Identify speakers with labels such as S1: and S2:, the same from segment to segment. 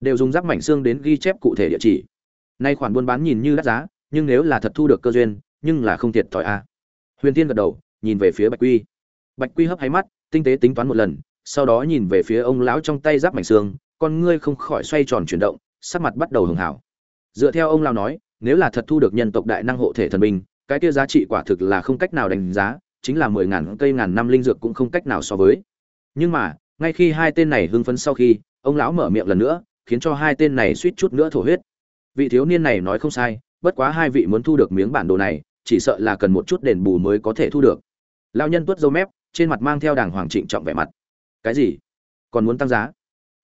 S1: đều dùng giáp mảnh xương đến ghi chép cụ thể địa chỉ. Nay khoản buôn bán nhìn như đắt giá, nhưng nếu là thật thu được cơ duyên, nhưng là không thiệt thòi a. Huyền tiên gật đầu, nhìn về phía bạch quy. Bạch quy hấp hay mắt, tinh tế tính toán một lần, sau đó nhìn về phía ông lão trong tay giáp mảnh xương, con ngươi không khỏi xoay tròn chuyển động, sắc mặt bắt đầu hưởng hảo. Dựa theo ông lão nói, nếu là thật thu được nhân tộc đại năng hộ thể thần binh, cái kia giá trị quả thực là không cách nào đánh giá, chính là mười ngàn cây ngàn năm linh dược cũng không cách nào so với. Nhưng mà, ngay khi hai tên này hưng phấn sau khi, ông lão mở miệng lần nữa khiến cho hai tên này suýt chút nữa thổ huyết. Vị thiếu niên này nói không sai, bất quá hai vị muốn thu được miếng bản đồ này, chỉ sợ là cần một chút đền bù mới có thể thu được. Lao nhân tuất dâu mép, trên mặt mang theo đàng hoàng trịnh trọng vẻ mặt. Cái gì? Còn muốn tăng giá?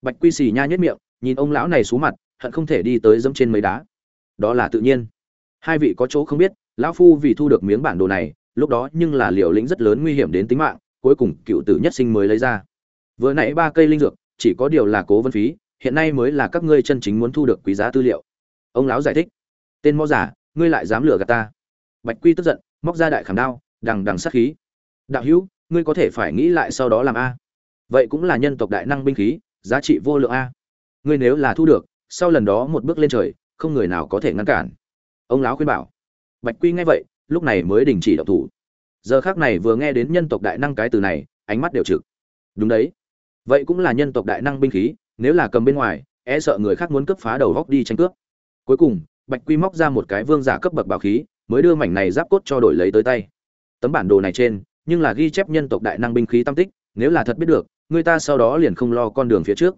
S1: Bạch quy xì nha nhất miệng, nhìn ông lão này xuống mặt, hận không thể đi tới dẫm trên mấy đá. Đó là tự nhiên. Hai vị có chỗ không biết, lão phu vì thu được miếng bản đồ này, lúc đó nhưng là liều lĩnh rất lớn nguy hiểm đến tính mạng, cuối cùng cựu tử nhất sinh mới lấy ra. Vừa nãy ba cây linh dược, chỉ có điều là cố vân phí hiện nay mới là các ngươi chân chính muốn thu được quý giá tư liệu. Ông lão giải thích. Tên mõ giả, ngươi lại dám lừa gạt ta. Bạch quy tức giận, móc ra đại khảm đao, đằng đằng sát khí. Đạo hữu, ngươi có thể phải nghĩ lại sau đó làm a. Vậy cũng là nhân tộc đại năng binh khí, giá trị vô lượng a. Ngươi nếu là thu được, sau lần đó một bước lên trời, không người nào có thể ngăn cản. Ông lão khuyên bảo. Bạch quy nghe vậy, lúc này mới đình chỉ động thủ. Giờ khác này vừa nghe đến nhân tộc đại năng cái từ này, ánh mắt đều trực. Đúng đấy. Vậy cũng là nhân tộc đại năng binh khí nếu là cầm bên ngoài e sợ người khác muốn cướp phá đầu góc đi tranh cướp. Cuối cùng, bạch quy móc ra một cái vương giả cấp bậc bảo khí, mới đưa mảnh này giáp cốt cho đổi lấy tới tay. Tấm bản đồ này trên, nhưng là ghi chép nhân tộc đại năng binh khí tam tích, nếu là thật biết được, người ta sau đó liền không lo con đường phía trước.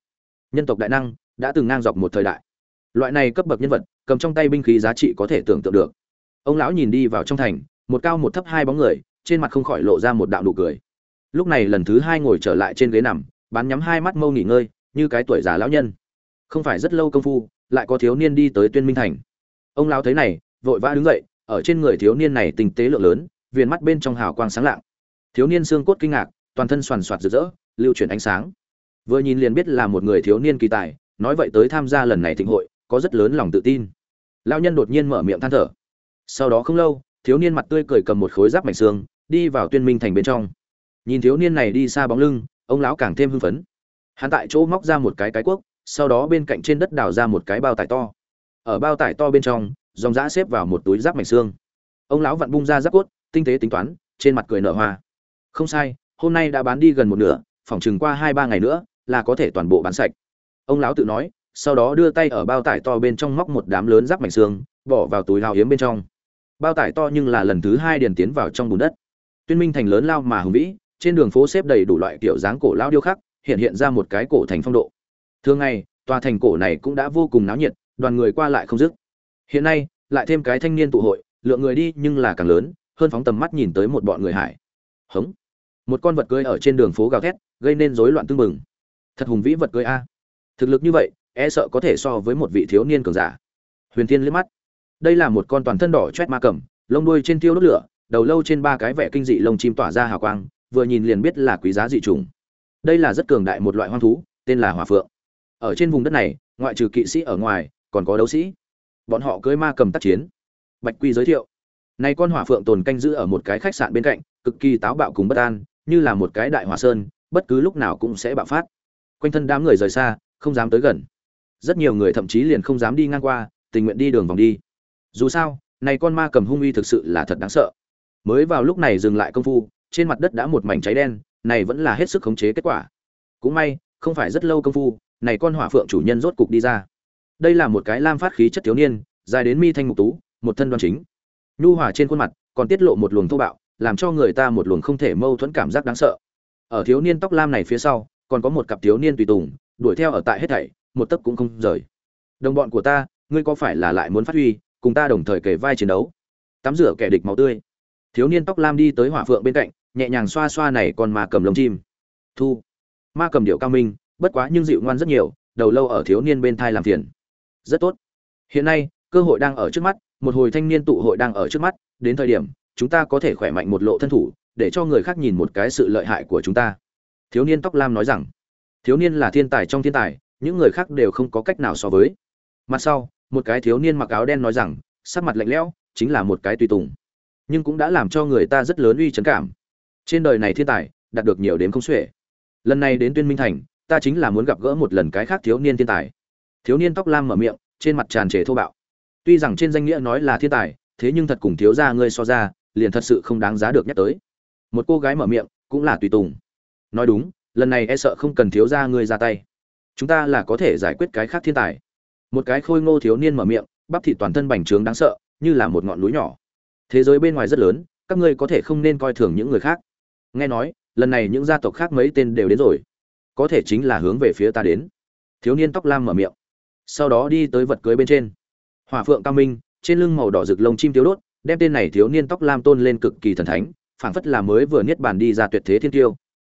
S1: Nhân tộc đại năng đã từng ngang dọc một thời đại. Loại này cấp bậc nhân vật, cầm trong tay binh khí giá trị có thể tưởng tượng được. Ông lão nhìn đi vào trong thành, một cao một thấp hai bóng người, trên mặt không khỏi lộ ra một đạo nụ cười. Lúc này lần thứ hai ngồi trở lại trên ghế nằm, bán nhắm hai mắt mâu nghỉ ngơi như cái tuổi già lão nhân. Không phải rất lâu công phu, lại có thiếu niên đi tới tuyên minh thành. Ông lão thấy này, vội vã đứng dậy, ở trên người thiếu niên này tinh tế lượng lớn, viền mắt bên trong hào quang sáng lạng. Thiếu niên xương cốt kinh ngạc, toàn thân soàn soạt rực rỡ, lưu chuyển ánh sáng. Vừa nhìn liền biết là một người thiếu niên kỳ tài, nói vậy tới tham gia lần này thịnh hội, có rất lớn lòng tự tin. Lão nhân đột nhiên mở miệng than thở. Sau đó không lâu, thiếu niên mặt tươi cười cầm một khối giáp mảnh xương, đi vào tuyên minh thành bên trong. Nhìn thiếu niên này đi xa bóng lưng, ông lão càng thêm hưng phấn hắn tại chỗ móc ra một cái cái cuốc, sau đó bên cạnh trên đất đào ra một cái bao tải to. Ở bao tải to bên trong, dòng giã xếp vào một túi giáp mảnh xương. Ông lão vặn bung ra giáp cốt, tinh tế tính toán, trên mặt cười nở hoa. Không sai, hôm nay đã bán đi gần một nửa, phỏng chừng qua hai ba ngày nữa, là có thể toàn bộ bán sạch. Ông lão tự nói, sau đó đưa tay ở bao tải to bên trong móc một đám lớn giáp mảnh xương, bỏ vào túi lao hiếm bên trong. Bao tải to nhưng là lần thứ hai điền tiến vào trong bùn đất. Tuyên minh thành lớn lao mà hùng vĩ, trên đường phố xếp đầy đủ loại kiểu dáng cổ lao điêu khắc hiện hiện ra một cái cổ thành phong độ. Thường ngày, tòa thành cổ này cũng đã vô cùng náo nhiệt, đoàn người qua lại không dứt. Hiện nay, lại thêm cái thanh niên tụ hội, lượng người đi nhưng là càng lớn, hơn phóng tầm mắt nhìn tới một bọn người hải. Hống. Một con vật cưỡi ở trên đường phố gào thét, gây nên rối loạn tương mừng thật hùng vĩ vật cưỡi a. Thực lực như vậy e sợ có thể so với một vị thiếu niên cường giả. Huyền thiên liếc mắt. Đây là một con toàn thân đỏ chét ma cầm, lông đuôi trên tiêu đốt lửa, đầu lâu trên ba cái vẻ kinh dị lông chim tỏa ra hào quang, vừa nhìn liền biết là quý giá dị trùng đây là rất cường đại một loại hoang thú, tên là hỏa phượng. Ở trên vùng đất này, ngoại trừ kỵ sĩ ở ngoài, còn có đấu sĩ. Bọn họ cưới ma cầm tác chiến. Bạch quy giới thiệu. Này con hỏa phượng tồn canh giữ ở một cái khách sạn bên cạnh, cực kỳ táo bạo cùng bất an, như là một cái đại hỏa sơn, bất cứ lúc nào cũng sẽ bạo phát. Quanh thân đám người rời xa, không dám tới gần. Rất nhiều người thậm chí liền không dám đi ngang qua, tình nguyện đi đường vòng đi. Dù sao, này con ma cầm hung uy thực sự là thật đáng sợ. Mới vào lúc này dừng lại công phu, trên mặt đất đã một mảnh cháy đen này vẫn là hết sức khống chế kết quả. Cũng may, không phải rất lâu công phu, này con hỏa phượng chủ nhân rốt cục đi ra. Đây là một cái lam phát khí chất thiếu niên, dài đến mi thanh mục tú, một thân đoan chính. Nhu hòa trên khuôn mặt, còn tiết lộ một luồng thô bạo, làm cho người ta một luồng không thể mâu thuẫn cảm giác đáng sợ. Ở thiếu niên tóc lam này phía sau, còn có một cặp thiếu niên tùy tùng, đuổi theo ở tại hết thảy, một tấc cũng không rời. Đồng bọn của ta, ngươi có phải là lại muốn phát huy, cùng ta đồng thời kể vai chiến đấu? Tắm rửa kẻ địch máu tươi. Thiếu niên tóc lam đi tới hỏa phượng bên cạnh nhẹ nhàng xoa xoa này còn ma cầm lông chim. Thu. Ma cầm điệu cao minh, bất quá nhưng dịu ngoan rất nhiều, đầu lâu ở thiếu niên bên thai làm phiền. Rất tốt. Hiện nay, cơ hội đang ở trước mắt, một hồi thanh niên tụ hội đang ở trước mắt, đến thời điểm, chúng ta có thể khỏe mạnh một lộ thân thủ, để cho người khác nhìn một cái sự lợi hại của chúng ta. Thiếu niên tóc lam nói rằng. Thiếu niên là thiên tài trong thiên tài, những người khác đều không có cách nào so với. Mặt sau, một cái thiếu niên mặc áo đen nói rằng, sắc mặt lạnh lẽo, chính là một cái tùy tùng. Nhưng cũng đã làm cho người ta rất lớn uy chấn cảm trên đời này thiên tài, đạt được nhiều đến không xuể. Lần này đến tuyên minh thành, ta chính là muốn gặp gỡ một lần cái khác thiếu niên thiên tài. Thiếu niên tóc lam mở miệng, trên mặt tràn trề thô bạo. Tuy rằng trên danh nghĩa nói là thiên tài, thế nhưng thật cùng thiếu gia ngươi so ra, liền thật sự không đáng giá được nhắc tới. Một cô gái mở miệng, cũng là tùy tùng. Nói đúng, lần này e sợ không cần thiếu gia ngươi ra tay. Chúng ta là có thể giải quyết cái khác thiên tài. Một cái khôi ngô thiếu niên mở miệng, bắp thịt toàn thân bành trướng đáng sợ, như là một ngọn núi nhỏ. Thế giới bên ngoài rất lớn, các ngươi có thể không nên coi thường những người khác nghe nói, lần này những gia tộc khác mấy tên đều đến rồi. Có thể chính là hướng về phía ta đến. Thiếu niên tóc lam mở miệng. Sau đó đi tới vật cưới bên trên. Hòa phượng cao minh, trên lưng màu đỏ rực lông chim tiêu đốt, đem tên này thiếu niên tóc lam tôn lên cực kỳ thần thánh, phảng phất là mới vừa niết bàn đi ra tuyệt thế thiên tiêu.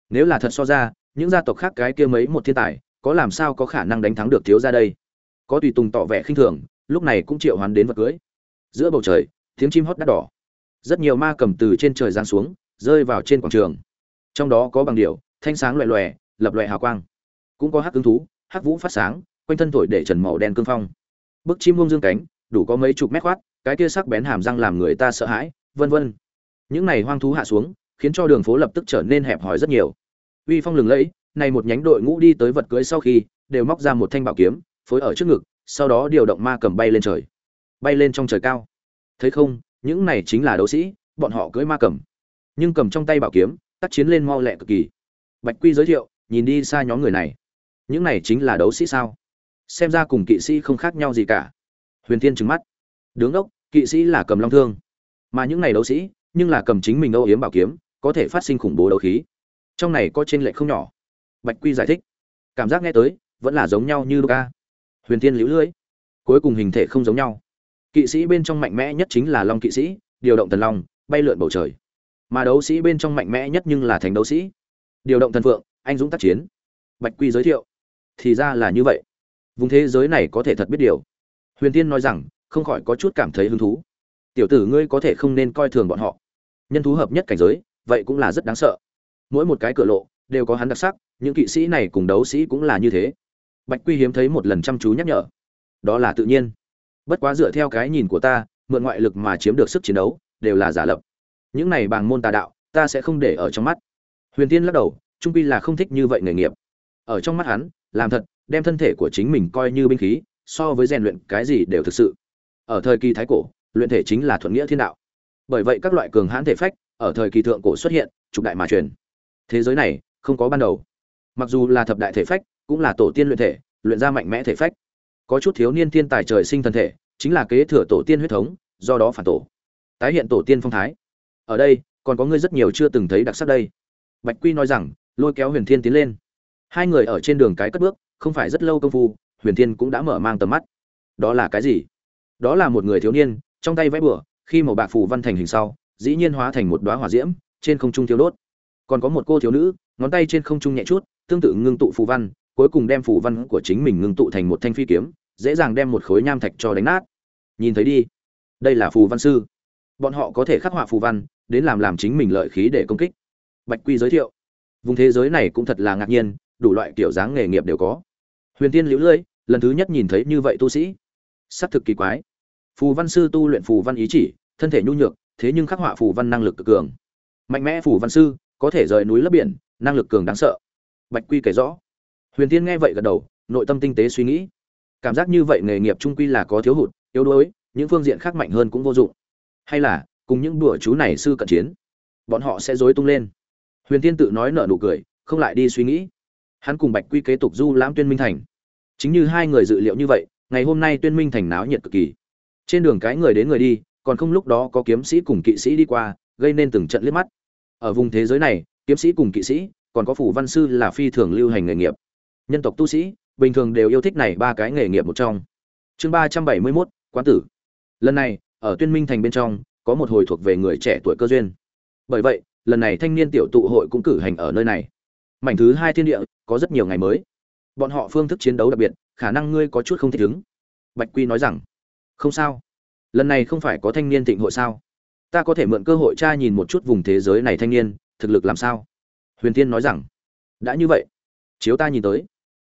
S1: Nếu là thật so ra, những gia tộc khác cái kia mấy một thiên tài, có làm sao có khả năng đánh thắng được thiếu gia đây? Có tùy tùng tỏ vẻ khinh thường, lúc này cũng triệu hoán đến vật cưới. Giữa bầu trời, tiếng chim hót đắt đỏ. Rất nhiều ma cầm từ trên trời giáng xuống rơi vào trên quảng trường. Trong đó có bằng điệu thanh sáng loẹ loẹ lập loẹ hào quang. Cũng có hắc ứng thú, hắc vũ phát sáng, quanh thân thổi để trần màu đen cương phong. Bức chim muông dương cánh, đủ có mấy chục mét khoát, cái kia sắc bén hàm răng làm người ta sợ hãi, vân vân. Những này hoang thú hạ xuống, khiến cho đường phố lập tức trở nên hẹp hòi rất nhiều. Uy phong lừng lẫy, này một nhánh đội ngũ đi tới vật cưới sau khi, đều móc ra một thanh bảo kiếm, phối ở trước ngực, sau đó điều động ma cầm bay lên trời. Bay lên trong trời cao. Thấy không, những này chính là đấu sĩ, bọn họ cưỡi ma cầm nhưng cầm trong tay bảo kiếm, tác chiến lên mau lẹ cực kỳ. Bạch quy giới thiệu, nhìn đi xa nhóm người này. Những này chính là đấu sĩ sao? Xem ra cùng kỵ sĩ không khác nhau gì cả. Huyền thiên trừng mắt. Đứng ốc, kỵ sĩ là cầm long thương. Mà những này đấu sĩ, nhưng là cầm chính mình âu yếm bảo kiếm, có thể phát sinh khủng bố đấu khí. Trong này có trên lệ không nhỏ. Bạch quy giải thích. Cảm giác nghe tới, vẫn là giống nhau như ca. Huyền thiên liễu lưỡi cuối cùng hình thể không giống nhau. Kỵ sĩ bên trong mạnh mẽ nhất chính là long kỵ sĩ, điều động thần long, bay lượn bầu trời mà đấu sĩ bên trong mạnh mẽ nhất nhưng là thành đấu sĩ. Điều động thần phượng, anh dũng tác chiến. Bạch quy giới thiệu. Thì ra là như vậy. Vùng thế giới này có thể thật biết điều. Huyền tiên nói rằng, không khỏi có chút cảm thấy hứng thú. Tiểu tử ngươi có thể không nên coi thường bọn họ. Nhân thú hợp nhất cảnh giới, vậy cũng là rất đáng sợ. Mỗi một cái cửa lộ, đều có hắn đặc sắc, những kỵ sĩ này cùng đấu sĩ cũng là như thế. Bạch quy hiếm thấy một lần chăm chú nhắc nhở. Đó là tự nhiên. Bất quá dựa theo cái nhìn của ta, mượn ngoại lực mà chiếm được sức chiến đấu, đều là giả lập những này bằng môn tà đạo, ta sẽ không để ở trong mắt. Huyền tiên lắc đầu, trung pi là không thích như vậy nghề nghiệp. Ở trong mắt hắn, làm thật, đem thân thể của chính mình coi như binh khí, so với rèn luyện cái gì đều thực sự. Ở thời kỳ thái cổ, luyện thể chính là thuận nghĩa thiên đạo. Bởi vậy các loại cường hãn thể phách, ở thời kỳ thượng cổ xuất hiện, trục đại mà truyền. Thế giới này, không có ban đầu. Mặc dù là thập đại thể phách, cũng là tổ tiên luyện thể, luyện ra mạnh mẽ thể phách. Có chút thiếu niên thiên tài trời sinh thân thể, chính là kế thừa tổ tiên huyết thống, do đó phản tổ. Tái hiện tổ tiên phong thái ở đây, còn có người rất nhiều chưa từng thấy đặc sắc đây. Bạch quy nói rằng, lôi kéo huyền thiên tiến lên. Hai người ở trên đường cái cất bước, không phải rất lâu công phu, huyền thiên cũng đã mở mang tầm mắt. Đó là cái gì? Đó là một người thiếu niên, trong tay vẽ bửa khi màu bạc phù văn thành hình sau, dĩ nhiên hóa thành một đoá hỏa diễm, trên không trung thiếu đốt. Còn có một cô thiếu nữ, ngón tay trên không trung nhẹ chút, tương tự ngưng tụ phù văn, cuối cùng đem phù văn của chính mình ngưng tụ thành một thanh phi kiếm, dễ dàng đem một khối nham thạch cho đánh nát. Nhìn thấy đi. Đây là phù văn sư. Bọn họ có thể khắc họa phù văn đến làm làm chính mình lợi khí để công kích. Bạch quy giới thiệu, vùng thế giới này cũng thật là ngạc nhiên, đủ loại kiểu dáng nghề nghiệp đều có. Huyền tiên liễu lưỡi, lần thứ nhất nhìn thấy như vậy tu sĩ. Xác thực kỳ quái. Phù văn sư tu luyện phù văn ý chỉ, thân thể nhu nhược, thế nhưng khắc họa phù văn năng lực cực cường. Mạnh mẽ phù văn sư, có thể rời núi lấp biển, năng lực cường đáng sợ. Bạch quy kể rõ. Huyền tiên nghe vậy gật đầu, nội tâm tinh tế suy nghĩ. Cảm giác như vậy nghề nghiệp trung quy là có thiếu hụt, yếu đuối, những phương diện khác mạnh hơn cũng vô dụng. Hay là cùng những đùa chú này sư cận chiến, bọn họ sẽ dối tung lên. Huyền tiên tự nói nở nụ cười, không lại đi suy nghĩ. Hắn cùng bạch quy kế tục du lãm tuyên minh thành. Chính như hai người dự liệu như vậy, ngày hôm nay tuyên minh thành náo nhiệt cực kỳ. Trên đường cái người đến người đi, còn không lúc đó có kiếm sĩ cùng kỵ sĩ đi qua, gây nên từng trận liếc mắt. Ở vùng thế giới này, kiếm sĩ cùng kỵ sĩ, còn có phủ văn sư là phi thường lưu hành nghề nghiệp. Nhân tộc tu sĩ, bình thường đều yêu thích này ba cái nghề nghiệp một trong. Chương ba trăm bảy mươi mốt, quán tử. Lần này, ở tuyên minh thành bên trong có một hồi thuộc về người trẻ tuổi cơ duyên. Bởi vậy, lần này thanh niên tiểu tụ hội cũng cử hành ở nơi này. Mảnh thứ hai thiên địa, có rất nhiều ngày mới. Bọn họ phương thức chiến đấu đặc biệt, khả năng ngươi có chút không thích ứng. Bạch quy nói rằng, không sao. Lần này không phải có thanh niên thịnh hội sao? Ta có thể mượn cơ hội tra nhìn một chút vùng thế giới này thanh niên, thực lực làm sao? Huyền tiên nói rằng, đã như vậy, chiếu ta nhìn tới.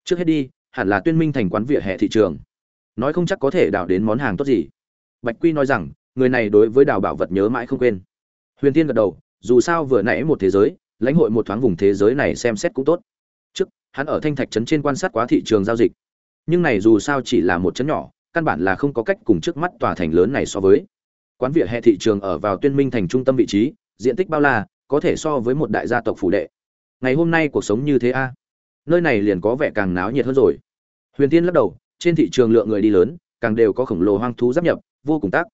S1: Trước hết đi, hẳn là tuyên minh thành quán vỉa hè thị trường. Nói không chắc có thể đào đến món hàng tốt gì. Bạch quy nói rằng người này đối với đào bảo vật nhớ mãi không quên. Huyền tiên gật đầu, dù sao vừa nãy một thế giới, lãnh hội một thoáng vùng thế giới này xem xét cũng tốt. Trước, hắn ở thanh thạch trấn trên quan sát quá thị trường giao dịch. Nhưng này dù sao chỉ là một trấn nhỏ, căn bản là không có cách cùng trước mắt tòa thành lớn này so với. Quán vỉa hè thị trường ở vào tuyên minh thành trung tâm vị trí, diện tích bao la, có thể so với một đại gia tộc phủ đệ. Ngày hôm nay cuộc sống như thế a? Nơi này liền có vẻ càng náo nhiệt hơn rồi. Huyền tiên lắc đầu, trên thị trường lượng người đi lớn, càng đều có khổng lồ hoang thú giáp nhập, vô cùng tác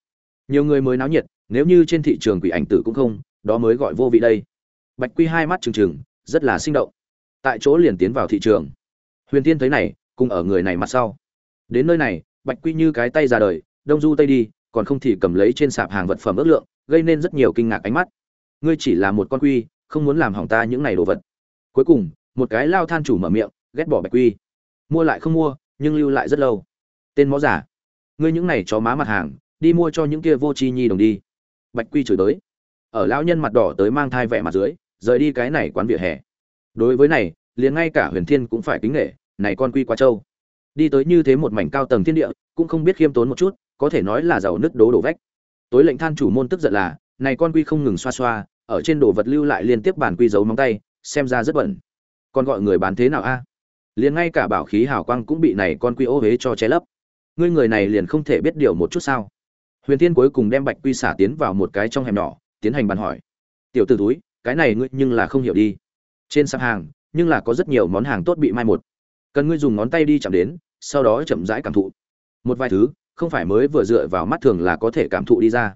S1: nhiều người mới náo nhiệt, nếu như trên thị trường quỷ ảnh tử cũng không, đó mới gọi vô vị đây. Bạch quy hai mắt trừng trừng, rất là sinh động. Tại chỗ liền tiến vào thị trường. Huyền tiên thấy này, cùng ở người này mặt sau. Đến nơi này, bạch quy như cái tay ra đời, đông du tây đi, còn không thì cầm lấy trên sạp hàng vật phẩm ước lượng, gây nên rất nhiều kinh ngạc ánh mắt. Ngươi chỉ là một con quy, không muốn làm hỏng ta những này đồ vật. Cuối cùng, một cái lao than chủ mở miệng, ghét bỏ bạch quy. Mua lại không mua, nhưng lưu lại rất lâu. Tên mó giả. Ngươi những này chó má mặt hàng đi mua cho những kia vô tri nhi đồng đi. Bạch quy chửi tới. Ở lão nhân mặt đỏ tới mang thai vẻ mặt dưới, rời đi cái này quán vỉa hè. Đối với này, liền ngay cả huyền thiên cũng phải kính nghệ, này con quy quá trâu. Đi tới như thế một mảnh cao tầng thiên địa, cũng không biết khiêm tốn một chút, có thể nói là giàu nứt đố đổ vách. Tối lệnh than chủ môn tức giận là, này con quy không ngừng xoa xoa, ở trên đồ vật lưu lại liên tiếp bản quy dấu móng tay, xem ra rất bẩn. Còn gọi người bán thế nào a? Liền ngay cả bảo khí hào quang cũng bị này con quy ô huế cho che lấp. Ngươi người này liền không thể biết điều một chút sao? Huyền thiên cuối cùng đem bạch quy xả tiến vào một cái trong hẻm nhỏ, tiến hành bàn hỏi. Tiểu t ử túi cái này ngươi nhưng là không hiểu đi. Trên sạp hàng, nhưng là có rất nhiều món hàng tốt bị mai một. Cần ngươi dùng ngón tay đi chạm đến, sau đó chậm rãi cảm thụ. Một vài thứ, không phải mới vừa dựa vào mắt thường là có thể cảm thụ đi ra.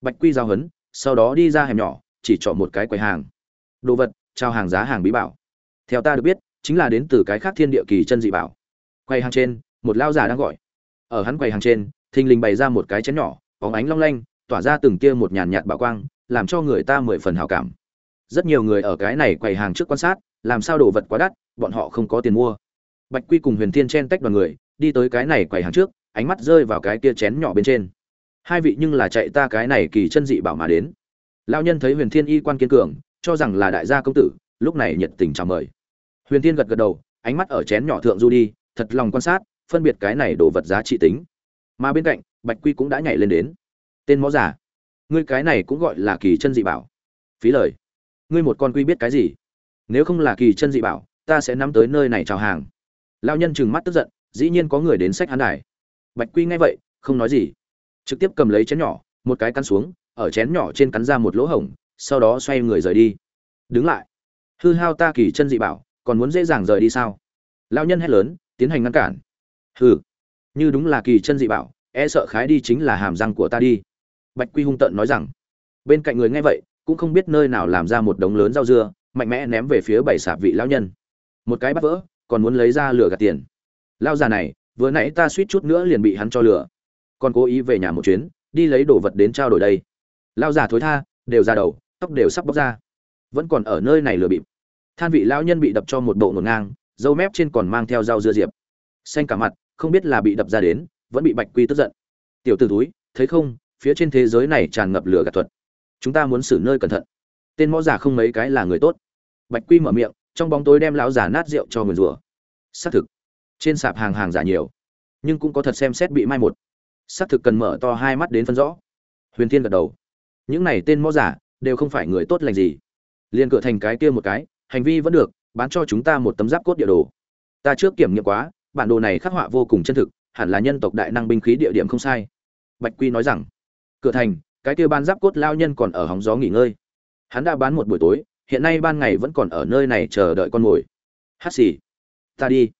S1: Bạch quy giao hấn, sau đó đi ra hẻm nhỏ, chỉ chọn một cái quầy hàng. Đồ vật, trao hàng giá hàng bí bảo. Theo ta được biết, chính là đến từ cái khác thiên địa kỳ chân dị bảo. Quầy hàng trên, một lao già đang gọi. Ở hắn quầy hàng trên, thình lình bày ra một cái chén nhỏ bóng ánh long lanh, tỏa ra từng tia một nhàn nhạt bảo quang, làm cho người ta mười phần hào cảm. Rất nhiều người ở cái này quầy hàng trước quan sát, làm sao đồ vật quá đắt, bọn họ không có tiền mua. Bạch quy cùng huyền thiên chen tách đoàn người, đi tới cái này quầy hàng trước, ánh mắt rơi vào cái kia chén nhỏ bên trên. Hai vị nhưng là chạy ta cái này kỳ chân dị bảo mà đến. Lão nhân thấy huyền thiên y quan kiên cường, cho rằng là đại gia công tử, lúc này nhiệt tình chào mời. Huyền thiên gật gật đầu, ánh mắt ở chén nhỏ thượng du đi, thật lòng quan sát, phân biệt cái này đồ vật giá trị tính mà bên cạnh, bạch quy cũng đã nhảy lên đến. Tên mó giả, ngươi cái này cũng gọi là kỳ chân dị bảo. Phí lời, ngươi một con quy biết cái gì? Nếu không là kỳ chân dị bảo, ta sẽ nắm tới nơi này chào hàng. Lao nhân chừng mắt tức giận, dĩ nhiên có người đến sách hắn đài. Bạch quy nghe vậy, không nói gì. Trực tiếp cầm lấy chén nhỏ, một cái cắn xuống, ở chén nhỏ trên cắn ra một lỗ hổng, sau đó xoay người rời đi. Đứng lại. Hư hao ta kỳ chân dị bảo, còn muốn dễ dàng rời đi sao? Lao nhân hét lớn, tiến hành ngăn cản. Hừ như đúng là kỳ chân dị bảo e sợ khái đi chính là hàm răng của ta đi. Bạch quy hung tợn nói rằng. Bên cạnh người nghe vậy, cũng không biết nơi nào làm ra một đống lớn rau dưa, mạnh mẽ ném về phía bảy sạp vị lão nhân. Một cái bắt vỡ, còn muốn lấy ra lửa gạt tiền. Lao già này, vừa nãy ta suýt chút nữa liền bị hắn cho lửa. Còn cố ý về nhà một chuyến, đi lấy đồ vật đến trao đổi đây. Lao già thối tha, đều ra đầu, tóc đều sắp bóc ra. Vẫn còn ở nơi này lừa bịp. Than vị lão nhân bị đập cho một bộ ngổn ngang, dâu mép trên còn mang theo dao dưa diệp. Xanh cả mặt không biết là bị đập ra đến, vẫn bị bạch quy tức giận. Tiểu t ử túi thấy không? Phía trên thế giới này tràn ngập lửa gạt thuật. Chúng ta muốn xử nơi cẩn thận. Tên mõ giả không mấy cái là người tốt. Bạch quy mở miệng, trong bóng tối đem lão già nát rượu cho người rủa. Xác thực, trên sạp hàng hàng giả nhiều, nhưng cũng có thật xem xét bị mai một. Xác thực cần mở to hai mắt đến phân rõ. Huyền thiên gật đầu. Những này tên mõ giả đều không phải người tốt lành gì. Liền cửa thành cái kia một cái, hành vi vẫn được, bán cho chúng ta một tấm giáp cốt địa đồ. Ta trước kiểm nghiệm quá bản đồ này khắc họa vô cùng chân thực, hẳn là nhân tộc đại năng binh khí địa điểm không sai. Bạch quy nói rằng, cửa thành, cái kia ban giáp cốt lao nhân còn ở hóng gió nghỉ ngơi. Hắn đã bán một buổi tối, hiện nay ban ngày vẫn còn ở nơi này chờ đợi con mồi. Hát xì, ta đi.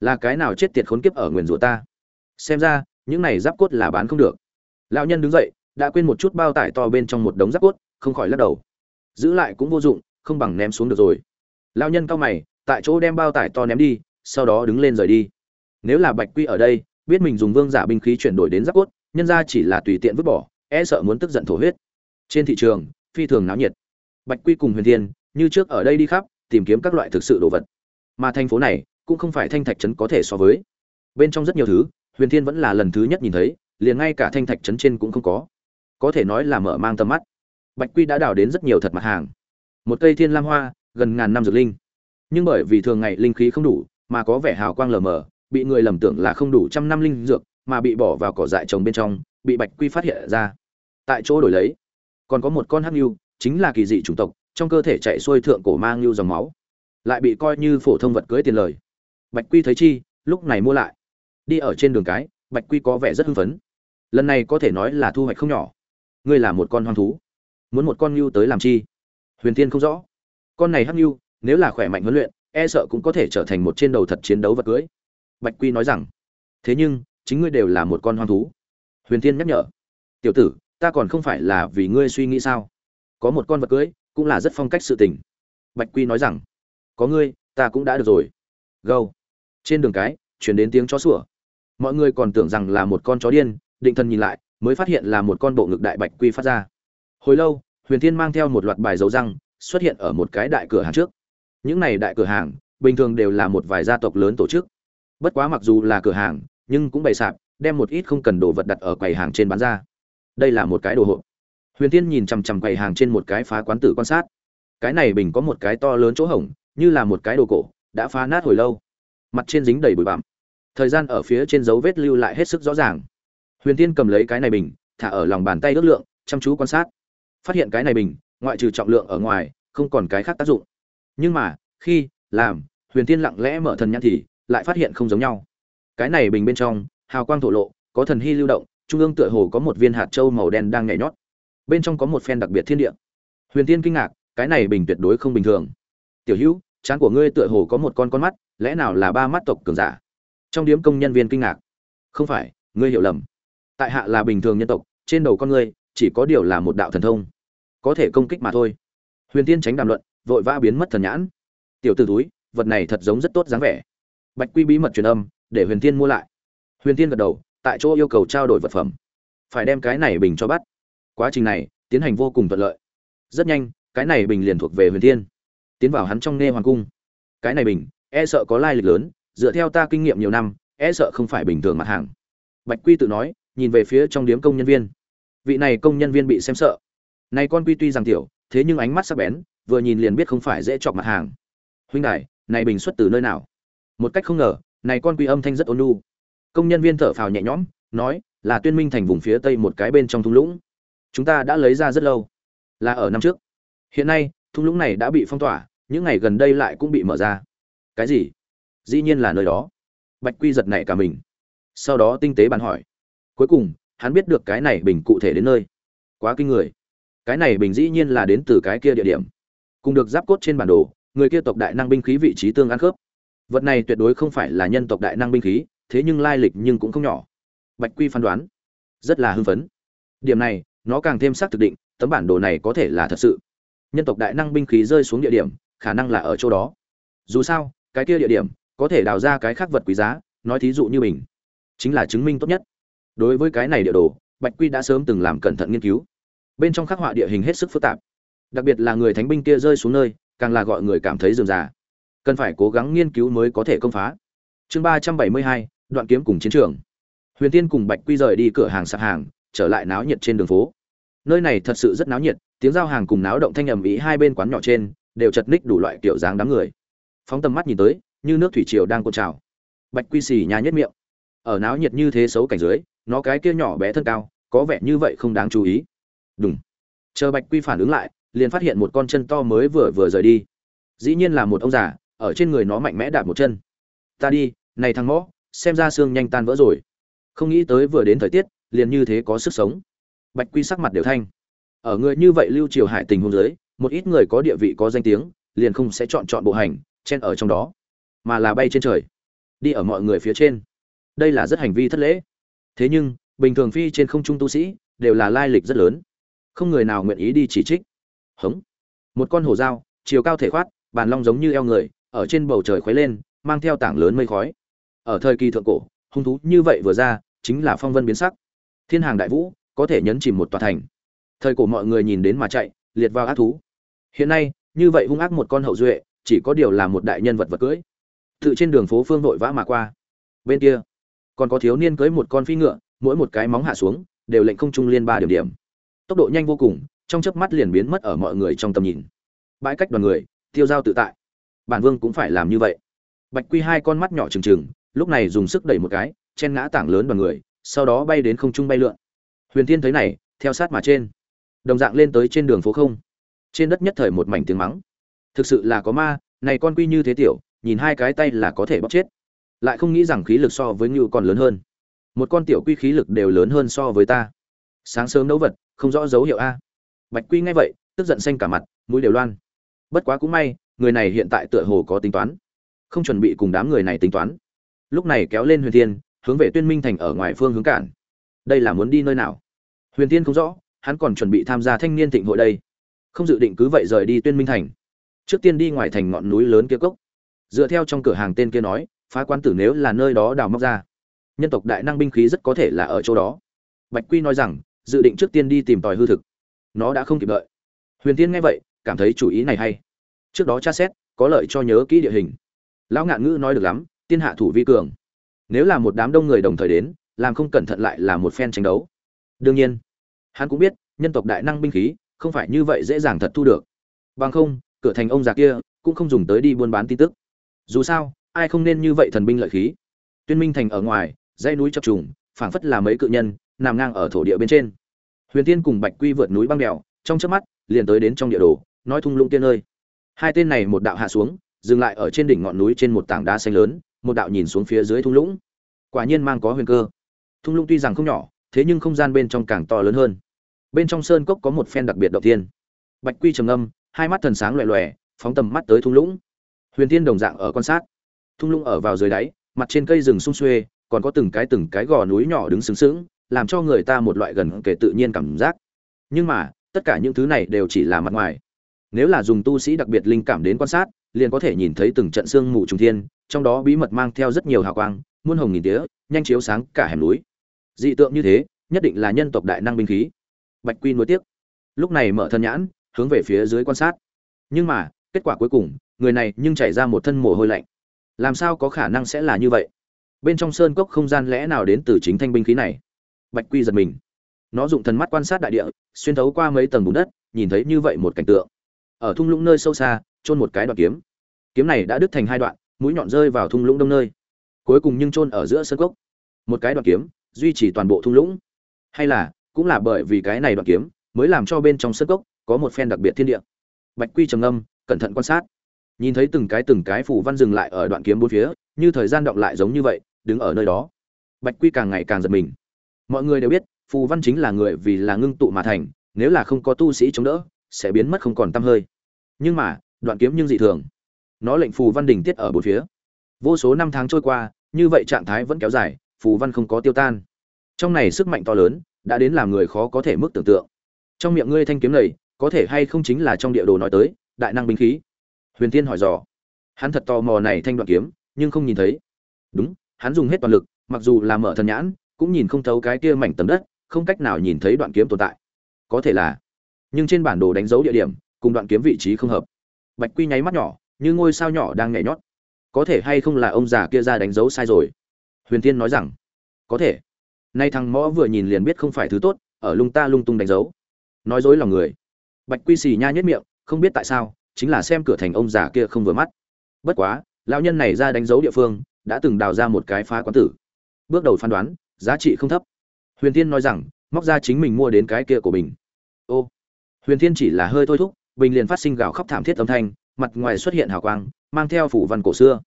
S1: Là cái nào chết tiệt khốn kiếp ở nguyền rủa ta? Xem ra, những này giáp cốt là bán không được. Lão nhân đứng dậy, đã quên một chút bao tải to bên trong một đống giáp cốt, không khỏi lắc đầu. Giữ lại cũng vô dụng, không bằng ném xuống được rồi. Lão nhân cao mày, tại chỗ đem bao tải to ném đi, sau đó đứng lên rời đi nếu là bạch quy ở đây, biết mình dùng vương giả binh khí chuyển đổi đến giáp cốt, nhân ra chỉ là tùy tiện vứt bỏ e sợ muốn tức giận thổ huyết. Trên thị trường, phi thường náo nhiệt. Bạch quy cùng huyền thiên, như trước ở đây đi khắp, tìm kiếm các loại thực sự đồ vật. Mà thành phố này, cũng không phải thanh thạch trấn có thể so với. Bên trong rất nhiều thứ, huyền thiên vẫn là lần thứ nhất nhìn thấy, liền ngay cả thanh thạch trấn trên cũng không có. Có thể nói là mở mang tầm mắt. Bạch quy đã đào đến rất nhiều thật mặt hàng. Một cây thiên lam hoa, gần ngàn năm dược linh. Nhưng bởi vì thường ngày linh khí không đủ, mà có vẻ hào quang lờ mờ bị người lầm tưởng là không đủ trăm năm linh dược, mà bị bỏ vào cỏ dại trồng bên trong, bị bạch quy phát hiện ra. Tại chỗ đổi lấy, còn có một con hắc nhu chính là kỳ dị chủng tộc, trong cơ thể chạy xuôi thượng cổ mang lưu dòng máu. Lại bị coi như phổ thông vật cưới tiền lời. Bạch quy thấy chi, lúc này mua lại. Đi ở trên đường cái, bạch quy có vẻ rất hưng phấn. Lần này có thể nói là thu hoạch không nhỏ. Ngươi là một con hoang thú. Muốn một con ngưu tới làm chi? Huyền tiên không rõ. Con này hắc ngưu nếu là khỏe mạnh huấn luyện e sợ cũng có thể trở thành một trên đầu thật chiến đấu vật cưới bạch quy nói rằng, thế nhưng, chính ngươi đều là một con hoang thú. Huyền Thiên nhắc nhở, tiểu tử, ta còn không phải là vì ngươi suy nghĩ sao? Có một con vật cưới, cũng là rất phong cách sự tình. Bạch quy nói rằng, có ngươi, ta cũng đã được rồi. Gâu. Trên đường cái, chuyển đến tiếng chó sủa. Mọi người còn tưởng rằng là một con chó điên, định thần nhìn lại, mới phát hiện là một con bộ ngực đại bạch quy phát ra. Hồi lâu, huyền thiên mang theo một loạt bài dấu răng, xuất hiện ở một cái đại cửa hàng trước. Những này đại cửa hàng, bình thường đều là một vài gia tộc lớn tổ chức bất quá mặc dù là cửa hàng, nhưng cũng bày sạp, đem một ít không cần đồ vật đặt ở quầy hàng trên bán ra. Đây là một cái đồ hộp. Huyền tiên nhìn chằm chằm quầy hàng trên một cái phá quán tử quan sát. Cái này bình có một cái to lớn chỗ hổng, như là một cái đồ cổ, đã phá nát hồi lâu. Mặt trên dính đầy bụi bặm. Thời gian ở phía trên dấu vết lưu lại hết sức rõ ràng. Huyền tiên cầm lấy cái này bình, thả ở lòng bàn tay ước lượng, chăm chú quan sát. Phát hiện cái này bình, ngoại trừ trọng lượng ở ngoài, không còn cái khác tác dụng. Nhưng mà, khi làm, huyền tiên lặng lẽ mở thần nhãn thì lại phát hiện không giống nhau. Cái này bình bên trong, hào quang thổ lộ, có thần hy lưu động, trung ương tựa hồ có một viên hạt châu màu đen đang nhảy nhót. Bên trong có một phen đặc biệt thiên địa. Huyền tiên kinh ngạc, cái này bình tuyệt đối không bình thường. Tiểu hữu trán của ngươi tựa hồ có một con con mắt, lẽ nào là ba mắt tộc cường giả? Trong điếm công nhân viên kinh ngạc. Không phải, ngươi hiểu lầm. Tại hạ là bình thường nhân tộc, trên đầu con ngươi, chỉ có điều là một đạo thần thông. Có thể công kích mà thôi. Huyền tiên tránh đàm luận, vội vã biến mất thần nhãn. Tiểu t ử túi vật này thật giống rất tốt dáng vẻ bạch quy bí mật truyền âm, để huyền tiên mua lại. Huyền tiên gật đầu, tại chỗ yêu cầu trao đổi vật phẩm. Phải đem cái này bình cho bắt. Quá trình này, tiến hành vô cùng thuận lợi. Rất nhanh, cái này bình liền thuộc về huyền tiên tiến vào hắn trong nghe hoàng cung. Cái này bình e sợ có lai lịch lớn, dựa theo ta kinh nghiệm nhiều năm e sợ không phải bình thường mặt hàng. Bạch quy tự nói, nhìn về phía trong điếm công nhân viên. Vị này công nhân viên bị xem sợ. Này con quy tuy rằng tiểu, thế nhưng ánh mắt sắc bén, vừa nhìn liền biết không phải dễ chọc mặt hàng. Huynh đại này bình xuất từ nơi nào? Một cách không ngờ, này con quy âm thanh rất ôn nhu. Công nhân viên thở phào nhẹ nhõm, nói, là tuyên minh thành vùng phía tây một cái bên trong thung lũng. Chúng ta đã lấy ra rất lâu. Là ở năm trước. Hiện nay, thung lũng này đã bị phong tỏa, những ngày gần đây lại cũng bị mở ra. Cái gì? Dĩ nhiên là nơi đó. Bạch quy giật nảy cả mình. Sau đó tinh tế bàn hỏi. Cuối cùng, hắn biết được cái này bình cụ thể đến nơi. Quá kinh người. Cái này bình dĩ nhiên là đến từ cái kia địa điểm. Cùng được giáp cốt trên bản đồ, người kia tộc đại năng binh khí vị trí tương ăn khớp vật này tuyệt đối không phải là nhân tộc đại năng binh khí, thế nhưng lai lịch nhưng cũng không nhỏ. Bạch quy phán đoán, rất là hưng phấn. Điểm này, nó càng thêm xác thực định, tấm bản đồ này có thể là thật sự. Nhân tộc đại năng binh khí rơi xuống địa điểm, khả năng là ở chỗ đó. Dù sao, cái kia địa điểm, có thể đào ra cái khác vật quý giá, nói thí dụ như mình, chính là chứng minh tốt nhất. Đối với cái này địa đồ, bạch quy đã sớm từng làm cẩn thận nghiên cứu. Bên trong khắc họa địa hình hết sức phức tạp. Đặc biệt là người thánh binh kia rơi xuống nơi, càng là gọi người cảm thấy dườm già cần phải cố gắng nghiên cứu mới có thể công phá. Chương ba trăm bảy mươi hai, đoạn kiếm cùng chiến trường. Huyền tiên cùng bạch quy rời đi cửa hàng sạp hàng, trở lại náo nhiệt trên đường phố. Nơi này thật sự rất náo nhiệt, tiếng giao hàng cùng náo động thanh ầm ĩ hai bên quán nhỏ trên, đều chật ních đủ loại kiểu dáng đám người. Phóng tầm mắt nhìn tới, như nước thủy triều đang cuộn trào. Bạch quy xì nhà nhất miệng. Ở náo nhiệt như thế xấu cảnh dưới, nó cái kia nhỏ bé thân cao, có vẻ như vậy không đáng chú ý. Đúng chờ bạch quy phản ứng lại, liền phát hiện một con chân to mới vừa vừa rời đi. Dĩ nhiên là một ông già ở trên người nó mạnh mẽ đạp một chân. Ta đi, này thằng mõ xem ra xương nhanh tan vỡ rồi. Không nghĩ tới vừa đến thời tiết, liền như thế có sức sống. Bạch quy sắc mặt đều thanh. Ở người như vậy lưu triều hải tình hôn giới một ít người có địa vị có danh tiếng, liền không sẽ chọn chọn bộ hành, chen ở trong đó, mà là bay trên trời, đi ở mọi người phía trên. Đây là rất hành vi thất lễ. Thế nhưng, bình thường phi trên không trung tu sĩ, đều là lai lịch rất lớn. Không người nào nguyện ý đi chỉ trích. Hống. Một con hổ dao, chiều cao thể khoát, bàn long giống như eo người ở trên bầu trời khuấy lên, mang theo tảng lớn mây khói. Ở thời kỳ thượng cổ, hung thú như vậy vừa ra, chính là phong vân biến sắc. Thiên hàng đại vũ, có thể nhấn chìm một tòa thành. Thời cổ mọi người nhìn đến mà chạy, liệt vào ác thú. Hiện nay, như vậy hung ác một con hậu duệ, chỉ có điều là một đại nhân vật vật cưỡi tự trên đường phố phương vội vã mà qua. Bên kia, còn có thiếu niên cưới một con phi ngựa, mỗi một cái móng hạ xuống, đều lệnh không trung liên ba điểm điểm. Tốc độ nhanh vô cùng, trong chớp mắt liền biến mất ở mọi người trong tầm nhìn. Bãi cách đoàn người, tiêu dao tự tại bản vương cũng phải làm như vậy. Bạch quy hai con mắt nhỏ trừng trừng, lúc này dùng sức đẩy một cái, chen ngã tảng lớn đoàn người, sau đó bay đến không trung bay lượn. Huyền tiên thấy này, theo sát mà trên. Đồng dạng lên tới trên đường phố không. Trên đất nhất thời một mảnh tiếng mắng. Thực sự là có ma, này con quy như thế tiểu, nhìn hai cái tay là có thể bóc chết. Lại không nghĩ rằng khí lực so với ngưu còn lớn hơn. Một con tiểu quy khí lực đều lớn hơn so với ta. Sáng sớm đấu vật, không rõ dấu hiệu a. Bạch quy nghe vậy, tức giận xanh cả mặt, mũi đều loan. Bất quá cũng may người này hiện tại tựa hồ có tính toán. Không chuẩn bị cùng đám người này tính toán. Lúc này kéo lên huyền thiên, hướng về tuyên minh thành ở ngoài phương hướng cản. Đây là muốn đi nơi nào? Huyền thiên không rõ, hắn còn chuẩn bị tham gia thanh niên thịnh hội đây. Không dự định cứ vậy rời đi tuyên minh thành. Trước tiên đi ngoài thành ngọn núi lớn kia cốc. Dựa theo trong cửa hàng tên kia nói, phá quan tử nếu là nơi đó đào móc ra, nhân tộc đại năng binh khí rất có thể là ở chỗ đó. Bạch quy nói rằng, dự định trước tiên đi tìm tòi hư thực. Nó đã không kịp đợi. Huyền tiên nghe vậy, cảm thấy chủ ý này hay trước đó tra xét, có lợi cho nhớ kỹ địa hình. Lão ngạn ngữ nói được lắm, tiên hạ thủ vi cường. Nếu là một đám đông người đồng thời đến, làm không cẩn thận lại là một phen tranh đấu. Đương nhiên, hắn cũng biết, nhân tộc đại năng binh khí, không phải như vậy dễ dàng thật thu được. Bằng không, cửa thành ông già kia cũng không dùng tới đi buôn bán tin tức. Dù sao, ai không nên như vậy thần binh lợi khí? Tuyên minh thành ở ngoài, dãy núi chập trùng, phảng phất là mấy cự nhân, nằm ngang ở thổ địa bên trên. Huyền tiên cùng bạch quy vượt núi băng đèo trong chớp mắt, liền tới đến trong địa đồ, nói thung lũng tiên ơi hai tên này một đạo hạ xuống, dừng lại ở trên đỉnh ngọn núi trên một tảng đá xanh lớn, một đạo nhìn xuống phía dưới thung lũng. Quả nhiên mang có huyền cơ. Thung lũng tuy rằng không nhỏ, thế nhưng không gian bên trong càng to lớn hơn. Bên trong sơn cốc có một phen đặc biệt đầu tiên bạch quy trầm âm hai mắt thần sáng loẹ loẹ phóng tầm mắt tới thung lũng. Huyền tiên đồng dạng ở quan sát. Thung lũng ở vào dưới đáy, mặt trên cây rừng sung xuê, còn có từng cái từng cái gò núi nhỏ đứng sướng sướng làm cho người ta một loại gần kể tự nhiên cảm giác. Nhưng mà, tất cả những thứ này đều chỉ là mặt ngoài nếu là dùng tu sĩ đặc biệt linh cảm đến quan sát, liền có thể nhìn thấy từng trận sương mù trùng thiên, trong đó bí mật mang theo rất nhiều hào quang, muôn hồng nghìn tía, nhanh chiếu sáng cả hẻm núi. Dị tượng như thế, nhất định là nhân tộc đại năng binh khí. Bạch quy nối tiếc. Lúc này mở thân nhãn, hướng về phía dưới quan sát. Nhưng mà, kết quả cuối cùng, người này nhưng chảy ra một thân mồ hôi lạnh. Làm sao có khả năng sẽ là như vậy? Bên trong sơn cốc không gian lẽ nào đến từ chính thanh binh khí này? Bạch quy giật mình. Nó dụng thần mắt quan sát đại địa, xuyên thấu qua mấy tầng bùn đất, nhìn thấy như vậy một cảnh tượng ở thung lũng nơi sâu xa, chôn một cái đoạn kiếm. Kiếm này đã đứt thành hai đoạn, mũi nhọn rơi vào thung lũng đông nơi. Cuối cùng nhưng chôn ở giữa sân cốc. Một cái đoạn kiếm, duy trì toàn bộ thung lũng. Hay là, cũng là bởi vì cái này đoạn kiếm, mới làm cho bên trong sân cốc có một phen đặc biệt thiên địa. Bạch quy trầm âm cẩn thận quan sát. Nhìn thấy từng cái từng cái phù văn dừng lại ở đoạn kiếm bốn phía, như thời gian động lại giống như vậy, đứng ở nơi đó. Bạch quy càng ngày càng giật mình. Mọi người đều biết, phù văn chính là người vì là ngưng tụ mà thành, nếu là không có tu sĩ chống đỡ sẽ biến mất không còn tăm hơi. Nhưng mà, đoạn kiếm nhưng dị thường. Nó lệnh phù văn đình tiết ở bốn phía. Vô số năm tháng trôi qua, như vậy trạng thái vẫn kéo dài, phù văn không có tiêu tan. Trong này sức mạnh to lớn, đã đến làm người khó có thể mức tưởng tượng. Trong miệng ngươi thanh kiếm này, có thể hay không chính là trong địa đồ nói tới, đại năng binh khí? Huyền tiên hỏi dò. Hắn thật tò mò này thanh đoạn kiếm, nhưng không nhìn thấy. Đúng, hắn dùng hết toàn lực, mặc dù là mở thần nhãn, cũng nhìn không thấu cái kia mảnh tầm đất, không cách nào nhìn thấy đoạn kiếm tồn tại. Có thể là nhưng trên bản đồ đánh dấu địa điểm, cùng đoạn kiếm vị trí không hợp. Bạch quy nháy mắt nhỏ, như ngôi sao nhỏ đang nhảy nhót. Có thể hay không là ông già kia ra đánh dấu sai rồi? Huyền tiên nói rằng, có thể. Nay thằng mõ vừa nhìn liền biết không phải thứ tốt, ở lung ta lung tung đánh dấu. Nói dối lòng người. Bạch quy xì nha nhất miệng, không biết tại sao, chính là xem cửa thành ông già kia không vừa mắt. Bất quá, lão nhân này ra đánh dấu địa phương, đã từng đào ra một cái phá quán tử. Bước đầu phán đoán, giá trị không thấp. Huyền tiên nói rằng, móc ra chính mình mua đến cái kia của mình. Ô huyền Thiên chỉ là hơi thôi thúc, bình liền phát sinh gào khóc thảm thiết âm thanh, mặt ngoài xuất hiện hào quang, mang theo phủ văn cổ xưa.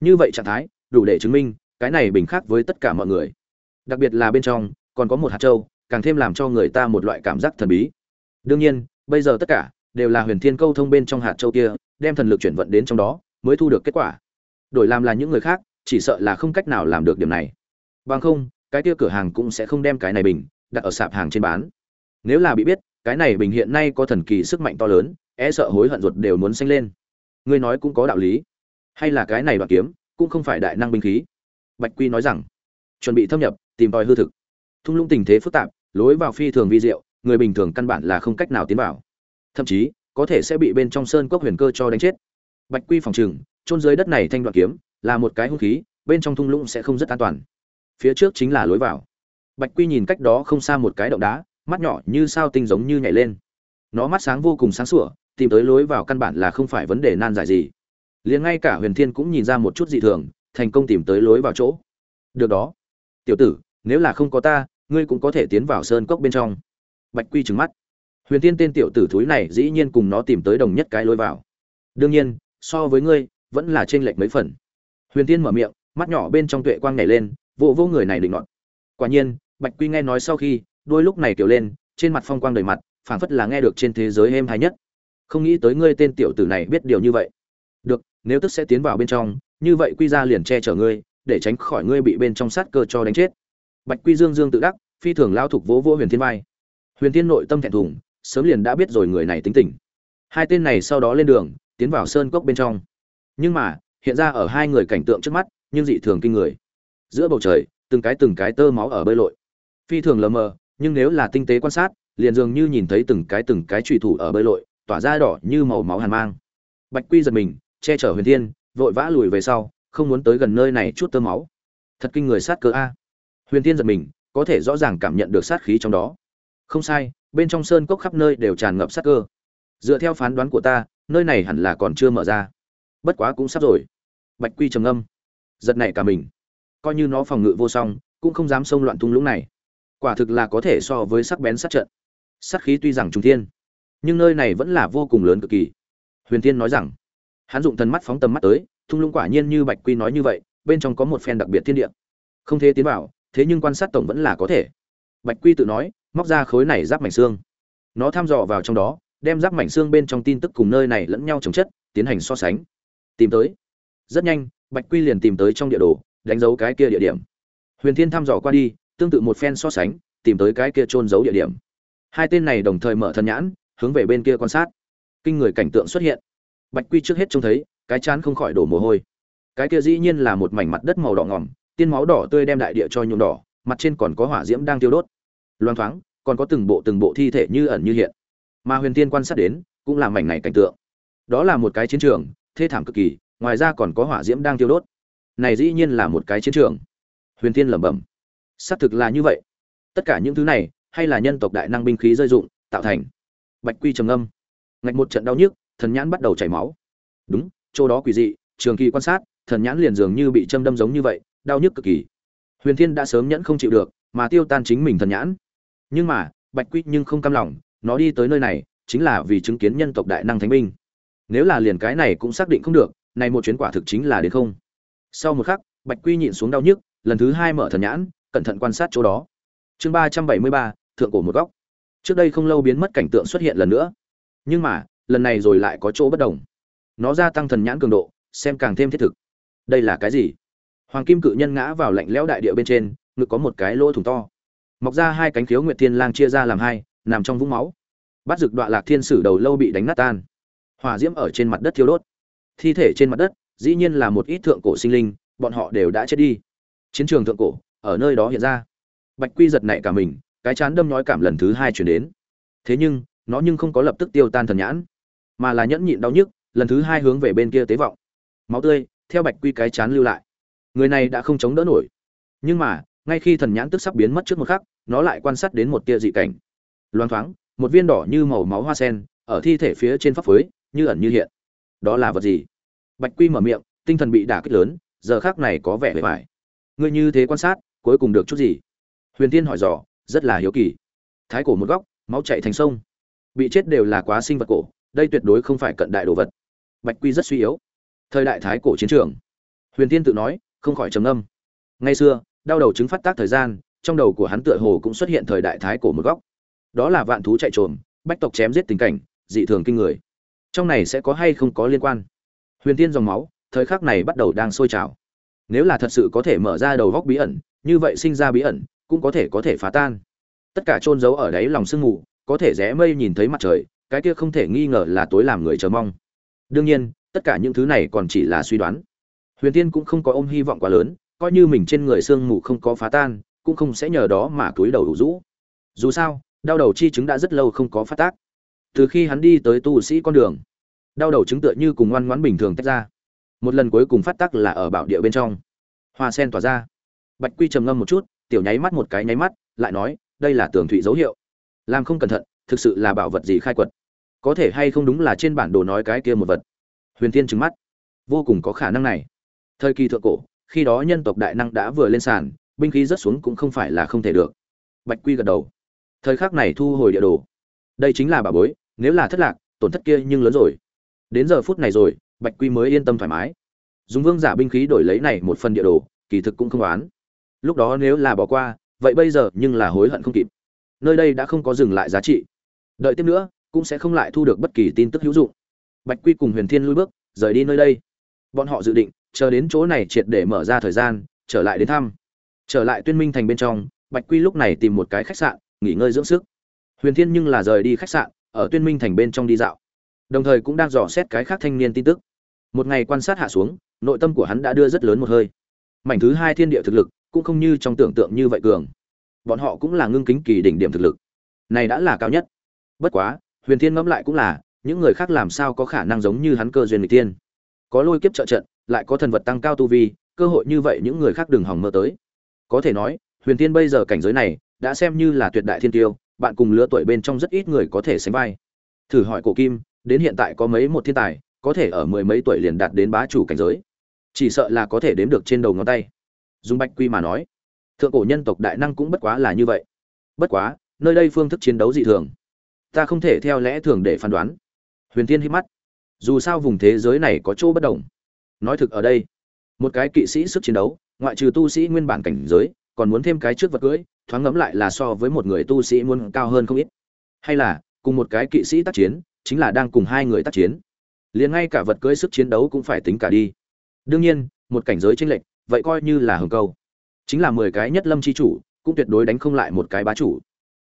S1: Như vậy trạng thái, đủ để chứng minh, cái này bình khác với tất cả mọi người. Đặc biệt là bên trong, còn có một hạt châu, càng thêm làm cho người ta một loại cảm giác thần bí. Đương nhiên, bây giờ tất cả, đều là huyền thiên câu thông bên trong hạt châu kia, đem thần lực chuyển vận đến trong đó, mới thu được kết quả. Đổi làm là những người khác, chỉ sợ là không cách nào làm được điểm này. Bằng không, cái kia cửa hàng cũng sẽ không đem cái này bình đặt ở sạp hàng trên bán. Nếu là bị biết cái này bình hiện nay có thần kỳ sức mạnh to lớn e sợ hối hận ruột đều muốn xanh lên. Ngươi nói cũng có đạo lý. Hay là cái này đoạn kiếm, cũng không phải đại năng binh khí. Bạch quy nói rằng, chuẩn bị thâm nhập, tìm tòi hư thực. Thung lũng tình thế phức tạp, lối vào phi thường vi diệu, người bình thường căn bản là không cách nào tiến vào. Thậm chí, có thể sẽ bị bên trong sơn cốc huyền cơ cho đánh chết. Bạch quy phòng trừng trôn dưới đất này thanh đoạn kiếm, là một cái hung khí, bên trong thung lũng sẽ không rất an toàn. Phía trước chính là lối vào. Bạch quy nhìn cách đó không xa một cái động đá mắt nhỏ như sao tinh giống như nhảy lên. Nó mắt sáng vô cùng sáng sủa, tìm tới lối vào căn bản là không phải vấn đề nan giải gì. Liền ngay cả huyền thiên cũng nhìn ra một chút dị thường, thành công tìm tới lối vào chỗ. Được đó. Tiểu tử, nếu là không có ta, ngươi cũng có thể tiến vào sơn cốc bên trong. Bạch quy trừng mắt. Huyền thiên tên tiểu tử thúi này dĩ nhiên cùng nó tìm tới đồng nhất cái lối vào. Đương nhiên, so với ngươi, vẫn là t r ê n lệch mấy phần. Huyền tiên mở miệng, mắt nhỏ bên trong tuệ quang nhảy lên, vô vô người này định ngọn. quả nhiên, bạch quy nghe nói sau khi đôi lúc này kiểu lên, trên mặt phong quang đầy mặt, phảng phất là nghe được trên thế giới êm hay nhất. Không nghĩ tới ngươi tên tiểu tử này biết điều như vậy. Được, nếu tức sẽ tiến vào bên trong, như vậy quy ra liền che chở ngươi, để tránh khỏi ngươi bị bên trong sát cơ cho đánh chết. Bạch quy dương dương tự đắc, phi thường lao thục vỗ vỗ huyền thiên vai. Huyền thiên nội tâm thẹn thùng, sớm liền đã biết rồi người này tính tình. Hai tên này sau đó lên đường, tiến vào sơn cốc bên trong. Nhưng mà, hiện ra ở hai người cảnh tượng trước mắt, nhưng dị thường kinh người. Giữa bầu trời, từng cái từng cái tơ máu ở bơi lội. Phi thường lờ mờ nhưng nếu là tinh tế quan sát, liền dường như nhìn thấy từng cái từng cái trùy thủ ở bơi lội, tỏa ra đỏ như màu máu hàn mang. Bạch quy giật mình, che chở huyền thiên, vội vã lùi về sau, không muốn tới gần nơi này chút tơ máu. Thật kinh người sát cơ a. Huyền thiên giật mình, có thể rõ ràng cảm nhận được sát khí trong đó. Không sai, bên trong sơn cốc khắp nơi đều tràn ngập sát cơ. Dựa theo phán đoán của ta, nơi này hẳn là còn chưa mở ra. Bất quá cũng sắp rồi. Bạch quy trầm ngâm. Giật nảy cả mình. Coi như nó phòng ngự vô song, cũng không dám xông loạn thung lũng này quả thực là có thể so với sắc bén sát trận. Sát khí tuy rằng trung thiên, nhưng nơi này vẫn là vô cùng lớn cực kỳ. Huyền Thiên nói rằng, hắn dụng thần mắt phóng tầm mắt tới, thung lũng quả nhiên như bạch quy nói như vậy, bên trong có một phen đặc biệt thiên địa. Không thể tiến vào, thế nhưng quan sát tổng vẫn là có thể. Bạch quy tự nói, móc ra khối này giáp mảnh xương. Nó thăm dò vào trong đó, đem giáp mảnh xương bên trong tin tức cùng nơi này lẫn nhau chồng chất, tiến hành so sánh. Tìm tới. Rất nhanh, bạch quy liền tìm tới trong địa đồ, đánh dấu cái kia địa điểm. Huyền thiên thăm dò qua đi tương tự một phen so sánh, tìm tới cái kia trôn giấu địa điểm. Hai tên này đồng thời mở thân nhãn, hướng về bên kia quan sát. Kinh người cảnh tượng xuất hiện. Bạch quy trước hết trông thấy, cái chán không khỏi đổ mồ hôi. Cái kia dĩ nhiên là một mảnh mặt đất màu đỏ ngỏm tiên máu đỏ tươi đem đại địa cho nhuộm đỏ, mặt trên còn có hỏa diễm đang tiêu đốt. Loang thoáng, còn có từng bộ từng bộ thi thể như ẩn như hiện. Mà huyền tiên quan sát đến, cũng là mảnh này cảnh tượng. Đó là một cái chiến trường, thê thảm cực kỳ, ngoài ra còn có hỏa diễm đang tiêu đốt. Này dĩ nhiên là một cái chiến trường. Huyền tiên lẩm bẩm xác thực là như vậy. Tất cả những thứ này, hay là nhân tộc đại năng binh khí rơi dụng, tạo thành. Bạch quy trầm âm ngạch một trận đau nhức, thần nhãn bắt đầu chảy máu. Đúng, chỗ đó quỷ dị, trường kỳ quan sát, thần nhãn liền dường như bị châm đâm giống như vậy, đau nhức cực kỳ. Huyền thiên đã sớm nhẫn không chịu được, mà tiêu tan chính mình thần nhãn. Nhưng mà, bạch quy nhưng không cam lòng, nó đi tới nơi này, chính là vì chứng kiến nhân tộc đại năng thánh binh. Nếu là liền cái này cũng xác định không được, này một chuyến quả thực chính là đến không. Sau một khắc, bạch quy nhịn xuống đau nhức, lần thứ hai mở thần nhãn cẩn thận quan sát chỗ đó. Chương ba trăm bảy mươi ba, thượng cổ một góc. Trước đây không lâu biến mất cảnh tượng xuất hiện lần nữa. Nhưng mà, lần này rồi lại có chỗ bất đồng. Nó gia tăng thần nhãn cường độ, xem càng thêm thiết thực. Đây là cái gì? Hoàng kim cự nhân ngã vào lạnh lẽo đại địa bên trên, ngực có một cái lỗ thủng to. Mọc ra hai cánh khiếu nguyệt thiên lang chia ra làm hai, nằm trong vũng máu. Bắt rực đoạn lạc thiên sử đầu lâu bị đánh nát tan. Hỏa diễm ở trên mặt đất thiêu đốt. Thi thể trên mặt đất, dĩ nhiên là một ít thượng cổ sinh linh, bọn họ đều đã chết đi. Chiến trường thượng cổ ở nơi đó hiện ra. Bạch quy giật nảy cả mình, cái chán đâm nói cảm lần thứ hai chuyển đến. Thế nhưng, nó nhưng không có lập tức tiêu tan thần nhãn, mà là nhẫn nhịn đau nhức, lần thứ hai hướng về bên kia tế vọng. Máu tươi, theo bạch quy cái chán lưu lại. Người này đã không chống đỡ nổi. Nhưng mà, ngay khi thần nhãn tức sắp biến mất trước một khắc, nó lại quan sát đến một tia dị cảnh. Loang thoáng, một viên đỏ như màu máu hoa sen, ở thi thể phía trên pháp phới như ẩn như hiện. Đó là vật gì? Bạch quy mở miệng, tinh thần bị đả kích lớn, giờ khác này có vẻ bề bài ngươi như thế quan sát cuối cùng được chút gì? Huyền tiên hỏi dò, rất là hiếu kỳ. Thái cổ một góc, máu chạy thành sông. Bị chết đều là quá sinh vật cổ, đây tuyệt đối không phải cận đại đồ vật. Bạch quy rất suy yếu. Thời đại thái cổ chiến trường. Huyền tiên tự nói, không khỏi trầm âm Ngay xưa, đau đầu chứng phát tác thời gian, trong đầu của hắn tựa hồ cũng xuất hiện thời đại thái cổ một góc. Đó là vạn thú chạy trồm, bách tộc chém giết tình cảnh, dị thường kinh người. Trong này sẽ có hay không có liên quan? Huyền tiên dòng máu, thời khắc này bắt đầu đang sôi trào. Nếu là thật sự có thể mở ra đầu góc bí ẩn như vậy sinh ra bí ẩn, cũng có thể có thể phá tan. Tất cả trôn giấu ở đáy lòng sương mù, có thể rẽ mây nhìn thấy mặt trời, cái kia không thể nghi ngờ là tối làm người chờ mong. Đương nhiên, tất cả những thứ này còn chỉ là suy đoán. Huyền tiên cũng không có ôm hy vọng quá lớn, coi như mình trên người sương mù không có phá tan, cũng không sẽ nhờ đó mà túi đầu đủ rũ. Dù sao, đau đầu chi chứng đã rất lâu không có phát tác. Từ khi hắn đi tới tu sĩ con đường, đau đầu chứng tựa như cùng ngoan ngoãn bình thường tách ra. Một lần cuối cùng phát tác là ở bảo địa bên trong. Hoa sen tỏa ra bạch quy trầm ngâm một chút, tiểu nháy mắt một cái nháy mắt, lại nói, đây là tường thụy dấu hiệu. Làm không cẩn thận, thực sự là bảo vật gì khai quật? Có thể hay không đúng là trên bản đồ nói cái kia một vật? Huyền tiên trừng mắt. Vô cùng có khả năng này. Thời kỳ thượng cổ, khi đó nhân tộc đại năng đã vừa lên sàn, binh khí rớt xuống cũng không phải là không thể được. Bạch quy gật đầu. Thời khắc này thu hồi địa đồ. Đây chính là bà bối, nếu là thất lạc, tổn thất kia nhưng lớn rồi. Đến giờ phút này rồi, bạch quy mới yên tâm thoải mái. Dùng vương giả binh khí đổi lấy này một phần địa đồ, kỳ thực cũng không oán lúc đó nếu là bỏ qua, vậy bây giờ nhưng là hối hận không kịp. Nơi đây đã không có dừng lại giá trị. Đợi tiếp nữa, cũng sẽ không lại thu được bất kỳ tin tức hữu dụng. Bạch quy cùng huyền thiên lui bước, rời đi nơi đây. Bọn họ dự định, chờ đến chỗ này triệt để mở ra thời gian, trở lại đến thăm. Trở lại tuyên minh thành bên trong, bạch quy lúc này tìm một cái khách sạn, nghỉ ngơi dưỡng sức. Huyền thiên nhưng là rời đi khách sạn, ở tuyên minh thành bên trong đi dạo. Đồng thời cũng đang dò xét cái khác thanh niên tin tức. Một ngày quan sát hạ xuống, nội tâm của hắn đã đưa rất lớn một hơi. Mảnh thứ hai thiên địa thực lực cũng không như trong tưởng tượng như vậy cường. Bọn họ cũng là ngưng kính kỳ đỉnh điểm thực lực. Này đã là cao nhất. Bất quá, huyền thiên ngẫm lại cũng là, những người khác làm sao có khả năng giống như hắn cơ duyên người tiên có lôi kiếp trợ trận, lại có thần vật tăng cao tu vi, cơ hội như vậy những người khác đừng hòng mơ tới. Có thể nói, huyền thiên bây giờ cảnh giới này, đã xem như là tuyệt đại thiên tiêu, bạn cùng lứa tuổi bên trong rất ít người có thể sánh vai. Thử hỏi cổ kim, đến hiện tại có mấy một thiên tài, có thể ở mười mấy tuổi liền đạt đến bá chủ cảnh giới. Chỉ sợ là có thể đếm được trên đầu ngón tay dùng bạch quy mà nói. Thượng cổ nhân tộc đại năng cũng bất quá là như vậy. Bất quá, nơi đây phương thức chiến đấu dị thường. Ta không thể theo lẽ thường để phán đoán. Huyền tiên hít mắt. Dù sao vùng thế giới này có chỗ bất đồng. Nói thực ở đây, một cái kỵ sĩ sức chiến đấu, ngoại trừ tu sĩ nguyên bản cảnh giới, còn muốn thêm cái trước vật cưỡi thoáng ngẫm lại là so với một người tu sĩ muốn cao hơn không ít. Hay là, cùng một cái kỵ sĩ tác chiến, chính là đang cùng hai người tác chiến. Liền ngay cả vật cưỡi sức chiến đấu cũng phải tính cả đi. Đương nhiên, một cảnh giới tranh lệch vậy coi như là hừng câu. Chính là mười cái nhất lâm chi chủ, cũng tuyệt đối đánh không lại một cái bá chủ.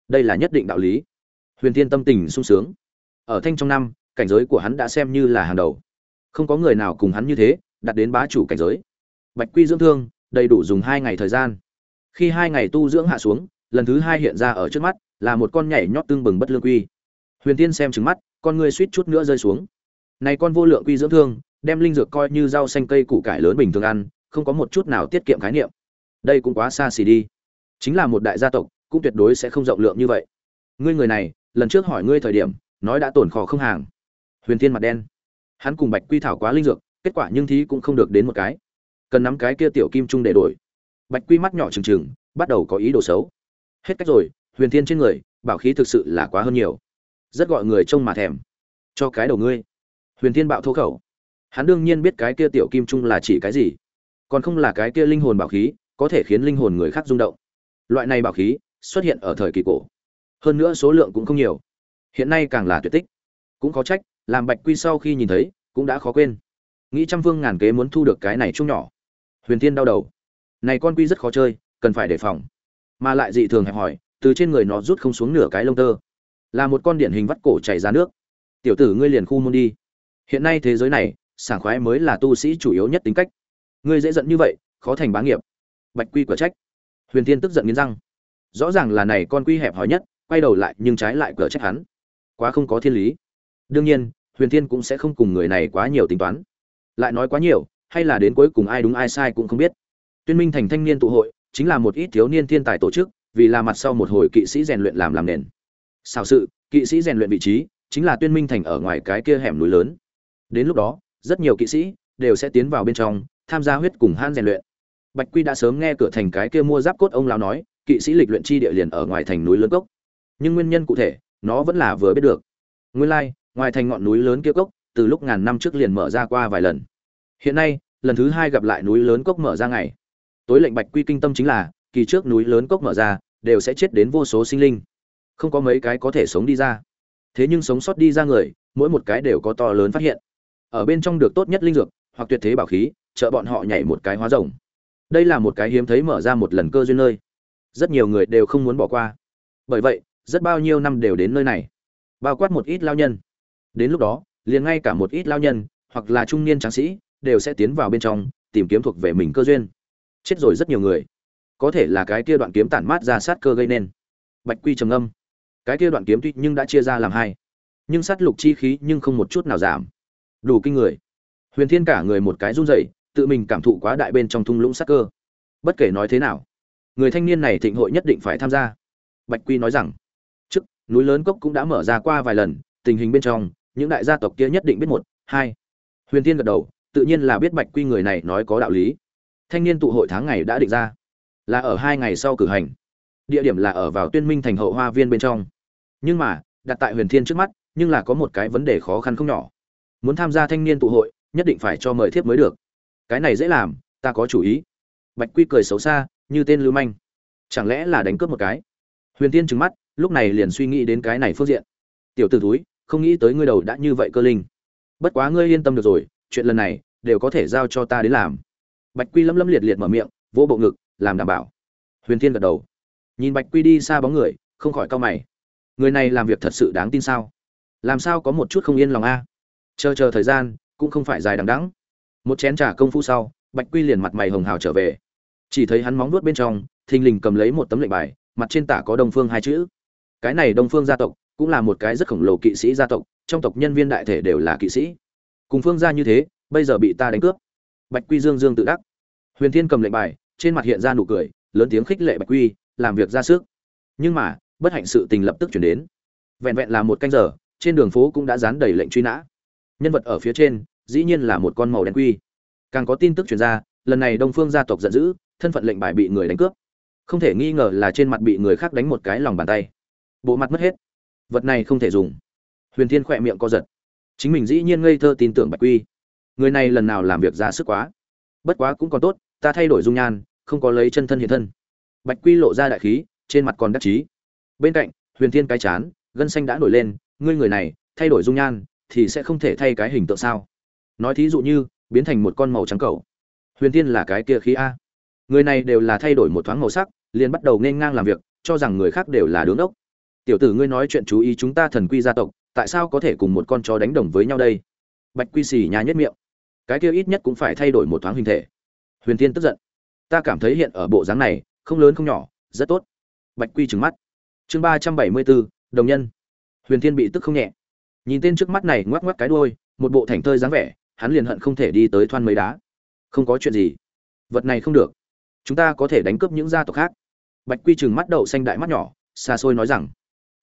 S1: Đây là nhất định đạo lý. Huyền tiên tâm tình sung sướng. Ở thanh trong năm, cảnh giới của hắn đã xem như là hàng đầu. Không có người nào cùng hắn như thế, đạt đến bá chủ cảnh giới. Bạch quy dưỡng thương, đầy đủ dùng hai ngày thời gian. Khi hai ngày tu dưỡng hạ xuống, lần thứ hai hiện ra ở trước mắt, là một con nhảy nhót tương bừng bất lương quy. Huyền tiên xem trứng mắt, con ngươi suýt chút nữa rơi xuống. Này con vô lượng quy dưỡng thương, đem linh dược coi như rau xanh cây củ cải lớn bình thường ăn không có một chút nào tiết kiệm khái niệm. Đây cũng quá xa xỉ đi. Chính là một đại gia tộc, cũng tuyệt đối sẽ không rộng lượng như vậy. Ngươi người này, lần trước hỏi ngươi thời điểm, nói đã tổn khò không hàng. Huyền thiên mặt đen. Hắn cùng bạch quy thảo quá linh dược, kết quả nhưng thí cũng không được đến một cái. Cần nắm cái kia tiểu kim trung để đổi. Bạch quy mắt nhỏ trừng trừng, bắt đầu có ý đồ xấu. Hết cách rồi, huyền thiên trên người, bảo khí thực sự là quá hơn nhiều. Rất gọi người trông mà thèm. Cho cái đầu ngươi. Huyền thiên bạo thô khẩu. Hắn đương nhiên biết cái kia tiểu kim trung là chỉ cái gì còn không là cái kia linh hồn bảo khí, có thể khiến linh hồn người khác rung động. Loại này bảo khí xuất hiện ở thời kỳ cổ. Hơn nữa số lượng cũng không nhiều. Hiện nay càng là tuyệt tích. Cũng có trách, làm bạch quy sau khi nhìn thấy, cũng đã khó quên. Nghĩ trăm phương ngàn kế muốn thu được cái này chung nhỏ. Huyền tiên đau đầu. Này con quy rất khó chơi, cần phải đề phòng. Mà lại dị thường hẹp hỏi từ trên người nó rút không xuống nửa cái lông tơ. Là một con điển hình vắt cổ chảy ra nước. Tiểu tử ngươi liền khu môn đi. Hiện nay thế giới này, sảng khoái mới là tu sĩ chủ yếu nhất tính cách ngươi dễ giận như vậy, khó thành bá nghiệp. Bạch quy quả trách. Huyền Thiên tức giận nghiến răng. Rõ ràng là này con quy hẹp hòi nhất, quay đầu lại nhưng trái lại cửa trách hắn. Quá không có thiên lý. Đương nhiên, huyền thiên cũng sẽ không cùng người này quá nhiều tính toán. Lại nói quá nhiều, hay là đến cuối cùng ai đúng ai sai cũng không biết. Tuyên minh thành thanh niên tụ hội, chính là một ít thiếu niên thiên tài tổ chức, vì là mặt sau một hồi kỵ sĩ rèn luyện làm làm nền. Xào sự, kỵ sĩ rèn luyện vị trí, chính là tuyên minh thành ở ngoài cái kia hẻm núi lớn. Đến lúc đó, rất nhiều kỵ sĩ đều sẽ tiến vào bên trong tham gia huyết cùng han rèn luyện. Bạch quy đã sớm nghe cửa thành cái kia mua giáp cốt ông lão nói, kỵ sĩ lịch luyện chi địa liền ở ngoài thành núi lớn cốc. Nhưng nguyên nhân cụ thể, nó vẫn là vừa biết được. Nguyên lai, ngoài thành ngọn núi lớn kia cốc, từ lúc ngàn năm trước liền mở ra qua vài lần. Hiện nay, lần thứ hai gặp lại núi lớn cốc mở ra ngày. Tối lệnh bạch quy kinh tâm chính là, kỳ trước núi lớn cốc mở ra, đều sẽ chết đến vô số sinh linh. Không có mấy cái có thể sống đi ra. Thế nhưng sống sót đi ra người, mỗi một cái đều có to lớn phát hiện. Ở bên trong được tốt nhất linh dược, hoặc tuyệt thế bảo khí trợ bọn họ nhảy một cái hóa rồng. Đây là một cái hiếm thấy mở ra một lần cơ duyên nơi. Rất nhiều người đều không muốn bỏ qua. Bởi vậy, rất bao nhiêu năm đều đến nơi này. Bao quát một ít lao nhân. Đến lúc đó, liền ngay cả một ít lao nhân, hoặc là trung niên tráng sĩ, đều sẽ tiến vào bên trong, tìm kiếm thuộc về mình cơ duyên. Chết rồi rất nhiều người. Có thể là cái kia đoạn kiếm tản mát ra sát cơ gây nên. Bạch quy trầm âm cái kia đoạn kiếm tuy nhưng đã chia ra làm hai. Nhưng sát lục chi khí nhưng không một chút nào giảm. Đủ kinh người. Huyền thiên cả người một cái run rẩy tự mình cảm thụ quá đại bên trong thung lũng sát cơ. Bất kể nói thế nào, người thanh niên này thịnh hội nhất định phải tham gia. Bạch quy nói rằng, trước, núi lớn cốc cũng đã mở ra qua vài lần, tình hình bên trong, những đại gia tộc kia nhất định biết một, hai. Huyền tiên gật đầu, tự nhiên là biết bạch quy người này nói có đạo lý. Thanh niên tụ hội tháng ngày đã định ra, là ở hai ngày sau cử hành. Địa điểm là ở vào tuyên minh thành hậu hoa viên bên trong. Nhưng mà, đặt tại huyền thiên trước mắt, nhưng là có một cái vấn đề khó khăn không nhỏ. Muốn tham gia thanh niên tụ hội, nhất định phải cho mời thiếp mới được cái này dễ làm, ta có chủ ý. Bạch quy cười xấu xa, như tên lưu manh. Chẳng lẽ là đánh cướp một cái? Huyền tiên trừng mắt, lúc này liền suy nghĩ đến cái này phương diện. Tiểu t ử túi không nghĩ tới ngươi đầu đã như vậy cơ linh. Bất quá ngươi yên tâm được rồi, chuyện lần này đều có thể giao cho ta đến làm. Bạch quy lấm lấm liệt liệt mở miệng, vỗ bộ ngực, làm đảm bảo. Huyền thiên gật đầu. Nhìn bạch quy đi xa bóng người, không khỏi cau mày. Người này làm việc thật sự đáng tin sao? Làm sao có một chút không yên lòng a? Chờ chờ thời gian, cũng không phải dài đằng đẵng một chén trà công phu sau, bạch quy liền mặt mày hồng hào trở về. Chỉ thấy hắn móng vuốt bên trong, thình lình cầm lấy một tấm lệnh bài, mặt trên tả có đông phương hai chữ. Cái này đông phương gia tộc, cũng là một cái rất khổng lồ kỵ sĩ gia tộc, trong tộc nhân viên đại thể đều là kỵ sĩ. Cùng phương gia như thế, bây giờ bị ta đánh cướp. Bạch quy dương dương tự đắc. Huyền thiên cầm lệnh bài, trên mặt hiện ra nụ cười, lớn tiếng khích lệ bạch quy, làm việc ra sức. Nhưng mà, bất hạnh sự tình lập tức chuyển đến. Vẹn vẹn là một canh giờ, trên đường phố cũng đã dán đầy lệnh truy nã. Nhân vật ở phía trên dĩ nhiên là một con màu đen quy. Càng có tin tức chuyển ra, lần này đông phương gia tộc giận dữ, thân phận lệnh bài bị người đánh cướp. Không thể nghi ngờ là trên mặt bị người khác đánh một cái lòng bàn tay. Bộ mặt mất hết. Vật này không thể dùng. Huyền thiên khỏe miệng co giật. Chính mình dĩ nhiên ngây thơ tin tưởng bạch quy. Người này lần nào làm việc ra sức quá. Bất quá cũng còn tốt, ta thay đổi dung nhan, không có lấy chân thân hiện thân. Bạch quy lộ ra đại khí, trên mặt còn đắc chí. Bên cạnh, huyền thiên cái chán, gân xanh đã nổi lên, ngươi người này, thay đổi dung nhan, thì sẽ không thể thay cái hình tượng sao? Nói thí dụ như, biến thành một con màu trắng cầu huyền thiên là cái kia khí a. Người này đều là thay đổi một thoáng màu sắc, liền bắt đầu nên ngang làm việc, cho rằng người khác đều là đứng đốc. Tiểu tử ngươi nói chuyện chú ý chúng ta thần quy gia tộc, tại sao có thể cùng một con chó đánh đồng với nhau đây? Bạch quy xì nhà nhất miệng. Cái kia ít nhất cũng phải thay đổi một thoáng hình thể. Huyền tiên tức giận. Ta cảm thấy hiện ở bộ dáng này, không lớn không nhỏ, rất tốt. Bạch quy trừng mắt. Chương ba trăm bảy mươi bốn, đồng nhân. Huyền tiên bị tức không nhẹ. Nhìn tên trước mắt này ngoắc ngoắc cái đuôi, một bộ thành thơi dáng vẻ hắn liền hận không thể đi tới thoan mấy đá. Không có chuyện gì. Vật này không được. Chúng ta có thể đánh cướp những gia tộc khác. Bạch quy chừng mắt đậu xanh đại mắt nhỏ, xa xôi nói rằng,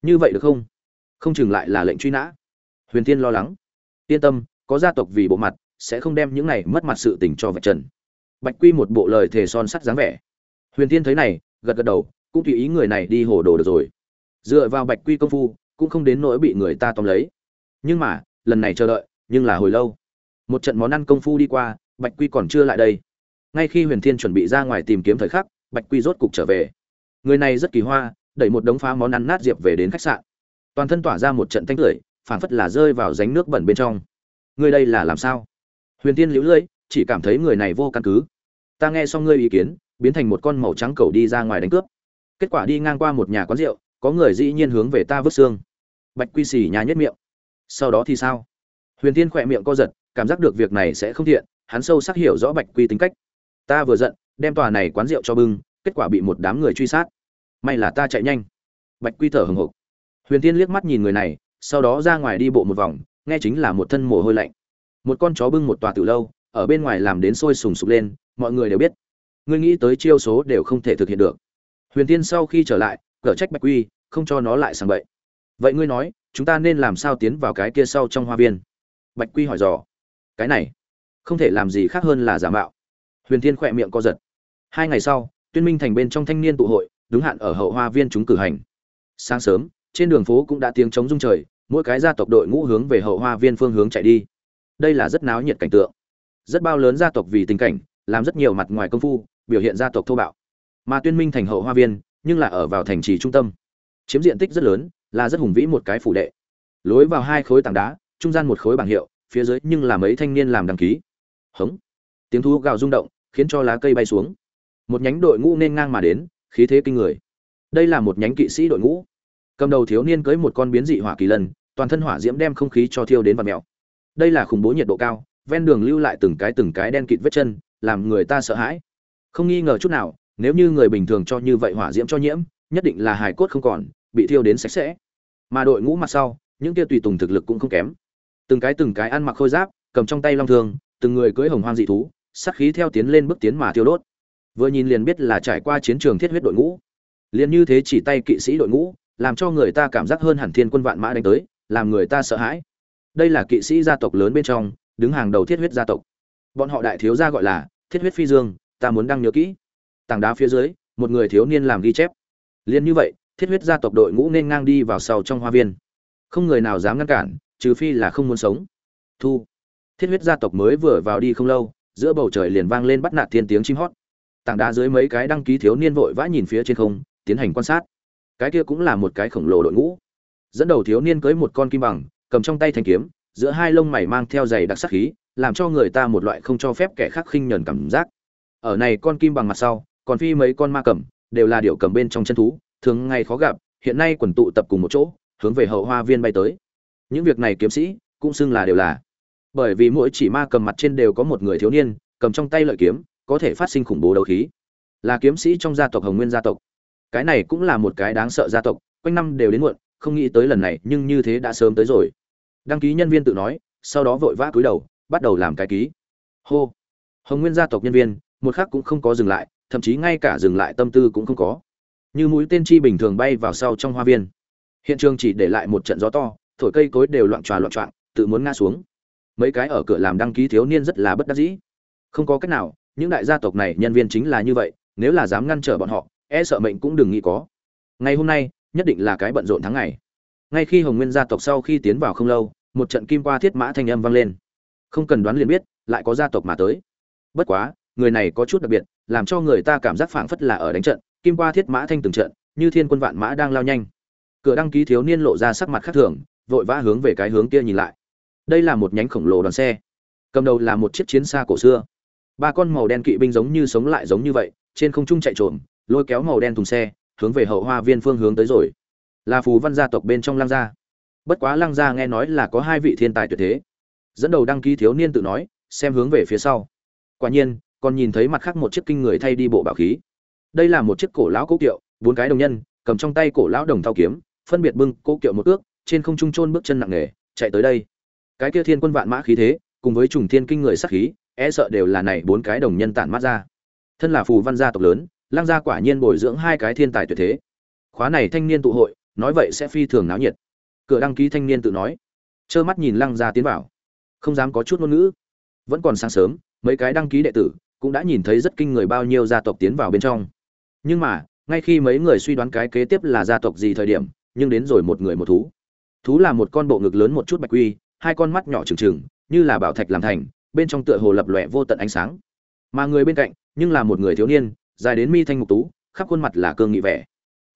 S1: như vậy được không? Không chừng lại là lệnh truy nã. Huyền tiên lo lắng. Yên tâm, có gia tộc vì bộ mặt, sẽ không đem những này mất mặt sự tình cho vạch trần. Bạch quy một bộ lời thề son sắt dáng vẻ. Huyền tiên thấy này, gật gật đầu, cũng tùy ý người này đi hồ đồ được rồi. Dựa vào bạch quy công phu, cũng không đến nỗi bị người ta tóm lấy. Nhưng mà, lần này chờ đợi, nhưng là hồi lâu một trận món ăn công phu đi qua, bạch quy còn chưa lại đây. Ngay khi huyền thiên chuẩn bị ra ngoài tìm kiếm thời khắc, bạch quy rốt cục trở về. Người này rất kỳ hoa, đẩy một đống phá món ăn nát diệp về đến khách sạn. Toàn thân tỏa ra một trận thanh tưởi, phảng phất là rơi vào ránh nước bẩn bên trong. Người đây là làm sao? Huyền tiên liễu lưỡi, chỉ cảm thấy người này vô căn cứ. Ta nghe xong ngươi ý kiến, biến thành một con màu trắng cầu đi ra ngoài đánh cướp. Kết quả đi ngang qua một nhà quán rượu, có người dĩ nhiên hướng về ta vứt xương. Bạch quy xì nhà nhất miệng. Sau đó thì sao? Huyền tiên khỏe miệng co giật cảm giác được việc này sẽ không thiện, hắn sâu sắc hiểu rõ bạch quy tính cách. Ta vừa giận, đem tòa này quán rượu cho bưng, kết quả bị một đám người truy sát. May là ta chạy nhanh. Bạch quy thở hừng hực. Huyền tiên liếc mắt nhìn người này, sau đó ra ngoài đi bộ một vòng, nghe chính là một thân mồ hôi lạnh. Một con chó bưng một tòa từ lâu, ở bên ngoài làm đến sôi sùng sục lên, mọi người đều biết. Ngươi nghĩ tới chiêu số đều không thể thực hiện được. Huyền tiên sau khi trở lại, cở trách bạch quy, không cho nó lại sang bậy. Vậy ngươi nói, chúng ta nên làm sao tiến vào cái kia sau trong hoa viên? Bạch quy hỏi dò cái này không thể làm gì khác hơn là giả mạo. Huyền Thiên khỏe miệng co giật. Hai ngày sau, tuyên minh thành bên trong thanh niên tụ hội, đúng hạn ở hậu hoa viên chúng cử hành. Sáng sớm, trên đường phố cũng đã tiếng trống rung trời, mỗi cái gia tộc đội ngũ hướng về hậu hoa viên phương hướng chạy đi. Đây là rất náo nhiệt cảnh tượng. Rất bao lớn gia tộc vì tình cảnh, làm rất nhiều mặt ngoài công phu, biểu hiện gia tộc thô bạo. Mà tuyên minh thành hậu hoa viên, nhưng là ở vào thành trì trung tâm. Chiếm diện tích rất lớn, là rất hùng vĩ một cái phủ đệ. Lối vào hai khối tảng đá, trung gian một khối bảng hiệu phía dưới nhưng là mấy thanh niên làm đăng ký. Hống. Tiếng thu gào rung động, khiến cho lá cây bay xuống. Một nhánh đội ngũ nên ngang mà đến, khí thế kinh người. Đây là một nhánh kỵ sĩ đội ngũ. Cầm đầu thiếu niên cưới một con biến dị hỏa kỳ lân, toàn thân hỏa diễm đem không khí cho thiêu đến và mèo. Đây là khủng bố nhiệt độ cao, ven đường lưu lại từng cái từng cái đen kịt vết chân, làm người ta sợ hãi. Không nghi ngờ chút nào, nếu như người bình thường cho như vậy hỏa diễm cho nhiễm, nhất định là hài cốt không còn, bị thiêu đến sạch sẽ. Mà đội ngũ mặt sau, những kia tùy tùng thực lực cũng không kém từng cái từng cái ăn mặc khôi giáp, cầm trong tay long thương, từng người cưỡi hồng hoang dị thú, sát khí theo tiến lên bước tiến mà thiêu đốt. Vừa nhìn liền biết là trải qua chiến trường thiết huyết đội ngũ. Liền như thế chỉ tay kỵ sĩ đội ngũ, làm cho người ta cảm giác hơn hẳn thiên quân vạn mã đánh tới, làm người ta sợ hãi. Đây là kỵ sĩ gia tộc lớn bên trong, đứng hàng đầu thiết huyết gia tộc. Bọn họ đại thiếu gia gọi là, thiết huyết phi dương, ta muốn đăng nhớ kỹ. Tảng đá phía dưới, một người thiếu niên làm ghi chép. Liền như vậy, thiết huyết gia tộc đội ngũ nên ngang đi vào sau trong hoa viên. Không người nào dám ngăn cản trừ phi là không muốn sống. Thu. Thiết huyết gia tộc mới vừa vào đi không lâu, giữa bầu trời liền vang lên bắt nạt thiên tiếng chim hót. Tảng đá dưới mấy cái đăng ký thiếu niên vội vã nhìn phía trên không, tiến hành quan sát. Cái kia cũng là một cái khổng lồ đội ngũ. Dẫn đầu thiếu niên cưới một con kim bằng, cầm trong tay thanh kiếm, giữa hai lông mày mang theo giày đặc sắc khí, làm cho người ta một loại không cho phép kẻ khác khinh nhẫn cảm giác. Ở này con kim bằng mặt sau, còn phi mấy con ma cầm, đều là điệu cầm bên trong chân thú, thường ngày khó gặp, hiện nay quần tụ tập cùng một chỗ, hướng về hậu hoa viên bay tới những việc này kiếm sĩ, cũng xưng là đều là. Bởi vì mỗi chỉ ma cầm mặt trên đều có một người thiếu niên, cầm trong tay lợi kiếm, có thể phát sinh khủng bố đấu khí. Là kiếm sĩ trong gia tộc hồng nguyên gia tộc. Cái này cũng là một cái đáng sợ gia tộc, quanh năm đều đến muộn, không nghĩ tới lần này, nhưng như thế đã sớm tới rồi. Đăng ký nhân viên tự nói, sau đó vội vã cúi đầu, bắt đầu làm cái ký. Hô. Hồng nguyên gia tộc nhân viên, một khắc cũng không có dừng lại, thậm chí ngay cả dừng lại tâm tư cũng không có. Như mũi tên chi bình thường bay vào sau trong hoa viên. Hiện trường chỉ để lại một trận gió to thổi cây cối đều loạn tròa loạn trọng tự muốn ngã xuống. Mấy cái ở cửa làm đăng ký thiếu niên rất là bất đắc dĩ. Không có cách nào, những đại gia tộc này nhân viên chính là như vậy, nếu là dám ngăn trở bọn họ e sợ mệnh cũng đừng nghĩ có. Ngày hôm nay, nhất định là cái bận rộn tháng ngày. Ngay khi hồng nguyên gia tộc sau khi tiến vào không lâu, một trận kim qua thiết mã thanh âm vang lên. Không cần đoán liền biết, lại có gia tộc mà tới. Bất quá, người này có chút đặc biệt, làm cho người ta cảm giác phảng phất là ở đánh trận, kim qua thiết mã thanh từng trận, như thiên quân vạn mã đang lao nhanh. Cửa đăng ký thiếu niên lộ ra sắc mặt khác thường vội vã hướng về cái hướng kia nhìn lại. Đây là một nhánh khổng lồ đoàn xe. Cầm đầu là một chiếc chiến xa cổ xưa. Ba con màu đen kỵ binh giống như sống lại giống như vậy, trên không trung chạy trộm lôi kéo màu đen thùng xe, hướng về hậu hoa viên phương hướng tới rồi. Là phù văn gia tộc bên trong lăng gia. Bất quá lăng gia nghe nói là có hai vị thiên tài tuyệt thế. Dẫn đầu đăng ký thiếu niên tự nói, xem hướng về phía sau. Quả nhiên, còn nhìn thấy mặt khác một chiếc kinh người thay đi bộ bảo khí. Đây là một chiếc cổ lão cố kiệu, bốn cái đồng nhân, cầm trong tay cổ lão đồng thao kiếm, phân biệt bưng cố kiệu một ước trên không trung chôn bước chân nặng nề, chạy tới đây. Cái kia thiên quân vạn mã khí thế, cùng với trùng thiên kinh người sắc khí e sợ đều là này bốn cái đồng nhân tản mát ra. Thân là phù văn gia tộc lớn lang gia quả nhiên bồi dưỡng hai cái thiên tài tuyệt thế. Khóa này thanh niên tụ hội, nói vậy sẽ phi thường náo nhiệt. Cửa đăng ký thanh niên tự nói. Trơ mắt nhìn lang gia tiến vào. Không dám có chút ngôn ngữ. Vẫn còn sáng sớm, mấy cái đăng ký đệ tử cũng đã nhìn thấy rất kinh người bao nhiêu gia tộc tiến vào bên trong. Nhưng mà, ngay khi mấy người suy đoán cái kế tiếp là gia tộc gì thời điểm, nhưng đến rồi một người một thú thú là một con bộ ngực lớn một chút bạch quy, hai con mắt nhỏ trừng trừng, như là bảo thạch làm thành, bên trong tựa hồ lập lòe vô tận ánh sáng. Mà người bên cạnh, nhưng là một người thiếu niên, dài đến mi thanh mục tú, khắp khuôn mặt là cương nghị vẻ.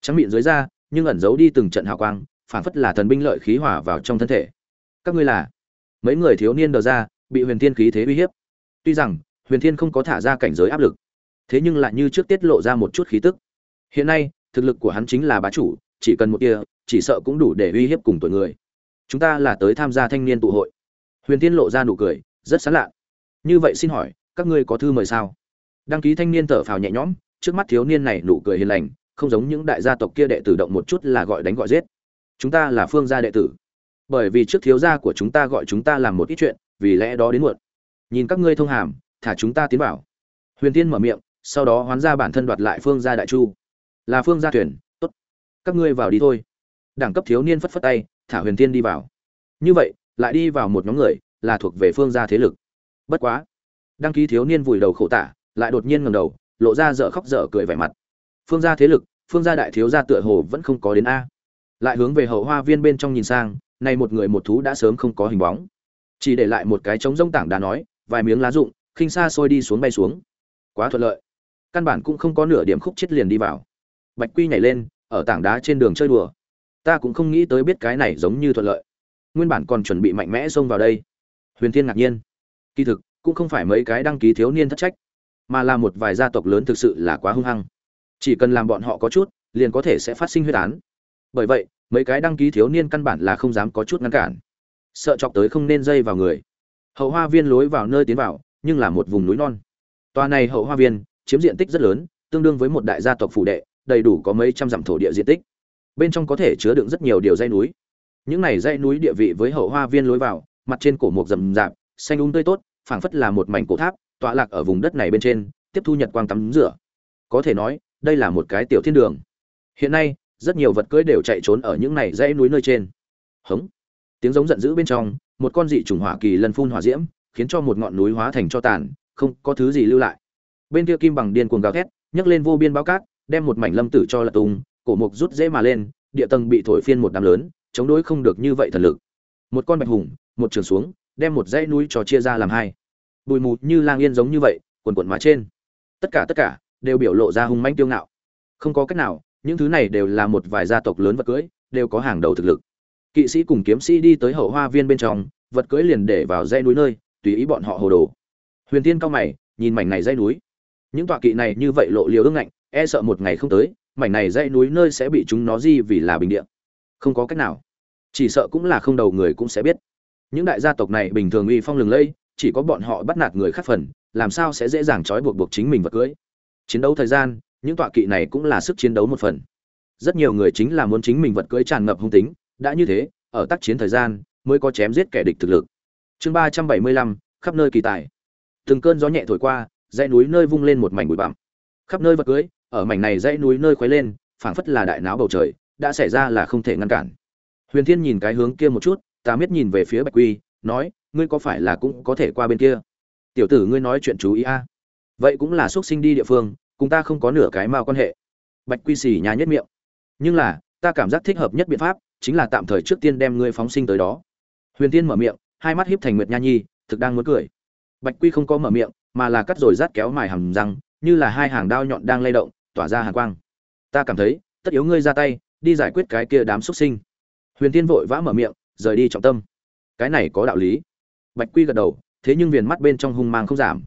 S1: Trắng miệng dưới da, nhưng ẩn giấu đi từng trận hào quang phản phất là thần binh lợi khí hỏa vào trong thân thể. Các ngươi là? Mấy người thiếu niên đờ ra, bị huyền thiên khí thế uy hiếp. Tuy rằng, huyền thiên không có thả ra cảnh giới áp lực, thế nhưng lại như trước tiết lộ ra một chút khí tức. Hiện nay, thực lực của hắn chính là bá chủ, chỉ cần một kia chỉ sợ cũng đủ để uy hiếp cùng tuổi người. Chúng ta là tới tham gia thanh niên tụ hội. Huyền tiên lộ ra nụ cười, rất sán lạ. Như vậy xin hỏi, các ngươi có thư mời sao? Đăng ký thanh niên thở phào nhẹ nhõm, trước mắt thiếu niên này nụ cười hiền lành, không giống những đại gia tộc kia đệ tử động một chút là gọi đánh gọi giết. Chúng ta là phương gia đệ tử. Bởi vì trước thiếu gia của chúng ta gọi chúng ta làm một ít chuyện, vì lẽ đó đến muộn. Nhìn các ngươi thông hàm, thả chúng ta tiến vào. Huyền tiên mở miệng, sau đó hoán ra bản thân đoạt lại phương gia đại chu. Là phương gia thuyền, tốt. Các ngươi vào đi thôi đẳng cấp thiếu niên phất phất tay, thả huyền tiên đi vào. Như vậy, lại đi vào một nhóm người, là thuộc về phương gia thế lực. Bất quá, đăng ký thiếu niên vùi đầu khổ tả, lại đột nhiên ngầm đầu, lộ ra dở khóc dở cười vẻ mặt. Phương gia thế lực, phương gia đại thiếu gia tựa hồ vẫn không có đến a. Lại hướng về hậu hoa viên bên trong nhìn sang, nay một người một thú đã sớm không có hình bóng. Chỉ để lại một cái trống rông tảng đá nói, vài miếng lá rụng, khinh xa xôi đi xuống bay xuống. Quá thuận lợi. Căn bản cũng không có nửa điểm khúc chết liền đi vào. Bạch quy nhảy lên, ở tảng đá trên đường chơi đùa ta cũng không nghĩ tới biết cái này giống như thuận lợi. Nguyên bản còn chuẩn bị mạnh mẽ xông vào đây. Huyền thiên ngạc nhiên. Kỳ thực, cũng không phải mấy cái đăng ký thiếu niên thất trách, mà là một vài gia tộc lớn thực sự là quá hung hăng. Chỉ cần làm bọn họ có chút, liền có thể sẽ phát sinh huyết án. Bởi vậy, mấy cái đăng ký thiếu niên căn bản là không dám có chút ngăn cản. Sợ chọc tới không nên dây vào người. Hậu hoa viên lối vào nơi tiến vào, nhưng là một vùng núi non. Tòa này hậu hoa viên, chiếm diện tích rất lớn, tương đương với một đại gia tộc phủ đệ, đầy đủ có mấy trăm dặm thổ địa diện tích bên trong có thể chứa đựng rất nhiều điều dây núi. Những này dây núi địa vị với hậu hoa viên lối vào, mặt trên cổ một rậm rạp, xanh úng tươi tốt, phảng phất là một mảnh cổ tháp, tọa lạc ở vùng đất này bên trên, tiếp thu nhật quang tắm rửa. Có thể nói, đây là một cái tiểu thiên đường. Hiện nay, rất nhiều vật cưỡi đều chạy trốn ở những này dãy núi nơi trên. Hống. Tiếng giống giận dữ bên trong, một con dị trùng hỏa kỳ lần phun hỏa diễm, khiến cho một ngọn núi hóa thành cho tàn, không có thứ gì lưu lại. Bên kia kim bằng điên cuồng gào thét, nhấc lên vô biên bao cát, đem một mảnh lâm tử cho lật tung cổ mục rút dễ mà lên, địa tầng bị thổi phiên một đám lớn, chống đối không được như vậy thần lực. Một con bạch hùng, một trường xuống, đem một dãy núi trò chia ra làm hai. Bụi mù như lang yên giống như vậy, quần quần má trên. Tất cả tất cả đều biểu lộ ra hung manh tiêu ngạo. Không có cách nào, những thứ này đều là một vài gia tộc lớn vật cưỡi đều có hàng đầu thực lực. Kỵ sĩ cùng kiếm sĩ đi tới hậu hoa viên bên trong, vật cưỡi liền để vào dãy núi nơi, tùy ý bọn họ hồ đồ. Huyền tiên cao mày, nhìn mảnh này dãy núi. Những tọa kỵ này như vậy lộ liều ương ngạnh e sợ một ngày không tới mảnh này dãy núi nơi sẽ bị chúng nó di vì là bình địa. Không có cách nào. Chỉ sợ cũng là không đầu người cũng sẽ biết. Những đại gia tộc này bình thường uy phong lừng lẫy chỉ có bọn họ bắt nạt người khác phần, làm sao sẽ dễ dàng trói buộc buộc chính mình vật cưới. Chiến đấu thời gian, những tọa kỵ này cũng là sức chiến đấu một phần. Rất nhiều người chính là muốn chính mình vật cưới tràn ngập hung tính, đã như thế, ở tác chiến thời gian, mới có chém giết kẻ địch thực lực. Chương ba trăm bảy mươi lăm, khắp nơi kỳ tài. Từng cơn gió nhẹ thổi qua, dãy núi nơi vung lên một mảnh bụi bặm. Khắp nơi vật cưới ở mảnh này dãy núi nơi khuấy lên, phảng phất là đại náo bầu trời, đã xảy ra là không thể ngăn cản. Huyền thiên nhìn cái hướng kia một chút, ta biết nhìn về phía bạch quy, nói, ngươi có phải là cũng có thể qua bên kia? Tiểu tử, ngươi nói chuyện chú ý a. Vậy cũng là xuất sinh đi địa phương, cùng ta không có nửa cái mao quan hệ. Bạch quy xì nhà nhất miệng. Nhưng là, ta cảm giác thích hợp nhất biện pháp, chính là tạm thời trước tiên đem ngươi phóng sinh tới đó. Huyền tiên mở miệng, hai mắt hiếp thành nguyệt nha nhi, thực đang muốn cười. Bạch quy không có mở miệng, mà là cắt rồi rát kéo mài hầm răng, như là hai hàng đao nhọn đang lay động tỏa ra hàn quang. Ta cảm thấy, tất yếu ngươi ra tay, đi giải quyết cái kia đám xuất sinh. Huyền tiên vội vã mở miệng, rời đi trọng tâm. Cái này có đạo lý. Bạch quy gật đầu, thế nhưng viền mắt bên trong hung mang không giảm.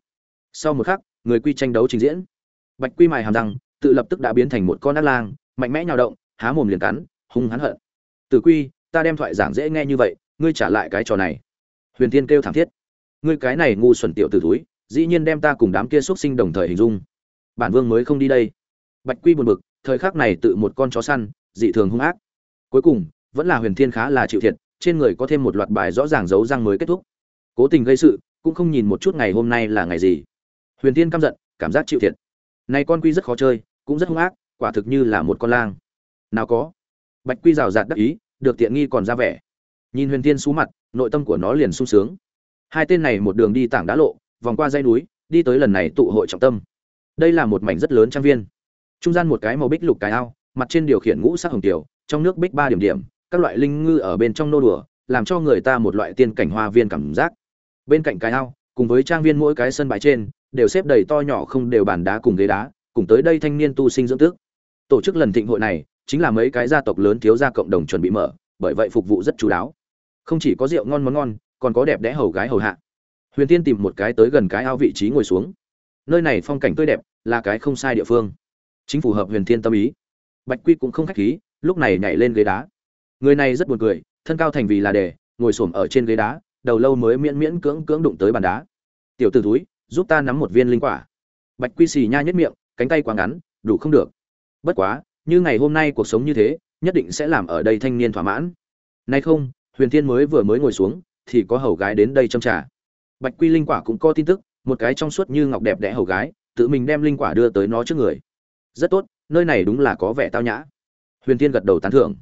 S1: Sau một khắc, người quy tranh đấu trình diễn. Bạch quy mài hàm răng, tự lập tức đã biến thành một con ác lang, mạnh mẽ nhào động, há mồm liền cắn, hung hắn hận. Tử quy, ta đem thoại giảng dễ nghe như vậy, ngươi trả lại cái trò này. Huyền tiên kêu thảm thiết. Ngươi cái này ngu xuẩn tiểu t túi dĩ nhiên đem ta cùng đám kia x sinh đồng thời hình dung. Bản vương mới không đi đây bạch quy buồn bực, thời khắc này tự một con chó săn, dị thường hung ác. Cuối cùng, vẫn là huyền thiên khá là chịu thiệt, trên người có thêm một loạt bài rõ ràng giấu răng mới kết thúc. Cố tình gây sự, cũng không nhìn một chút ngày hôm nay là ngày gì. Huyền thiên căm giận, cảm giác chịu thiệt. Này con quy rất khó chơi, cũng rất hung ác, quả thực như là một con lang. Nào có. Bạch quy rào rạt đắc ý, được tiện nghi còn ra vẻ. Nhìn huyền thiên xú mặt, nội tâm của nó liền sung sướng. Hai tên này một đường đi tảng đá lộ, vòng qua dãy núi, đi tới lần này tụ hội trọng tâm. Đây là một mảnh rất lớn trang viên trung gian một cái màu bích lục cái ao, mặt trên điều khiển ngũ sắc hồng tiểu, trong nước bích ba điểm điểm, các loại linh ngư ở bên trong nô đùa, làm cho người ta một loại tiên cảnh hoa viên cảm giác. Bên cạnh cái ao, cùng với trang viên mỗi cái sân bãi trên, đều xếp đầy to nhỏ không đều bàn đá cùng ghế đá, cùng tới đây thanh niên tu sinh dưỡng tước. Tổ chức lần thịnh hội này, chính là mấy cái gia tộc lớn thiếu gia cộng đồng chuẩn bị mở, bởi vậy phục vụ rất chú đáo. Không chỉ có rượu ngon món ngon, còn có đẹp đẽ hầu gái hầu hạ. Huyền tiên tìm một cái tới gần cái ao vị trí ngồi xuống. Nơi này phong cảnh tươi đẹp, là cái không sai địa phương chính phù hợp huyền thiên tâm ý. Bạch quy cũng không khách khí, lúc này nhảy lên ghế đá. Người này rất buồn cười, thân cao thành vì là đề, ngồi xổm ở trên ghế đá, đầu lâu mới miễn miễn cưỡng cưỡng đụng tới bàn đá. Tiểu t ử túi giúp ta nắm một viên linh quả. Bạch quy xì nha nhất miệng, cánh tay quá ngắn, đủ không được. Bất quá, như ngày hôm nay cuộc sống như thế, nhất định sẽ làm ở đây thanh niên thỏa mãn. Nay không, huyền thiên mới vừa mới ngồi xuống, thì có hầu gái đến đây châm trả bạch quy linh quả cũng có tin tức, một cái trong suốt như ngọc đẹp đẽ hầu gái, tự mình đem linh quả đưa tới nó trước người rất tốt, nơi này đúng là có vẻ tao nhã. Huyền thiên gật đầu tán thưởng.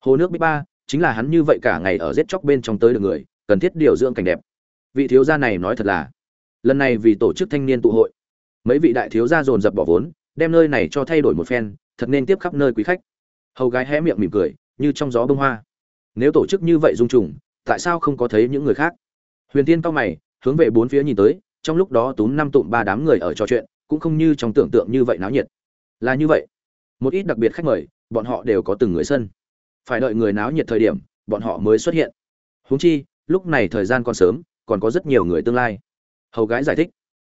S1: Hồ nước bích ba, chính là hắn như vậy cả ngày ở giết chóc bên trong tới được người, cần thiết điều dưỡng cảnh đẹp. Vị thiếu gia này nói thật là, lần này vì tổ chức thanh niên tụ hội, mấy vị đại thiếu gia dồn dập bỏ vốn, đem nơi này cho thay đổi một phen, thật nên tiếp khắp nơi quý khách. Hầu gái hé miệng mỉm cười, như trong gió bông hoa. Nếu tổ chức như vậy dung trùng, tại sao không có thấy những người khác? Huyền tiên cao mày, hướng về bốn phía nhìn tới, trong lúc đó túm năm tụm ba đám người ở trò chuyện, cũng không như trong tưởng tượng như vậy náo nhiệt là như vậy. Một ít đặc biệt khách mời, bọn họ đều có từng người sân. Phải đợi người náo nhiệt thời điểm, bọn họ mới xuất hiện. Huống chi, lúc này thời gian còn sớm, còn có rất nhiều người tương lai. Hầu gái giải thích.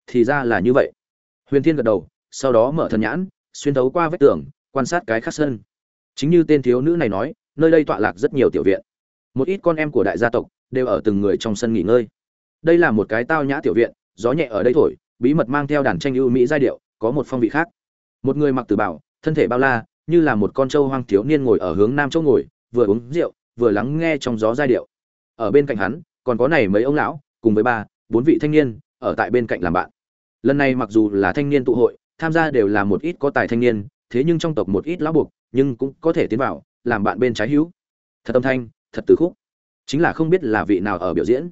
S1: Thì ra là như vậy. Huyền thiên gật đầu, sau đó mở thần nhãn, xuyên thấu qua vách tường, quan sát cái khắc sân. Chính như tên thiếu nữ này nói, nơi đây tọa lạc rất nhiều tiểu viện. Một ít con em của đại gia tộc đều ở từng người trong sân nghỉ ngơi. Đây là một cái tao nhã tiểu viện, gió nhẹ ở đây thổi, bí mật mang theo đàn tranh ưu mỹ giai điệu, có một phong vị khác một người mặc tử bảo, thân thể bao la, như là một con trâu hoang thiếu niên ngồi ở hướng nam chỗ ngồi, vừa uống rượu, vừa lắng nghe trong gió giai điệu. Ở bên cạnh hắn, còn có này mấy ông lão, cùng với ba, bốn vị thanh niên, ở tại bên cạnh làm bạn. Lần này mặc dù là thanh niên tụ hội, tham gia đều là một ít có tài thanh niên, thế nhưng trong tộc một ít lão buộc, nhưng cũng có thể tiến vào, làm bạn bên trái hữu. Thật âm thanh, thật từ khúc. Chính là không biết là vị nào ở biểu diễn.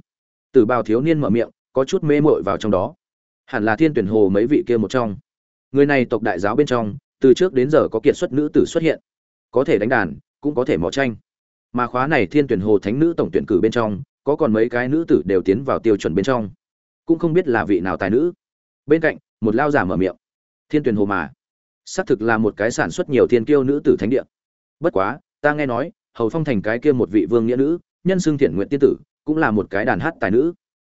S1: Từ bao thiếu niên mở miệng, có chút mê mội vào trong đó. Hẳn là thiên tuyển hồ mấy vị kia một trong người này tộc đại giáo bên trong, từ trước đến giờ có kiệt xuất nữ tử xuất hiện. Có thể đánh đàn, cũng có thể mò tranh. Mà khóa này thiên tuyển hồ thánh nữ tổng tuyển cử bên trong, có còn mấy cái nữ tử đều tiến vào tiêu chuẩn bên trong. Cũng không biết là vị nào tài nữ. Bên cạnh, một lao giả mở miệng. Thiên tuyển hồ mà. Xác thực là một cái sản xuất nhiều thiên kiêu nữ tử thánh địa. Bất quá, ta nghe nói, hầu phong thành cái kia một vị vương nghĩa nữ, nhân xưng thiện nguyện tiên tử, cũng là một cái đàn hát tài nữ.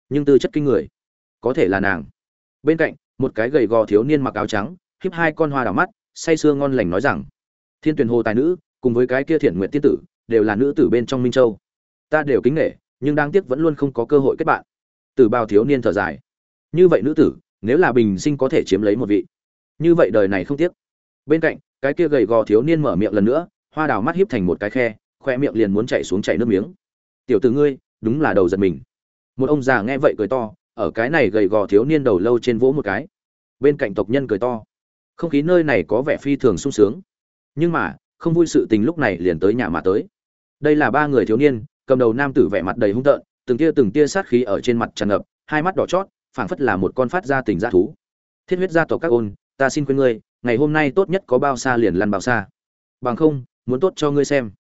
S1: Nhưng tư chất kinh người. Có thể là nàng. Bên cạnh một cái gầy gò thiếu niên mặc áo trắng, híp hai con hoa đào mắt, say sưa ngon lành nói rằng, thiên tuyển hồ tài nữ, cùng với cái kia thiện nguyện tiên tử, đều là nữ tử bên trong minh châu. Ta đều kính nể, nhưng đáng tiếc vẫn luôn không có cơ hội kết bạn. Tử bao thiếu niên thở dài. Như vậy nữ tử, nếu là bình sinh có thể chiếm lấy một vị. Như vậy đời này không tiếc. Bên cạnh, cái kia gầy gò thiếu niên mở miệng lần nữa, hoa đào mắt híp thành một cái khe, khoe miệng liền muốn chạy xuống chảy nước miếng. Tiểu tử ngươi, đúng là đầu giật mình. Một ông già nghe vậy cười to, ở cái này gầy gò thiếu niên đầu lâu trên vỗ một cái bên cạnh tộc nhân cười to. Không khí nơi này có vẻ phi thường sung sướng. Nhưng mà, không vui sự tình lúc này liền tới nhà mà tới. Đây là ba người thiếu niên, cầm đầu nam tử vẻ mặt đầy hung tợn, từng tia từng tia sát khí ở trên mặt tràn ngập, hai mắt đỏ chót, phảng phất là một con phát ra tình gia thú. Thiết huyết gia tộc các ôn, ta xin khuyên ngươi, ngày hôm nay tốt nhất có bao xa liền lăn bao xa. Bằng không, muốn tốt cho ngươi xem.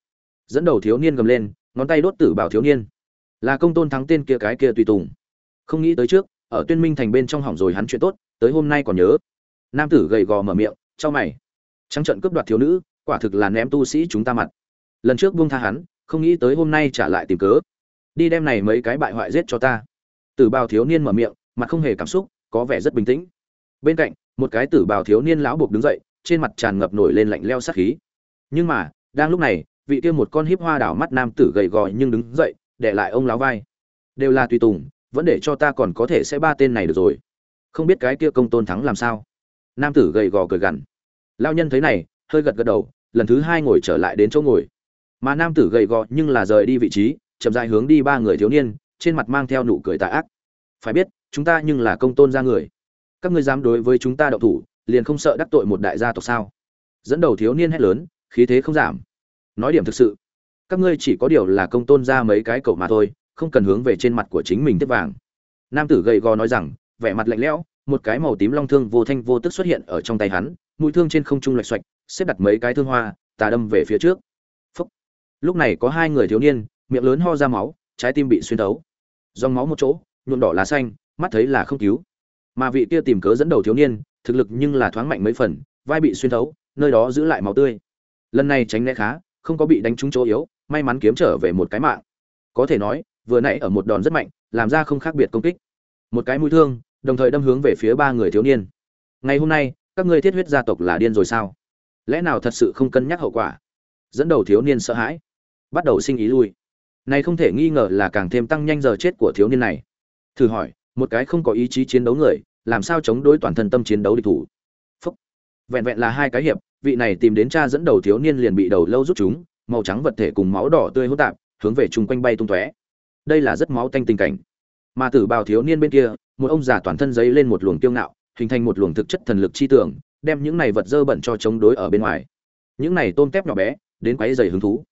S1: Dẫn đầu thiếu niên gầm lên, ngón tay đốt tử bảo thiếu niên. Là công tôn thắng tên kia cái kia tùy tùng. Không nghĩ tới trước, ở tuyên minh thành bên trong hỏng rồi hắn chuyện tốt tới hôm nay còn nhớ. Nam tử gầy gò mở miệng cho mày. Trắng trận cướp đoạt thiếu nữ, quả thực là ném tu sĩ chúng ta mặt. Lần trước buông tha hắn, không nghĩ tới hôm nay trả lại tìm cớ. Đi đem này mấy cái bại hoại giết cho ta. Tử bào thiếu niên mở miệng, mặt không hề cảm xúc, có vẻ rất bình tĩnh. Bên cạnh, một cái tử bào thiếu niên lão buộc đứng dậy, trên mặt tràn ngập nổi lên lạnh leo sát khí. Nhưng mà, đang lúc này, vị kia một con híp hoa đảo mắt nam tử gầy gò nhưng đứng dậy, để lại ông lão vai. Đều là tùy tùng, vẫn để cho ta còn có thể sẽ ba tên này được rồi không biết cái kia công tôn thắng làm sao. Nam tử gầy gò cười gằn. Lao nhân thấy này, hơi gật gật đầu, lần thứ hai ngồi trở lại đến chỗ ngồi. Mà nam tử gầy gò nhưng là rời đi vị trí, chậm dài hướng đi ba người thiếu niên, trên mặt mang theo nụ cười tà ác. Phải biết, chúng ta nhưng là công tôn ra người. Các ngươi dám đối với chúng ta đậu thủ, liền không sợ đắc tội một đại gia tộc sao? Dẫn đầu thiếu niên hét lớn, khí thế không giảm. Nói điểm thực sự, các ngươi chỉ có điều là công tôn ra mấy cái cậu mà thôi, không cần hướng về trên mặt của chính mình tiếp vàng. Nam tử gầy gò nói rằng vẻ mặt lạnh lẽo một cái màu tím long thương vô thanh vô tức xuất hiện ở trong tay hắn mũi thương trên không trung lạch xoạch xếp đặt mấy cái thương hoa tà đâm về phía trước. Phúc. lúc này có hai người thiếu niên miệng lớn ho ra máu trái tim bị xuyên thấu, dòng máu một chỗ nhuộm đỏ lá xanh mắt thấy là không cứu. Mà vị kia tìm cớ dẫn đầu thiếu niên thực lực nhưng là thoáng mạnh mấy phần vai bị xuyên thấu nơi đó giữ lại máu tươi. Lần này tránh né khá không có bị đánh trúng chỗ yếu may mắn kiếm trở về một cái mạng. Có thể nói vừa nãy ở một đòn rất mạnh làm ra không khác biệt công kích. Một cái mũi thương đồng thời đâm hướng về phía ba người thiếu niên. Ngày hôm nay, các ngươi thiết huyết gia tộc là điên rồi sao? Lẽ nào thật sự không cân nhắc hậu quả? Dẫn đầu thiếu niên sợ hãi, bắt đầu sinh ý lui. Này không thể nghi ngờ là càng thêm tăng nhanh giờ chết của thiếu niên này. Thử hỏi, một cái không có ý chí chiến đấu người, làm sao chống đối toàn thân tâm chiến đấu địch thủ? Phúc. vẹn vẹn là hai cái hiệp, vị này tìm đến cha dẫn đầu thiếu niên liền bị đầu lâu rút chúng, màu trắng vật thể cùng máu đỏ tươi hỗn tạp, hướng về chung quanh bay tung tóe. Đây là rất máu tanh tình cảnh. Mà tử bào thiếu niên bên kia một ông già toàn thân giấy lên một luồng tiêu ngạo, hình thành một luồng thực chất thần lực chi tưởng, đem những này vật dơ bẩn cho chống đối ở bên ngoài. Những này tôm tép nhỏ bé, đến quáy dày hứng thú.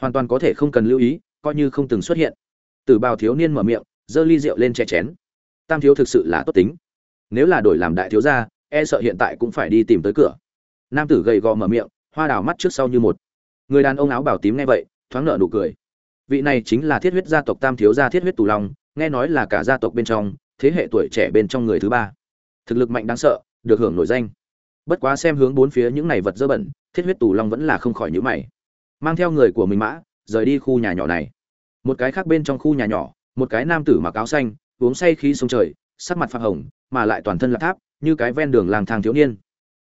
S1: Hoàn toàn có thể không cần lưu ý, coi như không từng xuất hiện. Tử bào thiếu niên mở miệng, giơ ly rượu lên che chén. Tam thiếu thực sự là tốt tính. Nếu là đổi làm đại thiếu gia e sợ hiện tại cũng phải đi tìm tới cửa. Nam tử gầy gò mở miệng, hoa đào mắt trước sau như một. Người đàn ông áo bảo tím nghe vậy, thoáng nợ nụ cười. Vị này chính là thiết huyết gia tộc tam thiếu gia thiết huyết tù long, nghe nói là cả gia tộc bên trong thế hệ tuổi trẻ bên trong người thứ ba. Thực lực mạnh đáng sợ, được hưởng nổi danh. Bất quá xem hướng bốn phía những này vật dơ bẩn, thiết huyết tù long vẫn là không khỏi nhữ mày. Mang theo người của mình mã, rời đi khu nhà nhỏ này. Một cái khác bên trong khu nhà nhỏ, một cái nam tử mặc áo xanh, uống say khí sông trời, sắc mặt phạc hồng, mà lại toàn thân là tháp, như cái ven đường lang thang thiếu niên.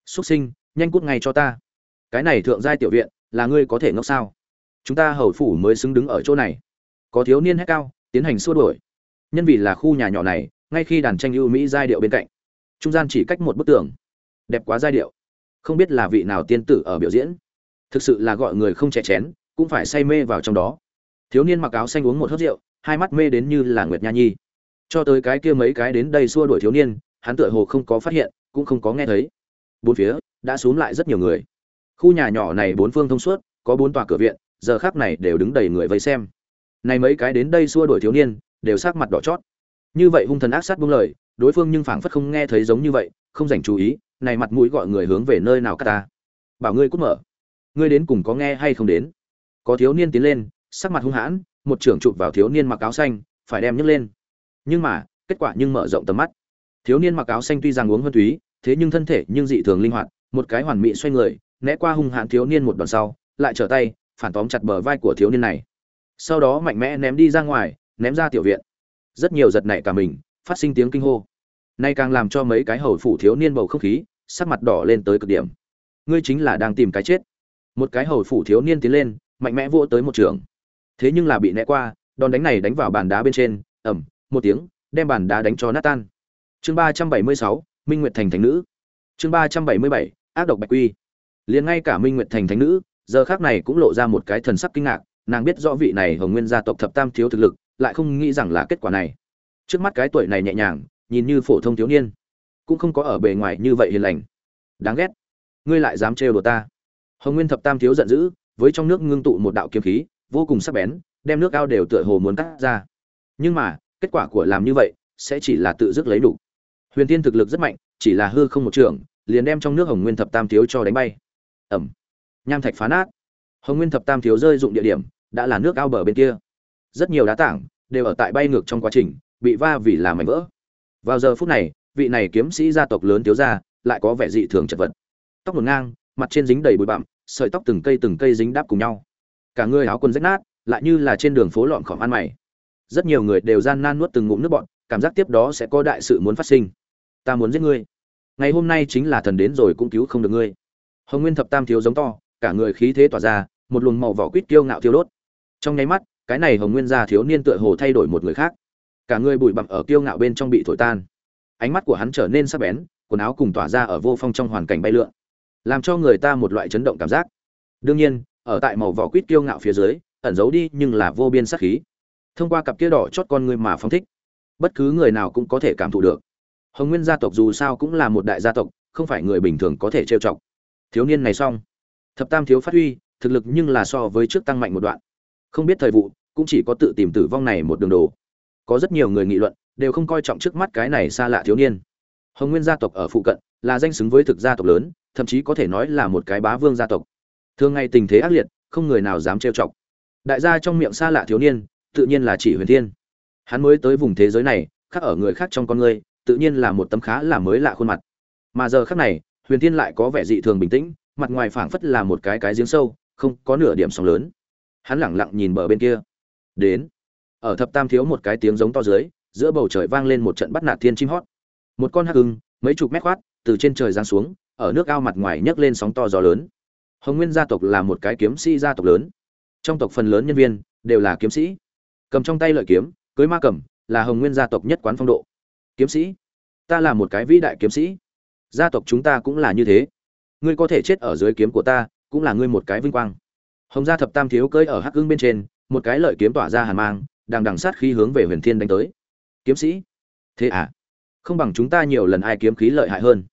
S1: Xuất sinh, nhanh cút ngay cho ta. Cái này thượng giai tiểu viện, là ngươi có thể ngốc sao? Chúng ta hầu phủ mới xứng đứng ở chỗ này. Có thiếu niên hét cao, tiến hành xua đuổi nhân vì là khu nhà nhỏ này, ngay khi đàn tranh ưu mỹ giai điệu bên cạnh, trung gian chỉ cách một bức tường. Đẹp quá giai điệu. Không biết là vị nào tiên tử ở biểu diễn. Thực sự là gọi người không trẻ chén, cũng phải say mê vào trong đó. Thiếu niên mặc áo xanh uống một hớt rượu, hai mắt mê đến như là nguyệt nha nhi. Cho tới cái kia mấy cái đến đây xua đuổi thiếu niên, hắn tựa hồ không có phát hiện, cũng không có nghe thấy. Bốn phía, đã xuống lại rất nhiều người. Khu nhà nhỏ này bốn phương thông suốt, có bốn tòa cửa viện, giờ khác này đều đứng đầy người vây xem. Này mấy cái đến đây xua đuổi thiếu niên đều sắc mặt đỏ chót. Như vậy hung thần ác sát buông lời, đối phương nhưng phảng phất không nghe thấy giống như vậy, không dành chú ý, này mặt mũi gọi người hướng về nơi nào cả ta. Bảo ngươi cút mở. Ngươi đến cùng có nghe hay không đến? Có thiếu niên tiến lên, sắc mặt hung hãn, một trưởng chụp vào thiếu niên mặc áo xanh, phải đem nhấc lên. Nhưng mà, kết quả nhưng mở rộng tầm mắt. Thiếu niên mặc áo xanh tuy rằng uống hơn túy, thế nhưng thân thể nhưng dị thường linh hoạt, một cái hoàn mỹ xoay người, né qua hung hãn thiếu niên một đoạn sau, lại trở tay, phản tóm chặt bờ vai của thiếu niên này. Sau đó mạnh mẽ ném đi ra ngoài ném ra tiểu viện. Rất nhiều giật nảy cả mình, phát sinh tiếng kinh hô. Nay càng làm cho mấy cái hầu phủ thiếu niên bầu không khí, sắc mặt đỏ lên tới cực điểm. Ngươi chính là đang tìm cái chết. Một cái hầu phủ thiếu niên tiến lên, mạnh mẽ vỗ tới một trường. Thế nhưng là bị né qua, đòn đánh này đánh vào bàn đá bên trên ẩm một tiếng, đem bàn đá đánh cho nát tan. Chương ba trăm bảy mươi sáu, minh nguyệt thành thánh nữ. Chương ba trăm bảy mươi bảy, ác độc bạch quy. Liền ngay cả minh nguyệt thành thánh nữ, giờ khác này cũng lộ ra một cái thần sắc kinh ngạc, nàng biết rõ vị này hồng nguyên gia tộc thập tam thiếu thực lực lại không nghĩ rằng là kết quả này. Trước mắt cái tuổi này nhẹ nhàng, nhìn như phổ thông thiếu niên, cũng không có ở bề ngoài như vậy hiền lành. Đáng ghét. Ngươi lại dám trêu đùa ta. Hồng nguyên thập tam thiếu giận dữ, với trong nước ngưng tụ một đạo kiếm khí, vô cùng sắc bén, đem nước ao đều tựa hồ muốn cắt ra. Nhưng mà, kết quả của làm như vậy, sẽ chỉ là tự dứt lấy đủ. Huyền tiên thực lực rất mạnh, chỉ là hư không một trường, liền đem trong nước hồng nguyên thập tam thiếu cho đánh bay. Ẩm. Nham thạch phá nát. Hồng nguyên thập tam thiếu rơi dụng địa điểm, đã là nước ao bờ bên kia rất nhiều đá tảng đều ở tại bay ngược trong quá trình, bị va vì làm mảnh vỡ. Vào giờ phút này, vị này kiếm sĩ gia tộc lớn thiếu gia lại có vẻ dị thường chật vật. Tóc ngổn ngang, mặt trên dính đầy bụi bặm, sợi tóc từng cây từng cây dính đáp cùng nhau. Cả người áo quần rách nát, lại như là trên đường phố lọn khỏm ăn mày. Rất nhiều người đều gian nan nuốt từng ngụm nước bọn cảm giác tiếp đó sẽ có đại sự muốn phát sinh. Ta muốn giết ngươi. Ngày hôm nay chính là thần đến rồi cũng cứu không được ngươi. Hồng nguyên thập tam thiếu giống to, cả người khí thế tỏa ra, một luồng màu vỏ quýt kiêu ngạo thiêu đốt. Trong nháy mắt cái này hồng nguyên gia thiếu niên tựa hồ thay đổi một người khác. Cả người bụi bặm ở kiêu ngạo bên trong bị thổi tan. Ánh mắt của hắn trở nên sắc bén, quần áo cùng tỏa ra ở vô phong trong hoàn cảnh bay lượn, làm cho người ta một loại chấn động cảm giác. Đương nhiên, ở tại màu vỏ quýt kiêu ngạo phía dưới, ẩn giấu đi nhưng là vô biên sắc khí. Thông qua cặp kia đỏ chót con người mà phong thích, bất cứ người nào cũng có thể cảm thụ được. Hồng nguyên gia tộc dù sao cũng là một đại gia tộc, không phải người bình thường có thể trêu chọc. Thiếu niên này xong. Thập tam thiếu phát huy, thực lực nhưng là so với trước tăng mạnh một đoạn không biết thời vụ, cũng chỉ có tự tìm tử vong này một đường đồ. Có rất nhiều người nghị luận, đều không coi trọng trước mắt cái này xa lạ thiếu niên. Hồng nguyên gia tộc ở phụ cận, là danh xứng với thực gia tộc lớn, thậm chí có thể nói là một cái bá vương gia tộc. Thường ngày tình thế ác liệt, không người nào dám trêu chọc. Đại gia trong miệng xa lạ thiếu niên, tự nhiên là chỉ huyền thiên. Hắn mới tới vùng thế giới này, khác ở người khác trong con người, tự nhiên là một tấm khá là mới lạ khuôn mặt. Mà giờ khác này, huyền thiên lại có vẻ dị thường bình tĩnh, mặt ngoài phảng phất là một cái cái giếng sâu, không có nửa điểm sóng lớn hắn lẳng lặng nhìn bờ bên kia. Đến. Ở thập tam thiếu một cái tiếng giống to dưới, giữa bầu trời vang lên một trận bắt nạt thiên chim hót. Một con hắc hưng mấy chục mét khoát, từ trên trời giáng xuống, ở nước ao mặt ngoài nhấc lên sóng to gió lớn. Hồng nguyên gia tộc là một cái kiếm sĩ gia tộc lớn. Trong tộc phần lớn nhân viên, đều là kiếm sĩ. Cầm trong tay lợi kiếm, cưới ma cầm, là hồng nguyên gia tộc nhất quán phong độ. Kiếm sĩ. Ta là một cái vĩ đại kiếm sĩ. Gia tộc chúng ta cũng là như thế. Ngươi có thể chết ở dưới kiếm của ta, cũng là ngươi một cái vinh quang hồng gia thập tam thiếu cưỡi ở hắc ương bên trên, một cái lợi kiếm tỏa ra hàn mang, đang đằng sát khí hướng về huyền thiên đánh tới. Kiếm sĩ. Thế à? Không bằng chúng ta nhiều lần ai kiếm khí lợi hại hơn.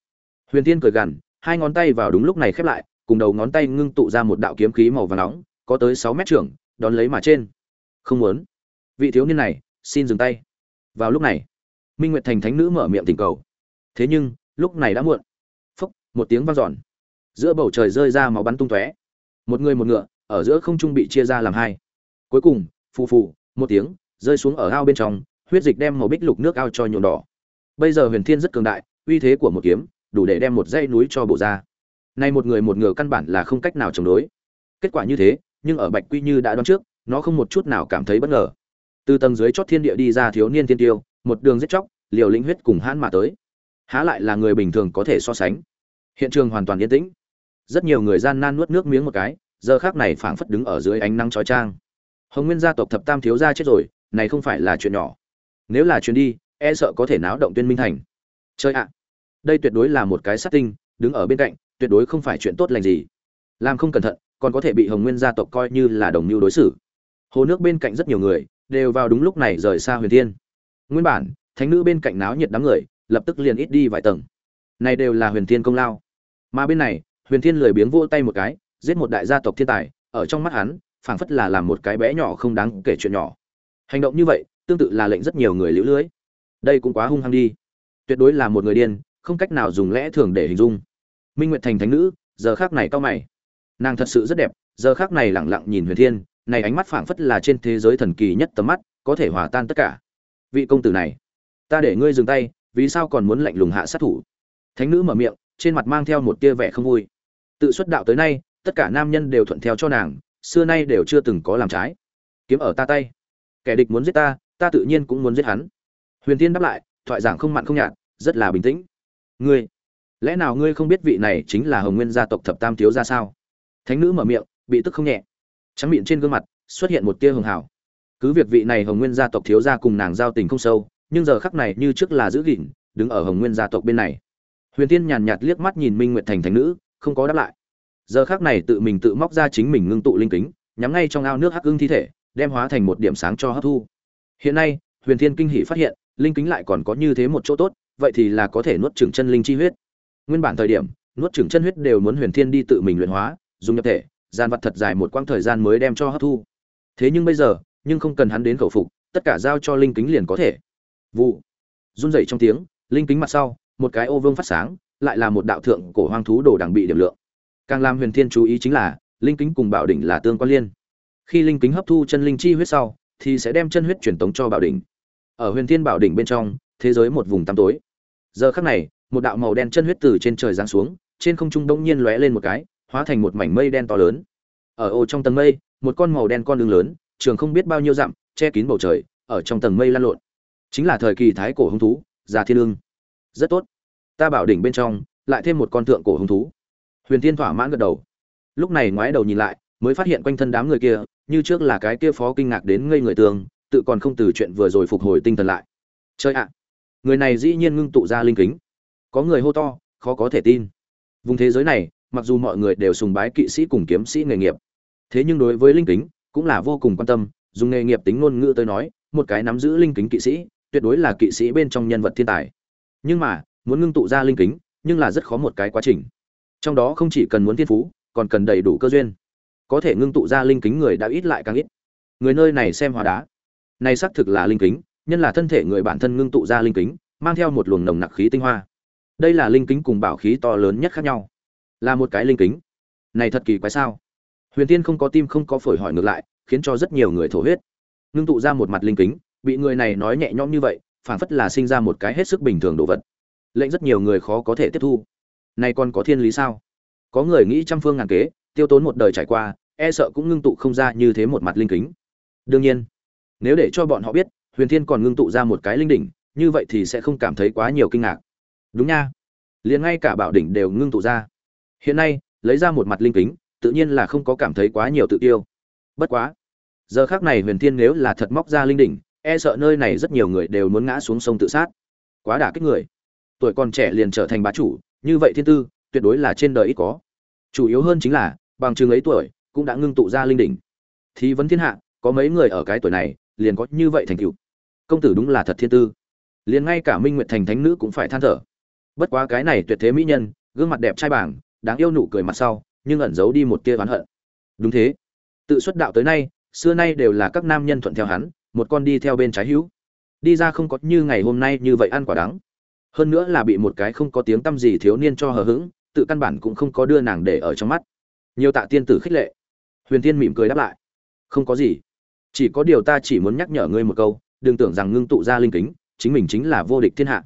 S1: Huyền thiên cười gằn, hai ngón tay vào đúng lúc này khép lại, cùng đầu ngón tay ngưng tụ ra một đạo kiếm khí màu vàng nóng, có tới sáu mét trưởng, đón lấy mà trên. Không muốn. Vị thiếu niên này, xin dừng tay. Vào lúc này, minh nguyệt thành thánh nữ mở miệng tình cầu. Thế nhưng, lúc này đã muộn. Phốc một tiếng vang dọn. Giữa bầu trời rơi ra máu bắn tung tóe. Một người một ngựa ở giữa không trung bị chia ra làm hai. Cuối cùng, phù phù, một tiếng, rơi xuống ở ao bên trong, huyết dịch đem màu bích lục nước ao cho nhuộm đỏ. Bây giờ huyền thiên rất cường đại, uy thế của một kiếm, đủ để đem một dãy núi cho bộ ra. Nay một người một ngựa căn bản là không cách nào chống đối. Kết quả như thế, nhưng ở bạch quy như đã đoán trước, nó không một chút nào cảm thấy bất ngờ. Từ tầng dưới chót thiên địa đi ra thiếu niên tiên tiêu, một đường giết chóc, liều lĩnh huyết cùng hãn mà tới. Há lại là người bình thường có thể so sánh. Hiện trường hoàn toàn yên tĩnh. Rất nhiều người gian nan nuốt nước miếng một cái giờ khác này phảng phất đứng ở dưới ánh nắng chói chang. Hồng nguyên gia tộc thập tam thiếu gia chết rồi, này không phải là chuyện nhỏ. Nếu là chuyện đi e sợ có thể náo động tuyên minh thành. Chơi ạ. Đây tuyệt đối là một cái sát tinh, đứng ở bên cạnh, tuyệt đối không phải chuyện tốt lành gì. Làm không cẩn thận, còn có thể bị hồng nguyên gia tộc coi như là đồng mưu đối xử. Hồ nước bên cạnh rất nhiều người, đều vào đúng lúc này rời xa huyền thiên. Nguyên bản, thánh nữ bên cạnh náo nhiệt đám người, lập tức liền ít đi vài tầng. Này đều là huyền thiên công lao. Mà bên này, huyền thiên lười biếng vỗ tay một cái giết một đại gia tộc thiên tài, ở trong mắt hắn, phảng phất là làm một cái bé nhỏ không đáng kể chuyện nhỏ. Hành động như vậy, tương tự là lệnh rất nhiều người liễu lưới. Đây cũng quá hung hăng đi. Tuyệt đối là một người điên, không cách nào dùng lẽ thường để hình dung. Minh nguyệt thành thánh nữ, giờ khác này cao mày. Nàng thật sự rất đẹp, giờ khác này lẳng lặng nhìn huyền thiên, này ánh mắt phảng phất là trên thế giới thần kỳ nhất tầm mắt, có thể hòa tan tất cả. Vị công tử này, ta để ngươi dừng tay, vì sao còn muốn lạnh lùng hạ sát thủ? Thánh nữ mở miệng, trên mặt mang theo một tia vẻ không vui. Tự xuất đạo tới nay tất cả nam nhân đều thuận theo cho nàng, xưa nay đều chưa từng có làm trái. Kiếm ở ta tay. Kẻ địch muốn giết ta ta tự nhiên cũng muốn giết hắn. Huyền tiên đáp lại, thoại giảng không mặn không nhạt, rất là bình tĩnh. Ngươi, lẽ nào ngươi không biết vị này chính là hồng nguyên gia tộc thập tam thiếu ra sao? Thánh nữ mở miệng, bị tức không nhẹ. Trắng miệng trên gương mặt, xuất hiện một tia hường hảo. Cứ việc vị này hồng nguyên gia tộc thiếu gia cùng nàng giao tình không sâu, nhưng giờ khắc này như trước là giữ gìn, đứng ở hồng nguyên gia tộc bên này. Huyền tiên nhàn nhạt liếc mắt nhìn minh nguyệt thành thánh nữ, không có đáp lại giờ khắc này tự mình tự móc ra chính mình ngưng tụ linh kính, nhắm ngay trong ao nước hắc ưng thi thể, đem hóa thành một điểm sáng cho hấp thu. Hiện nay, huyền thiên kinh hỷ phát hiện, linh kính lại còn có như thế một chỗ tốt, vậy thì là có thể nuốt trừng chân linh chi huyết. Nguyên bản thời điểm, nuốt trừng chân huyết đều muốn huyền thiên đi tự mình luyện hóa, dùng nhập thể, gian vật thật dài một quãng thời gian mới đem cho hấp thu. Thế nhưng bây giờ, nhưng không cần hắn đến khẩu phục, tất cả giao cho linh kính liền có thể. Vụ. Run rẩy trong tiếng, linh kính mặt sau, một cái ô vương phát sáng, lại là một đạo thượng cổ hoang thú đồ đằng bị điểm lượng càng làm huyền thiên chú ý chính là, linh kính cùng bảo đỉnh là tương quan liên. Khi linh kính hấp thu chân linh chi huyết sau, thì sẽ đem chân huyết truyền tống cho bảo đỉnh. Ở huyền thiên bảo đỉnh bên trong, thế giới một vùng tăm tối. Giờ khắc này, một đạo màu đen chân huyết từ trên trời giáng xuống, trên không trung đông nhiên lóe lên một cái, hóa thành một mảnh mây đen to lớn. Ở ô trong tầng mây, một con màu đen con đường lớn, trường không biết bao nhiêu dặm, che kín bầu trời, ở trong tầng mây lan lộn. Chính là thời kỳ thái cổ hung thú, già thiên lương. Rất tốt. Ta bảo đỉnh bên trong, lại thêm một con thượng cổ hung thú huyền Thiên thỏa mãn gật đầu. Lúc này ngoái đầu nhìn lại, mới phát hiện quanh thân đám người kia, như trước là cái kia phó kinh ngạc đến ngây người tường, tự còn không từ chuyện vừa rồi phục hồi tinh thần lại. Chơi ạ! Người này dĩ nhiên ngưng tụ ra linh kính. Có người hô to, khó có thể tin. Vùng thế giới này, mặc dù mọi người đều sùng bái kỵ sĩ cùng kiếm sĩ nghề nghiệp, thế nhưng đối với linh kính, cũng là vô cùng quan tâm, dùng nghề nghiệp tính ngôn ngữ tới nói, một cái nắm giữ linh kính kỵ sĩ, tuyệt đối là kỵ sĩ bên trong nhân vật thiên tài. Nhưng mà, muốn ngưng tụ ra linh kính, nhưng là rất khó một cái quá trình trong đó không chỉ cần muốn thiên phú, còn cần đầy đủ cơ duyên. Có thể ngưng tụ ra linh kính người đã ít lại càng ít. Người nơi này xem hòa đá. Này xác thực là linh kính, nhân là thân thể người bản thân ngưng tụ ra linh kính, mang theo một luồng nồng nặc khí tinh hoa. Đây là linh kính cùng bảo khí to lớn nhất khác nhau. Là một cái linh kính. Này thật kỳ quái sao? Huyền tiên không có tim không có phổi hỏi ngược lại, khiến cho rất nhiều người thổ huyết. Ngưng tụ ra một mặt linh kính, bị người này nói nhẹ nhõm như vậy, phảng phất là sinh ra một cái hết sức bình thường đồ vật. Lệnh rất nhiều người khó có thể tiếp thu này còn có thiên lý sao? Có người nghĩ trăm phương ngàn kế, tiêu tốn một đời trải qua e sợ cũng ngưng tụ không ra như thế một mặt linh kính. Đương nhiên, nếu để cho bọn họ biết, huyền thiên còn ngưng tụ ra một cái linh đỉnh, như vậy thì sẽ không cảm thấy quá nhiều kinh ngạc. Đúng nha. Liền ngay cả bảo đỉnh đều ngưng tụ ra. Hiện nay, lấy ra một mặt linh kính, tự nhiên là không có cảm thấy quá nhiều tự tiêu. Bất quá, giờ khác này huyền thiên nếu là thật móc ra linh đỉnh e sợ nơi này rất nhiều người đều muốn ngã xuống sông tự sát. Quá đả kích người. Tuổi còn trẻ liền trở thành bá chủ như vậy thiên tư, tuyệt đối là trên đời ít có. Chủ yếu hơn chính là, bằng chừng ấy tuổi, cũng đã ngưng tụ ra linh đỉnh. Thì vấn thiên hạ, có mấy người ở cái tuổi này, liền có như vậy thành tựu. Công tử đúng là thật thiên tư. Liền ngay cả minh nguyệt thành thánh nữ cũng phải than thở. Bất quá cái này tuyệt thế mỹ nhân, gương mặt đẹp trai bảng đáng yêu nụ cười mặt sau, nhưng ẩn giấu đi một tia oán hận. Đúng thế. Tự xuất đạo tới nay, xưa nay đều là các nam nhân thuận theo hắn, một con đi theo bên trái hữu. Đi ra không có như ngày hôm nay như vậy ăn quả đắng hơn nữa là bị một cái không có tiếng tăm gì thiếu niên cho hờ hững, tự căn bản cũng không có đưa nàng để ở trong mắt. Nhiều tạ tiên tử khích lệ. Huyền tiên mỉm cười đáp lại. Không có gì. Chỉ có điều ta chỉ muốn nhắc nhở ngươi một câu, đừng tưởng rằng ngưng tụ ra linh kính, chính mình chính là vô địch thiên hạ.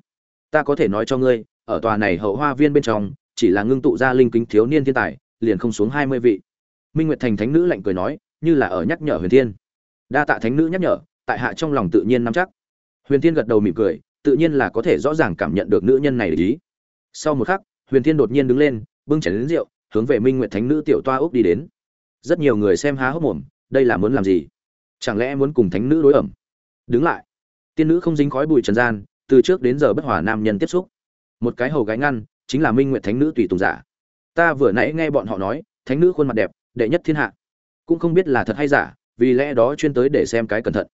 S1: Ta có thể nói cho ngươi, ở tòa này hậu hoa viên bên trong, chỉ là ngưng tụ ra linh kính thiếu niên thiên tài, liền không xuống hai mươi vị. Minh nguyệt thành thánh nữ lạnh cười nói, như là ở nhắc nhở huyền thiên. Đa tạ thánh nữ nhắc nhở, tại hạ trong lòng tự nhiên nắm chắc. Huyền thiên gật đầu mỉm cười tự nhiên là có thể rõ ràng cảm nhận được nữ nhân này để ý. Sau một khắc, huyền thiên đột nhiên đứng lên, bưng chén đến rượu, hướng về minh nguyệt thánh nữ tiểu toa úc đi đến. Rất nhiều người xem há hốc mồm, đây là muốn làm gì? Chẳng lẽ muốn cùng thánh nữ đối ẩm? Đứng lại. Tiên nữ không dính khói bụi trần gian, từ trước đến giờ bất hòa nam nhân tiếp xúc. Một cái hầu gái ngăn, chính là minh nguyệt thánh nữ tùy tùng giả. Ta vừa nãy nghe bọn họ nói, thánh nữ khuôn mặt đẹp, đệ nhất thiên hạ. Cũng không biết là thật hay giả, vì lẽ đó chuyên tới để xem cái cẩn thận.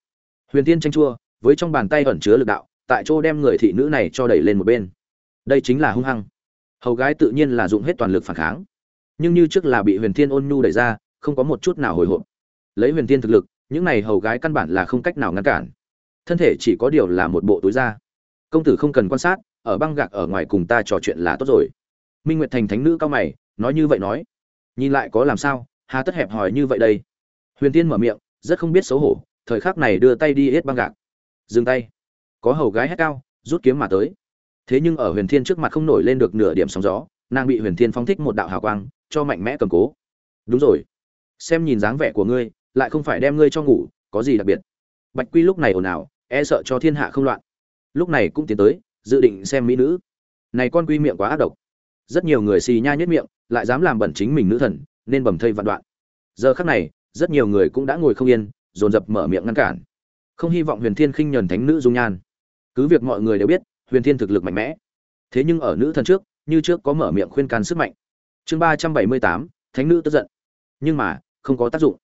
S1: Huyền tiên tranh chua, với trong bàn tay ẩn chứa lực đạo tại chỗ đem người thị nữ này cho đẩy lên một bên. Đây chính là hung hăng. Hầu gái tự nhiên là dụng hết toàn lực phản kháng. Nhưng như trước là bị huyền thiên ôn nhu đẩy ra, không có một chút nào hồi hộp. Lấy huyền thiên thực lực, những này hầu gái căn bản là không cách nào ngăn cản. Thân thể chỉ có điều là một bộ túi da. Công tử không cần quan sát, ở băng gạc ở ngoài cùng ta trò chuyện là tốt rồi. Minh nguyệt thành thánh nữ cao mày, nói như vậy nói. Nhìn lại có làm sao, hà tất hẹp hòi như vậy đây. Huyền tiên mở miệng, rất không biết xấu hổ, thời khắc này đưa tay đi hết băng gạc. Dừng tay có hầu gái hét cao, rút kiếm mà tới. Thế nhưng ở huyền thiên trước mặt không nổi lên được nửa điểm sóng gió, nàng bị huyền thiên phóng thích một đạo hào quang, cho mạnh mẽ cầm cố. Đúng rồi. Xem nhìn dáng vẻ của ngươi, lại không phải đem ngươi cho ngủ, có gì đặc biệt? Bạch quy lúc này ồn ào e sợ cho thiên hạ không loạn. Lúc này cũng tiến tới, dự định xem mỹ nữ. Này con quy miệng quá ác độc. Rất nhiều người xì nha nhất miệng, lại dám làm bẩn chính mình nữ thần, nên bầm thây vạn đoạn. Giờ khắc này, rất nhiều người cũng đã ngồi không yên, dồn dập mở miệng ngăn cản. Không hy vọng huyền thiên khinh nhờn thánh nữ dung nhan cứ việc mọi người đều biết, huyền thiên thực lực mạnh mẽ. Thế nhưng ở nữ thần trước, như trước có mở miệng khuyên can sức mạnh. Chương ba trăm bảy mươi tám, thánh nữ tức giận. Nhưng mà, không có tác dụng.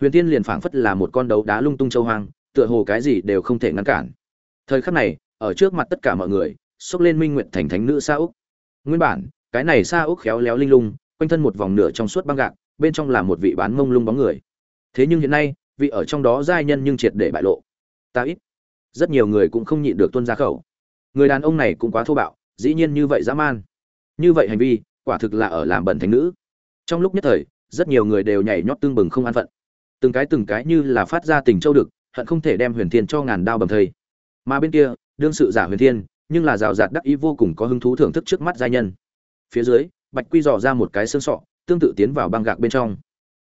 S1: Huyền thiên liền phảng phất là một con đấu đá lung tung châu hoang, tựa hồ cái gì đều không thể ngăn cản. Thời khắc này, ở trước mặt tất cả mọi người, xốc lên minh nguyện thành thánh nữ sa úc. Nguyên bản, cái này sa úc khéo léo linh lung, quanh thân một vòng nửa trong suốt băng gạc, bên trong là một vị bán mông lung bóng người. Thế nhưng hiện nay, vị ở trong đó giai nhân nhưng triệt để bại lộ. Ta ít rất nhiều người cũng không nhịn được tuân ra khẩu. Người đàn ông này cũng quá thô bạo, dĩ nhiên như vậy dã man. Như vậy hành vi, quả thực là ở làm bẩn thánh nữ. Trong lúc nhất thời, rất nhiều người đều nhảy nhót tương bừng không an phận. Từng cái từng cái như là phát ra tình châu đực, hận không thể đem huyền thiên cho ngàn đao bầm thây. Mà bên kia, đương sự giả huyền thiên, nhưng là rào rạt đắc ý vô cùng có hứng thú thưởng thức trước mắt giai nhân. Phía dưới, bạch quy dò ra một cái xương sọ, tương tự tiến vào băng gạc bên trong.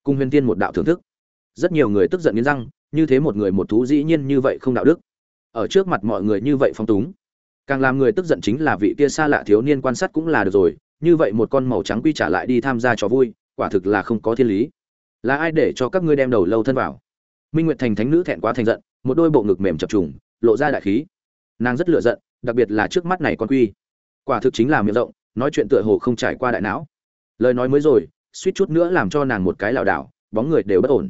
S1: Cùng huyền thiên một đạo thưởng thức. Rất nhiều người tức giận nghiến răng, như thế một người một thú dĩ nhiên như vậy không đạo đức ở trước mặt mọi người như vậy phong túng. Càng làm người tức giận chính là vị kia xa lạ thiếu niên quan sát cũng là được rồi, như vậy một con màu trắng quy trả lại đi tham gia trò vui, quả thực là không có thiên lý. Là ai để cho các ngươi đem đầu lâu thân vào? Minh nguyệt thành thánh nữ thẹn quá thành giận, một đôi bộ ngực mềm chập trùng, lộ ra đại khí. Nàng rất lựa giận, đặc biệt là trước mắt này con quy. Quả thực chính là miệng rộng, nói chuyện tựa hồ không trải qua đại não. Lời nói mới rồi, suýt chút nữa làm cho nàng một cái lảo đảo, bóng người đều bất ổn.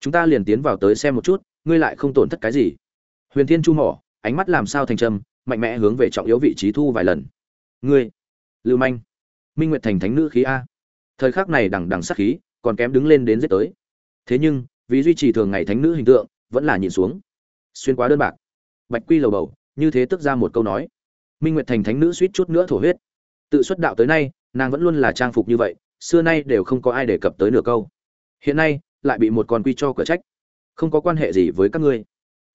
S1: Chúng ta liền tiến vào tới xem một chút, ngươi lại không tổn thất cái gì huyền thiên chu mỏ, ánh mắt làm sao thành trầm, mạnh mẽ hướng về trọng yếu vị trí thu vài lần. Ngươi, lưu manh, minh nguyệt thành thánh nữ khí a. Thời khắc này đằng đằng sát khí còn kém đứng lên đến giết tới. Thế nhưng, vì duy trì thường ngày thánh nữ hình tượng, vẫn là nhìn xuống. Xuyên quá đơn bạc. Bạch quy lầu bầu, như thế tức ra một câu nói. Minh nguyệt thành thánh nữ suýt chút nữa thổ huyết. Tự xuất đạo tới nay, nàng vẫn luôn là trang phục như vậy, xưa nay đều không có ai đề cập tới nửa câu. Hiện nay, lại bị một con quy cho cửa trách. Không có quan hệ gì với các ngươi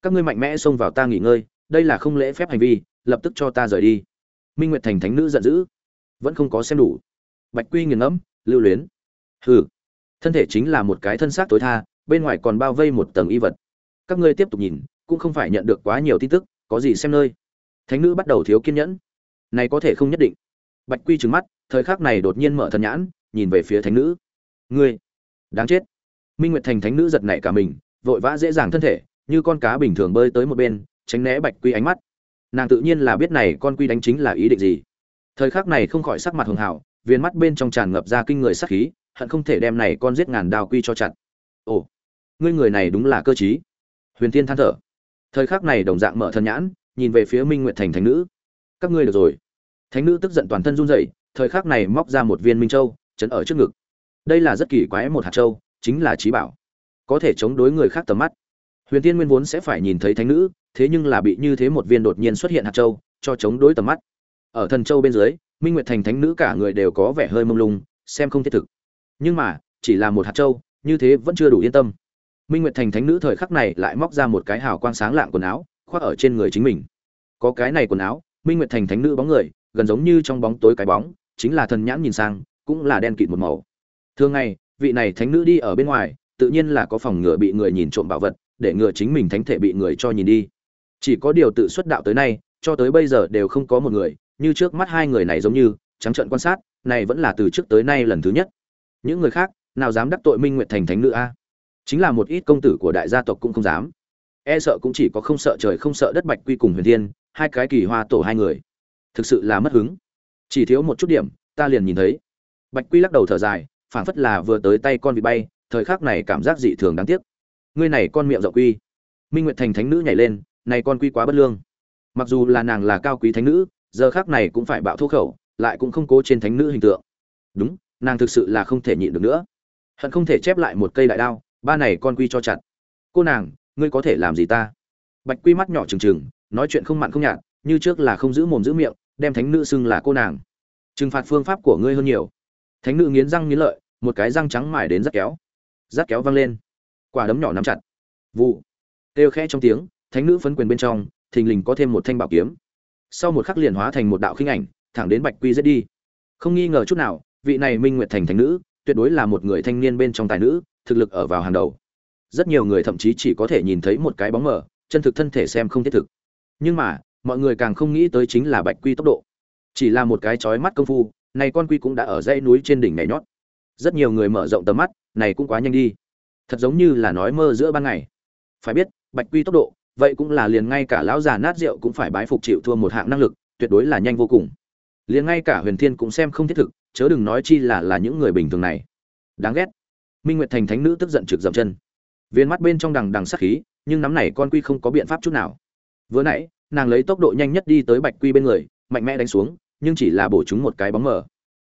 S1: các ngươi mạnh mẽ xông vào ta nghỉ ngơi, đây là không lễ phép hành vi, lập tức cho ta rời đi. Minh nguyệt thành thánh nữ giận dữ, vẫn không có xem đủ. Bạch quy nghiền ngẫm, lưu luyến. Hừ, thân thể chính là một cái thân xác tối tha, bên ngoài còn bao vây một tầng y vật. Các ngươi tiếp tục nhìn, cũng không phải nhận được quá nhiều tin tức, có gì xem nơi. Thánh nữ bắt đầu thiếu kiên nhẫn. Này có thể không nhất định. Bạch quy trừng mắt, thời khắc này đột nhiên mở thần nhãn, nhìn về phía thánh nữ. Ngươi, đáng chết. Minh nguyệt thành thánh nữ giật nảy cả mình, vội vã dễ dàng thân thể như con cá bình thường bơi tới một bên, tránh né bạch quy ánh mắt. Nàng tự nhiên là biết này con quy đánh chính là ý định gì. Thời khắc này không khỏi sắc mặt hường hảo viên mắt bên trong tràn ngập ra kinh người sắc khí, hận không thể đem này con giết ngàn đao quy cho chặt. Ồ, ngươi người này đúng là cơ t huyền tiên than thở. Thời khắc này đồng dạng mở thân nhãn, nhìn về phía minh nguyệt thành thánh nữ. Các ngươi được rồi. Thánh nữ tức giận toàn thân run rẩy, thời khắc này móc ra một viên minh châu, chấn ở trước ngực. Đây là rất kỳ quái một hạt châu, chính là trí bảo. Có thể chống đối người khác tầm mắt huyền tiên nguyên vốn sẽ phải nhìn thấy thánh nữ, thế nhưng là bị như thế một viên đột nhiên xuất hiện hạt châu, cho chống đối tầm mắt. Ở thần châu bên dưới, minh nguyệt thành thánh nữ cả người đều có vẻ hơi mông lung, xem không thiết thực. Nhưng mà, chỉ là một hạt châu, như thế vẫn chưa đủ yên tâm. Minh nguyệt thành thánh nữ thời khắc này lại móc ra một cái hào quang sáng lạng quần áo, khoác ở trên người chính mình. Có cái này quần áo, minh nguyệt thành thánh nữ bóng người, gần giống như trong bóng tối cái bóng, chính là thần nhãn nhìn sang, cũng là đen kịt một màu. Thường ngày, vị này thánh nữ đi ở bên ngoài, tự nhiên là có phòng ngừa bị người nhìn trộm bảo vật để ngừa chính mình thánh thể bị người cho nhìn đi. Chỉ có điều tự xuất đạo tới nay, cho tới bây giờ đều không có một người, như trước mắt hai người này giống như, trắng trợn quan sát, này vẫn là từ trước tới nay lần thứ nhất. Những người khác, nào dám đắc tội minh nguyệt thành thánh nữ a? Chính là một ít công tử của đại gia tộc cũng không dám. E sợ cũng chỉ có không sợ trời không sợ đất bạch quy cùng huyền thiên, hai cái kỳ hoa tổ hai người. Thực sự là mất hứng. Chỉ thiếu một chút điểm, ta liền nhìn thấy. Bạch quy lắc đầu thở dài, phảng phất là vừa tới tay con bị bay, thời khắc này cảm giác dị thường đáng tiếc ngươi này con miệng rộng quy. Minh nguyệt thành thánh nữ nhảy lên, này con quy quá bất lương. Mặc dù là nàng là cao quý thánh nữ, giờ khác này cũng phải bạo thô khẩu, lại cũng không cố trên thánh nữ hình tượng. Đúng, nàng thực sự là không thể nhịn được nữa. Hận không thể chép lại một cây đại đao, ba này con quy cho chặt. Cô nàng, ngươi có thể làm gì ta? Bạch quy mắt nhỏ trừng trừng, nói chuyện không mặn không nhạt, như trước là không giữ mồm giữ miệng, đem thánh nữ xưng là cô nàng. Trừng phạt phương pháp của ngươi hơn nhiều. Thánh nữ nghiến răng nghiến lợi, một cái răng trắng mải đến rất kéo. Rất kéo văng lên quả đấm nhỏ nắm chặt. Vụ. Kêu khẽ trong tiếng, thánh nữ phấn quyền bên trong, thình lình có thêm một thanh bảo kiếm. Sau một khắc liền hóa thành một đạo khinh ảnh, thẳng đến bạch quy giết đi. Không nghi ngờ chút nào, vị này minh nguyệt thành Thánh nữ, tuyệt đối là một người thanh niên bên trong tài nữ, thực lực ở vào hàng đầu. Rất nhiều người thậm chí chỉ có thể nhìn thấy một cái bóng mờ, chân thực thân thể xem không thiết thực. Nhưng mà, mọi người càng không nghĩ tới chính là bạch quy tốc độ. Chỉ là một cái chói mắt công phu, này con quy cũng đã ở dãy núi trên đỉnh nhảy nhót. Rất nhiều người mở rộng tầm mắt, này cũng quá nhanh đi thật giống như là nói mơ giữa ban ngày. Phải biết, bạch quy tốc độ, vậy cũng là liền ngay cả lão già nát rượu cũng phải bái phục chịu thua một hạng năng lực, tuyệt đối là nhanh vô cùng. Liền ngay cả huyền thiên cũng xem không thiết thực, chớ đừng nói chi là là những người bình thường này. Đáng ghét. Minh nguyệt thành thánh nữ tức giận trực dậm chân. Viên mắt bên trong đằng đằng sắc khí, nhưng nắm này con quy không có biện pháp chút nào. Vừa nãy, nàng lấy tốc độ nhanh nhất đi tới bạch quy bên người, mạnh mẽ đánh xuống, nhưng chỉ là bổ chúng một cái bóng mờ.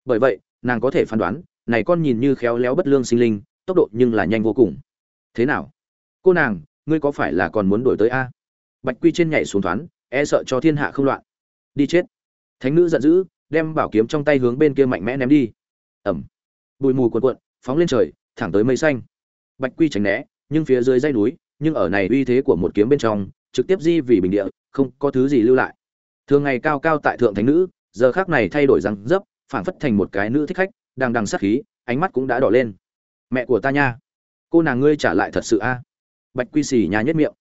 S1: Bởi vậy, nàng có thể phán đoán, này con nhìn như khéo léo bất lương sinh linh tốc độ nhưng là nhanh vô cùng. Thế nào? Cô nàng, ngươi có phải là còn muốn đổi tới a? Bạch quy trên nhảy xuống thoáng e sợ cho thiên hạ không loạn. Đi chết. Thánh nữ giận dữ, đem bảo kiếm trong tay hướng bên kia mạnh mẽ ném đi. Ẩm. Bụi mù cuộn cuộn, phóng lên trời, thẳng tới mây xanh. Bạch quy tránh né, nhưng phía dưới dây núi, nhưng ở này uy thế của một kiếm bên trong, trực tiếp di vì bình địa, không có thứ gì lưu lại. Thường ngày cao cao tại thượng thánh nữ, giờ khác này thay đổi răng dấp, phảng phất thành một cái nữ thích khách, đang đằng sát khí, ánh mắt cũng đã đỏ lên mẹ của ta nha. Cô nàng ngươi trả lại thật sự a. Bạch quy xì nhà nhất miệng.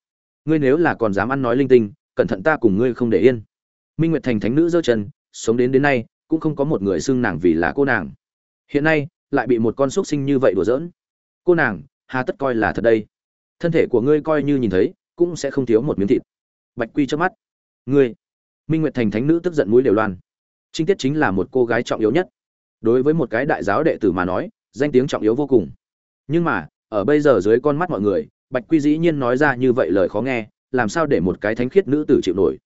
S1: Ngươi nếu là còn dám ăn nói linh tinh, cẩn thận ta cùng ngươi không để yên. Minh nguyệt thành thánh nữ giơ chân, sống đến đến nay, cũng không có một người xưng nàng vì là cô nàng. Hiện nay, lại bị một con xúc sinh như vậy đùa giỡn. Cô nàng, hà tất coi là thật đây. Thân thể của ngươi coi như nhìn thấy, cũng sẽ không thiếu một miếng thịt. Bạch quy trước mắt. Ngươi. Minh nguyệt thành thánh nữ tức giận mũi đều loan. Trinh tiết chính là một cô gái trọng yếu nhất. Đối với một cái đại giáo đệ tử mà nói, danh tiếng trọng yếu vô cùng nhưng mà, ở bây giờ dưới con mắt mọi người, bạch quy dĩ nhiên nói ra như vậy lời khó nghe, làm sao để một cái thánh khiết nữ tử chịu nổi?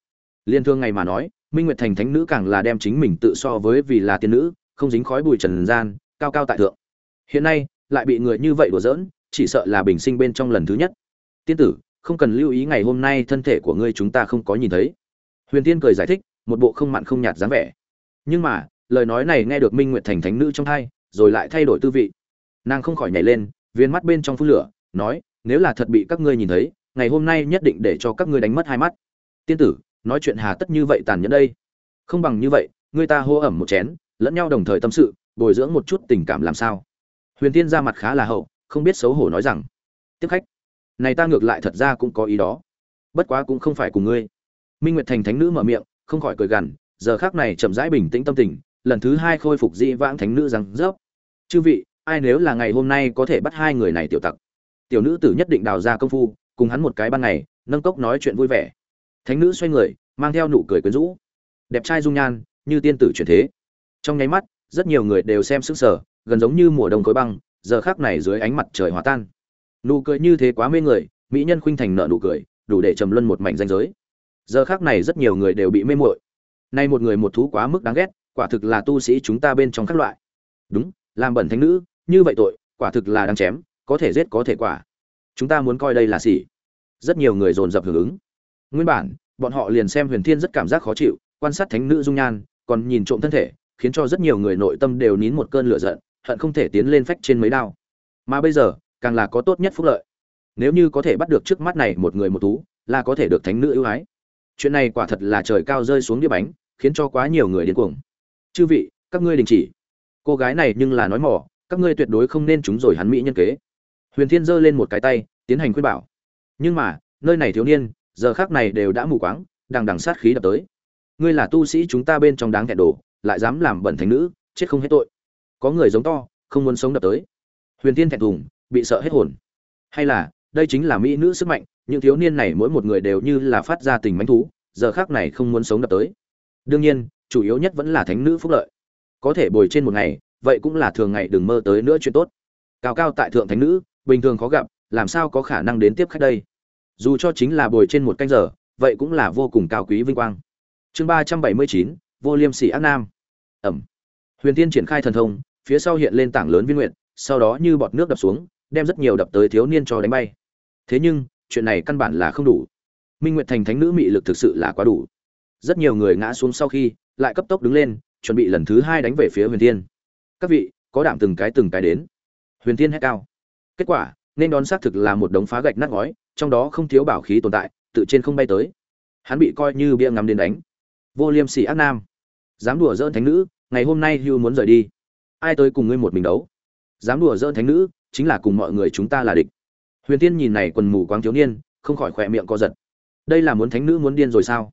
S1: Liên thương ngày mà nói, minh nguyệt thành thánh nữ càng là đem chính mình tự so với vì là tiên nữ, không dính khói bụi trần gian, cao cao tại thượng. Hiện nay, lại bị người như vậy đùa giỡn, chỉ sợ là bình sinh bên trong lần thứ nhất. Tiên tử, không cần lưu ý ngày hôm nay thân thể của ngươi chúng ta không có nhìn thấy. Huyền tiên cười giải thích, một bộ không mặn không nhạt dáng vẻ. Nhưng mà, lời nói này nghe được minh nguyệt thành thánh nữ trong hai rồi lại thay đổi tư vị nàng không khỏi nhảy lên, viên mắt bên trong phun lửa, nói, nếu là thật bị các ngươi nhìn thấy, ngày hôm nay nhất định để cho các ngươi đánh mất hai mắt. Tiên tử, nói chuyện hà tất như vậy tàn nhẫn đây. Không bằng như vậy người ta hô ẩm một chén, lẫn nhau đồng thời tâm sự, bồi dưỡng một chút tình cảm làm sao? Huyền tiên ra mặt khá là hậu, không biết xấu hổ nói rằng, tiếp khách, này ta ngược lại thật ra cũng có ý đó. Bất quá cũng không phải cùng ngươi. Minh nguyệt thành thánh nữ mở miệng, không khỏi cười gằn, giờ khác này chậm rãi bình tĩnh tâm tình, lần thứ hai khôi phục dĩ vãng thánh nữ rằng rớp. Chư vị ai nếu là ngày hôm nay có thể bắt hai người này tiểu tặc? Tiểu nữ tử nhất định đào ra công phu, cùng hắn một cái ban ngày, nâng cốc nói chuyện vui vẻ. Thánh nữ xoay người, mang theo nụ cười quyến rũ. Đẹp trai dung nhan, như tiên tử truyền thế. Trong nháy mắt, rất nhiều người đều xem sức sở gần giống như mùa đông khối băng, giờ khác này dưới ánh mặt trời hòa tan. Nụ cười như thế quá mê người, mỹ nhân khuynh thành nợ nụ cười, đủ để trầm luân một mảnh danh giới. Giờ khác này rất nhiều người đều bị mê muội. Nay một người một thú quá mức đáng ghét, quả thực là tu sĩ chúng ta bên trong các loại. Đúng, làm bẩn thánh nữ như vậy tội, quả thực là đáng chém, có thể giết có thể quả. Chúng ta muốn coi đây là gì rất nhiều người dồn dập hưởng ứng. Nguyên bản, bọn họ liền xem huyền thiên rất cảm giác khó chịu, quan sát thánh nữ dung nhan, còn nhìn trộm thân thể, khiến cho rất nhiều người nội tâm đều nín một cơn lửa giận, hận không thể tiến lên phách trên mấy đao. Mà bây giờ, càng là có tốt nhất phúc lợi. Nếu như có thể bắt được trước mắt này một người một tú là có thể được thánh nữ ưu ái. Chuyện này quả thật là trời cao rơi xuống đĩa bánh, khiến cho quá nhiều người điên cuồng. Chư vị, các ngươi đình chỉ. Cô gái này nhưng là nói mỏ các ngươi tuyệt đối không nên trúng rồi hắn mỹ nhân kế. Huyền thiên giơ lên một cái tay, tiến hành khuyên bảo. Nhưng mà, nơi này thiếu niên, giờ khác này đều đã mù quáng đang đằng sát khí đập tới. Ngươi là tu sĩ chúng ta bên trong đáng thẹn đồ, lại dám làm bẩn thánh nữ, chết không hết tội. Có người giống to, không muốn sống đập tới. Huyền Thiên thẹn thùng, bị sợ hết hồn. Hay là, đây chính là mỹ nữ sức mạnh, những thiếu niên này mỗi một người đều như là phát ra tình mánh thú, giờ khác này không muốn sống đập tới. Đương nhiên, chủ yếu nhất vẫn là thánh nữ phúc lợi. Có thể bồi trên một ngày vậy cũng là thường ngày đừng mơ tới nữa chuyện tốt. Cao cao tại thượng thánh nữ, bình thường khó gặp, làm sao có khả năng đến tiếp khách đây? Dù cho chính là bồi trên một canh giờ, vậy cũng là vô cùng cao quý vinh quang. Chương ba trăm bảy mươi chín, vô liêm sỉ ác nam. Ẩm. Huyền tiên triển khai thần thông, phía sau hiện lên tảng lớn viên nguyện sau đó như bọt nước đập xuống, đem rất nhiều đập tới thiếu niên cho đánh bay. Thế nhưng, chuyện này căn bản là không đủ. Minh nguyệt thành thánh nữ mị lực thực sự là quá đủ. Rất nhiều người ngã xuống sau khi, lại cấp tốc đứng lên, chuẩn bị lần thứ hai đánh về phía huyền tiên các vị, có đảm từng cái từng cái đến. Huyền tiên hét cao. Kết quả, nên đón xác thực là một đống phá gạch nát ngói, trong đó không thiếu bảo khí tồn tại, tự trên không bay tới. Hắn bị coi như bia ngắm đến đánh. Vô liêm sỉ ác nam. Dám đùa dỡn thánh nữ, ngày hôm nay hưu muốn rời đi. Ai tới cùng ngươi một mình đấu? Dám đùa dỡn thánh nữ, chính là cùng mọi người chúng ta là địch. Huyền tiên nhìn này quần mù quáng thiếu niên, không khỏi khỏe miệng co giật. Đây là muốn thánh nữ muốn điên rồi sao?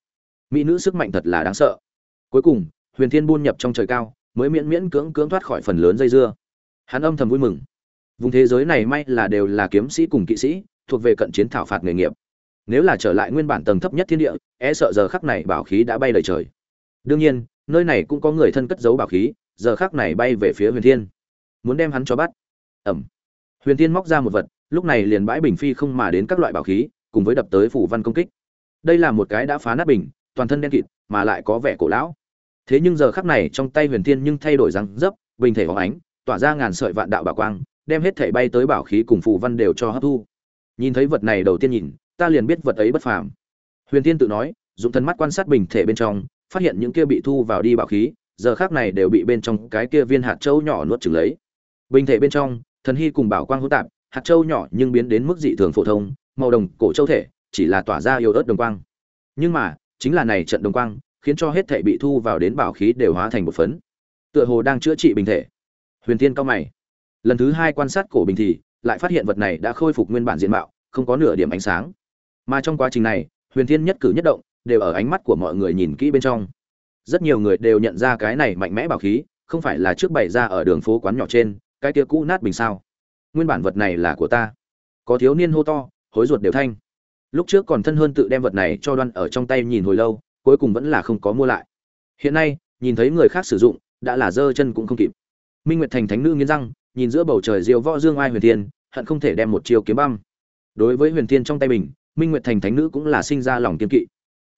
S1: Mỹ nữ sức mạnh thật là đáng sợ. Cuối cùng, huyền thiên buôn nhập trong trời cao mới miễn miễn cưỡng cưỡng thoát khỏi phần lớn dây dưa. Hắn âm thầm vui mừng. Vùng thế giới này may là đều là kiếm sĩ cùng kỵ sĩ, thuộc về cận chiến thảo phạt nghề nghiệp. Nếu là trở lại nguyên bản tầng thấp nhất thiên địa e sợ giờ khắc này bảo khí đã bay lời trời. Đương nhiên, nơi này cũng có người thân cất giấu bảo khí, giờ khắc này bay về phía huyền thiên. Muốn đem hắn cho bắt. Ẩm. Huyền thiên móc ra một vật, lúc này liền bãi bình phi không mà đến các loại bảo khí, cùng với đập tới phủ văn công kích. Đây là một cái đã phá nát bình, toàn thân đen kịt, mà lại có vẻ cổ lão thế nhưng giờ khắc này trong tay huyền thiên nhưng thay đổi răng dấp, bình thể hóng ánh, tỏa ra ngàn sợi vạn đạo bảo quang, đem hết thể bay tới bảo khí cùng phù văn đều cho hấp thu. Nhìn thấy vật này đầu tiên nhìn, ta liền biết vật ấy bất phàm. Huyền thiên tự nói, dùng thân mắt quan sát bình thể bên trong, phát hiện những kia bị thu vào đi bảo khí, giờ khác này đều bị bên trong cái kia viên hạt châu nhỏ nuốt chửng lấy. Bình thể bên trong, thần hy cùng bảo quang hỗn tạp, hạt châu nhỏ nhưng biến đến mức dị thường phổ thông, màu đồng cổ châu thể, chỉ là tỏa ra yêu ớt đồng quang. Nhưng mà, chính là này trận đồng quang khiến cho hết thể bị thu vào đến bảo khí đều hóa thành một phấn. Tựa hồ đang chữa trị bình thể. Huyền tiên cao mày. Lần thứ hai quan sát cổ bình thì, lại phát hiện vật này đã khôi phục nguyên bản diện mạo, không có nửa điểm ánh sáng. Mà trong quá trình này, huyền thiên nhất cử nhất động, đều ở ánh mắt của mọi người nhìn kỹ bên trong. Rất nhiều người đều nhận ra cái này mạnh mẽ bảo khí, không phải là trước bày ra ở đường phố quán nhỏ trên, cái kia cũ nát bình sao. Nguyên bản vật này là của ta. Có thiếu niên hô to, hối ruột đều thanh. Lúc trước còn thân hơn tự đem vật này cho đoan ở trong tay nhìn hồi lâu cuối cùng vẫn là không có mua lại. Hiện nay, nhìn thấy người khác sử dụng, đã là dơ chân cũng không kịp. Minh nguyệt thành thánh nữ nghiến răng, nhìn giữa bầu trời diều võ dương ai huyền thiên, hận không thể đem một chiêu kiếm băm. Đối với huyền thiên trong tay mình, minh nguyệt thành thánh nữ cũng là sinh ra lòng kiên kỵ.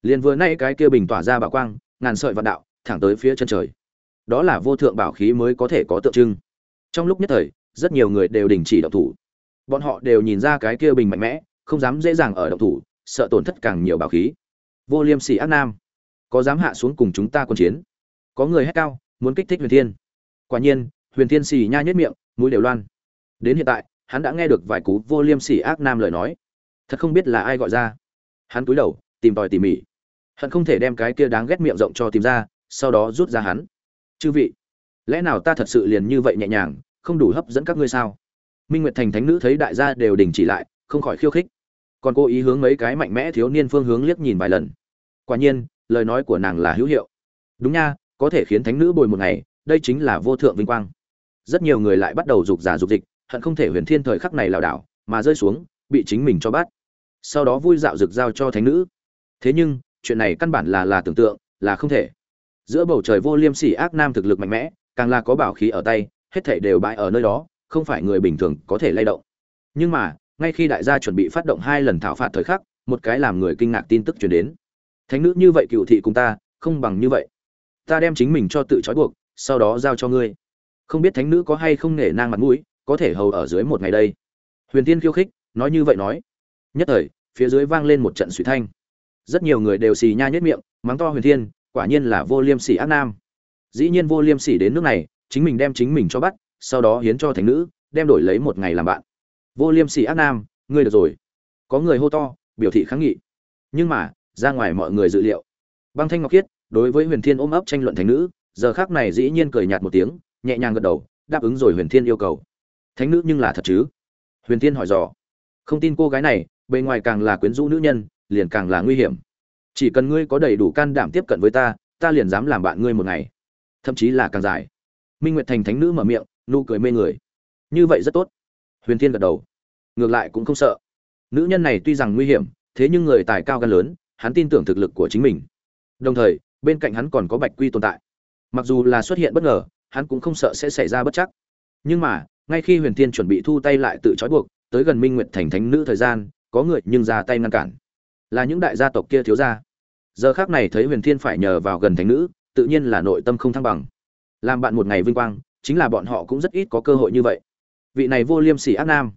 S1: Liền vừa nay cái kia bình tỏa ra bảo quang, ngàn sợi vạn đạo, thẳng tới phía chân trời. Đó là vô thượng bảo khí mới có thể có tượng trưng. Trong lúc nhất thời, rất nhiều người đều đình chỉ động thủ. Bọn họ đều nhìn ra cái kia bình mạnh mẽ, không dám dễ dàng ở động thủ, sợ tổn thất càng nhiều bảo khí vô liêm sỉ ác nam. Có dám hạ xuống cùng chúng ta quân chiến? Có người hét cao, muốn kích thích huyền thiên. Quả nhiên, huyền thiên xì nha nhất miệng, mũi đều loan. Đến hiện tại, hắn đã nghe được vài cú vô liêm sỉ ác nam lời nói. Thật không biết là ai gọi ra. Hắn cúi đầu, tìm tòi tỉ mỉ. Hận không thể đem cái kia đáng ghét miệng rộng cho tìm ra, sau đó rút ra hắn. Chư vị, lẽ nào ta thật sự liền như vậy nhẹ nhàng, không đủ hấp dẫn các ngươi sao? Minh nguyệt thành thánh nữ thấy đại gia đều đình chỉ lại, không khỏi khiêu khích còn cô ý hướng mấy cái mạnh mẽ thiếu niên phương hướng liếc nhìn vài lần. Quả nhiên, lời nói của nàng là hữu hiệu. Đúng nha, có thể khiến thánh nữ bồi một ngày, đây chính là vô thượng vinh quang. Rất nhiều người lại bắt đầu rục giả rục dịch, hận không thể huyền thiên thời khắc này lảo đảo, mà rơi xuống, bị chính mình cho bắt. Sau đó vui dạo rực giao cho thánh nữ. Thế nhưng, chuyện này căn bản là là tưởng tượng, là không thể. Giữa bầu trời vô liêm sỉ ác nam thực lực mạnh mẽ, càng là có bảo khí ở tay, hết thảy đều bại ở nơi đó, không phải người bình thường có thể lay động. Nhưng mà ngay khi đại gia chuẩn bị phát động hai lần thảo phạt thời khắc, một cái làm người kinh ngạc tin tức truyền đến. Thánh nữ như vậy cựu thị cùng ta, không bằng như vậy. Ta đem chính mình cho tự trói buộc, sau đó giao cho ngươi. Không biết thánh nữ có hay không nể nang mặt mũi, có thể hầu ở dưới một ngày đây. Huyền tiên khiêu khích, nói như vậy nói. Nhất thời, phía dưới vang lên một trận suy thanh. Rất nhiều người đều xì nha nhất miệng, mắng to huyền thiên, quả nhiên là vô liêm sỉ ác nam. Dĩ nhiên vô liêm sỉ đến nước này, chính mình đem chính mình cho bắt, sau đó hiến cho thánh nữ, đem đổi lấy một ngày làm bạn vô liêm sỉ ác nam, ngươi được rồi. Có người hô to, biểu thị kháng nghị. Nhưng mà, ra ngoài mọi người dự liệu. Băng thanh ngọc khiết, đối với huyền thiên ôm ấp tranh luận thánh nữ, giờ khác này dĩ nhiên cười nhạt một tiếng, nhẹ nhàng gật đầu, đáp ứng rồi huyền thiên yêu cầu. Thánh nữ nhưng là thật chứ? Huyền thiên hỏi dò. Không tin cô gái này, bề ngoài càng là quyến rũ nữ nhân, liền càng là nguy hiểm. Chỉ cần ngươi có đầy đủ can đảm tiếp cận với ta ta liền dám làm bạn ngươi một ngày. Thậm chí là càng dài. Minh nguyệt thành thánh nữ mở miệng, nụ cười mê người. Như vậy rất tốt huyền thiên gật đầu. Ngược lại cũng không sợ. Nữ nhân này tuy rằng nguy hiểm, thế nhưng người tài cao gan lớn, hắn tin tưởng thực lực của chính mình. Đồng thời, bên cạnh hắn còn có bạch quy tồn tại. Mặc dù là xuất hiện bất ngờ, hắn cũng không sợ sẽ xảy ra bất chắc. Nhưng mà, ngay khi huyền thiên chuẩn bị thu tay lại tự trói buộc, tới gần minh nguyệt thành thánh nữ thời gian, có người nhưng ra tay ngăn cản. Là những đại gia tộc kia thiếu gia. Giờ khác này thấy huyền thiên phải nhờ vào gần thánh nữ, tự nhiên là nội tâm không thăng bằng. Làm bạn một ngày vinh quang, chính là bọn họ cũng rất ít có cơ hội như vậy vị này vô liêm sỉ ác nam.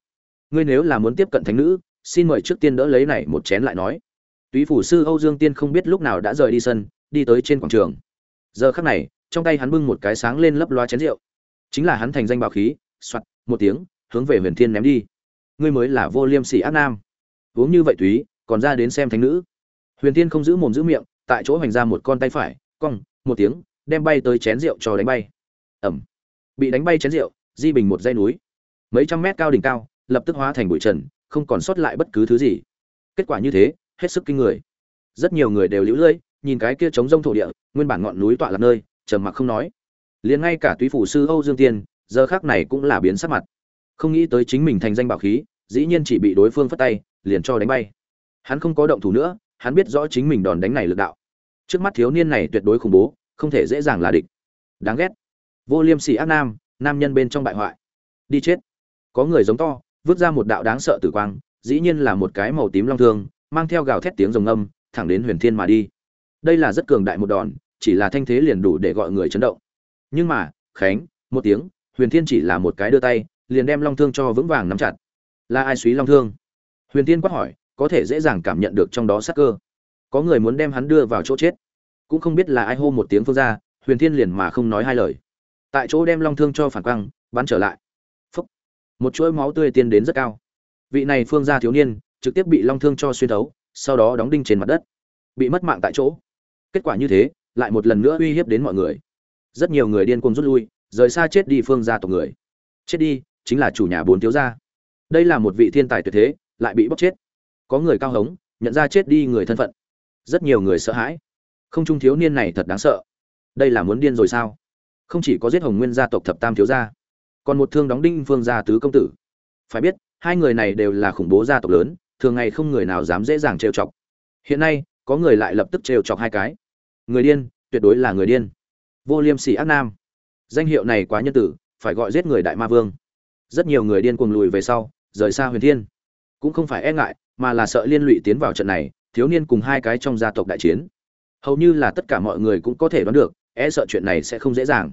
S1: Ngươi nếu là muốn tiếp cận thánh nữ, xin mời trước tiên đỡ lấy này một chén lại nói. Túy phủ sư âu dương tiên không biết lúc nào đã rời đi sân, đi tới trên quảng trường. Giờ khắc này, trong tay hắn bưng một cái sáng lên lấp loa chén rượu. Chính là hắn thành danh bảo khí soặt một tiếng, hướng về huyền thiên ném đi. Ngươi mới là vô liêm sỉ ác nam. Uống như vậy túy, còn ra đến xem thánh nữ. Huyền thiên không giữ mồm giữ miệng, tại chỗ hoành ra một con tay phải, cong, một tiếng, đem bay tới chén rượu cho đánh bay. Ẩm. Bị đánh bay chén rượu, di bình một dây núi mấy trăm mét cao đỉnh cao, lập tức hóa thành bụi trần, không còn sót lại bất cứ thứ gì. Kết quả như thế, hết sức kinh người. Rất nhiều người đều lũ lưỡi nhìn cái kia trống rông thổ địa, nguyên bản ngọn núi tọa lạc nơi, trầm mặc không nói. Liền ngay cả túy phủ sư âu dương tiên, giờ khác này cũng là biến sắc mặt. Không nghĩ tới chính mình thành danh bảo khí, dĩ nhiên chỉ bị đối phương phất tay, liền cho đánh bay. Hắn không có động thủ nữa, hắn biết rõ chính mình đòn đánh này lực đạo. Trước mắt thiếu niên này tuyệt đối khủng bố, không thể dễ dàng là địch. Đáng ghét. Vô liêm sỉ ác nam nam nhân bên trong bại hoại. Đi chết có người giống to, vứt ra một đạo đáng sợ tử quang, dĩ nhiên là một cái màu tím long thương, mang theo gào thét tiếng rồng âm thẳng đến huyền thiên mà đi. Đây là rất cường đại một đòn, chỉ là thanh thế liền đủ để gọi người chấn động. Nhưng mà, khánh, một tiếng, huyền thiên chỉ là một cái đưa tay, liền đem long thương cho vững vàng nắm chặt. Là ai suý long thương? Huyền thiên quát hỏi, có thể dễ dàng cảm nhận được trong đó sắc cơ. Có người muốn đem hắn đưa vào chỗ chết. Cũng không biết là ai hô một tiếng phương ra, huyền thiên liền mà không nói hai lời. Tại chỗ đem long thương cho phản quang, bắn trở lại một chuỗi máu tươi tiên đến rất cao. Vị này phương gia thiếu niên trực tiếp bị long thương cho xuyên thấu, sau đó đóng đinh trên mặt đất, bị mất mạng tại chỗ. Kết quả như thế, lại một lần nữa uy hiếp đến mọi người. Rất nhiều người điên cuồng rút lui, rời xa chết đi phương gia tộc người. Chết đi chính là chủ nhà bốn thiếu gia. Đây là một vị thiên tài tuyệt thế, lại bị bóc chết. Có người cao hống nhận ra chết đi người thân phận. Rất nhiều người sợ hãi. Không trung thiếu niên này thật đáng sợ. Đây là muốn điên rồi sao? Không chỉ có giết hồng nguyên gia tộc thập tam thiếu gia còn một thương đóng đinh phương gia tứ công tử. Phải biết, hai người này đều là khủng bố gia tộc lớn, thường ngày không người nào dám dễ dàng trêu chọc. Hiện nay, có người lại lập tức trêu chọc hai cái. Người điên, tuyệt đối là người điên. Vô liêm sỉ ác nam. Danh hiệu này quá nhân tử, phải gọi giết người đại ma vương. Rất nhiều người điên cuồng lùi về sau, rời xa huyền thiên. Cũng không phải e ngại, mà là sợ liên lụy tiến vào trận này, thiếu niên cùng hai cái trong gia tộc đại chiến. Hầu như là tất cả mọi người cũng có thể đoán được e sợ chuyện này sẽ không dễ dàng.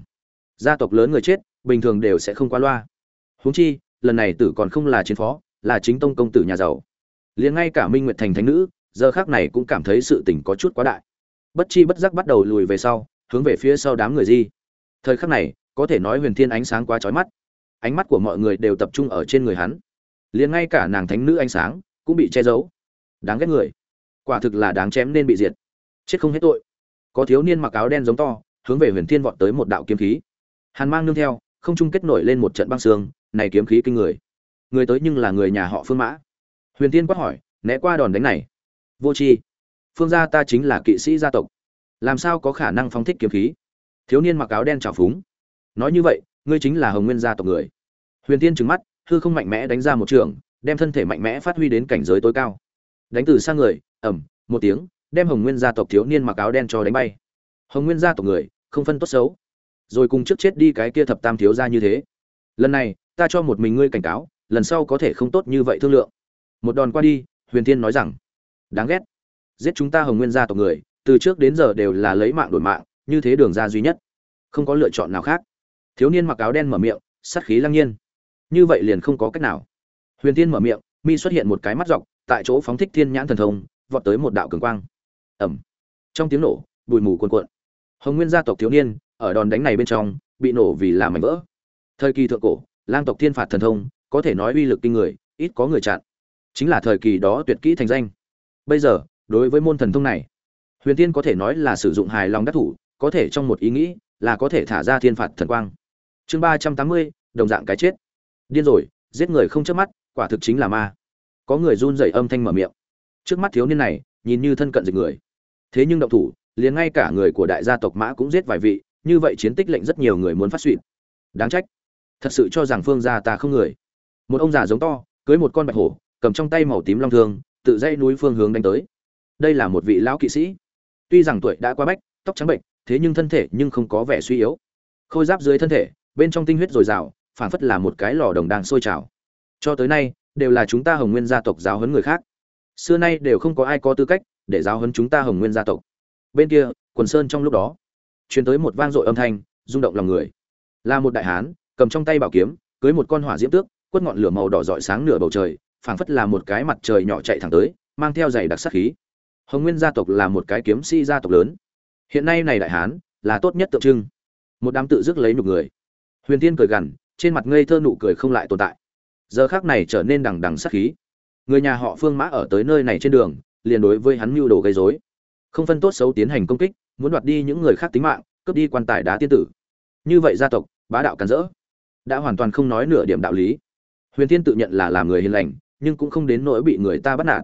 S1: Gia tộc lớn người chết bình thường đều sẽ không qua loa. Huống chi, lần này tử còn không là chiến phó, là chính tông công tử nhà giàu. Liền ngay cả minh nguyệt thành thánh nữ, giờ khác này cũng cảm thấy sự tình có chút quá đại. Bất chi bất giác bắt đầu lùi về sau, hướng về phía sau đám người di. Thời khắc này, có thể nói huyền thiên ánh sáng quá trói mắt. Ánh mắt của mọi người đều tập trung ở trên người hắn. Liền ngay cả nàng thánh nữ ánh sáng cũng bị che giấu. Đáng ghét người. Quả thực là đáng chém nên bị diệt. Chết không hết tội. Có thiếu niên mặc áo đen giống to, hướng về huyền thiên vọt tới một đạo kiếm khí. Hàn mang nương theo không chung kết nổi lên một trận băng xương, này kiếm khí kinh người. Người tới nhưng là người nhà họ phương mã. Huyền tiên quát hỏi, né qua đòn đánh này. Vô tri. Phương gia ta chính là kỵ sĩ gia tộc. Làm sao có khả năng phóng thích kiếm khí? Thiếu niên mặc áo đen trào phúng. Nói như vậy, ngươi chính là hồng nguyên gia tộc người. Huyền tiên trừng mắt, hư không mạnh mẽ đánh ra một trường, đem thân thể mạnh mẽ phát huy đến cảnh giới tối cao. Đánh từ sang người ẩm một tiếng, đem hồng nguyên gia tộc thiếu niên mặc áo đen cho đánh bay. Hồng nguyên gia tộc người, không phân tốt xấu rồi cùng trước chết đi cái kia thập tam thiếu ra như thế. Lần này, ta cho một mình ngươi cảnh cáo, lần sau có thể không tốt như vậy thương lượng. Một đòn qua đi, huyền thiên nói rằng, đáng ghét. Giết chúng ta hồng nguyên gia tộc người, từ trước đến giờ đều là lấy mạng đổi mạng, như thế đường ra duy nhất. Không có lựa chọn nào khác. Thiếu niên mặc áo đen mở miệng, sát khí lăng nhiên. Như vậy liền không có cách nào. Huyền thiên mở miệng, mi xuất hiện một cái mắt dọc, tại chỗ phóng thích thiên nhãn thần thông, vọt tới một đạo cường quang. Ẩm trong tiếng nổ, bụi mù cuồn cuộn. Hồng nguyên gia tộc thiếu niên ở đòn đánh này bên trong, bị nổ vì làm mảnh vỡ. Thời kỳ thượng cổ, lang tộc thiên phạt thần thông, có thể nói uy lực kinh người, ít có người chặn. Chính là thời kỳ đó tuyệt kỹ thành danh. Bây giờ, đối với môn thần thông này, huyền tiên có thể nói là sử dụng hài lòng đắc thủ, có thể trong một ý nghĩ là có thể thả ra thiên phạt thần quang. Chương ba trăm tám mươi, đồng dạng cái chết. Điên rồi, giết người không chớp mắt, quả thực chính là ma. Có người run rẩy âm thanh mở miệng. Trước mắt thiếu niên này, nhìn như thân cận dịch người. Thế nhưng động thủ, liền ngay cả người của đại gia tộc mã cũng giết vài vị như vậy chiến tích lệnh rất nhiều người muốn phát suỵt đáng trách. Thật sự cho rằng phương gia ta không người. Một ông già giống to, cưới một con bạch hổ, cầm trong tay màu tím long thương, tự dây núi phương hướng đánh tới. Đây là một vị lão kỵ sĩ. Tuy rằng tuổi đã qua bách, tóc trắng bệnh, thế nhưng thân thể nhưng không có vẻ suy yếu. Khôi giáp dưới thân thể, bên trong tinh huyết dồi dào, phảng phất là một cái lò đồng đang sôi trào. Cho tới nay, đều là chúng ta hồng nguyên gia tộc giáo huấn người khác. Xưa nay đều không có ai có tư cách để giáo huấn chúng ta hồng nguyên gia tộc. Bên kia, quần sơn trong lúc đó truyền tới một vang dội âm thanh, rung động lòng người. Là một đại hán, cầm trong tay bảo kiếm, cưới một con hỏa diễm tước, quất ngọn lửa màu đỏ rọi sáng nửa bầu trời, phảng phất là một cái mặt trời nhỏ chạy thẳng tới, mang theo giày đặc sắc khí. Hồng nguyên gia tộc là một cái kiếm sĩ gia tộc lớn. Hiện nay này đại hán, là tốt nhất tượng trưng. Một đám tự dứt lấy nhục người huyền tiên cười gằn, trên mặt ngây thơ nụ cười không lại tồn tại. Giờ khác này trở nên đằng đằng sắc khí. Người nhà họ phương mã ở tới nơi này trên đường, liền đối với hắn mưu đồ gây rối. Không phân tốt xấu tiến hành công kích muốn đoạt đi những người khác tính mạng, cướp đi quan tài đá tiên tử. Như vậy gia tộc, bá đạo cắn rỡ. Đã hoàn toàn không nói nửa điểm đạo lý. Huyền tiên tự nhận là làm người hiền lành, nhưng cũng không đến nỗi bị người ta bắt nạt.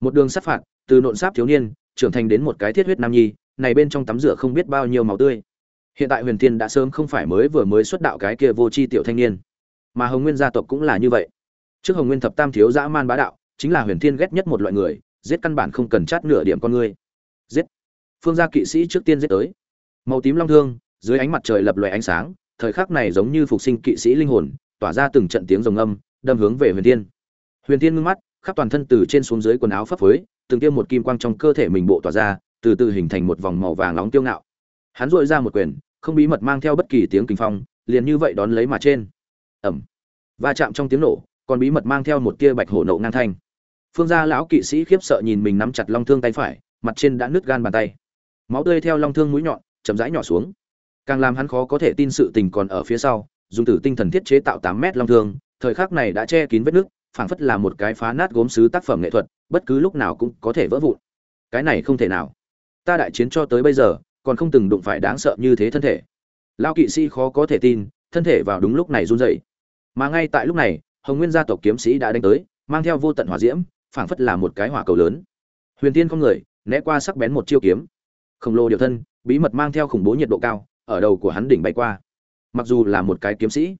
S1: Một đường sát phạt, từ nộn sáp thiếu niên, trưởng thành đến một cái thiết huyết nam nhi, này bên trong tắm rửa không biết bao nhiêu máu tươi. Hiện tại huyền tiên đã sớm không phải mới vừa mới xuất đạo cái kia vô tri tiểu thanh niên. Mà hồng nguyên gia tộc cũng là như vậy. Trước hồng nguyên thập tam thiếu dã man bá đạo, chính là huyền thiên ghét nhất một loại người, giết căn bản không cần chát nửa điểm con người. Giết phương gia kỵ sĩ trước tiên giết tới. Màu tím long thương, dưới ánh mặt trời lập loè ánh sáng, thời khắc này giống như phục sinh kỵ sĩ linh hồn, tỏa ra từng trận tiếng rồng âm, đâm hướng về huyền thiên. Huyền thiên ngưng mắt, khắp toàn thân từ trên xuống dưới quần áo phấp phới, từng tiêm một kim quang trong cơ thể mình bộ tỏa ra, từ từ hình thành một vòng màu vàng nóng tiêu ngạo. Hắn dội ra một quyền, không bí mật mang theo bất kỳ tiếng kinh phong, liền như vậy đón lấy mà trên. Ẩm va chạm trong tiếng nổ, còn bí mật mang theo một tia bạch hổ nộ ngang thanh. Phương gia lão kỵ sĩ khiếp sợ nhìn mình nắm chặt long thương tay phải, mặt trên đã nứt gan bàn tay máu tươi theo long thương mũi nhọn, chậm rãi nhỏ xuống. Càng làm hắn khó có thể tin sự tình còn ở phía sau, dùng tử tinh thần thiết chế tạo tám mét long thương, thời khắc này đã che kín vết nước, phảng phất là một cái phá nát gốm sứ tác phẩm nghệ thuật, bất cứ lúc nào cũng có thể vỡ vụn. Cái này không thể nào. Ta đại chiến cho tới bây giờ, còn không từng đụng phải đáng sợ như thế thân thể. Lao kỵ sĩ khó có thể tin, thân thể vào đúng lúc này run rẩy. Mà ngay tại lúc này, hồng nguyên gia tộc kiếm sĩ đã đánh tới, mang theo vô tận hỏa diễm, phảng phất là một cái hỏa cầu lớn. Huyền tiên không người, né qua sắc bén một chiêu kiếm khổng lồ điều thân, bí mật mang theo khủng bố nhiệt độ cao, ở đầu của hắn đỉnh bay qua. Mặc dù là một cái kiếm sĩ,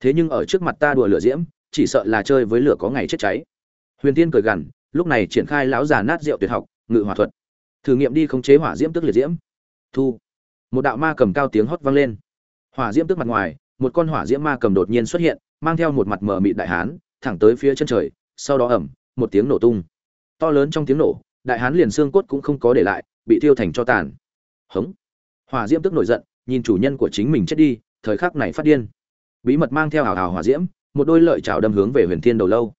S1: thế nhưng ở trước mặt ta đùa lửa diễm, chỉ sợ là chơi với lửa có ngày chết cháy. Huyền tiên cười gằn, lúc này triển khai lão già nát rượu tuyệt học, ngự hỏa thuật. Thử nghiệm đi khống chế hỏa diễm tức liệt diễm. Thu. Một đạo ma cầm cao tiếng hót vang lên. Hỏa diễm tức mặt ngoài, một con hỏa diễm ma cầm đột nhiên xuất hiện, mang theo một mặt mờ mịt đại hán, thẳng tới phía chân trời, sau đó ẩm một tiếng nổ tung. To lớn trong tiếng nổ, đại hán liền xương cốt cũng không có để lại bị thiêu thành cho tàn. Hống. Hỏa diễm tức nổi giận, nhìn chủ nhân của chính mình chết đi, thời khắc này phát điên. Bí mật mang theo hào hào hỏa diễm, một đôi lợi chảo đâm hướng về huyền thiên đầu lâu.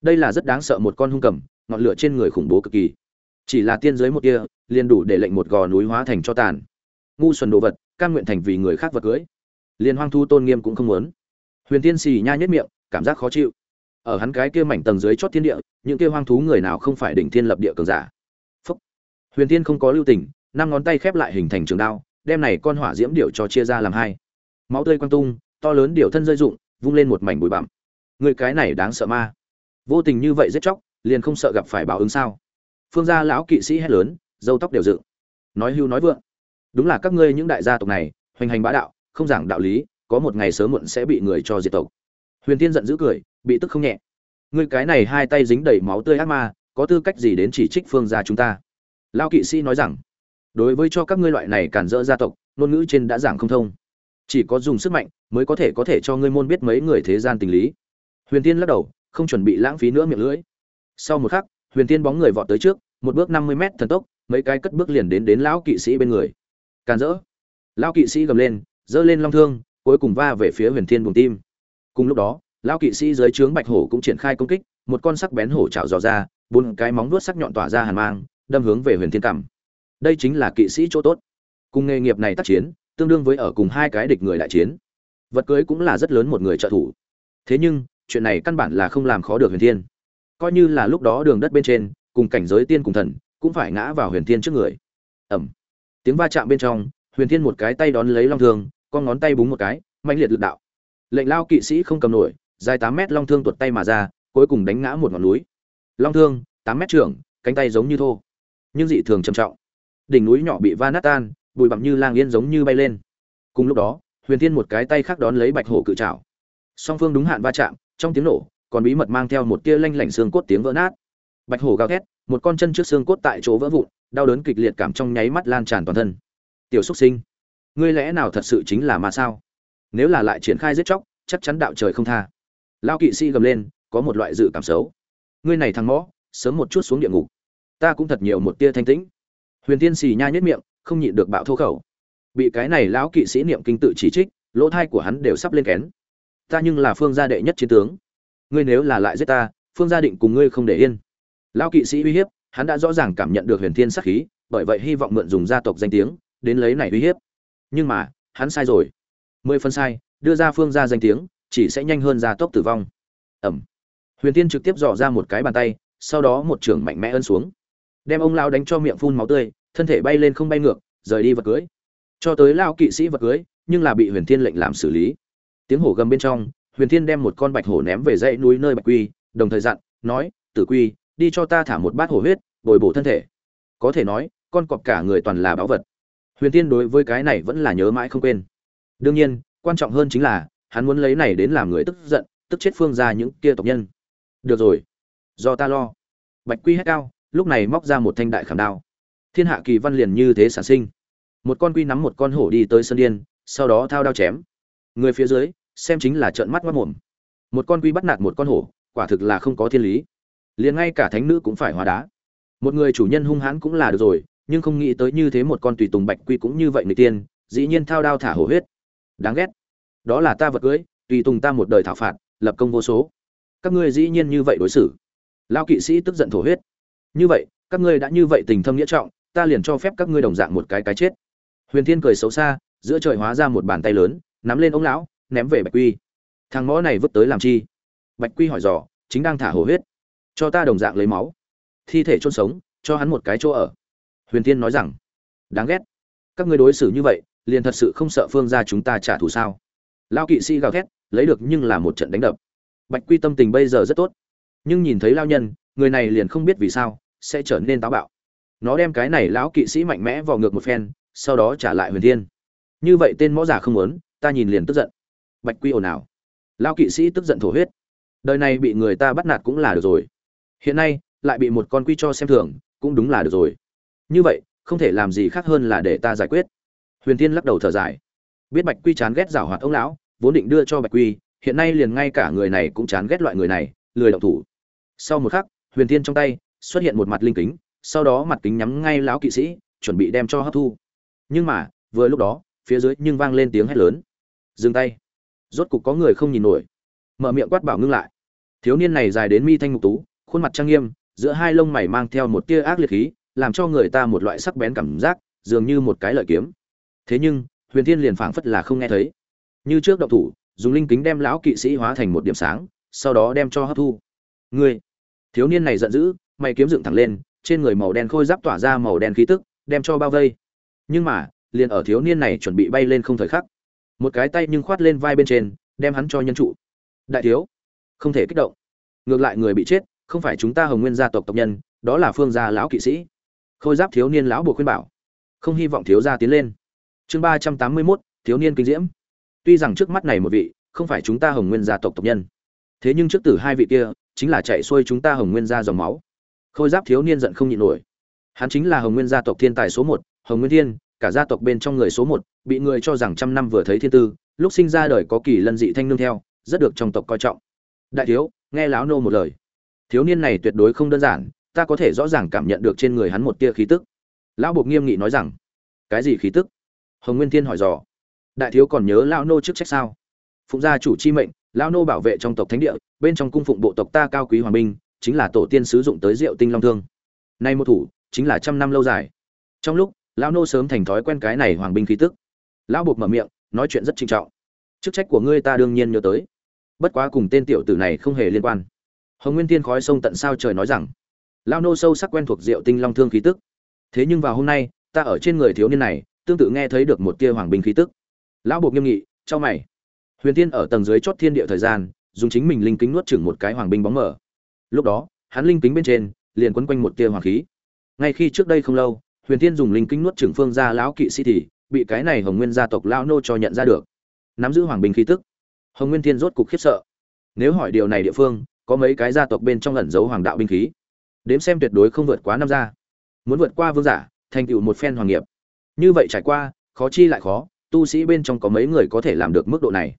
S1: Đây là rất đáng sợ một con hung cầm, ngọn lửa trên người khủng bố cực kỳ. Chỉ là tiên giới một kia, liền đủ để lệnh một gò núi hóa thành cho tàn. Ngu xuẩn đồ vật can nguyện thành vì người khác vật cưới. Liền hoang thu tôn nghiêm cũng không muốn. Huyền tiên xì nha nhất miệng, cảm giác khó chịu. Ở hắn cái kia mảnh tầng dưới chót thiên địa, những kia hoang thú người nào không phải đỉnh thiên lập địa cường giả? Huyền tiên không có lưu tình, năm ngón tay khép lại hình thành trường đao, đem này con hỏa diễm điệu cho chia ra làm hai. Máu tươi quang tung, to lớn điệu thân rơi rụng, vung lên một mảnh bụi bặm. Người cái này đáng sợ ma. Vô tình như vậy giết chóc, liền không sợ gặp phải báo ứng sao? Phương gia lão kỵ sĩ hét lớn dâu tóc đều dựng. Nói hưu nói vượng. Đúng là các ngươi những đại gia tộc này, hoành hành bá đạo, không giảng đạo lý, có một ngày sớm muộn sẽ bị người cho diệt tộc. Huyền tiên giận dữ cười, bị tức không nhẹ. Ngươi cái này hai tay dính đầy máu tươi ác ma, có tư cách gì đến chỉ trích phương gia chúng ta? Lao kỵ sĩ nói rằng, đối với cho các ngươi loại này cản rỡ gia tộc, ngôn ngữ trên đã giảng không thông. Chỉ có dùng sức mạnh mới có thể có thể cho ngươi môn biết mấy người thế gian tình lý. Huyền tiên lắc đầu, không chuẩn bị lãng phí nữa miệng lưỡi. Sau một khắc, huyền tiên bóng người vọt tới trước, một bước năm mươi mét thần tốc, mấy cái cất bước liền đến đến lão kỵ sĩ bên người. Càn rỡ. Lão kỵ sĩ gầm lên, giơ lên long thương, cuối cùng va về phía huyền thiên buồng tim. Cùng lúc đó, lão kỵ sĩ dưới trướng bạch hổ cũng triển khai công kích, một con sắc bén hổ chảo dò ra, bốn cái móng vuốt sắc nhọn tỏa ra hàn mang đâm hướng về huyền thiên cảm. Đây chính là kỵ sĩ chỗ tốt. Cùng nghề nghiệp này tác chiến, tương đương với ở cùng hai cái địch người đại chiến. Vật cưới cũng là rất lớn một người trợ thủ. Thế nhưng, chuyện này căn bản là không làm khó được huyền thiên. Coi như là lúc đó đường đất bên trên, cùng cảnh giới tiên cùng thần, cũng phải ngã vào huyền thiên trước người. Ẩm. Tiếng va chạm bên trong, huyền thiên một cái tay đón lấy long thương, con ngón tay búng một cái mạnh liệt lực đạo. Lệnh lao kỵ sĩ không cầm nổi, dài tám mét long thương tuột tay mà ra, cuối cùng đánh ngã một ngọn núi. Long thương, tám mét trưởng, cánh tay giống như thô nhưng dị thường trầm trọng. Đỉnh núi nhỏ bị va nát tan, bụi bặm như lang yên giống như bay lên. Cùng lúc đó, huyền thiên một cái tay khác đón lấy bạch hổ cự trào song phương đúng hạn va chạm, trong tiếng nổ, còn bí mật mang theo một tia lanh lảnh xương cốt tiếng vỡ nát. Bạch hổ gào thét, một con chân trước xương cốt tại chỗ vỡ vụn, đau đớn kịch liệt cảm trong nháy mắt lan tràn toàn thân. Tiểu xúc sinh, ngươi lẽ nào thật sự chính là ma sao? Nếu là lại triển khai giết chóc, chắc chắn đạo trời không tha. Lao kỵ sĩ gầm lên, có một loại dự cảm xấu. Ngươi này thằng mõ sớm một chút xuống địa ngục ta cũng thật nhiều một tia thanh tĩnh. Huyền tiên xì nha nhất miệng, không nhịn được bạo thô khẩu. Bị cái này lão kỵ sĩ niệm kinh tự chỉ trích, lỗ thai của hắn đều sắp lên kén. Ta nhưng là phương gia đệ nhất chiến tướng. Ngươi nếu là lại giết ta, phương gia định cùng ngươi không để yên. Lão kỵ sĩ uy hiếp, hắn đã rõ ràng cảm nhận được huyền thiên sắc khí, bởi vậy hy vọng mượn dùng gia tộc danh tiếng, đến lấy này uy hiếp. Nhưng mà, hắn sai rồi. Mười phân sai, đưa ra phương gia danh tiếng, chỉ sẽ nhanh hơn gia tốc tử vong. Ẩm. Huyền thiên trực tiếp dò ra một cái bàn tay, sau đó một trưởng mạnh mẽ ân xuống đem ông lao đánh cho miệng phun máu tươi, thân thể bay lên không bay ngược, rời đi vật cưới. Cho tới lao kỵ sĩ vật cưới, nhưng là bị huyền thiên lệnh làm xử lý. Tiếng hổ gầm bên trong, huyền thiên đem một con bạch hổ ném về dãy núi nơi bạch quy, đồng thời dặn, nói, tử quy, đi cho ta thả một bát hổ huyết, bồi bổ thân thể. Có thể nói, con cọp cả người toàn là báu vật. Huyền thiên đối với cái này vẫn là nhớ mãi không quên. Đương nhiên, quan trọng hơn chính là, hắn muốn lấy này đến làm người tức giận, tức chết phương ra những kia tộc nhân. Được rồi, do ta lo. Bạch quy hét cao lúc này móc ra một thanh đại khảm đao. Thiên hạ kỳ văn liền như thế sản sinh. Một con quy nắm một con hổ đi tới sân điên, sau đó thao đao chém. Người phía dưới, xem chính là trợn mắt mất mồm. Một con quy bắt nạt một con hổ, quả thực là không có thiên lý. Liền ngay cả thánh nữ cũng phải hóa đá. Một người chủ nhân hung hãn cũng là được rồi, nhưng không nghĩ tới như thế một con tùy tùng bạch quy cũng như vậy người tiên, dĩ nhiên thao đao thả hổ huyết. Đáng ghét. Đó là ta vật cưới, tùy tùng ta một đời thảo phạt, lập công vô số. Các ngươi dĩ nhiên như vậy đối xử. Lao kỵ sĩ tức giận thổ huyết như vậy, các ngươi đã như vậy tình thâm nghĩa trọng, ta liền cho phép các ngươi đồng dạng một cái cái chết. Huyền thiên cười xấu xa, giữa trời hóa ra một bàn tay lớn, nắm lên ông lão, ném về bạch quy. Thằng ngõ này vứt tới làm chi? Bạch quy hỏi dò, chính đang thả hồ huyết. Cho ta đồng dạng lấy máu. Thi thể chôn sống, cho hắn một cái chỗ ở. Huyền thiên nói rằng, đáng ghét. Các ngươi đối xử như vậy, liền thật sự không sợ phương ra chúng ta trả thù sao? Lao kỵ sĩ gào thét, lấy được nhưng là một trận đánh đập. Bạch quy tâm tình bây giờ rất tốt. Nhưng nhìn thấy lao nhân người này liền không biết vì sao, sẽ trở nên táo bạo. Nó đem cái này lão kỵ sĩ mạnh mẽ vào ngược một phen, sau đó trả lại huyền thiên. Như vậy tên mõ giả không muốn, ta nhìn liền tức giận. Bạch quy ồn ào. Lão kỵ sĩ tức giận thổ huyết. Đời này bị người ta bắt nạt cũng là được rồi. Hiện nay, lại bị một con quy cho xem thường, cũng đúng là được rồi. Như vậy, không thể làm gì khác hơn là để ta giải quyết. Huyền thiên lắc đầu thở dài. Biết bạch quy chán ghét giảo hoạt ông lão, vốn định đưa cho bạch quy, hiện nay liền ngay cả người này cũng chán ghét loại người này, lười động thủ. Sau một khắc huyền thiên trong tay, xuất hiện một mặt linh kính, sau đó mặt kính nhắm ngay lão kỵ sĩ, chuẩn bị đem cho hấp thu. Nhưng mà, vừa lúc đó, phía dưới nhưng vang lên tiếng hét lớn. Dừng tay. Rốt cục có người không nhìn nổi. Mở miệng quát bảo ngưng lại. Thiếu niên này dài đến mi thanh mục tú, khuôn mặt trang nghiêm, giữa hai lông mày mang theo một tia ác liệt khí, làm cho người ta một loại sắc bén cảm giác, dường như một cái lợi kiếm. Thế nhưng, huyền thiên liền phảng phất là không nghe thấy. Như trước động thủ, dùng linh kính đem lão kỵ sĩ hóa thành một điểm sáng, sau đó đem cho hấp thu. Ngươi! Thiếu niên này giận dữ, mày kiếm dựng thẳng lên, trên người màu đen khôi giáp tỏa ra màu đen khí tức, đem cho bao vây. Nhưng mà, liền ở thiếu niên này chuẩn bị bay lên không thời khắc, một cái tay nhưng khoát lên vai bên trên, đem hắn cho nhân trụ. Đại thiếu, không thể kích động. Ngược lại người bị chết, không phải chúng ta hồng nguyên gia tộc tộc nhân, đó là phương gia lão kỵ sĩ. Khôi giáp thiếu niên lão buộc khuyên bảo. Không hy vọng thiếu gia tiến lên. Chương ba trăm tám mươi mốt, thiếu niên kinh diễm. Tuy rằng trước mắt này một vị, không phải chúng ta hồng nguyên gia tộc tộc nhân. Thế nhưng trước tử hai vị kia chính là chạy xuôi chúng ta hồng nguyên gia dòng máu. Khôi giáp thiếu niên giận không nhịn nổi. Hắn chính là hồng nguyên gia tộc thiên tài số một, hồng nguyên thiên, cả gia tộc bên trong người số một, bị người cho rằng trăm năm vừa thấy thiên tư, lúc sinh ra đời có kỳ lân dị thanh nương theo, rất được trong tộc coi trọng. Đại thiếu, nghe láo nô một lời. Thiếu niên này tuyệt đối không đơn giản, ta có thể rõ ràng cảm nhận được trên người hắn một tia khí tức. Lão buộc nghiêm nghị nói rằng, cái gì khí tức? Hồng nguyên thiên hỏi dò. Đại thiếu còn nhớ lão nô trước trách sao? Phụng gia chủ chi mệnh lão nô bảo vệ trong tộc thánh địa bên trong cung phụng bộ tộc ta cao quý hoàng minh, chính là tổ tiên sử dụng tới rượu tinh long thương. Nay một thủ chính là trăm năm lâu dài. Trong lúc lão nô sớm thành thói quen cái này hoàng binh khí tức. Lão buộc mở miệng nói chuyện rất trinh trọng. Chức trách của ngươi ta đương nhiên nhớ tới. Bất quá cùng tên tiểu tử này không hề liên quan. Hồng nguyên tiên khói sông tận sao trời nói rằng lão nô sâu sắc quen thuộc rượu tinh long thương khí tức. Thế nhưng vào hôm nay ta ở trên người thiếu niên này tương tự nghe thấy được một tia hoàng binh khí tức. Lão buộc nghiêm nghị cho mày huyền tiên ở tầng dưới chót thiên địa thời gian, dùng chính mình linh kính nuốt chửng một cái hoàng binh bóng mở lúc đó, hắn linh kính bên trên, liền quấn quanh một tia hoàng khí. Ngay khi trước đây không lâu, huyền tiên dùng linh kính nuốt chửng phương gia lão kỵ sĩ thì, bị cái này hồng nguyên gia tộc lão nô cho nhận ra được. Nắm giữ hoàng binh khí tức. Hồng nguyên thiên rốt cục khiếp sợ. Nếu hỏi điều này địa phương, có mấy cái gia tộc bên trong ẩn giấu hoàng đạo binh khí? Đếm xem tuyệt đối không vượt quá năm gia. Muốn vượt qua vương giả, thành tựu một phen hoàng nghiệp. Như vậy trải qua, khó chi lại khó, tu sĩ bên trong có mấy người có thể làm được mức độ này?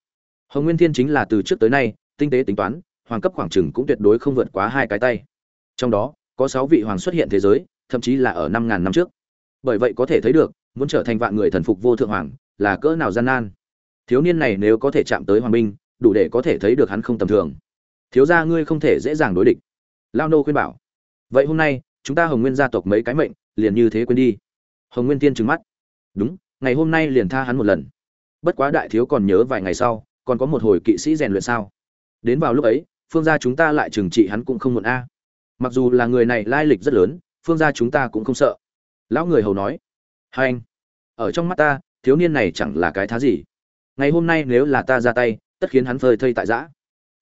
S1: Hồng nguyên thiên chính là từ trước tới nay, tinh tế tính toán, hoàng cấp khoảng trừng cũng tuyệt đối không vượt quá hai cái tay. Trong đó, có sáu vị hoàng xuất hiện thế giới, thậm chí là ở năm ngàn năm trước. Bởi vậy có thể thấy được, muốn trở thành vạn người thần phục vô thượng hoàng, là cỡ nào gian nan. Thiếu niên này nếu có thể chạm tới hoàng binh, đủ để có thể thấy được hắn không tầm thường. Thiếu gia ngươi không thể dễ dàng đối địch. Lao nô khuyên bảo. Vậy hôm nay, chúng ta hồng nguyên gia tộc mấy cái mệnh, liền như thế quên đi. Hồng nguyên tiên trừng mắt. Đúng, ngày hôm nay liền tha hắn một lần. Bất quá đại thiếu còn nhớ vài ngày sau còn có một hồi kỵ sĩ rèn luyện sao? Đến vào lúc ấy, phương gia chúng ta lại trừng trị hắn cũng không muộn a. À. Mặc dù là người này lai lịch rất lớn, phương gia chúng ta cũng không sợ. Lão người hầu nói, hai anh, ở trong mắt ta, thiếu niên này chẳng là cái thá gì. Ngày hôm nay nếu là ta ra tay, tất khiến hắn phơi thây tại giã.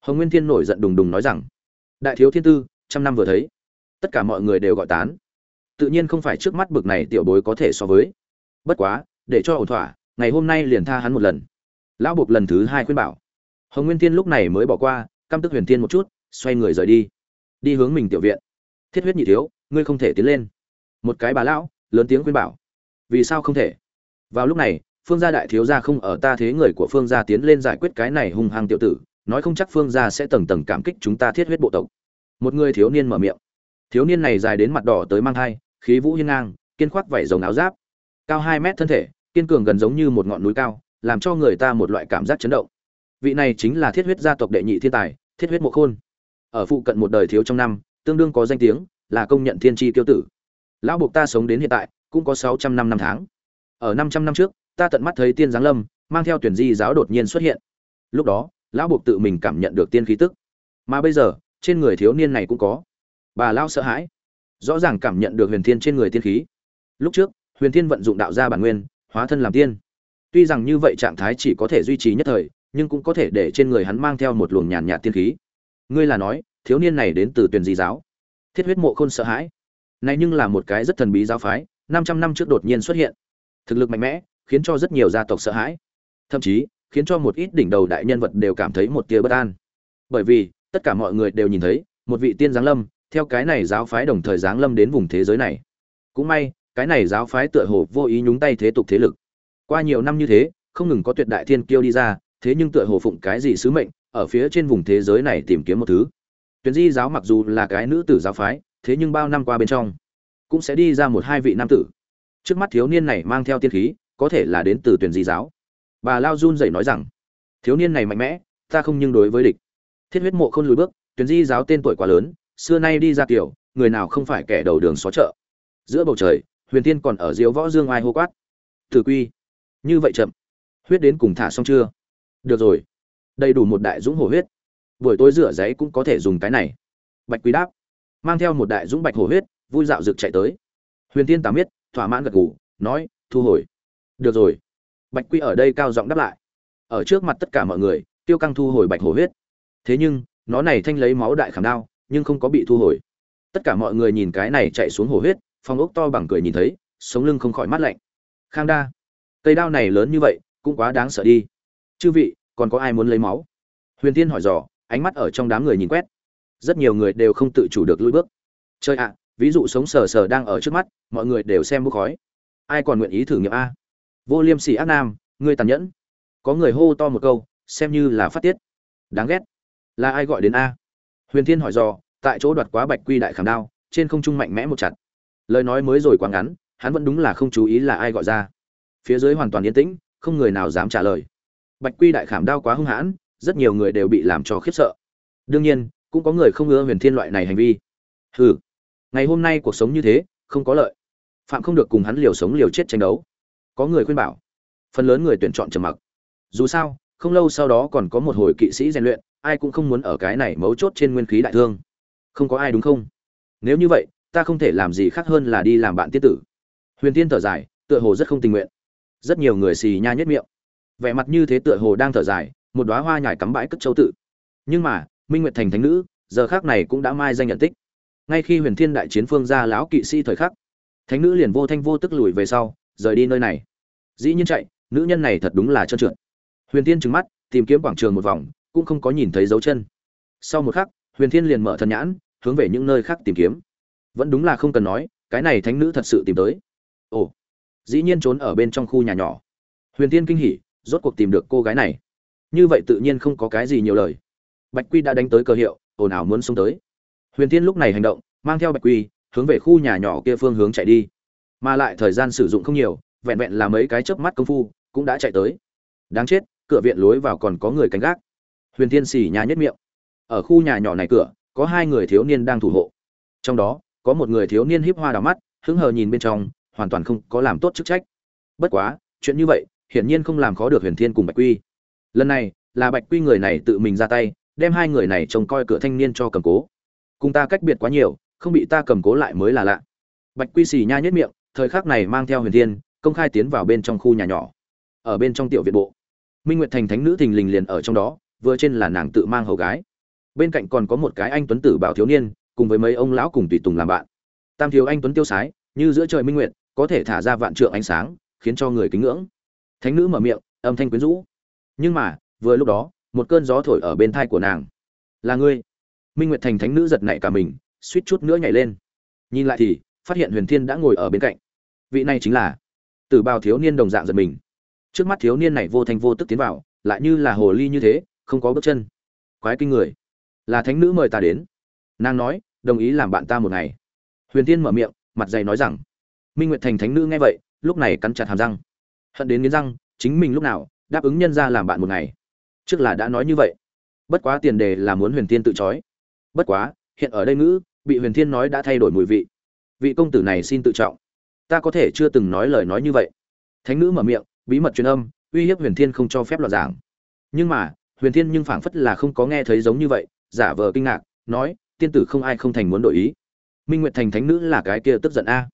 S1: Hồng nguyên thiên nổi giận đùng đùng nói rằng, đại thiếu thiên tư, trăm năm vừa thấy, tất cả mọi người đều gọi tán. Tự nhiên không phải trước mắt bực này tiểu bối có thể so với. Bất quá, để cho ổn thỏa, ngày hôm nay liền tha hắn một lần lão buộc lần thứ hai khuyên bảo. Hồng nguyên thiên lúc này mới bỏ qua, căm tức huyền thiên một chút, xoay người rời đi. Đi hướng mình tiểu viện. Thiết huyết nhị thiếu, ngươi không thể tiến lên. Một cái bà lão, lớn tiếng khuyên bảo. Vì sao không thể? Vào lúc này, phương gia đại thiếu gia không ở ta thế người của phương gia tiến lên giải quyết cái này hung hăng tiểu tử, nói không chắc phương gia sẽ tầng tầng cảm kích chúng ta thiết huyết bộ tộc. Một người thiếu niên mở miệng. Thiếu niên này dài đến mặt đỏ tới mang thai, khí vũ hiên ngang, kiên khoác vảy rồng áo giáp, cao hai mét thân thể, kiên cường gần giống như một ngọn núi cao làm cho người ta một loại cảm giác chấn động. Vị này chính là thiết huyết gia tộc đệ nhị thiên tài, thiết huyết mộ khôn. Ở phụ cận một đời thiếu trong năm, tương đương có danh tiếng, là công nhận thiên tri tiêu tử. Lão buộc ta sống đến hiện tại, cũng có sáu trăm năm năm tháng. Ở năm trăm năm trước, ta tận mắt thấy tiên giáng lâm, mang theo tuyển di giáo đột nhiên xuất hiện. Lúc đó, lão buộc tự mình cảm nhận được tiên khí tức. Mà bây giờ, trên người thiếu niên này cũng có. Bà lão sợ hãi. Rõ ràng cảm nhận được huyền thiên trên người tiên khí. Lúc trước, huyền thiên vận dụng đạo gia bản nguyên, hóa thân làm tiên tuy rằng như vậy trạng thái chỉ có thể duy trì nhất thời, nhưng cũng có thể để trên người hắn mang theo một luồng nhàn nhạt tiên khí. Ngươi là nói, thiếu niên này đến từ Tuyền di giáo. Thiết huyết mộ khôn sợ hãi. Này nhưng là một cái rất thần bí giáo phái, năm trăm năm trước đột nhiên xuất hiện. Thực lực mạnh mẽ, khiến cho rất nhiều gia tộc sợ hãi. Thậm chí, khiến cho một ít đỉnh đầu đại nhân vật đều cảm thấy một tia bất an. Bởi vì, tất cả mọi người đều nhìn thấy, một vị tiên giáng lâm, theo cái này giáo phái đồng thời giáng lâm đến vùng thế giới này. Cũng may, cái này giáo phái tựa hồ vô ý nhúng tay thế tục thế lực qua nhiều năm như thế, không ngừng có tuyệt đại thiên kiêu đi ra, thế nhưng tựa hồ phụng cái gì sứ mệnh, ở phía trên vùng thế giới này tìm kiếm một thứ. Tuyển di giáo mặc dù là cái nữ tử giáo phái, thế nhưng bao năm qua bên trong, cũng sẽ đi ra một hai vị nam tử. Trước mắt thiếu niên này mang theo tiên khí, có thể là đến từ tuyển di giáo. Bà lao run dậy nói rằng, thiếu niên này mạnh mẽ, ta không nhưng đối với địch. Thiết huyết mộ không lùi bước, tuyển di giáo tên tuổi quá lớn, xưa nay đi ra kiểu người nào không phải kẻ đầu đường xó chợ. Giữa bầu trời, huyền tiên còn ở diếu võ dương ai hô quát, tử quy như vậy chậm. Huyết đến cùng thả xong chưa? Được rồi. Đầy đủ một đại dũng hổ huyết. Buổi tối rửa giấy cũng có thể dùng cái này. Bạch quý đáp. Mang theo một đại dũng bạch hổ huyết, vui dạo rực chạy tới. Huyền tiên tám biết thỏa mãn gật gù, nói, thu hồi. Được rồi. Bạch quy ở đây cao giọng đáp lại. Ở trước mặt tất cả mọi người, tiêu căng thu hồi bạch hổ huyết. Thế nhưng, nó này thanh lấy máu đại khảm đao, nhưng không có bị thu hồi. Tất cả mọi người nhìn cái này chạy xuống hổ huyết phong ốc to bằng cười nhìn thấy, sống lưng không khỏi mát lạnh. Khang đa cây đao này lớn như vậy, cũng quá đáng sợ đi. Chư vị, còn có ai muốn lấy máu? Huyền tiên hỏi dò, ánh mắt ở trong đám người nhìn quét. Rất nhiều người đều không tự chủ được lùi bước. Chơi ạ, ví dụ sống sờ sờ đang ở trước mắt, mọi người đều xem bốc khói. Ai còn nguyện ý thử nghiệm a? Vô liêm sỉ ác nam, ngươi tàn nhẫn. Có người hô to một câu, xem như là phát tiết. Đáng ghét. Là ai gọi đến a? Huyền thiên hỏi dò, tại chỗ đoạt quá bạch quy đại khảm đao, trên không trung mạnh mẽ một chặt. Lời nói mới rồi quá ngắn, hắn vẫn đúng là không chú ý là ai gọi ra phía dưới hoàn toàn yên tĩnh, không người nào dám trả lời. Bạch quy đại khảm đao quá hung hãn, rất nhiều người đều bị làm cho khiếp sợ. Đương nhiên, cũng có người không ưa huyền thiên loại này hành vi. Hừ, ngày hôm nay cuộc sống như thế, không có lợi. Phạm không được cùng hắn liều sống liều chết tranh đấu. Có người khuyên bảo, phần lớn người tuyển chọn trầm mặc. Dù sao, không lâu sau đó còn có một hồi kỵ sĩ rèn luyện, ai cũng không muốn ở cái này mấu chốt trên nguyên khí đại thương. Không có ai đúng không? Nếu như vậy, ta không thể làm gì khác hơn là đi làm bạn tiết tử. Huyền tiên thở dài, tựa hồ rất không tình nguyện rất nhiều người xì nha nhất miệng. Vẻ mặt như thế tựa hồ đang thở dài, một đoá hoa nhài cắm bãi cất châu tự. Nhưng mà, minh nguyệt thành thánh nữ, giờ khác này cũng đã mai danh nhận tích. Ngay khi huyền thiên đại chiến phương ra lão kỵ sĩ thời khắc, thánh nữ liền vô thanh vô tức lùi về sau, rời đi nơi này. Dĩ nhiên chạy, nữ nhân này thật đúng là trơn trượt. Huyền thiên trừng mắt, tìm kiếm quảng trường một vòng, cũng không có nhìn thấy dấu chân. Sau một khắc, huyền thiên liền mở thần nhãn, hướng về những nơi khác tìm kiếm. Vẫn đúng là không cần nói, cái này thánh nữ thật sự tìm tới. Ồ dĩ nhiên trốn ở bên trong khu nhà nhỏ. Huyền thiên kinh hỉ, rốt cuộc tìm được cô gái này. Như vậy tự nhiên không có cái gì nhiều lời. Bạch quy đã đánh tới cờ hiệu, ồn ào muốn xông tới. Huyền thiên lúc này hành động, mang theo bạch quy, hướng về khu nhà nhỏ kia phương hướng chạy đi. Mà lại thời gian sử dụng không nhiều, vẹn vẹn là mấy cái chớp mắt công phu, cũng đã chạy tới. Đáng chết, cửa viện lối vào còn có người canh gác. Huyền thiên xỉ nhà nhất miệng. Ở khu nhà nhỏ này cửa, có hai người thiếu niên đang thủ hộ. Trong đó, có một người thiếu niên híp hoa đào mắt, hứng hờ nhìn bên trong hoàn toàn không có làm tốt chức trách. Bất quá, chuyện như vậy, hiển nhiên không làm khó được huyền thiên cùng bạch quy. Lần này, là bạch quy người này tự mình ra tay, đem hai người này trông coi cửa thanh niên cho cầm cố. Cùng ta cách biệt quá nhiều, không bị ta cầm cố lại mới là lạ. Bạch quy xì nha nhất miệng, thời khắc này mang theo huyền thiên, công khai tiến vào bên trong khu nhà nhỏ. Ở bên trong tiểu viện bộ, minh nguyệt thành thánh nữ thình lình liền ở trong đó, vừa trên là nàng tự mang hầu gái. Bên cạnh còn có một cái anh tuấn tử bảo thiếu niên, cùng với mấy ông lão cùng tùy tùng làm bạn. Tam thiếu anh tuấn tiêu sái, như giữa trời minh nguyệt có thể thả ra vạn trượng ánh sáng, khiến cho người kính ngưỡng. Thánh nữ mở miệng, âm thanh quyến rũ. Nhưng mà, vừa lúc đó, một cơn gió thổi ở bên thai của nàng. Là ngươi. Minh nguyệt thành thánh nữ giật nảy cả mình, suýt chút nữa nhảy lên. Nhìn lại thì, phát hiện huyền thiên đã ngồi ở bên cạnh. Vị này chính là tử bào thiếu niên đồng dạng giật mình. Trước mắt thiếu niên này vô thanh vô tức tiến vào, lại như là hồ ly như thế, không có bước chân. Quái kinh người. Là thánh nữ mời ta đến. Nàng nói, đồng ý làm bạn ta một ngày. Huyền tiên mở miệng, mặt dày nói rằng minh nguyệt thành thánh nữ nghe vậy, lúc này cắn chặt hàm răng. Hận đến nghiến răng, chính mình lúc nào đáp ứng nhân ra làm bạn một ngày. Trước là đã nói như vậy. Bất quá tiền đề là muốn huyền Thiên tự trói. Bất quá, hiện ở đây ngữ, bị huyền thiên nói đã thay đổi mùi vị. Vị công tử này xin tự trọng. Ta có thể chưa từng nói lời nói như vậy. Thánh nữ mở miệng, bí mật truyền âm, uy hiếp huyền thiên không cho phép loạt giảng. Nhưng mà, huyền thiên nhưng phảng phất là không có nghe thấy giống như vậy, giả vờ kinh ngạc, nói, tiên tử không ai không thành muốn đổi ý. Minh nguyệt thành thánh nữ là cái kia tức giận a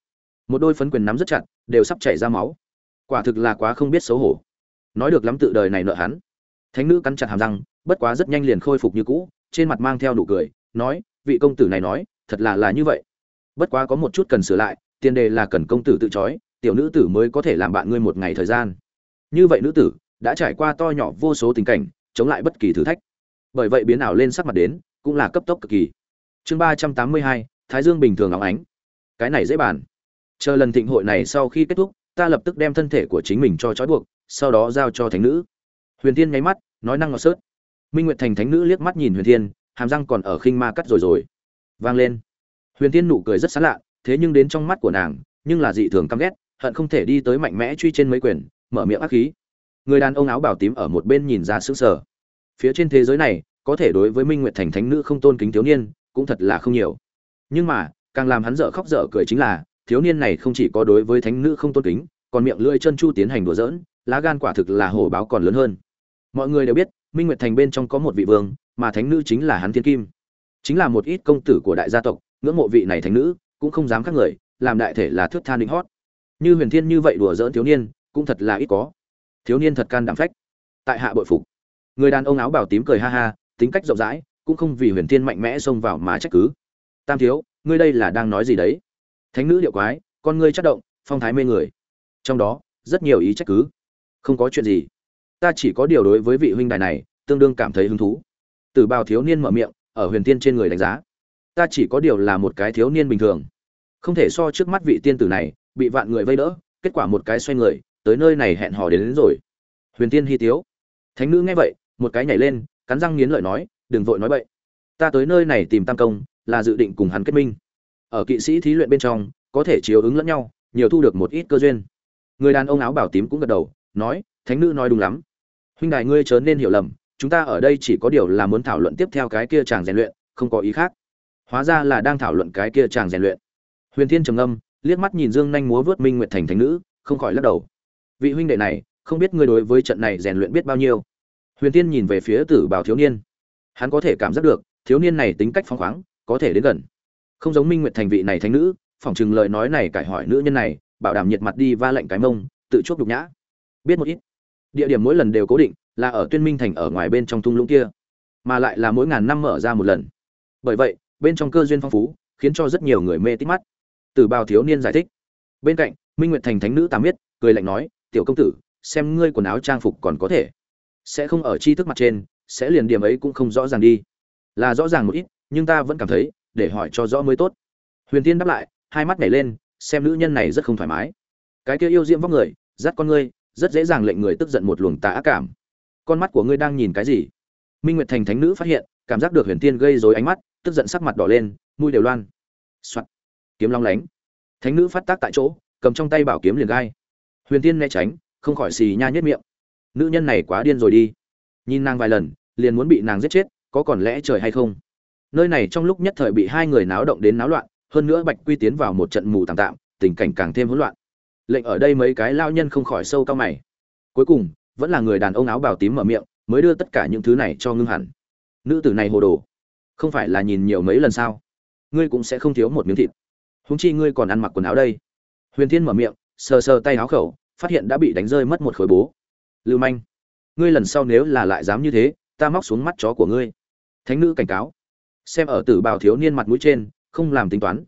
S1: một đôi phấn quyền nắm rất chặt, đều sắp chảy ra máu. Quả thực là quá không biết xấu hổ. Nói được lắm tự đời này nợ hắn. Thánh nữ cắn chặt hàm răng, bất quá rất nhanh liền khôi phục như cũ, trên mặt mang theo nụ cười, nói, vị công tử này nói, thật là là như vậy. Bất quá có một chút cần sửa lại, tiền đề là cần công tử tự trói, tiểu nữ tử mới có thể làm bạn ngươi một ngày thời gian. Như vậy nữ tử, đã trải qua to nhỏ vô số tình cảnh, chống lại bất kỳ thử thách. Bởi vậy biến ảo lên sắc mặt đến, cũng là cấp tốc cực kỳ. Chương ba trăm tám mươi hai, thái dương bình thường óng ánh. Cái này dễ bàn chờ lần thịnh hội này sau khi kết thúc, ta lập tức đem thân thể của chính mình cho trói buộc, sau đó giao cho thánh nữ. Huyền tiên nháy mắt, nói năng ngọt sớt. Minh nguyệt thành thánh nữ liếc mắt nhìn huyền thiên, hàm răng còn ở khinh ma cắt rồi rồi. Vang lên. Huyền tiên nụ cười rất xán lạ, thế nhưng đến trong mắt của nàng, nhưng là dị thường căm ghét, hận không thể đi tới mạnh mẽ truy trên mấy quyền, mở miệng ác khí. Người đàn ông áo bảo tím ở một bên nhìn ra sững sờ. Phía trên thế giới này, có thể đối với minh nguyệt thành thánh nữ không tôn kính thiếu niên, cũng thật là không nhiều. Nhưng mà, càng làm hắn dở khóc dở cười chính là thiếu niên này không chỉ có đối với thánh nữ không tôn kính, còn miệng lưỡi chân chu tiến hành đùa giỡn, lá gan quả thực là hổ báo còn lớn hơn. Mọi người đều biết, minh nguyệt thành bên trong có một vị vương, mà thánh nữ chính là hắn thiên kim. Chính là một ít công tử của đại gia tộc, ngưỡng mộ vị này thánh nữ, cũng không dám khác người, làm đại thể là thước than định hót. Như huyền thiên như vậy đùa giỡn thiếu niên, cũng thật là ít có. Thiếu niên thật can đảm phách. Tại hạ bội phục. Người đàn ông áo bảo tím cười ha ha, tính cách rộng rãi, cũng không vì huyền thiên mạnh mẽ xông vào mà trách cứ. Tam thiếu, ngươi đây là đang nói gì đấy? Thánh nữ điệu quái con ngươi chất động phong thái mê người. Trong đó rất nhiều ý trách cứ. Không có chuyện gì. Ta chỉ có điều đối với vị huynh đài này tương đương cảm thấy hứng thú. Từ bào thiếu niên mở miệng ở huyền tiên trên người đánh giá. Ta chỉ có điều là một cái thiếu niên bình thường. Không thể so trước mắt vị tiên tử này bị vạn người vây đỡ kết quả một cái xoay người tới nơi này hẹn hò đến, đến rồi. Huyền tiên hy tiếu. Thánh nữ nghe vậy một cái nhảy lên cắn răng nghiến lợi nói đừng vội nói bậy. Ta tới nơi này tìm tam công là dự định cùng hắn kết minh ở kỵ sĩ thí luyện bên trong, có thể chiếu ứng lẫn nhau, nhiều thu được một ít cơ duyên. Người đàn ông áo bảo tím cũng gật đầu, nói, thánh nữ nói đúng lắm. Huynh đài ngươi chớ nên hiểu lầm, chúng ta ở đây chỉ có điều là muốn thảo luận tiếp theo cái kia chàng rèn luyện, không có ý khác. Hóa ra là đang thảo luận cái kia chàng rèn luyện. Huyền thiên trầm ngâm, liếc mắt nhìn dương nhanh múa vớt minh nguyệt thành thánh nữ, không khỏi lắc đầu. Vị huynh đệ này, không biết ngươi đối với trận này rèn luyện biết bao nhiêu? Huyền tiên nhìn về phía tử bảo thiếu niên. Hắn có thể cảm giác được, thiếu niên này tính cách phóng khoáng, có thể đến gần không giống minh nguyệt thành vị này thánh nữ, phỏng chừng lời nói này cải hỏi nữ nhân này, bảo đảm nhiệt mặt đi va lệnh cái mông, tự chuốc đục nhã. Biết một ít. Địa điểm mỗi lần đều cố định, là ở tuyên minh thành ở ngoài bên trong thung lũng kia, mà lại là mỗi ngàn năm mở ra một lần. Bởi vậy, bên trong cơ duyên phong phú, khiến cho rất nhiều người mê tít mắt. Từ bao thiếu niên giải thích. Bên cạnh, minh nguyệt thành thánh nữ tám biết cười lạnh nói, tiểu công tử, xem ngươi quần áo trang phục còn có thể. Sẽ không ở chi thức mặt trên, sẽ liền điểm ấy cũng không rõ ràng đi. Là rõ ràng một ít, nhưng ta vẫn cảm thấy để hỏi cho rõ mới tốt. Huyền tiên đáp lại, hai mắt nhảy lên, xem nữ nhân này rất không thoải mái. Cái kia yêu diễm vóc người, dắt con ngươi, rất dễ dàng lệnh người tức giận một luồng tà ác cảm. Con mắt của ngươi đang nhìn cái gì? Minh nguyệt thành thánh nữ phát hiện, cảm giác được huyền tiên gây dối ánh mắt, tức giận sắc mặt đỏ lên, mũi đều loan. Soạt. Kiếm long lánh. Thánh nữ phát tác tại chỗ, cầm trong tay bảo kiếm liền gai. Huyền tiên né tránh, không khỏi xì nha nhất miệng. Nữ nhân này quá điên rồi đi. Nhìn nàng vài lần, liền muốn bị nàng giết chết, có còn lẽ trời hay không? Nơi này trong lúc nhất thời bị hai người náo động đến náo loạn, hơn nữa bạch quy tiến vào một trận mù tạm tạm, tình cảnh càng thêm hỗn loạn. Lệnh ở đây mấy cái lao nhân không khỏi sâu cao mày. Cuối cùng, vẫn là người đàn ông áo bào tím mở miệng, mới đưa tất cả những thứ này cho ngưng hẳn. Nữ tử này hồ đồ, không phải là nhìn nhiều mấy lần sao? Ngươi cũng sẽ không thiếu một miếng thịt. Húng chi ngươi còn ăn mặc quần áo đây. Huyền thiên mở miệng, sờ sờ tay áo khẩu, phát hiện đã bị đánh rơi mất một khối bố. Lưu manh, ngươi lần sau nếu là lại dám như thế, ta móc xuống mắt chó của ngươi. Thánh nữ cảnh cáo xem ở tử bào thiếu niên mặt mũi trên, không làm tính toán.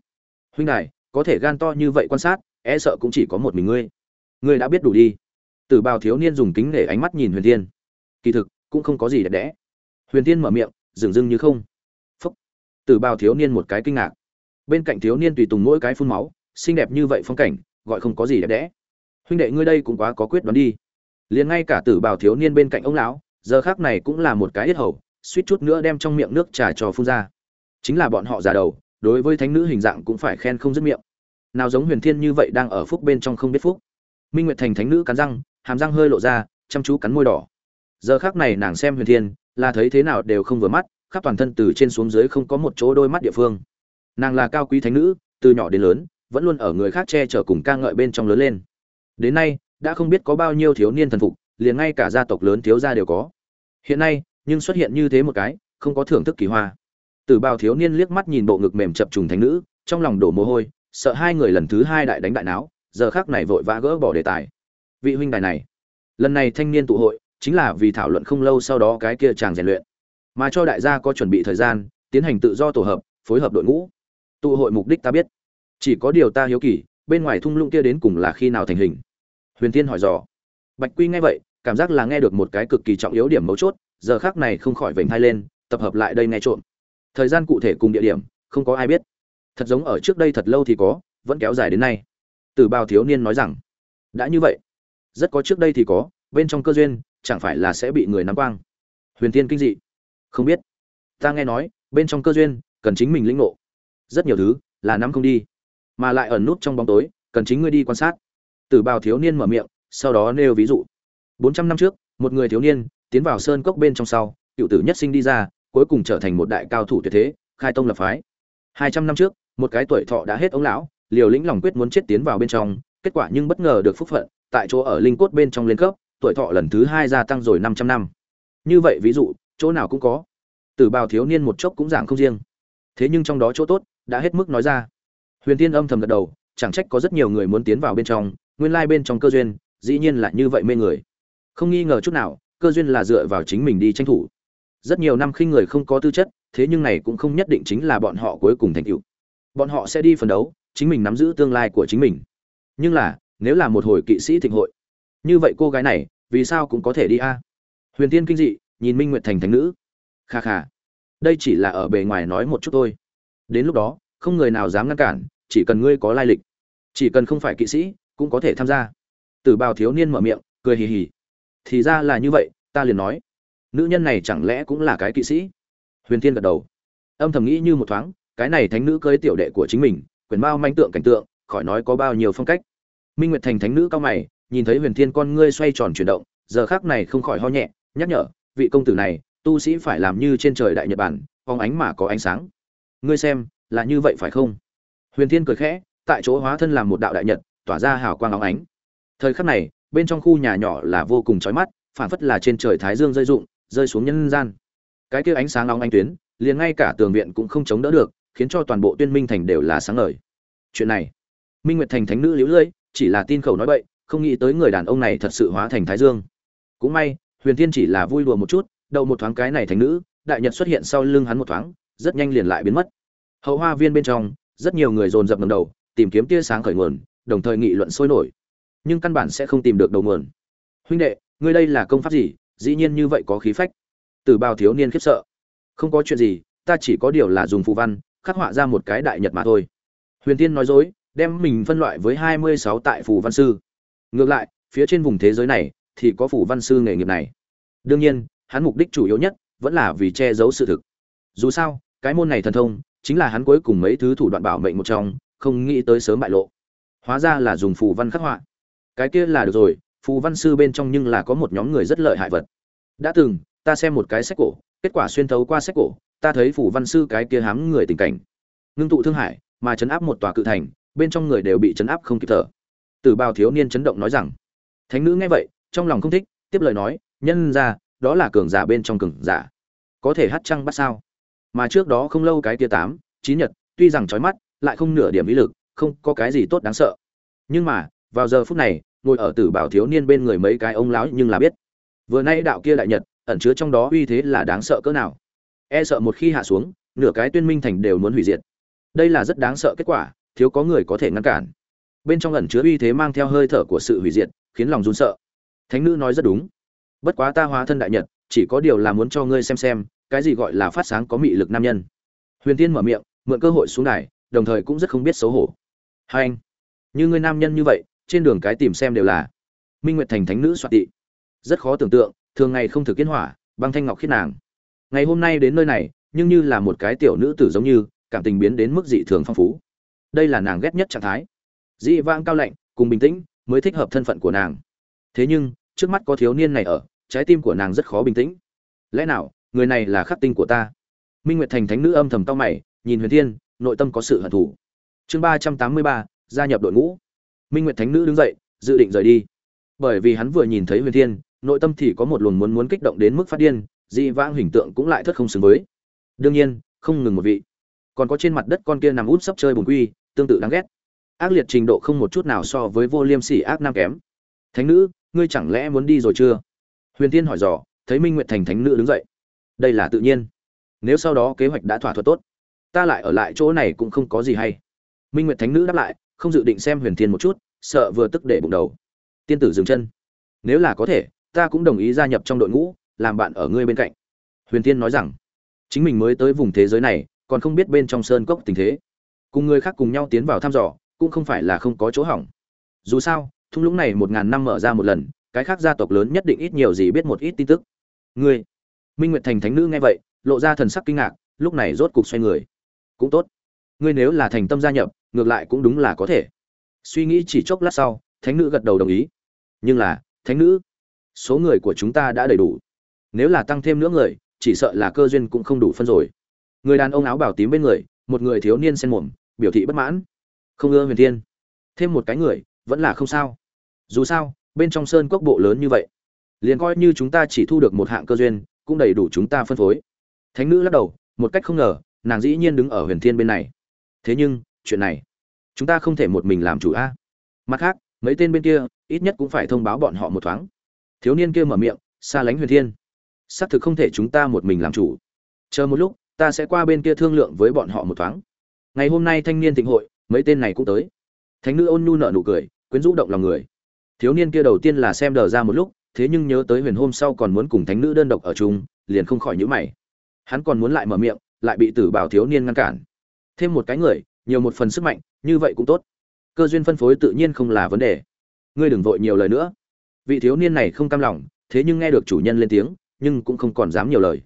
S1: Huynh đại có thể gan to như vậy quan sát e sợ cũng chỉ có một mình ngươi. Ngươi đã biết đủ đi. Tử bào thiếu niên dùng kính để ánh mắt nhìn huyền thiên. Kỳ thực, cũng không có gì đẹp đẽ. Huyền thiên mở miệng, dừng dưng như không. Phúc. Tử bào thiếu niên một cái kinh ngạc. Bên cạnh thiếu niên tùy tùng mỗi cái phun máu, xinh đẹp như vậy phong cảnh, gọi không có gì đẹp đẽ. Huynh đệ ngươi đây cũng quá có quyết đoán đi. Liền ngay cả tử bào thiếu niên bên cạnh ông lão, giờ khác này cũng là một cái yết hầu suýt chút nữa đem trong miệng nước trà cho phun ra. Chính là bọn họ già đầu, đối với thánh nữ hình dạng cũng phải khen không dứt miệng. Nào giống huyền thiên như vậy đang ở phúc bên trong không biết phúc. Minh nguyệt thành thánh nữ cắn răng, hàm răng hơi lộ ra, chăm chú cắn môi đỏ. Giờ khác này nàng xem huyền thiên, là thấy thế nào đều không vừa mắt, khắp toàn thân từ trên xuống dưới không có một chỗ đôi mắt địa phương. Nàng là cao quý thánh nữ, từ nhỏ đến lớn, vẫn luôn ở người khác che chở cùng ca ngợi bên trong lớn lên. Đến nay, đã không biết có bao nhiêu thiếu niên thần phục, liền ngay cả gia tộc lớn thiếu gia đều có. Hiện nay nhưng xuất hiện như thế một cái, không có thưởng thức kỳ hoa. Tử bào thiếu niên liếc mắt nhìn bộ ngực mềm chập trùng thánh nữ, trong lòng đổ mồ hôi, sợ hai người lần thứ hai đại đánh đại náo, giờ khác này vội vã gỡ bỏ đề tài. Vị huynh đài này, lần này thanh niên tụ hội, chính là vì thảo luận không lâu sau đó cái kia chàng rèn luyện. Mà cho đại gia có chuẩn bị thời gian, tiến hành tự do tổ hợp, phối hợp đội ngũ. Tụ hội mục đích ta biết. Chỉ có điều ta hiếu kỳ, bên ngoài thung lũng kia đến cùng là khi nào thành hình? Huyền tiên hỏi dò. Bạch quy nghe vậy, cảm giác là nghe được một cái cực kỳ trọng yếu điểm mấu chốt giờ khác này không khỏi vểnh hai lên, tập hợp lại đây nghe trộm. Thời gian cụ thể cùng địa điểm, không có ai biết. Thật giống ở trước đây thật lâu thì có, vẫn kéo dài đến nay. Từ bao thiếu niên nói rằng, đã như vậy, rất có trước đây thì có, bên trong cơ duyên, chẳng phải là sẽ bị người nắm quang. Huyền tiên kinh dị, không biết. Ta nghe nói, bên trong cơ duyên, cần chính mình lĩnh ngộ. Rất nhiều thứ, là nắm không đi. Mà lại ẩn nút trong bóng tối, cần chính ngươi đi quan sát. Tử bào thiếu niên mở miệng, sau đó nêu ví dụ. Bốn trăm năm trước, một người thiếu niên tiến vào sơn cốc bên trong sau, cựu tử nhất sinh đi ra, cuối cùng trở thành một đại cao thủ tuyệt thế, khai tông lập phái. Hai trăm năm trước, một cái tuổi thọ đã hết ông lão, liều lĩnh lòng quyết muốn chết tiến vào bên trong, kết quả nhưng bất ngờ được phúc phận, tại chỗ ở linh cốt bên trong lên cấp, tuổi thọ lần thứ hai gia tăng rồi 500 năm. Như vậy ví dụ, chỗ nào cũng có. Tử bào thiếu niên một chốc cũng dạng không riêng. Thế nhưng trong đó chỗ tốt đã hết mức nói ra. Huyền tiên âm thầm gật đầu, chẳng trách có rất nhiều người muốn tiến vào bên trong, nguyên lai bên trong cơ duyên, dĩ nhiên là như vậy mê người. Không nghi ngờ chút nào cơ duyên là dựa vào chính mình đi tranh thủ. Rất nhiều năm khi người không có tư chất, thế nhưng này cũng không nhất định chính là bọn họ cuối cùng thành tựu. Bọn họ sẽ đi phấn đấu, chính mình nắm giữ tương lai của chính mình. Nhưng là, nếu là một hồi kỵ sĩ thịnh hội, như vậy cô gái này, vì sao cũng có thể đi a? Huyền tiên kinh dị, nhìn minh nguyệt thành thánh nữ. Kha kha, đây chỉ là ở bề ngoài nói một chút thôi. Đến lúc đó, không người nào dám ngăn cản, chỉ cần ngươi có lai lịch. Chỉ cần không phải kỵ sĩ, cũng có thể tham gia. Tử bào thiếu niên mở miệng, cười hì hì thì ra là như vậy, ta liền nói. Nữ nhân này chẳng lẽ cũng là cái kỵ sĩ? Huyền thiên gật đầu. Âm thầm nghĩ như một thoáng, cái này thánh nữ cưới tiểu đệ của chính mình, quyền bao manh tượng cảnh tượng, khỏi nói có bao nhiêu phong cách. Minh nguyệt thành thánh nữ cao mày, nhìn thấy huyền thiên con ngươi xoay tròn chuyển động, giờ khác này không khỏi ho nhẹ, nhắc nhở, vị công tử này, tu sĩ phải làm như trên trời đại nhật bản phóng ánh mà có ánh sáng. Ngươi xem, là như vậy phải không? Huyền thiên cười khẽ, tại chỗ hóa thân làm một đạo đại nhật, tỏa ra hào quang óng ánh. Thời khắc này bên trong khu nhà nhỏ là vô cùng chói mắt phản phất là trên trời thái dương rơi rụng, rơi xuống nhân gian. Cái kia ánh sáng long ánh tuyến, liền ngay cả tường viện cũng không chống đỡ được, khiến cho toàn bộ tuyên minh thành đều là sáng ngời. Chuyện này, minh nguyệt thành thánh nữ liễu lưỡi, chỉ là tin khẩu nói bậy, không nghĩ tới người đàn ông này thật sự hóa thành thái dương. Cũng may, huyền thiên chỉ là vui đùa một chút, đậu một thoáng cái này thánh nữ, đại nhật xuất hiện sau lưng hắn một thoáng, rất nhanh liền lại biến mất. Hậu hoa viên bên trong, rất nhiều người dồn dập ngầm đầu, tìm kiếm tia sáng khởi nguồn, đồng thời nghị luận sôi nổi nhưng căn bản sẽ không tìm được đầu nguồn. Huynh đệ, ngươi đây là công pháp gì? Dĩ nhiên như vậy có khí phách. Từ bao thiếu niên khiếp sợ. Không có chuyện gì, ta chỉ có điều là dùng phù văn, khắc họa ra một cái đại nhật mà thôi. Huyền tiên nói dối, đem mình phân loại với hai mươi sáu tại phù văn sư. Ngược lại, phía trên vùng thế giới này, thì có phù văn sư nghề nghiệp này. Đương nhiên, hắn mục đích chủ yếu nhất, vẫn là vì che giấu sự thực. Dù sao, cái môn này thần thông, chính là hắn cuối cùng mấy thứ thủ đoạn bảo mệnh một trong, không nghĩ tới sớm bại lộ. Hóa ra là dùng phù văn khắc họa cái kia là được rồi, phù văn sư bên trong nhưng là có một nhóm người rất lợi hại vật. Đã từng, ta xem một cái sách cổ, kết quả xuyên thấu qua sách cổ, ta thấy phù văn sư cái kia hám người tình cảnh. Ngưng tụ thương hải, mà chấn áp một tòa cự thành, bên trong người đều bị chấn áp không kịp thở. Tử bào thiếu niên chấn động nói rằng, thánh nữ nghe vậy, trong lòng không thích, tiếp lời nói, nhân ra đó là cường giả bên trong cường giả. Có thể hát trăng bắt sao? Mà trước đó không lâu cái tia tám, chín nhật, tuy rằng trói mắt, lại không nửa điểm ý lực, không có cái gì tốt đáng sợ. Nhưng mà, vào giờ phút này ngồi ở tử bảo thiếu niên bên người mấy cái ông lão nhưng là biết. Vừa nay đạo kia đại nhật, ẩn chứa trong đó uy thế là đáng sợ cỡ nào. E sợ một khi hạ xuống, nửa cái tuyên minh thành đều muốn hủy diệt. Đây là rất đáng sợ kết quả, thiếu có người có thể ngăn cản. Bên trong ẩn chứa uy thế mang theo hơi thở của sự hủy diệt, khiến lòng run sợ. Thánh nữ nói rất đúng. Bất quá ta hóa thân đại nhật, chỉ có điều là muốn cho ngươi xem xem, cái gì gọi là phát sáng có mị lực nam nhân. Huyền tiên mở miệng, mượn cơ hội xuống đài, đồng thời cũng rất không biết xấu hổ. Hai anh, như ngươi nam nhân như vậy trên đường cái tìm xem đều là minh nguyệt thành thánh nữ soạn tị. Rất khó tưởng tượng, thường ngày không thực kiến hỏa, băng thanh ngọc khiết nàng. Ngày hôm nay đến nơi này, nhưng như là một cái tiểu nữ tử giống như, cảm tình biến đến mức dị thường phong phú. Đây là nàng ghét nhất trạng thái. Dị vãng cao lạnh, cùng bình tĩnh, mới thích hợp thân phận của nàng. Thế nhưng, trước mắt có thiếu niên này ở, trái tim của nàng rất khó bình tĩnh. Lẽ nào, người này là khắc tinh của ta? Minh nguyệt thành thánh nữ âm thầm tao mày, nhìn huyền thiên, nội tâm có sự hận thù. Chương ba trăm tám mươi ba, gia nhập đội ngũ minh nguyệt thánh nữ đứng dậy, dự định rời đi. Bởi vì hắn vừa nhìn thấy huyền thiên, nội tâm thì có một luồng muốn muốn kích động đến mức phát điên, dị vãng hình tượng cũng lại thất không xứng với. Đương nhiên, không ngừng một vị. Còn có trên mặt đất con kia nằm út sắp chơi bùn quy, tương tự đáng ghét. Ác liệt trình độ không một chút nào so với vô liêm sỉ ác nam kém. Thánh nữ, ngươi chẳng lẽ muốn đi rồi chưa? Huyền Thiên hỏi dò, thấy minh nguyệt thành thánh nữ đứng dậy. Đây là tự nhiên. Nếu sau đó kế hoạch đã thỏa thuận tốt, ta lại ở lại chỗ này cũng không có gì hay. Minh nguyệt thánh nữ đáp lại không dự định xem huyền thiên một chút, sợ vừa tức để bụng đầu. Tiên tử dừng chân. Nếu là có thể, ta cũng đồng ý gia nhập trong đội ngũ, làm bạn ở ngươi bên cạnh. Huyền tiên nói rằng, chính mình mới tới vùng thế giới này, còn không biết bên trong sơn cốc tình thế. Cùng người khác cùng nhau tiến vào thăm dò, cũng không phải là không có chỗ hỏng. Dù sao, thung lũng này một ngàn năm mở ra một lần, cái khác gia tộc lớn nhất định ít nhiều gì biết một ít tin tức. Ngươi, minh nguyệt thành thánh nữ nghe vậy, lộ ra thần sắc kinh ngạc, lúc này rốt cục xoay người. Cũng tốt. Ngươi nếu là thành tâm gia nhập ngược lại cũng đúng là có thể. Suy nghĩ chỉ chốc lát sau, thánh nữ gật đầu đồng ý. Nhưng là, thánh nữ, số người của chúng ta đã đầy đủ. Nếu là tăng thêm nữa người, chỉ sợ là cơ duyên cũng không đủ phân rồi. Người đàn ông áo bảo tím bên người, một người thiếu niên sen mồm, biểu thị bất mãn. Không ưa huyền thiên. Thêm một cái người, vẫn là không sao. Dù sao, bên trong sơn cốc bộ lớn như vậy, liền coi như chúng ta chỉ thu được một hạng cơ duyên, cũng đầy đủ chúng ta phân phối. Thánh nữ lắc đầu, một cách không ngờ, nàng dĩ nhiên đứng ở huyền thiên bên này. Thế nhưng chuyện này. Chúng ta không thể một mình làm chủ a. Mặt khác, mấy tên bên kia, ít nhất cũng phải thông báo bọn họ một thoáng. Thiếu niên kia mở miệng, xa lánh huyền thiên. Xác thực không thể chúng ta một mình làm chủ. Chờ một lúc, ta sẽ qua bên kia thương lượng với bọn họ một thoáng. Ngày hôm nay thanh niên thịnh hội, mấy tên này cũng tới. Thánh nữ ôn nhu nợ nụ cười, quyến rũ động lòng người. Thiếu niên kia đầu tiên là xem đờ ra một lúc, thế nhưng nhớ tới huyền hôm sau còn muốn cùng thánh nữ đơn độc ở chung, liền không khỏi nhữ mày. Hắn còn muốn lại mở miệng, lại bị tử bảo thiếu niên ngăn cản. Thêm một cái người nhiều một phần sức mạnh, như vậy cũng tốt. Cơ duyên phân phối tự nhiên không là vấn đề. Ngươi đừng vội nhiều lời nữa. Vị thiếu niên này không cam lòng, thế nhưng nghe được chủ nhân lên tiếng, nhưng cũng không còn dám nhiều lời.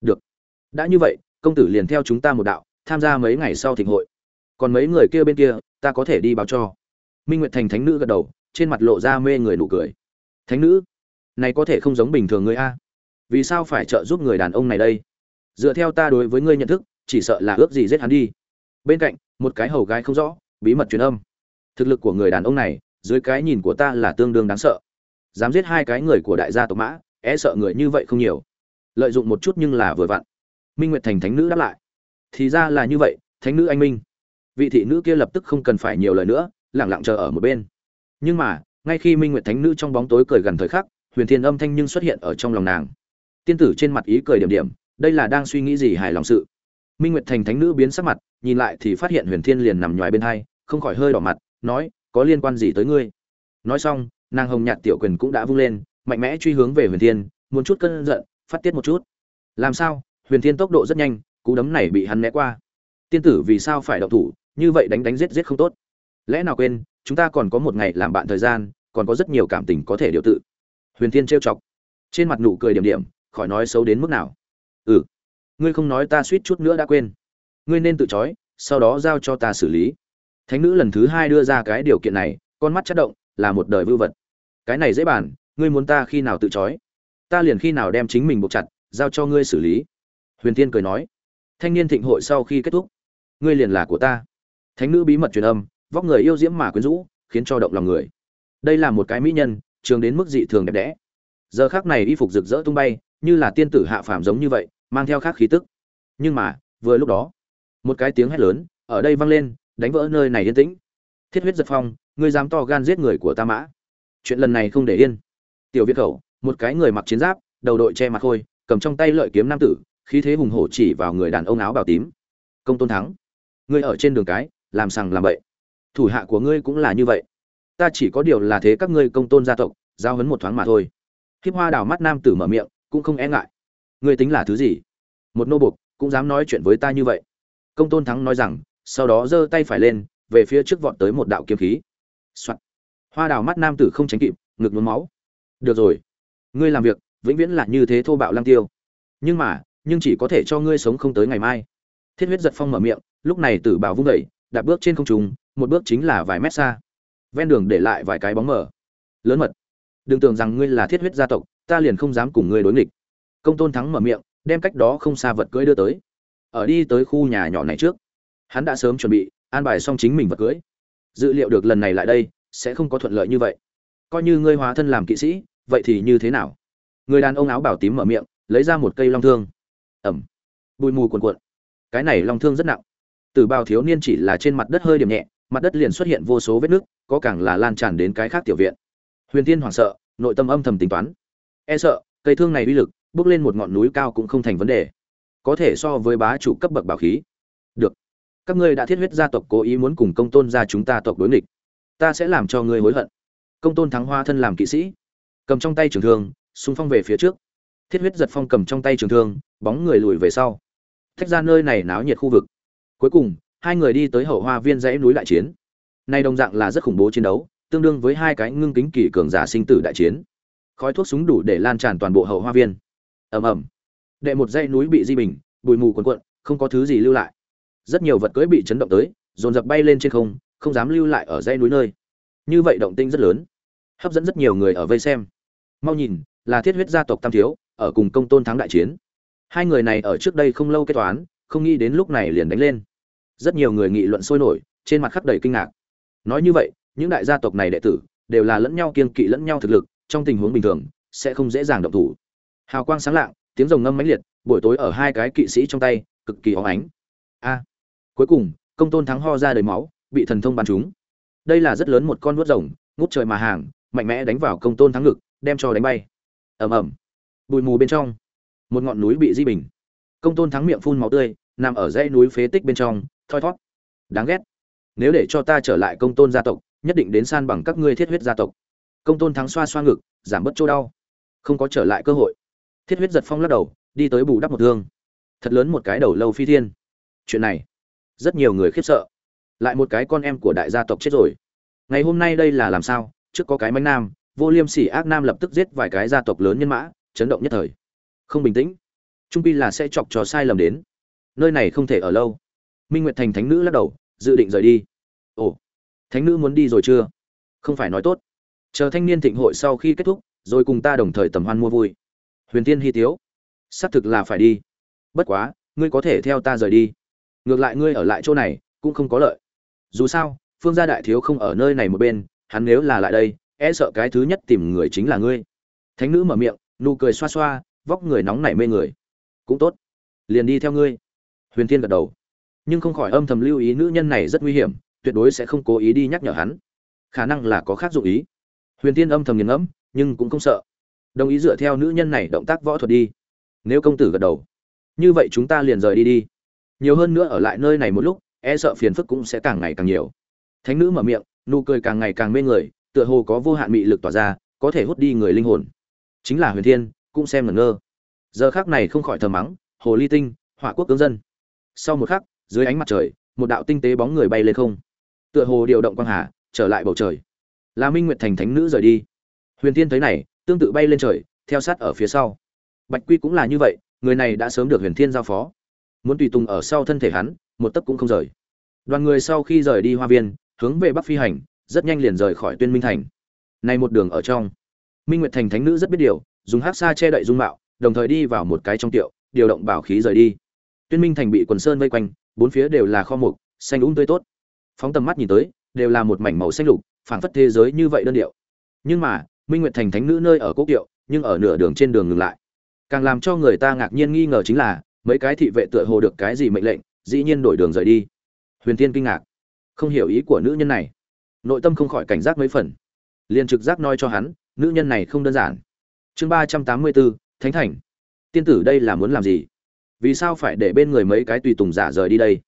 S1: Được. Đã như vậy, công tử liền theo chúng ta một đạo, tham gia mấy ngày sau thịnh hội. Còn mấy người kia bên kia, ta có thể đi báo cho. Minh nguyệt thành thánh nữ gật đầu, trên mặt lộ ra mê người nụ cười. Thánh nữ, này có thể không giống bình thường ngươi a? Vì sao phải trợ giúp người đàn ông này đây? Dựa theo ta đối với ngươi nhận thức, chỉ sợ là ước gì giết hắn đi bên cạnh, một cái hầu gái không rõ, bí mật truyền âm. Thực lực của người đàn ông này, dưới cái nhìn của ta là tương đương đáng sợ. Dám giết hai cái người của đại gia tộc mã e sợ người như vậy không nhiều. Lợi dụng một chút nhưng là vừa vặn. Minh nguyệt thành thánh nữ đáp lại. Thì ra là như vậy, thánh nữ anh minh. Vị thị nữ kia lập tức không cần phải nhiều lời nữa lẳng lặng chờ ở một bên. Nhưng mà, ngay khi minh nguyệt thánh nữ trong bóng tối cười gần thời khắc, huyền thiên âm thanh nhưng xuất hiện ở trong lòng nàng. Tiên tử trên mặt ý cười điểm điểm, đây là đang suy nghĩ gì hài lòng sự minh nguyệt thành thánh nữ biến sắc mặt, nhìn lại thì phát hiện huyền thiên liền nằm nhoài bên hai, không khỏi hơi đỏ mặt, nói, có liên quan gì tới ngươi? Nói xong, nàng hồng nhạt tiểu quyền cũng đã vung lên, mạnh mẽ truy hướng về huyền thiên, muốn chút cơn giận, phát tiết một chút. Làm sao? Huyền thiên tốc độ rất nhanh, cú đấm này bị hắn né qua. Tiên tử vì sao phải động thủ? Như vậy đánh đánh giết giết không tốt. Lẽ nào quên, chúng ta còn có một ngày làm bạn thời gian, còn có rất nhiều cảm tình có thể điều tự. Huyền thiên trêu chọc. Trên mặt nụ cười điểm điểm, khỏi nói xấu đến mức nào. Ừ ngươi không nói ta suýt chút nữa đã quên. Ngươi nên tự trói, sau đó giao cho ta xử lý. Thánh nữ lần thứ hai đưa ra cái điều kiện này, con mắt chất động, là một đời vưu vật. Cái này dễ bàn, ngươi muốn ta khi nào tự trói? Ta liền khi nào đem chính mình buộc chặt, giao cho ngươi xử lý. Huyền tiên cười nói. Thanh niên thịnh hội sau khi kết thúc, ngươi liền là của ta. Thánh nữ bí mật truyền âm, vóc người yêu diễm mà quyến rũ, khiến cho động lòng người. Đây là một cái mỹ nhân, trường đến mức dị thường đẹp đẽ. Giờ khác này y phục rực rỡ tung bay, như là tiên tử hạ phàm giống như vậy mang theo khác khí tức. Nhưng mà, vừa lúc đó, một cái tiếng hét lớn ở đây vang lên, đánh vỡ nơi này yên tĩnh. Thiết huyết giật phong, ngươi dám to gan giết người của ta mã. Chuyện lần này không để yên. Tiểu việt khẩu, một cái người mặc chiến giáp, đầu đội che mặt khôi, cầm trong tay lợi kiếm nam tử, khí thế hùng hổ chỉ vào người đàn ông áo bào tím. Công tôn thắng, ngươi ở trên đường cái, làm sằng làm bậy. Thủ hạ của ngươi cũng là như vậy. Ta chỉ có điều là thế các ngươi công tôn gia tộc, giao hấn một thoáng mà thôi. Khiếp hoa đào mắt nam tử mở miệng, cũng không e ngại ngươi tính là thứ gì? Một nô bục cũng dám nói chuyện với ta như vậy. Công tôn thắng nói rằng, sau đó giơ tay phải lên, về phía trước vọt tới một đạo kiếm khí、Soạn. hoa đào mắt nam tử không tránh kịp, ngực nhuốm máu. Được rồi. Ngươi làm việc, vĩnh viễn là như thế thô bạo lang tiêu. Nhưng mà, nhưng chỉ có thể cho ngươi sống không tới ngày mai. Thiết huyết giật phong mở miệng, lúc này tử bảo vung đẩy đạp bước trên không trung, một bước chính là vài mét xa. Ven đường để lại vài cái bóng mở lớn mật. Đừng tưởng rằng ngươi là thiết huyết gia tộc, ta liền không dám cùng ngươi đối nghịch công tôn thắng mở miệng, đem cách đó không xa vật cưỡi đưa tới. Ở đi tới khu nhà nhỏ này trước, hắn đã sớm chuẩn bị, an bài xong chính mình vật cưỡi dự liệu được lần này lại đây, sẽ không có thuận lợi như vậy. Coi như ngươi hóa thân làm kỵ sĩ, vậy thì như thế nào? Người đàn ông áo bảo tím mở miệng, lấy ra một cây long thương. Ẩm. Bụi mù cuồn cuộn. Cái này long thương rất nặng. Từ bao thiếu niên chỉ là trên mặt đất hơi điểm nhẹ, mặt đất liền xuất hiện vô số vết nước có càng là lan tràn đến cái khác tiểu viện. Huyền tiên hoảng sợ, nội tâm âm thầm tính toán. E sợ, cây thương này uy lực bước lên một ngọn núi cao cũng không thành vấn đề. Có thể so với bá chủ cấp bậc bảo khí. Được. Các ngươi đã thiết huyết gia tộc cố ý muốn cùng công tôn gia chúng ta tộc đối nghịch. Ta sẽ làm cho ngươi hối hận. Công tôn thắng hoa thân làm kỵ sĩ. Cầm trong tay trường thương, xung phong về phía trước. Thiết huyết giật phong cầm trong tay trường thương, bóng người lùi về sau. Thách ra nơi này náo nhiệt khu vực. Cuối cùng, hai người đi tới hậu hoa viên dãy núi đại chiến. Nay đồng dạng là rất khủng bố chiến đấu, tương đương với hai cái ngưng kính kỳ cường giả sinh tử đại chiến. Khói thuốc súng đủ để lan tràn toàn bộ hậu hoa viên ầm ầm. Đệ một dãy núi bị di bình, bụi mù cuồn cuộn, không có thứ gì lưu lại. Rất nhiều vật cưỡi bị chấn động tới, dồn dập bay lên trên không không dám lưu lại ở dãy núi nơi. Như vậy động tinh rất lớn, hấp dẫn rất nhiều người ở vây xem. Mau nhìn, là thiết huyết gia tộc tam thiếu, ở cùng công tôn thắng đại chiến. Hai người này ở trước đây không lâu kết toán, không nghĩ đến lúc này liền đánh lên. Rất nhiều người nghị luận sôi nổi, trên mặt khắp đầy kinh ngạc. Nói như vậy, những đại gia tộc này đệ tử, đều là lẫn nhau kiên kỵ lẫn nhau thực lực, trong tình huống bình thường, sẽ không dễ dàng động thủ hào quang sáng lạng, tiếng rồng ngâm mãnh liệt, buổi tối ở hai cái kỵ sĩ trong tay, cực kỳ óng ánh. A, cuối cùng, công tôn thắng ho ra đầy máu, bị thần thông bắn trúng. Đây là rất lớn một con vuốt rồng, ngút trời mà hàng, mạnh mẽ đánh vào công tôn thắng ngực, đem cho đánh bay. Ầm ầm. Bụi mù bên trong, một ngọn núi bị di bình. Công tôn thắng miệng phun máu tươi, nằm ở dãy núi phế tích bên trong, thoi thót đáng ghét. Nếu để cho ta trở lại công tôn gia tộc, nhất định đến san bằng các ngươi thiết huyết gia tộc. Công tôn thắng xoa xoa ngực, giảm bớt chỗ đau. Không có trở lại cơ hội thiết huyết giật phong lắc đầu, đi tới bù đắp một thương. Thật lớn một cái đầu lâu phi thiên. Chuyện này, rất nhiều người khiếp sợ. Lại một cái con em của đại gia tộc chết rồi. Ngày hôm nay đây là làm sao? Trước có cái mánh nam, vô liêm sỉ ác nam lập tức giết vài cái gia tộc lớn nhân mã, chấn động nhất thời. Không bình tĩnh. Trung pi là sẽ chọc trò sai lầm đến. Nơi này không thể ở lâu. Minh nguyệt thành thánh nữ lắc đầu, dự định rời đi. Ồ, thánh nữ muốn đi rồi chưa? Không phải nói tốt. Chờ thanh niên thịnh hội sau khi kết thúc, rồi cùng ta đồng thời tầm hoan mua vui huyền tiên hy tiếu, xác thực là phải đi. Bất quá, ngươi có thể theo ta rời đi. Ngược lại ngươi ở lại chỗ này, cũng không có lợi. Dù sao, phương gia đại thiếu không ở nơi này một bên, hắn nếu là lại đây e sợ cái thứ nhất tìm người chính là ngươi. Thánh nữ mở miệng, nụ cười xoa xoa, vóc người nóng nảy mê người. Cũng tốt. Liền đi theo ngươi. Huyền thiên gật đầu. Nhưng không khỏi âm thầm lưu ý nữ nhân này rất nguy hiểm, tuyệt đối sẽ không cố ý đi nhắc nhở hắn. Khả năng là có khác dụng ý. Huyền tiên âm thầm nghiền ngẫm, nhưng cũng không sợ đồng ý dựa theo nữ nhân này động tác võ thuật đi. Nếu công tử gật đầu, như vậy chúng ta liền rời đi đi. Nhiều hơn nữa ở lại nơi này một lúc e sợ phiền phức cũng sẽ càng ngày càng nhiều. Thánh nữ mở miệng, nụ cười càng ngày càng mê người, tựa hồ có vô hạn mị lực tỏa ra, có thể hút đi người linh hồn. Chính là huyền thiên, cũng xem ngẩn ngơ. Giờ khác này không khỏi thờ mắng, hồ ly tinh hỏa quốc cương dân. Sau một khắc, dưới ánh mặt trời, một đạo tinh tế bóng người bay lên không. Tựa hồ điều động quang hà, trở lại bầu trời. Là minh nguyệt thành thánh nữ rời đi. Huyền Thiên thấy này tương tự bay lên trời, theo sát ở phía sau. Bạch quy cũng là như vậy, người này đã sớm được huyền thiên giao phó. Muốn tùy tùng ở sau thân thể hắn, một tấc cũng không rời. Đoàn người sau khi rời đi hoa viên, hướng về bắc phi hành, rất nhanh liền rời khỏi tuyên minh thành. Nay một đường ở trong, minh nguyệt thành thánh nữ rất biết điều, dùng hát xa che đậy dung mạo, đồng thời đi vào một cái trong tiệu, điều động bảo khí rời đi. Tuyên minh thành bị quần sơn vây quanh, bốn phía đều là kho mục, xanh úng tươi tốt. Phóng tầm mắt nhìn tới, đều là một mảnh màu xanh lục, phảng phất thế giới như vậy đơn điệu. Nhưng mà minh nguyệt thành thánh nữ nơi ở quốc kiệu, nhưng ở nửa đường trên đường ngừng lại. Càng làm cho người ta ngạc nhiên nghi ngờ chính là, mấy cái thị vệ tựa hồ được cái gì mệnh lệnh, dĩ nhiên đổi đường rời đi. Huyền tiên kinh ngạc. Không hiểu ý của nữ nhân này. Nội tâm không khỏi cảnh giác mấy phần. Liền trực giác nói cho hắn, nữ nhân này không đơn giản. Chương ba trăm tám mươi bốn, thánh thành. Tiên tử đây là muốn làm gì? Vì sao phải để bên người mấy cái tùy tùng giả rời đi đây?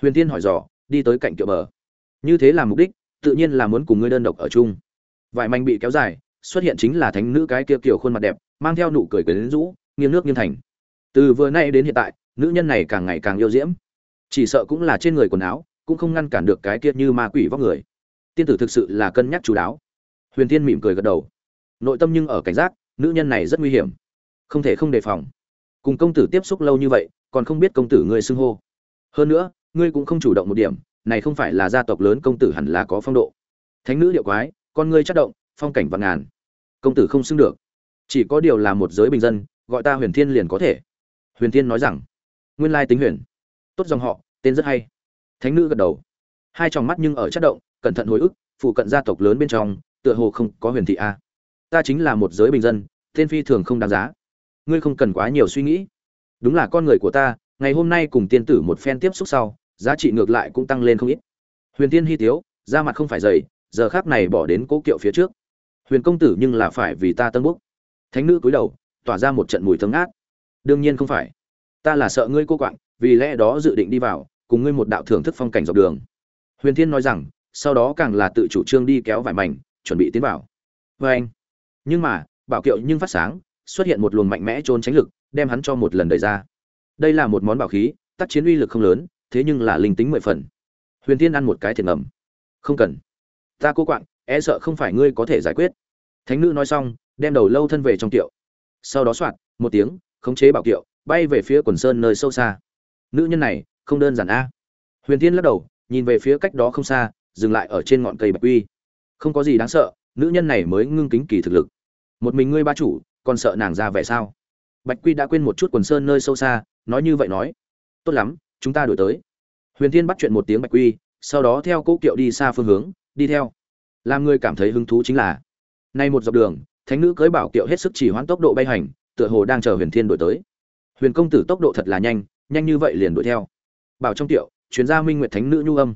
S1: Huyền tiên hỏi dò, đi tới cạnh kiệu bờ. Như thế là mục đích, tự nhiên là muốn cùng ngươi đơn độc ở chung. Vải manh bị kéo dài xuất hiện chính là thánh nữ cái kia kiểu khuôn mặt đẹp, mang theo nụ cười quyến rũ, nghiêng nước nghiêng thành. Từ vừa nay đến hiện tại, nữ nhân này càng ngày càng yêu diễm. Chỉ sợ cũng là trên người quần áo, cũng không ngăn cản được cái kia như ma quỷ vóc người. Tiên tử thực sự là cân nhắc chú đáo. Huyền tiên mỉm cười gật đầu. Nội tâm nhưng ở cảnh giác, nữ nhân này rất nguy hiểm. Không thể không đề phòng. Cùng công tử tiếp xúc lâu như vậy, còn không biết công tử ngươi xưng hô. Hơn nữa, ngươi cũng không chủ động một điểm, này không phải là gia tộc lớn công tử hẳn là có phong độ. Thánh nữ điệu quái, con ngươi chất động, phong cảnh vạn ngàn công tử không xưng được. Chỉ có điều là một giới bình dân, gọi ta huyền thiên liền có thể. Huyền thiên nói rằng, nguyên lai tính huyền. Tốt dòng họ, tên rất hay. Thánh nữ gật đầu. Hai tròng mắt nhưng ở chất động, cẩn thận hồi ức, phụ cận gia tộc lớn bên trong, tựa hồ không có huyền thị a. Ta chính là một giới bình dân, tên phi thường không đáng giá. Ngươi không cần quá nhiều suy nghĩ. Đúng là con người của ta, ngày hôm nay cùng tiên tử một phen tiếp xúc sau, giá trị ngược lại cũng tăng lên không ít. Huyền tiên hy tiếu, da mặt không phải dày, giờ khác này bỏ đến cố kiệu phía trước huyền công tử nhưng là phải vì ta tân bốc. Thánh nữ cúi đầu, tỏa ra một trận mùi thơm ngát. Đương nhiên không phải. Ta là sợ ngươi cô quạng, vì lẽ đó dự định đi vào, cùng ngươi một đạo thưởng thức phong cảnh dọc đường. Huyền thiên nói rằng, sau đó càng là tự chủ trương đi kéo vải mảnh, chuẩn bị tiến vào. Vê anh. Nhưng mà, bảo kiệu nhưng phát sáng, xuất hiện một luồng mạnh mẽ trôn tránh lực, đem hắn cho một lần đời ra. Đây là một món bảo khí, tác chiến uy lực không lớn, thế nhưng là linh tính mười phần. Huyền Thiên ăn một cái thiệt ngầm không cần. Ta cô quạng e sợ không phải ngươi có thể giải quyết. Thánh nữ nói xong, đem đầu lâu thân về trong tiệu. Sau đó soạt, một tiếng, khống chế bảo kiệu, bay về phía quần sơn nơi sâu xa. Nữ nhân này, không đơn giản a. Huyền Thiên lắc đầu, nhìn về phía cách đó không xa, dừng lại ở trên ngọn cây bạch quy. Không có gì đáng sợ, nữ nhân này mới ngưng kính kỳ thực lực. Một mình ngươi ba chủ, còn sợ nàng ra vẻ sao? Bạch quy đã quên một chút quần sơn nơi sâu xa, nói như vậy nói. Tốt lắm, chúng ta đổi tới. Huyền thiên bắt chuyện một tiếng bạch quy, sau đó theo cỗ kiệu đi xa phương hướng, đi theo làm người cảm thấy hứng thú chính là, nay một dọc đường, thánh nữ cưới bảo kiệu hết sức chỉ hoãn tốc độ bay hành, tựa hồ đang chờ huyền thiên đổi tới. Huyền công tử tốc độ thật là nhanh nhanh như vậy liền đuổi theo. Bảo trong tiệu chuyến gia minh nguyệt thánh nữ nhu âm.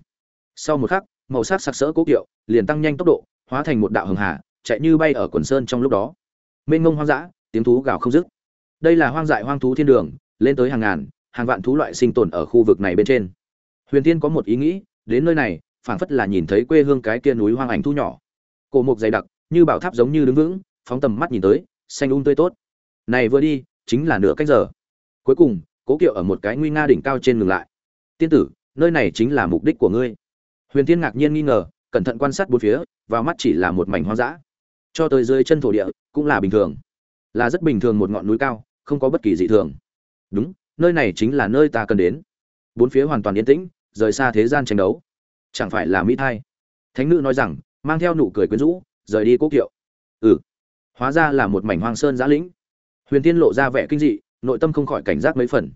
S1: Sau một khắc, màu sắc sặc sỡ cố kiệu liền tăng nhanh tốc độ, hóa thành một đạo hường hà, chạy như bay ở quần sơn trong lúc đó. Mênh ngông hoang dã, tiếng thú gào không dứt. Đây là hoang dại hoang thú thiên đường, lên tới hàng ngàn, hàng vạn thú loại sinh tồn ở khu vực này bên trên. Huyền tiên có một ý nghĩ, đến nơi này phảng phất là nhìn thấy quê hương cái kia núi hoang ảnh thu nhỏ. Cổ mục dày đặc, như bảo tháp giống như đứng vững, phóng tầm mắt nhìn tới, xanh um tươi tốt. Này vừa đi, chính là nửa cách giờ. Cuối cùng, cố kiệu ở một cái nguy nga đỉnh cao trên ngừng lại. Tiên tử, nơi này chính là mục đích của ngươi. Huyền tiên ngạc nhiên nghi ngờ, cẩn thận quan sát bốn phía, vào mắt chỉ là một mảnh hoang dã. Cho tới dưới chân thổ địa, cũng là bình thường. Là rất bình thường một ngọn núi cao, không có bất kỳ dị thường. Đúng, nơi này chính là nơi ta cần đến. Bốn phía hoàn toàn yên tĩnh, rời xa thế gian tranh đấu chẳng phải là mỹ thai? Thánh nữ nói rằng, mang theo nụ cười quyến rũ, rời đi quốc kiệu. Ừ. Hóa ra là một mảnh hoang sơn giã lĩnh. Huyền tiên lộ ra vẻ kinh dị, nội tâm không khỏi cảnh giác mấy phần.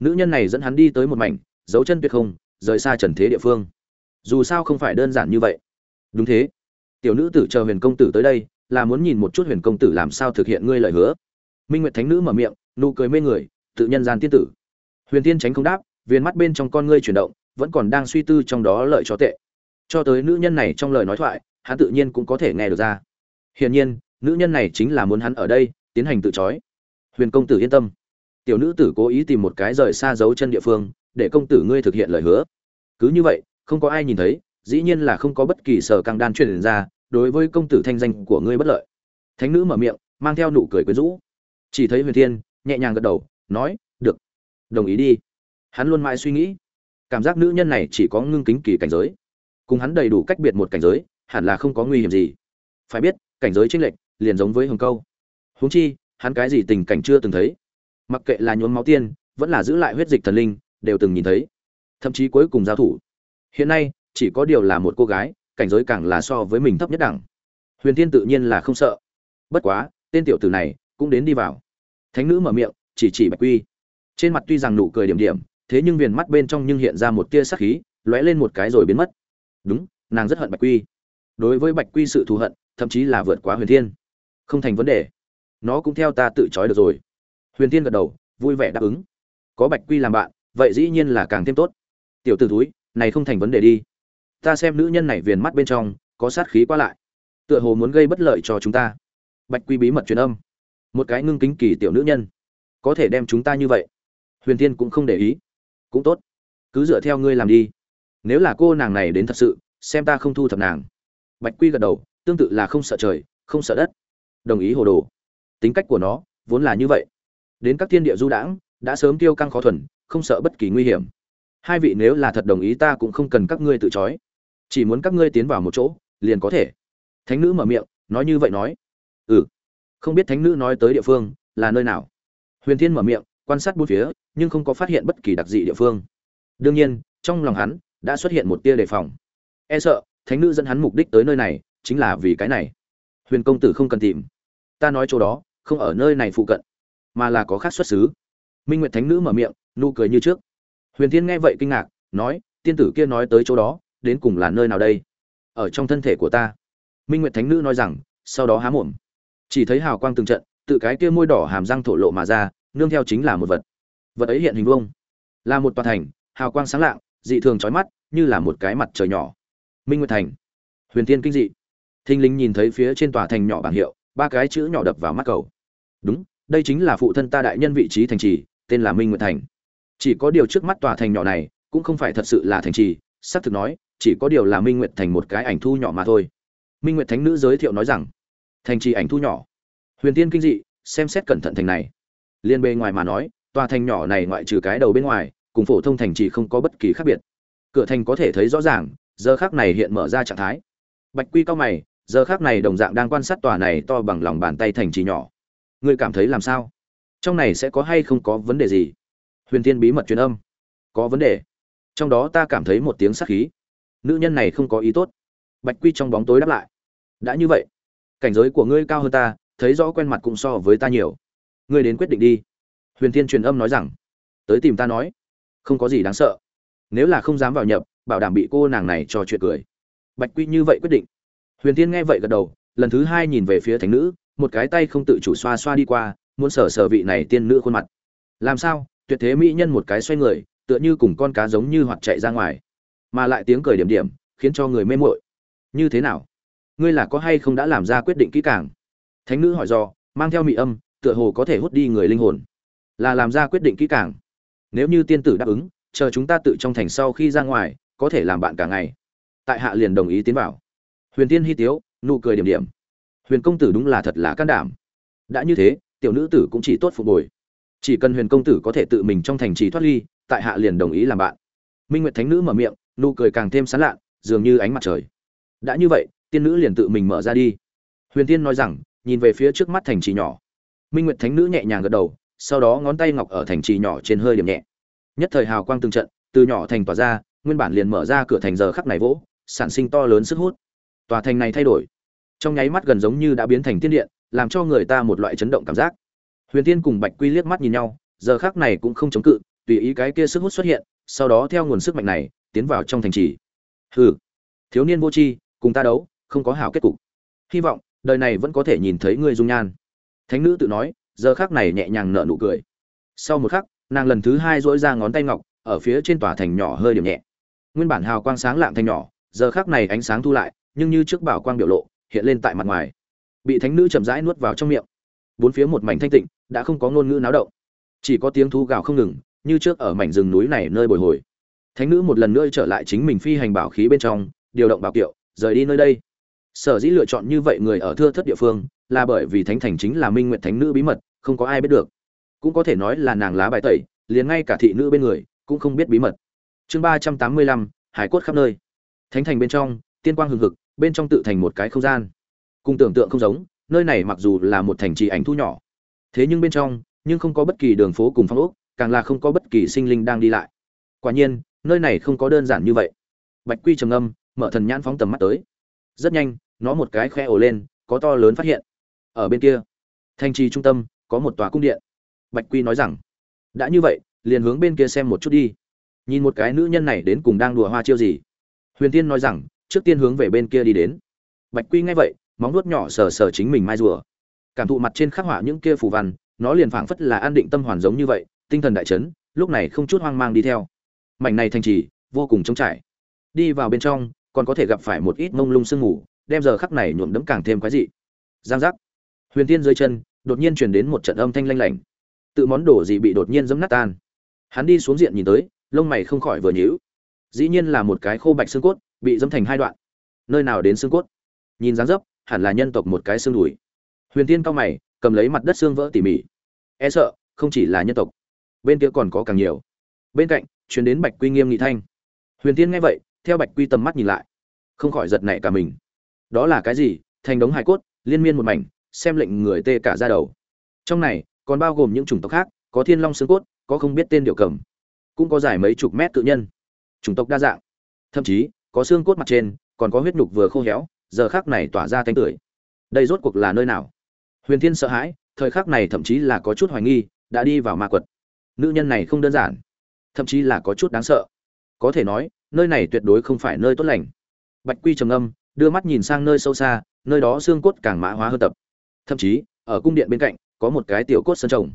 S1: Nữ nhân này dẫn hắn đi tới một mảnh, dấu chân tuyệt không, rời xa trần thế địa phương. Dù sao không phải đơn giản như vậy. Đúng thế. Tiểu nữ tử chờ huyền công tử tới đây, là muốn nhìn một chút huyền công tử làm sao thực hiện ngươi lời hứa. Minh nguyệt thánh nữ mở miệng, nụ cười mê người, tự nhân gian tiên tử. Huyền tiên tránh không đáp viên mắt bên trong con ngươi chuyển động vẫn còn đang suy tư trong đó lợi cho tệ. Cho tới nữ nhân này trong lời nói thoại, hắn tự nhiên cũng có thể nghe được ra. Hiển nhiên, nữ nhân này chính là muốn hắn ở đây, tiến hành tự trói. Huyền công tử yên tâm. Tiểu nữ tử cố ý tìm một cái rời xa dấu chân địa phương, để công tử ngươi thực hiện lời hứa. Cứ như vậy, không có ai nhìn thấy, dĩ nhiên là không có bất kỳ sở càng đan truyền ra, đối với công tử thanh danh của ngươi bất lợi. Thánh nữ mở miệng, mang theo nụ cười quyến rũ. Chỉ thấy huyền thiên, nhẹ nhàng gật đầu, nói, được, đồng ý đi. Hắn luôn mãi suy nghĩ cảm giác nữ nhân này chỉ có ngưng kính kỳ cảnh giới. Cùng hắn đầy đủ cách biệt một cảnh giới, hẳn là không có nguy hiểm gì. Phải biết, cảnh giới chênh lệch liền giống với hồng câu. Huống chi, hắn cái gì tình cảnh chưa từng thấy. Mặc kệ là nhuốm máu tiên, vẫn là giữ lại huyết dịch thần linh, đều từng nhìn thấy. Thậm chí cuối cùng giao thủ. Hiện nay, chỉ có điều là một cô gái, cảnh giới càng là so với mình thấp nhất đẳng. Huyền tiên tự nhiên là không sợ. Bất quá, tên tiểu tử này cũng đến đi vào. Thánh nữ mở miệng, chỉ chỉ bạch quy. Trên mặt tuy rằng nụ cười điểm điểm thế nhưng viền mắt bên trong nhưng hiện ra một tia sắc khí, lóe lên một cái rồi biến mất. Đúng, nàng rất hận bạch quy. Đối với bạch quy sự thù hận, thậm chí là vượt quá huyền thiên. Không thành vấn đề. Nó cũng theo ta tự trói được rồi. Huyền thiên gật đầu, vui vẻ đáp ứng. Có bạch quy làm bạn, vậy dĩ nhiên là càng thêm tốt. Tiểu t ử túi này không thành vấn đề đi. Ta xem nữ nhân này viền mắt bên trong, có sát khí qua lại. Tựa hồ muốn gây bất lợi cho chúng ta. Bạch quy bí mật truyền âm. Một cái ngưng kính kỳ tiểu nữ nhân. Có thể đem chúng ta như vậy. Huyền tiên cũng không để ý cũng tốt. Cứ dựa theo ngươi làm đi. Nếu là cô nàng này đến thật sự, xem ta không thu thập nàng. Bạch quy gật đầu, tương tự là không sợ trời, không sợ đất. Đồng ý hồ đồ. Tính cách của nó, vốn là như vậy. Đến các thiên địa du đãng, đã sớm tiêu căng khó thuần, không sợ bất kỳ nguy hiểm. Hai vị nếu là thật đồng ý ta cũng không cần các ngươi tự chói chỉ muốn các ngươi tiến vào một chỗ, liền có thể. Thánh nữ mở miệng, nói như vậy nói. Ừ. Không biết thánh nữ nói tới địa phương là nơi nào. Huyền thiên mở miệng quan sát bốn phía, nhưng không có phát hiện bất kỳ đặc dị địa phương. Đương nhiên, trong lòng hắn đã xuất hiện một tia đề phòng. E sợ, thánh nữ dẫn hắn mục đích tới nơi này chính là vì cái này. Huyền công tử không cần tìm. Ta nói chỗ đó, không ở nơi này phụ cận, mà là có khác xuất xứ. Minh nguyệt thánh nữ mở miệng, nụ cười như trước. Huyền thiên nghe vậy kinh ngạc, nói, tiên tử kia nói tới chỗ đó, đến cùng là nơi nào đây? Ở trong thân thể của ta. Minh nguyệt thánh nữ nói rằng, sau đó há mồm. Chỉ thấy hào quang từng trận, tự cái kia môi đỏ hàm răng thổ lộ mà ra nương theo chính là một vật. Vật ấy hiện hình vuông, là một tòa thành, hào quang sáng lạng, dị thường chói mắt, như là một cái mặt trời nhỏ. Minh nguyệt thành, huyền tiên kinh dị. Thinh linh nhìn thấy phía trên tòa thành nhỏ bảng hiệu, ba cái chữ nhỏ đập vào mắt cầu đúng, đây chính là phụ thân ta đại nhân vị trí thành trì, tên là minh nguyệt thành. Chỉ có điều trước mắt tòa thành nhỏ này, cũng không phải thật sự là thành trì, xác thực nói, chỉ có điều là minh nguyệt thành một cái ảnh thu nhỏ mà thôi. Minh nguyệt thánh nữ giới thiệu nói rằng, thành trì ảnh thu nhỏ. Huyền tiên kinh dị, xem xét cẩn thận thành này liên bề ngoài mà nói, tòa thành nhỏ này ngoại trừ cái đầu bên ngoài, cùng phổ thông thành trì không có bất kỳ khác biệt. Cửa thành có thể thấy rõ ràng, giờ khác này hiện mở ra trạng thái. Bạch quy cao mày, giờ khác này đồng dạng đang quan sát tòa này to bằng lòng bàn tay thành trì nhỏ. Ngươi cảm thấy làm sao? Trong này sẽ có hay không có vấn đề gì? Huyền Thiên bí mật truyền âm. Có vấn đề. Trong đó ta cảm thấy một tiếng sắc khí. Nữ nhân này không có ý tốt. Bạch quy trong bóng tối đáp lại. Đã như vậy, cảnh giới của ngươi cao hơn ta, thấy rõ quen mặt cũng so với ta nhiều ngươi đến quyết định đi. Huyền Thiên truyền âm nói rằng, tới tìm ta nói. Không có gì đáng sợ. Nếu là không dám vào nhập, bảo đảm bị cô nàng này cho chuyện cười. Bạch quy như vậy quyết định. Huyền Thiên nghe vậy gật đầu, lần thứ hai nhìn về phía thánh nữ, một cái tay không tự chủ xoa xoa đi qua, muốn sở sở vị này tiên nữ khuôn mặt. Làm sao? Tuyệt thế mỹ nhân một cái xoay người, tựa như cùng con cá giống như hoạt chạy ra ngoài. Mà lại tiếng cười điểm điểm, khiến cho người mê muội. Như thế nào? Ngươi là có hay không đã làm ra quyết định kỹ càng? Thánh nữ hỏi do mang theo mị âm tựa hồ có thể hút đi người linh hồn. Là làm ra quyết định kỹ càng. Nếu như tiên tử đáp ứng, chờ chúng ta tự trong thành sau khi ra ngoài, có thể làm bạn cả ngày. Tại hạ liền đồng ý tiến vào. Huyền tiên hy tiếu, nụ cười điểm điểm. Huyền công tử đúng là thật là can đảm. Đã như thế, tiểu nữ tử cũng chỉ tốt phục bồi chỉ cần huyền công tử có thể tự mình trong thành trì thoát ly, tại hạ liền đồng ý làm bạn. Minh nguyệt thánh nữ mở miệng, nụ cười càng thêm sán lạ dường như ánh mặt trời. Đã như vậy, tiên nữ liền tự mình mở ra đi. Huyền tiên nói rằng, nhìn về phía trước mắt thành trì nhỏ minh nguyệt thánh nữ nhẹ nhàng gật đầu, sau đó ngón tay ngọc ở thành trì nhỏ trên hơi điểm nhẹ. Nhất thời hào quang từng trận, từ nhỏ thành tỏa ra, nguyên bản liền mở ra cửa thành giờ khắc này vỗ, sản sinh to lớn sức hút. Tòa thành này thay đổi. Trong nháy mắt gần giống như đã biến thành tiên điện, làm cho người ta một loại chấn động cảm giác. Huyền tiên cùng bạch quy liếc mắt nhìn nhau, giờ khắc này cũng không chống cự, tùy ý cái kia sức hút xuất hiện, sau đó theo nguồn sức mạnh này, tiến vào trong thành trì. Hừ, thiếu niên vô tri, cùng ta đấu, không có hảo kết cục. Hy vọng, đời này vẫn có thể nhìn thấy ngươi dung nhan thánh nữ tự nói, giờ khắc này nhẹ nhàng nở nụ cười. Sau một khắc, nàng lần thứ hai dỗi ra ngón tay ngọc, ở phía trên tòa thành nhỏ hơi điểm nhẹ. Nguyên bản hào quang sáng lạng thành nhỏ, giờ khắc này ánh sáng thu lại, nhưng như trước bảo quang biểu lộ, hiện lên tại mặt ngoài. Bị thánh nữ chậm rãi nuốt vào trong miệng. Bốn phía một mảnh thanh tịnh, đã không có ngôn ngữ náo động. Chỉ có tiếng thú gào không ngừng, như trước ở mảnh rừng núi này nơi bồi hồi. Thánh nữ một lần nữa trở lại chính mình phi hành bảo khí bên trong, điều động bảo kiệu, rời đi nơi đây sở dĩ lựa chọn như vậy người ở thưa thất địa phương, là bởi vì thánh thành chính là minh nguyện thánh nữ bí mật, không có ai biết được. Cũng có thể nói là nàng lá bài tẩy, liền ngay cả thị nữ bên người, cũng không biết bí mật. Chương ba trăm tám mươi lăm, hải cốt khắp nơi. Thánh thành bên trong, tiên quang hừng hực, bên trong tự thành một cái không gian. Cùng tưởng tượng không giống, nơi này mặc dù là một thành trì ảnh thu nhỏ. Thế nhưng bên trong, nhưng không có bất kỳ đường phố cùng phong ốc, càng là không có bất kỳ sinh linh đang đi lại. Quả nhiên, nơi này không có đơn giản như vậy. Bạch quy trầm âm mở thần nhãn phóng tầm mắt tới rất nhanh, nó một cái khe ổ lên, có to lớn phát hiện. Ở bên kia, thành trì trung tâm, có một tòa cung điện. Bạch quy nói rằng, đã như vậy, liền hướng bên kia xem một chút đi. Nhìn một cái nữ nhân này đến cùng đang đùa hoa chiêu gì. Huyền tiên nói rằng, trước tiên hướng về bên kia đi đến. Bạch quy ngay vậy, móng nuốt nhỏ sờ sờ chính mình mai rùa. Cảm thụ mặt trên khắc họa những kia phù văn, nó liền phảng phất là an định tâm hoàn giống như vậy, tinh thần đại chấn, lúc này không chút hoang mang đi theo. Mảnh này thành trì, vô cùng trống trải. Đi vào bên trong còn có thể gặp phải một ít mông lung sương mù, đem giờ khắc này nhuộm đẫm càng thêm quái dị. Giang giác. Huyền tiên dưới chân, đột nhiên truyền đến một trận âm thanh lanh lảnh. Tự món đồ gì bị đột nhiên giẫm nát tan. Hắn đi xuống diện nhìn tới, lông mày không khỏi vừa nhíu. Dĩ nhiên là một cái khô bạch xương cốt, bị dẫm thành hai đoạn. Nơi nào đến xương cốt? Nhìn dáng dấp, hẳn là nhân tộc một cái xương đùi. Huyền tiên cao mày, cầm lấy mặt đất xương vỡ tỉ mỉ. E sợ, không chỉ là nhân tộc. Bên kia còn có càng nhiều. Bên cạnh chuyến đến bạch quy nghiêm nghị thanh. Huyền tiên nghe vậy theo bạch quy tầm mắt nhìn lại, không khỏi giật nảy cả mình. Đó là cái gì? Thành đống hải cốt, liên miên một mảnh, xem lệnh người tê cả ra đầu. Trong này, còn bao gồm những chủng tộc khác, có thiên long xương cốt, có không biết tên điệu cầm, cũng có dài mấy chục mét tự nhân. Chủng tộc đa dạng. Thậm chí, có xương cốt mặt trên, còn có huyết nhục vừa khô héo, giờ khác này tỏa ra thanh tưởi. Đây rốt cuộc là nơi nào? Huyền thiên sợ hãi, thời khắc này thậm chí là có chút hoài nghi, đã đi vào ma quật. Nữ nhân này không đơn giản, thậm chí là có chút đáng sợ. Có thể nói nơi này tuyệt đối không phải nơi tốt lành. Bạch quy trầm âm đưa mắt nhìn sang nơi sâu xa, nơi đó xương cốt càng mã hóa hơn tập. Thậm chí, ở cung điện bên cạnh, có một cái tiểu cốt sân trồng.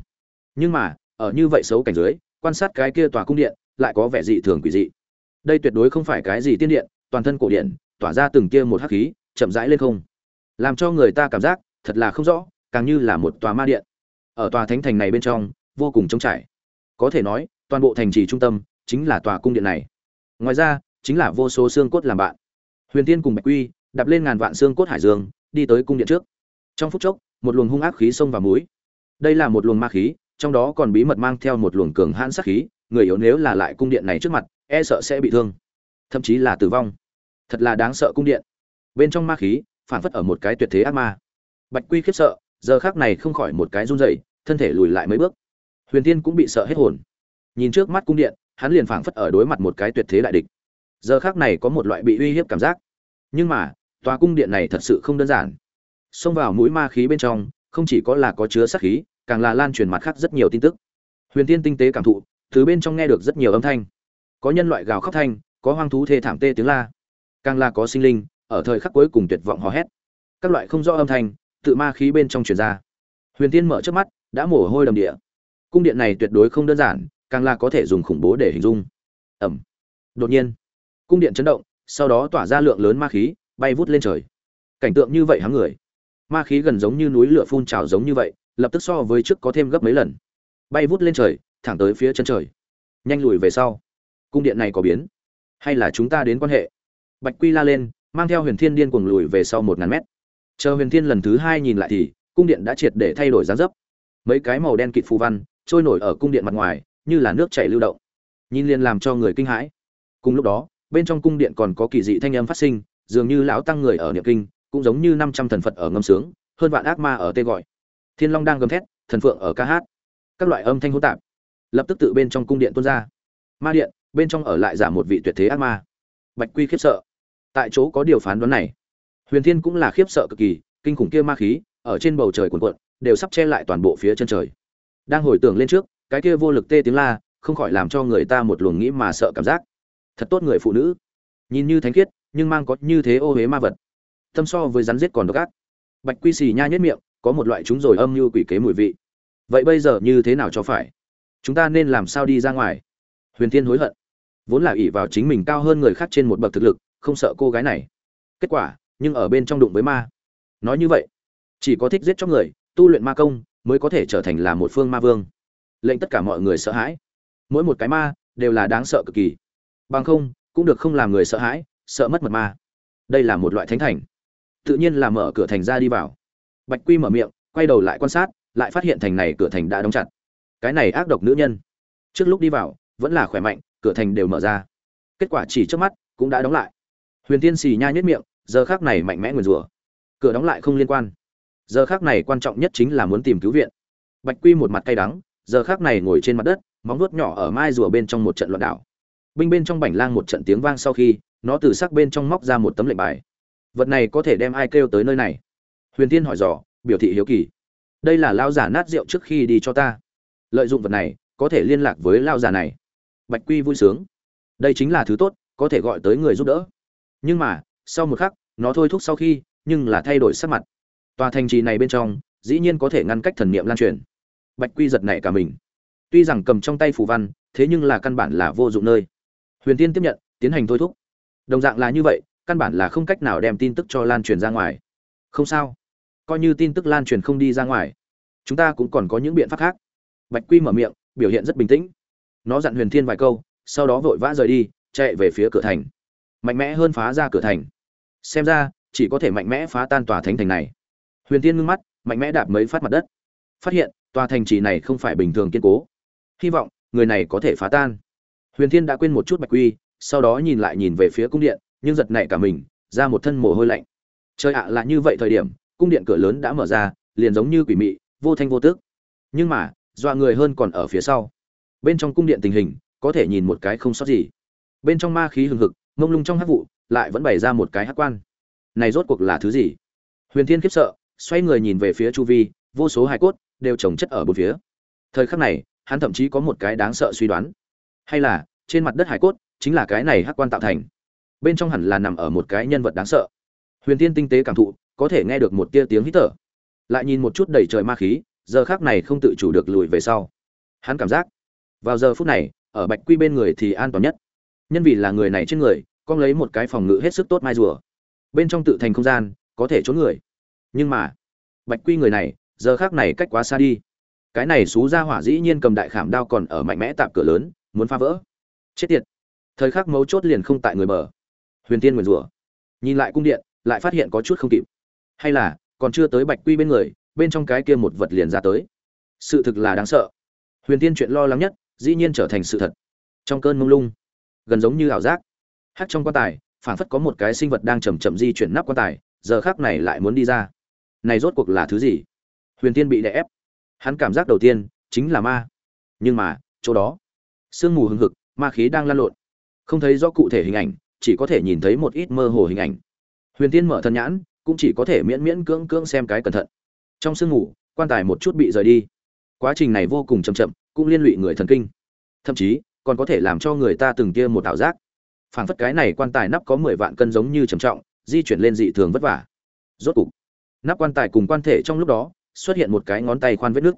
S1: Nhưng mà, ở như vậy xấu cảnh dưới, quan sát cái kia tòa cung điện, lại có vẻ dị thường quỷ dị. Đây tuyệt đối không phải cái gì tiên điện, toàn thân cổ điện, tỏa ra từng kia một hắc khí, chậm rãi lên không. Làm cho người ta cảm giác, thật là không rõ, càng như là một tòa ma điện. Ở tòa thánh thành này bên trong, vô cùng trống trải. Có thể nói, toàn bộ thành trì trung tâm, chính là tòa cung điện này ngoài ra, chính là vô số xương cốt làm bạn. Huyền tiên cùng bạch quy đạp lên ngàn vạn xương cốt hải dương, đi tới cung điện trước. Trong phút chốc, một luồng hung ác khí xông vào mũi. Đây là một luồng ma khí, trong đó còn bí mật mang theo một luồng cường hãn sát khí, người yếu nếu là lại cung điện này trước mặt e sợ sẽ bị thương, thậm chí là tử vong. Thật là đáng sợ cung điện. Bên trong ma khí, phản phất ở một cái tuyệt thế ác ma. Bạch quy khiếp sợ, giờ khác này không khỏi một cái run rẩy, thân thể lùi lại mấy bước. Huyền tiên cũng bị sợ hết hồn. Nhìn trước mắt cung điện hắn liền phảng phất ở đối mặt một cái tuyệt thế đại địch. Giờ khác này có một loại bị uy hiếp cảm giác. Nhưng mà, tòa cung điện này thật sự không đơn giản. Xông vào mũi ma khí bên trong, không chỉ có là có chứa sát khí, càng là lan truyền mặt khác rất nhiều tin tức. Huyền tiên tinh tế cảm thụ, từ bên trong nghe được rất nhiều âm thanh. Có nhân loại gào khóc thanh, có hoang thú thê thảm tê tiếng la. Càng là có sinh linh, ở thời khắc cuối cùng tuyệt vọng hò hét. Các loại không rõ âm thanh, tự ma khí bên trong truyền ra. Huyền tiên mở trước mắt, đã mồ hôi đầm địa. Cung điện này tuyệt đối không đơn giản càng là có thể dùng khủng bố để hình dung. Ẩm. Đột nhiên, cung điện chấn động, sau đó tỏa ra lượng lớn ma khí, bay vút lên trời. Cảnh tượng như vậy hám người. Ma khí gần giống như núi lửa phun trào giống như vậy, lập tức so với trước có thêm gấp mấy lần. Bay vút lên trời, thẳng tới phía chân trời. Nhanh lùi về sau. Cung điện này có biến hay là chúng ta đến quan hệ? Bạch quy la lên, mang theo huyền thiên điên cuồng lùi về sau một ngàn mét. Chờ huyền thiên lần thứ hai nhìn lại thì, cung điện đã triệt để thay đổi dáng dấp. Mấy cái màu đen kịt phù văn, trôi nổi ở cung điện mặt ngoài như là nước chảy lưu động. Nhìn liền làm cho người kinh hãi. Cùng lúc đó, bên trong cung điện còn có kỳ dị thanh âm phát sinh, dường như lão tăng người ở niệm kinh, cũng giống như năm trăm thần phật ở ngâm sướng, hơn vạn ác ma ở tê gọi. Thiên long đang gầm thét, thần phượng ở ca hát. Các loại âm thanh hỗn tạp, lập tức tự bên trong cung điện tuôn ra. Ma điện, bên trong ở lại giả một vị tuyệt thế ác ma. Bạch quy khiếp sợ. Tại chỗ có điều phán đoán này. Huyền thiên cũng là khiếp sợ cực kỳ, kinh khủng kia ma khí, ở trên bầu trời cuồn cuộn, đều sắp che lại toàn bộ phía chân trời đang hồi tưởng lên trước, cái kia vô lực tê tiếng la, không khỏi làm cho người ta một luồng nghĩ mà sợ cảm giác. Thật tốt người phụ nữ. Nhìn như thánh khiết, nhưng mang có như thế ô huế ma vật. Tâm so với rắn giết còn độc ác. Bạch quy xì nha nhất miệng, có một loại chúng rồi âm như quỷ kế mùi vị. Vậy bây giờ như thế nào cho phải? Chúng ta nên làm sao đi ra ngoài? Huyền thiên hối hận. Vốn là ỷ vào chính mình cao hơn người khác trên một bậc thực lực, không sợ cô gái này. Kết quả, nhưng ở bên trong đụng với ma. Nói như vậy, chỉ có thích giết cho người, tu luyện ma công mới có thể trở thành là một phương ma vương. Lệnh tất cả mọi người sợ hãi. Mỗi một cái ma đều là đáng sợ cực kỳ. Bằng không, cũng được không làm người sợ hãi, sợ mất mật ma. Đây là một loại thánh thành. Tự nhiên là mở cửa thành ra đi vào. Bạch quy mở miệng, quay đầu lại quan sát, lại phát hiện thành này cửa thành đã đóng chặt. Cái này ác độc nữ nhân. Trước lúc đi vào, vẫn là khỏe mạnh, cửa thành đều mở ra. Kết quả chỉ trước mắt cũng đã đóng lại. Huyền tiên xì nha nhất miệng, giờ khác này mạnh mẽ nguyền rủa. Cửa đóng lại không liên quan giờ khác này quan trọng nhất chính là muốn tìm cứu viện. Bạch quy một mặt cay đắng, giờ khác này ngồi trên mặt đất, móng nuốt nhỏ ở mai rùa bên trong một trận loạn đảo. Binh bên trong bảnh lang một trận tiếng vang sau khi, nó từ sắc bên trong móc ra một tấm lệnh bài. Vật này có thể đem ai kêu tới nơi này? Huyền tiên hỏi dò, biểu thị hiếu kỳ. Đây là lao giả nát rượu trước khi đi cho ta. Lợi dụng vật này, có thể liên lạc với lao giả này. Bạch quy vui sướng. Đây chính là thứ tốt, có thể gọi tới người giúp đỡ. Nhưng mà, sau một khắc, nó thôi thúc sau khi, nhưng là thay đổi sắc mặt tòa thành trì này bên trong, dĩ nhiên có thể ngăn cách thần niệm lan truyền. Bạch quy giật nảy cả mình. Tuy rằng cầm trong tay phù văn, thế nhưng là căn bản là vô dụng nơi. Huyền tiên tiếp nhận, tiến hành thôi thúc. Đồng dạng là như vậy, căn bản là không cách nào đem tin tức cho lan truyền ra ngoài. Không sao. Coi như tin tức lan truyền không đi ra ngoài, chúng ta cũng còn có những biện pháp khác. Bạch quy mở miệng, biểu hiện rất bình tĩnh. Nó dặn huyền thiên vài câu, sau đó vội vã rời đi, chạy về phía cửa thành. Mạnh mẽ hơn phá ra cửa thành. Xem ra, chỉ có thể mạnh mẽ phá tan tòa thánh thành này huyền thiên ngưng mắt, mạnh mẽ đạp mấy phát mặt đất. Phát hiện, tòa thành trì này không phải bình thường kiên cố. Hy vọng, người này có thể phá tan. Huyền thiên đã quên một chút bạch quy, sau đó nhìn lại nhìn về phía cung điện, nhưng giật nảy cả mình, ra một thân mồ hôi lạnh. Trời ạ, là như vậy thời điểm, cung điện cửa lớn đã mở ra, liền giống như quỷ mị, vô thanh vô tước nhưng mà, dọa người hơn còn ở phía sau. Bên trong cung điện tình hình, có thể nhìn một cái không sót gì. Bên trong ma khí hừng hực, mông lung trong hát vụ, lại vẫn bày ra một cái hát quan. Này rốt cuộc là thứ gì? Huyền thiên khiếp sợ xoay người nhìn về phía chu vi, vô số hài cốt đều trồng chất ở bốn phía. Thời khắc này, hắn thậm chí có một cái đáng sợ suy đoán. Hay là, trên mặt đất hải cốt chính là cái này hắc quan tạo thành. Bên trong hẳn là nằm ở một cái nhân vật đáng sợ. Huyền tiên tinh tế cảm thụ, có thể nghe được một tia tiếng hít thở. Lại nhìn một chút đầy trời ma khí, giờ khác này không tự chủ được lùi về sau. Hắn cảm giác, vào giờ phút này, ở bạch quy bên người thì an toàn nhất. Nhân vì là người này trên người con lấy một cái phòng ngự hết sức tốt mai rùa. Bên trong tự thành không gian, có thể trốn người nhưng mà, bạch quy người này, giờ khác này cách quá xa đi. Cái này xú ra hỏa dĩ nhiên cầm đại khảm đao còn ở mạnh mẽ tạm cửa lớn, muốn phá vỡ. Chết tiệt. Thời khắc mấu chốt liền không tại người bờ. Huyền tiên nguyền rủa. Nhìn lại cung điện, lại phát hiện có chút không kịp. Hay là, còn chưa tới bạch quy bên người, bên trong cái kia một vật liền ra tới. Sự thực là đáng sợ. Huyền tiên chuyện lo lắng nhất, dĩ nhiên trở thành sự thật. Trong cơn mông lung, gần giống như ảo giác. Hát trong quan tài phản phất có một cái sinh vật đang chầm chậm di chuyển nắp quan tài, giờ khác này lại muốn đi ra này rốt cuộc là thứ gì? Huyền tiên bị đè ép. Hắn cảm giác đầu tiên chính là ma. Nhưng mà, chỗ đó, sương mù hừng hực, ma khí đang lan lộn. Không thấy rõ cụ thể hình ảnh, chỉ có thể nhìn thấy một ít mơ hồ hình ảnh. Huyền tiên mở thân nhãn, cũng chỉ có thể miễn miễn cưỡng cưỡng xem cái cẩn thận. Trong sương mù, quan tài một chút bị rời đi. Quá trình này vô cùng chậm chậm, cũng liên lụy người thần kinh. Thậm chí, còn có thể làm cho người ta từng kia một ảo giác. Phảng phất cái này quan tài nắp có mười vạn cân giống như trầm trọng, di chuyển lên dị thường vất vả. Rốt cục nắp quan tài cùng quan thể trong lúc đó, xuất hiện một cái ngón tay khoan vết nước.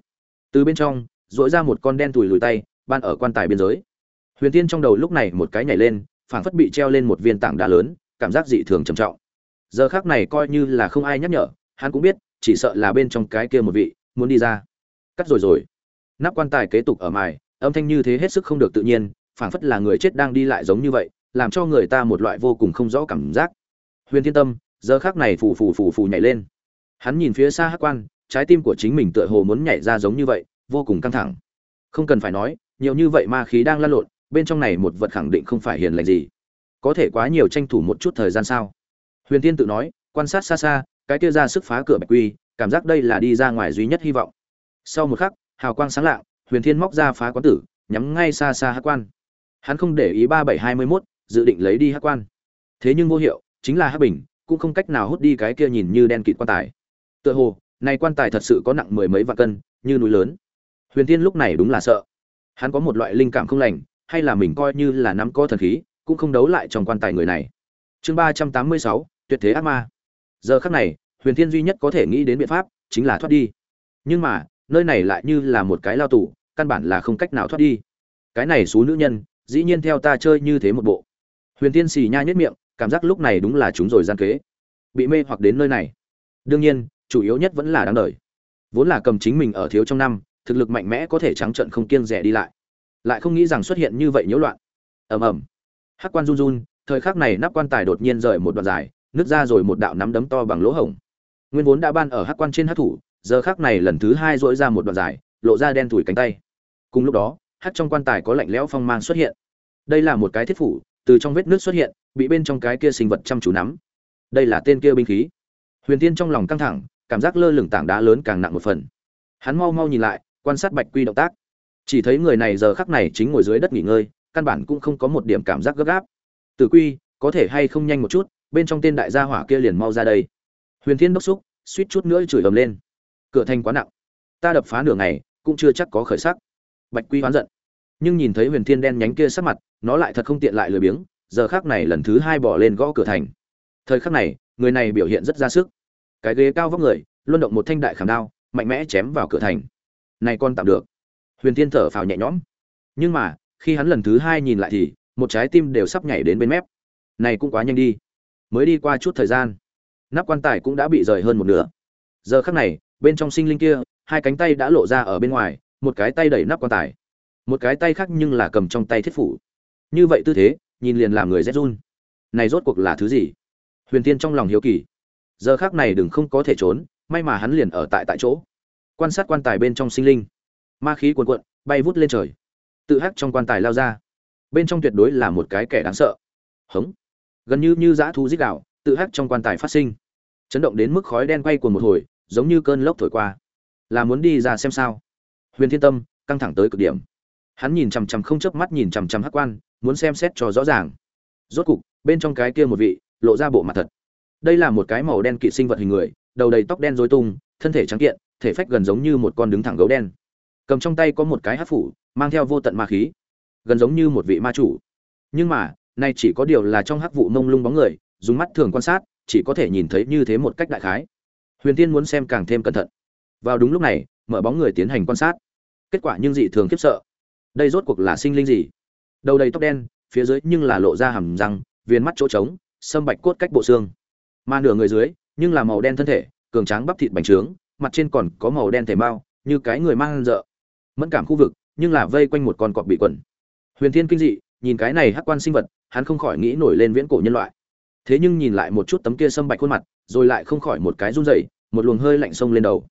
S1: Từ bên trong dội ra một con đen tủi lùi tay, ban ở quan tài biên giới. Huyền tiên trong đầu lúc này một cái nhảy lên, phảng phất bị treo lên một viên tảng đá lớn, cảm giác dị thường trầm trọng. Giờ khác này coi như là không ai nhắc nhở, hắn cũng biết, chỉ sợ là bên trong cái kia một vị, muốn đi ra. Cắt rồi rồi. Nắp quan tài kế tục ở mài, âm thanh như thế hết sức không được tự nhiên, phảng phất là người chết đang đi lại giống như vậy, làm cho người ta một loại vô cùng không rõ cảm giác. Huyền thiên tâm, giờ khác này phù phù phù phù nhảy lên hắn nhìn phía xa hắc quan, trái tim của chính mình tựa hồ muốn nhảy ra giống như vậy, vô cùng căng thẳng. Không cần phải nói, nhiều như vậy ma khí đang lan lộn, bên trong này một vật khẳng định không phải hiền lành gì. Có thể quá nhiều tranh thủ một chút thời gian sao? Huyền tiên tự nói, quan sát xa xa, cái kia ra sức phá cửa bạch quy, cảm giác đây là đi ra ngoài duy nhất hy vọng. Sau một khắc, hào quang sáng lạng, huyền thiên móc ra phá quán tử, nhắm ngay xa xa hát quan. Hắn không để ý ba bảy hai mươi mốt, dự định lấy đi hát quan. Thế nhưng vô hiệu, chính là hát bình, cũng không cách nào hút đi cái kia nhìn như đen kịt quan tài tựa hồ, này quan tài thật sự có nặng mười mấy vạn cân, như núi lớn. Huyền tiên lúc này đúng là sợ. Hắn có một loại linh cảm không lành, hay là mình coi như là nắm có thần khí, cũng không đấu lại trong quan tài người này. Chương ba trăm tám mươi sáu, tuyệt thế ác ma. Giờ khắc này, huyền thiên duy nhất có thể nghĩ đến biện pháp chính là thoát đi. Nhưng mà, nơi này lại như là một cái lao tù, căn bản là không cách nào thoát đi. Cái này xú nữ nhân, dĩ nhiên theo ta chơi như thế một bộ. Huyền thiên xì nha nhất miệng, cảm giác lúc này đúng là chúng rồi gian kế. Bị mê hoặc đến nơi này. Đương nhiên chủ yếu nhất vẫn là đáng đời. Vốn là cầm chính mình ở thiếu trong năm, thực lực mạnh mẽ có thể trắng trận không kiêng rẻ đi lại. Lại không nghĩ rằng xuất hiện như vậy nhiễu loạn. Ầm ầm. Hắc quan run run, thời khắc này nắp quan tài đột nhiên rời một đoạn dài, nứt ra rồi một đạo nắm đấm to bằng lỗ hổng. Nguyên vốn đã ban ở hắc quan trên hắc thủ, giờ khắc này lần thứ hai dỗi ra một đoạn dài, lộ ra đen thủi cánh tay. Cùng lúc đó, hắc trong quan tài có lạnh lẽo phong mang xuất hiện. Đây là một cái thiết phủ, từ trong vết nước xuất hiện, bị bên trong cái kia sinh vật chăm chú nắm. Đây là tên kia binh khí. Huyền tiên trong lòng căng thẳng cảm giác lơ lửng tảng đá lớn càng nặng một phần. Hắn mau mau nhìn lại, quan sát bạch quy động tác. Chỉ thấy người này giờ khắc này chính ngồi dưới đất nghỉ ngơi, căn bản cũng không có một điểm cảm giác gấp gáp. Tử quy, có thể hay không nhanh một chút, bên trong tên đại gia hỏa kia liền mau ra đây. Huyền thiên đốc xúc, suýt chút nữa chửi ầm lên. Cửa thành quá nặng. Ta đập phá nửa ngày, cũng chưa chắc có khởi sắc. Bạch quy oán giận. Nhưng nhìn thấy huyền thiên đen nhánh kia sắc mặt, nó lại thật không tiện lại lười biếng, giờ khác này lần thứ hai bỏ lên gõ cửa thành. Thời khắc này, người này biểu hiện rất ra sức cái ghế cao vóc người luân động một thanh đại khảm đao, mạnh mẽ chém vào cửa thành. Này con tạm được. Huyền thiên thở phào nhẹ nhõm. Nhưng mà, khi hắn lần thứ hai nhìn lại thì, một trái tim đều sắp nhảy đến bên mép. Này cũng quá nhanh đi. Mới đi qua chút thời gian, nắp quan tài cũng đã bị rời hơn một nửa. Giờ khắc này, bên trong sinh linh kia, hai cánh tay đã lộ ra ở bên ngoài, một cái tay đẩy nắp quan tài. Một cái tay khác nhưng là cầm trong tay thiết phủ. Như vậy tư thế, nhìn liền làm người rét run. Này rốt cuộc là thứ gì? Huyền tiên trong lòng hiếu kỳ giờ khác này đừng không có thể trốn, may mà hắn liền ở tại tại chỗ. Quan sát quan tài bên trong sinh linh. Ma khí cuồn cuộn, bay vút lên trời. Tự hắc trong quan tài lao ra. Bên trong tuyệt đối là một cái kẻ đáng sợ. Hống. Gần như như dã thú dích đạo, tự hắc trong quan tài phát sinh. Chấn động đến mức khói đen quay cuồng một hồi, giống như cơn lốc thổi qua. Là muốn đi ra xem sao? Huyền thiên tâm, căng thẳng tới cực điểm. Hắn nhìn chằm chằm không chớp mắt nhìn chằm chằm hắc quan, muốn xem xét cho rõ ràng. Rốt cục, bên trong cái kia một vị, lộ ra bộ mặt thật đây là một cái màu đen kỵ sinh vật hình người, đầu đầy tóc đen rối tung, thân thể trắng kiện, thể phách gần giống như một con đứng thẳng gấu đen. Cầm trong tay có một cái hát phủ, mang theo vô tận ma khí, gần giống như một vị ma chủ. Nhưng mà nay chỉ có điều là trong hắc vụ mông lung bóng người, dùng mắt thường quan sát, chỉ có thể nhìn thấy như thế một cách đại khái. Huyền tiên muốn xem càng thêm cẩn thận. Vào đúng lúc này, mở bóng người tiến hành quan sát. Kết quả nhưng dị thường khiếp sợ. Đây rốt cuộc là sinh linh gì? Đầu đầy tóc đen, phía dưới nhưng là lộ ra hầm răng, viền mắt chỗ trống, sâm bạch cốt cách bộ xương mà nửa người dưới, nhưng là màu đen thân thể, cường tráng bắp thịt bành trướng, mặt trên còn có màu đen thể mao như cái người mang dợ. Mẫn cảm khu vực, nhưng là vây quanh một con cọp bị quần. Huyền thiên kinh dị, nhìn cái này hắc quan sinh vật, hắn không khỏi nghĩ nổi lên viễn cổ nhân loại. Thế nhưng nhìn lại một chút tấm kia sâm bạch khuôn mặt, rồi lại không khỏi một cái run rẩy, một luồng hơi lạnh sông lên đầu.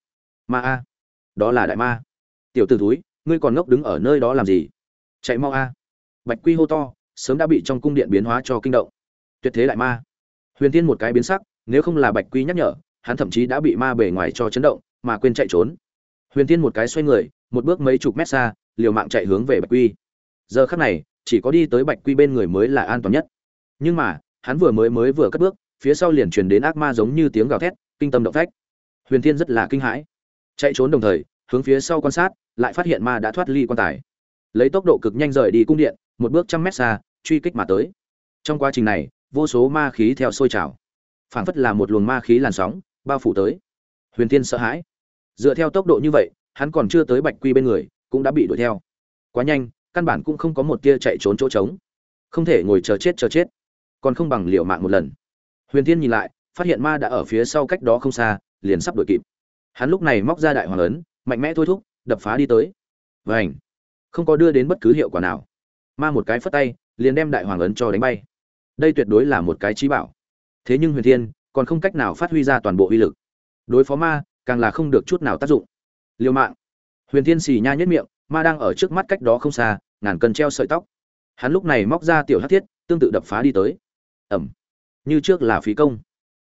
S1: Ma a, đó là đại ma. Tiểu t ử túi ngươi còn ngốc đứng ở nơi đó làm gì? Chạy mau a. Bạch quy hô to, sớm đã bị trong cung điện biến hóa cho kinh động. Tuyệt thế đại ma huyền tiên một cái biến sắc, nếu không là bạch quy nhắc nhở, hắn thậm chí đã bị ma bể ngoài cho chấn động, mà quên chạy trốn. Huyền tiên một cái xoay người, một bước mấy chục mét xa, liều mạng chạy hướng về bạch quy. Giờ khắc này, chỉ có đi tới bạch quy bên người mới là an toàn nhất. Nhưng mà, hắn vừa mới mới vừa cất bước, phía sau liền truyền đến ác ma giống như tiếng gào thét, kinh tâm động phách. Huyền thiên rất là kinh hãi. Chạy trốn đồng thời, hướng phía sau quan sát, lại phát hiện ma đã thoát ly quan tài. Lấy tốc độ cực nhanh rời đi cung điện, một bước trăm mét xa, truy kích mà tới. Trong quá trình này vô số ma khí theo sôi trào. Phảng phất là một luồng ma khí làn sóng, bao phủ tới. Huyền tiên sợ hãi. Dựa theo tốc độ như vậy, hắn còn chưa tới bạch quy bên người, cũng đã bị đuổi theo. Quá nhanh, căn bản cũng không có một tia chạy trốn chỗ trống. Không thể ngồi chờ chết chờ chết. Còn không bằng liều mạng một lần. Huyền tiên nhìn lại, phát hiện ma đã ở phía sau cách đó không xa, liền sắp đuổi kịp. Hắn lúc này móc ra đại hoàng ấn, mạnh mẽ thôi thúc, đập phá đi tới. Vảnh không có đưa đến bất cứ hiệu quả nào. Ma một cái phất tay, liền đem đại hoàng ấn cho đánh bay đây tuyệt đối là một cái trí bảo. Thế nhưng huyền thiên còn không cách nào phát huy ra toàn bộ uy lực. Đối phó ma, càng là không được chút nào tác dụng. Liều mạng. Huyền thiên xì nha nhất miệng, ma đang ở trước mắt cách đó không xa, ngàn cân treo sợi tóc. Hắn lúc này móc ra tiểu hát thiết, tương tự đập phá đi tới. Ẩm. Như trước là phí công.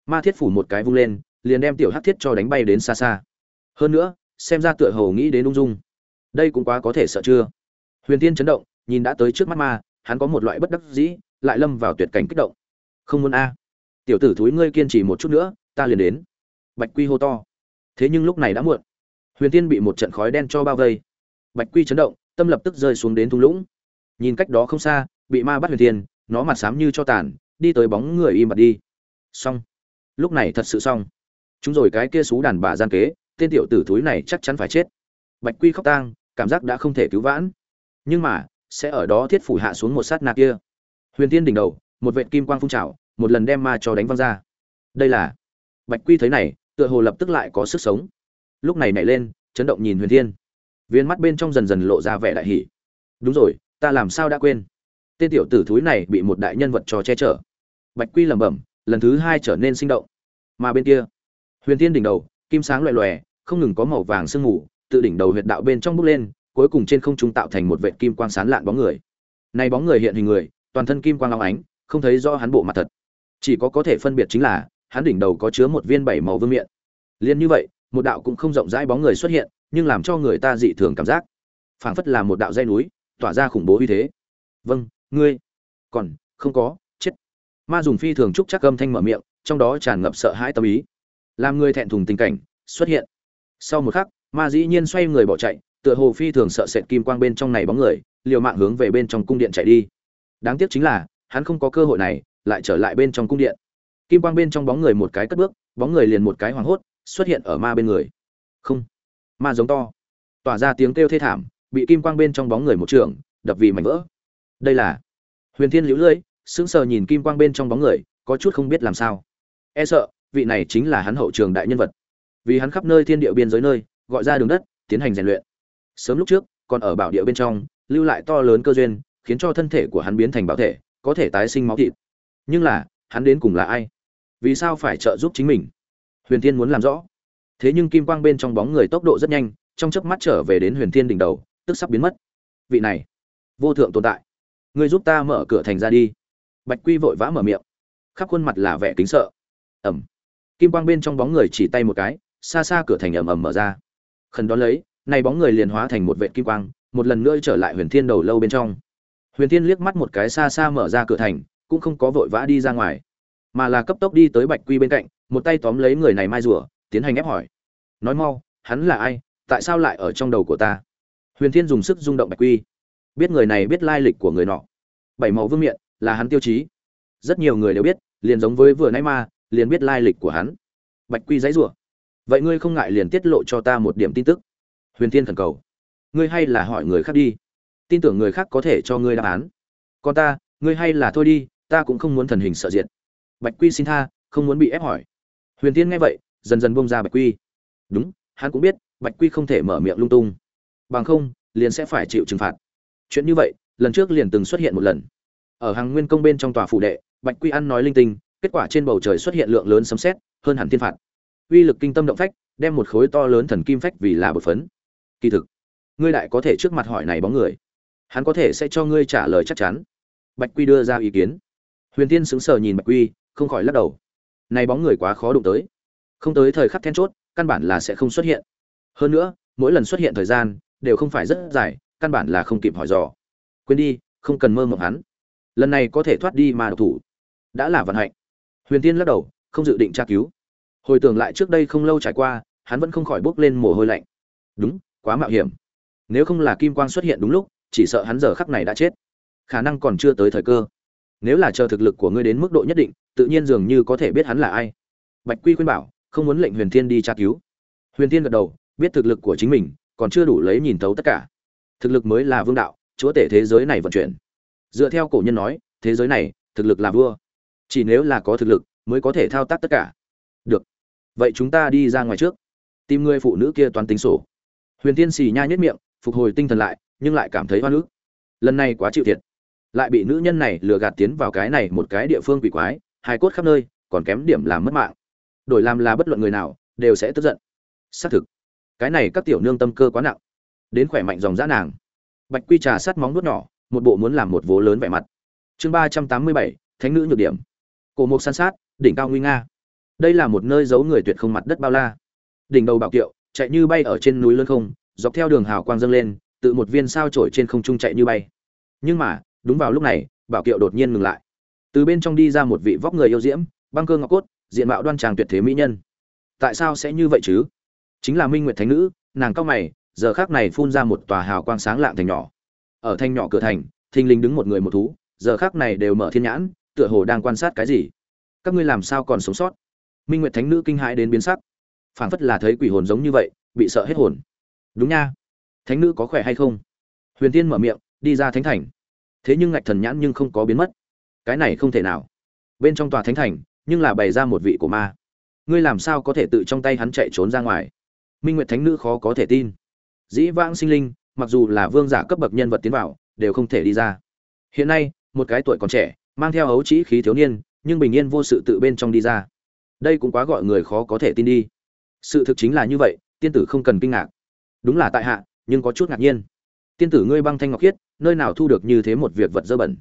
S1: Ma thiết phủ một cái vung lên, liền đem tiểu hát thiết cho đánh bay đến xa xa. Hơn nữa, xem ra tựa hồ nghĩ đến ung dung. Đây cũng quá có thể sợ chưa? Huyền tiên chấn động, nhìn đã tới trước mắt ma, hắn có một loại bất đắc dĩ lại lâm vào tuyệt cảnh kích động. Không muốn a. Tiểu tử thúi ngươi kiên trì một chút nữa, ta liền đến. Bạch quy hô to. Thế nhưng lúc này đã muộn. Huyền tiên bị một trận khói đen cho bao vây. Bạch quy chấn động, tâm lập tức rơi xuống đến thung lũng. Nhìn cách đó không xa, bị ma bắt huyền tiên nó mặt xám như cho tàn, đi tới bóng người im bặt đi. Xong. Lúc này thật sự xong. Chúng rồi cái kia xú đàn bà gian kế, tên tiểu tử thúi này chắc chắn phải chết. Bạch quy khóc tang, cảm giác đã không thể cứu vãn. Nhưng mà, sẽ ở đó thiết phủ hạ xuống một sát na kia huyền tiên đỉnh đầu, một vệt kim quang phun trào, một lần đem ma cho đánh văng ra. Đây là bạch quy thấy này, tựa hồ lập tức lại có sức sống. Lúc này nảy lên, chấn động nhìn huyền thiên. Viên mắt bên trong dần dần lộ ra vẻ đại hỷ đúng rồi, ta làm sao đã quên? Tên tiểu tử thúi này bị một đại nhân vật trò che chở. Bạch quy lẩm bẩm, lần thứ hai trở nên sinh động. Mà bên kia, huyền thiên đỉnh đầu, kim sáng loẹ loẹ không ngừng có màu vàng sương mù, tự đỉnh đầu huyệt đạo bên trong bước lên, cuối cùng trên không trung tạo thành một vệt kim quang sán lạn bóng người. Này bóng người hiện hình người toàn thân kim quang long ánh, không thấy rõ hắn bộ mặt thật. Chỉ có có thể phân biệt chính là, hắn đỉnh đầu có chứa một viên bảy màu vương miện. Liên như vậy, một đạo cũng không rộng rãi bóng người xuất hiện, nhưng làm cho người ta dị thường cảm giác. Phảng phất là một đạo dây núi, tỏa ra khủng bố uy thế. Vâng ngươi. Còn, không có, chết. Ma dùng phi thường trúc chắc âm thanh mở miệng, trong đó tràn ngập sợ hãi tâm ý. Làm người thẹn thùng tình cảnh, xuất hiện. Sau một khắc, ma dĩ nhiên xoay người bỏ chạy, tựa hồ phi thường sợ sệt kim quang bên trong này bóng người, liều mạng hướng về bên trong cung điện chạy đi đáng tiếc chính là, hắn không có cơ hội này, lại trở lại bên trong cung điện. Kim quang bên trong bóng người một cái cất bước, bóng người liền một cái hoảng hốt, xuất hiện ở ma bên người. Không. Ma giống to. Tỏa ra tiếng kêu thê thảm, bị kim quang bên trong bóng người một trường, đập vì mảnh vỡ. Đây là huyền thiên liễu lưỡi sững sờ nhìn kim quang bên trong bóng người, có chút không biết làm sao. E sợ, vị này chính là hắn hậu trường đại nhân vật. Vì hắn khắp nơi thiên địa biên giới nơi, gọi ra đường đất, tiến hành rèn luyện. Sớm lúc trước, còn ở bảo địa bên trong, lưu lại to lớn cơ duyên khiến cho thân thể của hắn biến thành bảo thể, có thể tái sinh máu thịt. Nhưng là, hắn đến cùng là ai? Vì sao phải trợ giúp chính mình? Huyền Thiên muốn làm rõ. Thế nhưng kim quang bên trong bóng người tốc độ rất nhanh, trong chớp mắt trở về đến huyền thiên đỉnh đầu, tức sắp biến mất. Vị này, vô thượng tồn tại. Người giúp ta mở cửa thành ra đi. Bạch quy vội vã mở miệng. Khắp khuôn mặt là vẻ kính sợ. Ẩm. Kim quang bên trong bóng người chỉ tay một cái, xa xa cửa thành ầm ầm mở ra. Khẩn đón lấy, này bóng người liền hóa thành một vệ kim quang, một lần nữa trở lại huyền thiên đầu lâu bên trong huyền thiên liếc mắt một cái xa xa mở ra cửa thành, cũng không có vội vã đi ra ngoài, mà là cấp tốc đi tới bạch quy bên cạnh, một tay tóm lấy người này mai rùa, tiến hành ép hỏi. Nói mau, hắn là ai, tại sao lại ở trong đầu của ta? Huyền thiên dùng sức rung động bạch quy. Biết người này biết lai lịch của người nọ. Bảy màu vương miện, là hắn tiêu chí. Rất nhiều người đều biết, liền giống với vừa nãy ma liền biết lai lịch của hắn. Bạch quy dãy rủa. Vậy ngươi không ngại liền tiết lộ cho ta một điểm tin tức? Huyền thiên khẩn cầu. Ngươi hay là hỏi người khác đi tin tưởng người khác có thể cho ngươi đáp án. Còn ta, ngươi hay là thôi đi, ta cũng không muốn thần hình sợ diệt. Bạch quy xin tha, không muốn bị ép hỏi. Huyền tiên nghe vậy, dần dần bông ra bạch quy. Đúng, hắn cũng biết, bạch quy không thể mở miệng lung tung. Bằng không, liền sẽ phải chịu trừng phạt. Chuyện như vậy, lần trước liền từng xuất hiện một lần. Ở hàng nguyên công bên trong tòa phủ đệ, bạch quy ăn nói linh tinh, kết quả trên bầu trời xuất hiện lượng lớn sấm sét, hơn hẳn thiên phạt. Uy lực kinh tâm động phách, đem một khối to lớn thần kim phách vì là bột phấn. Kỳ thực, ngươi lại có thể trước mặt hỏi này bóng người hắn có thể sẽ cho ngươi trả lời chắc chắn. Bạch quy đưa ra ý kiến. Huyền tiên sững sờ nhìn bạch quy, không khỏi lắc đầu. Này bóng người quá khó đụng tới. Không tới thời khắc then chốt, căn bản là sẽ không xuất hiện. Hơn nữa, mỗi lần xuất hiện thời gian đều không phải rất dài, căn bản là không kịp hỏi dò. Quên đi, không cần mơ mộng hắn. Lần này có thể thoát đi mà độc thủ. Đã là vận hạnh. Huyền tiên lắc đầu, không dự định tra cứu. Hồi tưởng lại trước đây không lâu trải qua, hắn vẫn không khỏi bốc lên mồ hôi lạnh. Đúng, quá mạo hiểm. Nếu không là kim quang xuất hiện đúng lúc chỉ sợ hắn giờ khắc này đã chết. Khả năng còn chưa tới thời cơ. Nếu là chờ thực lực của ngươi đến mức độ nhất định, tự nhiên dường như có thể biết hắn là ai. Bạch quy khuyên bảo, không muốn lệnh huyền thiên đi tra cứu. Huyền thiên gật đầu, biết thực lực của chính mình, còn chưa đủ lấy nhìn thấu tất cả. Thực lực mới là vương đạo, chúa tể thế giới này vận chuyển. Dựa theo cổ nhân nói, thế giới này, thực lực là vua. Chỉ nếu là có thực lực, mới có thể thao tác tất cả. Được. Vậy chúng ta đi ra ngoài trước. Tìm người phụ nữ kia toàn tính sổ. Huyền tiên xì nha nhất miệng, phục hồi tinh thần lại nhưng lại cảm thấy hoa nước lần này quá chịu thiệt. Lại bị nữ nhân này lừa gạt tiến vào cái này một cái địa phương quỷ quái, hài cốt khắp nơi, còn kém điểm làm mất mạng. Đổi làm là bất luận người nào, đều sẽ tức giận. Xác thực, cái này các tiểu nương tâm cơ quá nặng. Đến khỏe mạnh dòng dã nàng. Bạch quy trà sát móng nuốt nhỏ, một bộ muốn làm một vố lớn vẻ mặt. Chương ba trăm tám mươi bảy, thánh nữ nhược điểm. Cổ mục san sát, đỉnh cao nguy nga. Đây là một nơi giấu người tuyệt không mặt đất bao la. Đỉnh đầu bảo kiệu, chạy như bay ở trên núi lớn không, dọc theo đường hào quang dâng lên tự một viên sao trổi trên không trung chạy như bay. Nhưng mà, đúng vào lúc này, bảo kiệu đột nhiên ngừng lại. Từ bên trong đi ra một vị vóc người yêu diễm, băng cơ ngọc cốt, diện mạo đoan trang tuyệt thế mỹ nhân. Tại sao sẽ như vậy chứ? Chính là minh nguyệt thánh nữ, nàng cao mày, giờ khắc này phun ra một tòa hào quang sáng lạng thành nhỏ. Ở thanh nhỏ cửa thành, thình lình đứng một người một thú, giờ khắc này đều mở thiên nhãn, tựa hồ đang quan sát cái gì. Các ngươi làm sao còn sống sót? Minh nguyệt thánh nữ kinh hãi đến biến sắc. Phảng phất là thấy quỷ hồn giống như vậy, bị sợ hết hồn. Đúng nha thánh nữ có khỏe hay không? Huyền tiên mở miệng, đi ra thánh thành. Thế nhưng ngạch thần nhãn nhưng không có biến mất. Cái này không thể nào. Bên trong tòa thánh thành, nhưng là bày ra một vị của ma. Ngươi làm sao có thể tự trong tay hắn chạy trốn ra ngoài? Minh nguyệt thánh nữ khó có thể tin. Dĩ vãng sinh linh, mặc dù là vương giả cấp bậc nhân vật tiến vào, đều không thể đi ra. Hiện nay, một cái tuổi còn trẻ, mang theo ấu trĩ khí thiếu niên, nhưng bình yên vô sự tự bên trong đi ra. Đây cũng quá gọi người khó có thể tin đi. Sự thực chính là như vậy, tiên tử không cần kinh ngạc. Đúng là tại hạ nhưng có chút ngạc nhiên. Tiên tử ngươi băng thanh ngọc khiết, nơi nào thu được như thế một việc vật dơ bẩn?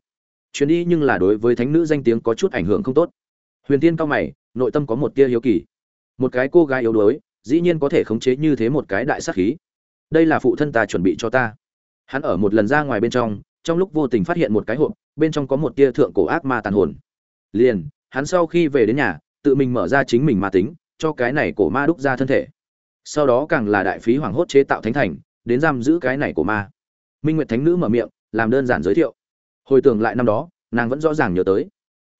S1: Chuyến đi nhưng là đối với thánh nữ danh tiếng có chút ảnh hưởng không tốt. Huyền tiên cao mày, nội tâm có một tia hiếu kỳ. Một cái cô gái yếu đuối, dĩ nhiên có thể khống chế như thế một cái đại sát khí. Đây là phụ thân ta chuẩn bị cho ta. Hắn ở một lần ra ngoài bên trong trong lúc vô tình phát hiện một cái hộp, bên trong có một tia thượng cổ ác ma tàn hồn. Liền, hắn sau khi về đến nhà, tự mình mở ra chính mình ma tính, cho cái này cổ ma đúc ra thân thể. Sau đó càng là đại phí hoàng hốt chế tạo thánh thành đến giam giữ cái này của ma. Minh nguyệt thánh nữ mở miệng, làm đơn giản giới thiệu. Hồi tưởng lại năm đó, nàng vẫn rõ ràng nhớ tới.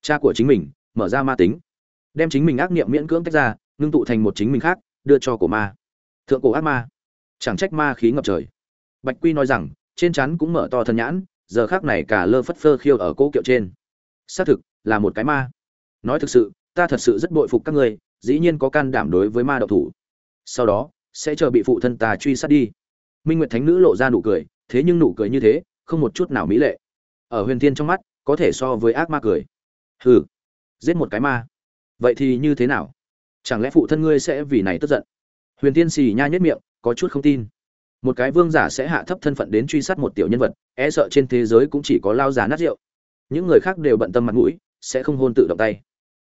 S1: Cha của chính mình, mở ra ma tính. Đem chính mình ác niệm miễn cưỡng tách ra, ngưng tụ thành một chính mình khác, đưa cho cổ ma. Thượng cổ ác ma. Chẳng trách ma khí ngập trời. Bạch quy nói rằng, trên chắn cũng mở to thân nhãn, giờ khác này cả lơ phất phơ khiêu ở cỗ kiệu trên. Xác thực, là một cái ma. Nói thực sự, ta thật sự rất bội phục các ngươi, dĩ nhiên có can đảm đối với ma đạo thủ. Sau đó, sẽ chờ bị phụ thân ta truy sát đi minh nguyệt thánh nữ lộ ra nụ cười, thế nhưng nụ cười như thế, không một chút nào mỹ lệ. Ở huyền thiên trong mắt, có thể so với ác ma cười. Hừ, giết một cái ma. Vậy thì như thế nào? Chẳng lẽ phụ thân ngươi sẽ vì này tức giận? Huyền Thiên xì nha nhất miệng, có chút không tin. Một cái vương giả sẽ hạ thấp thân phận đến truy sát một tiểu nhân vật e sợ trên thế giới cũng chỉ có lao giả nát rượu. Những người khác đều bận tâm mặt mũi, sẽ không hôn tự động tay.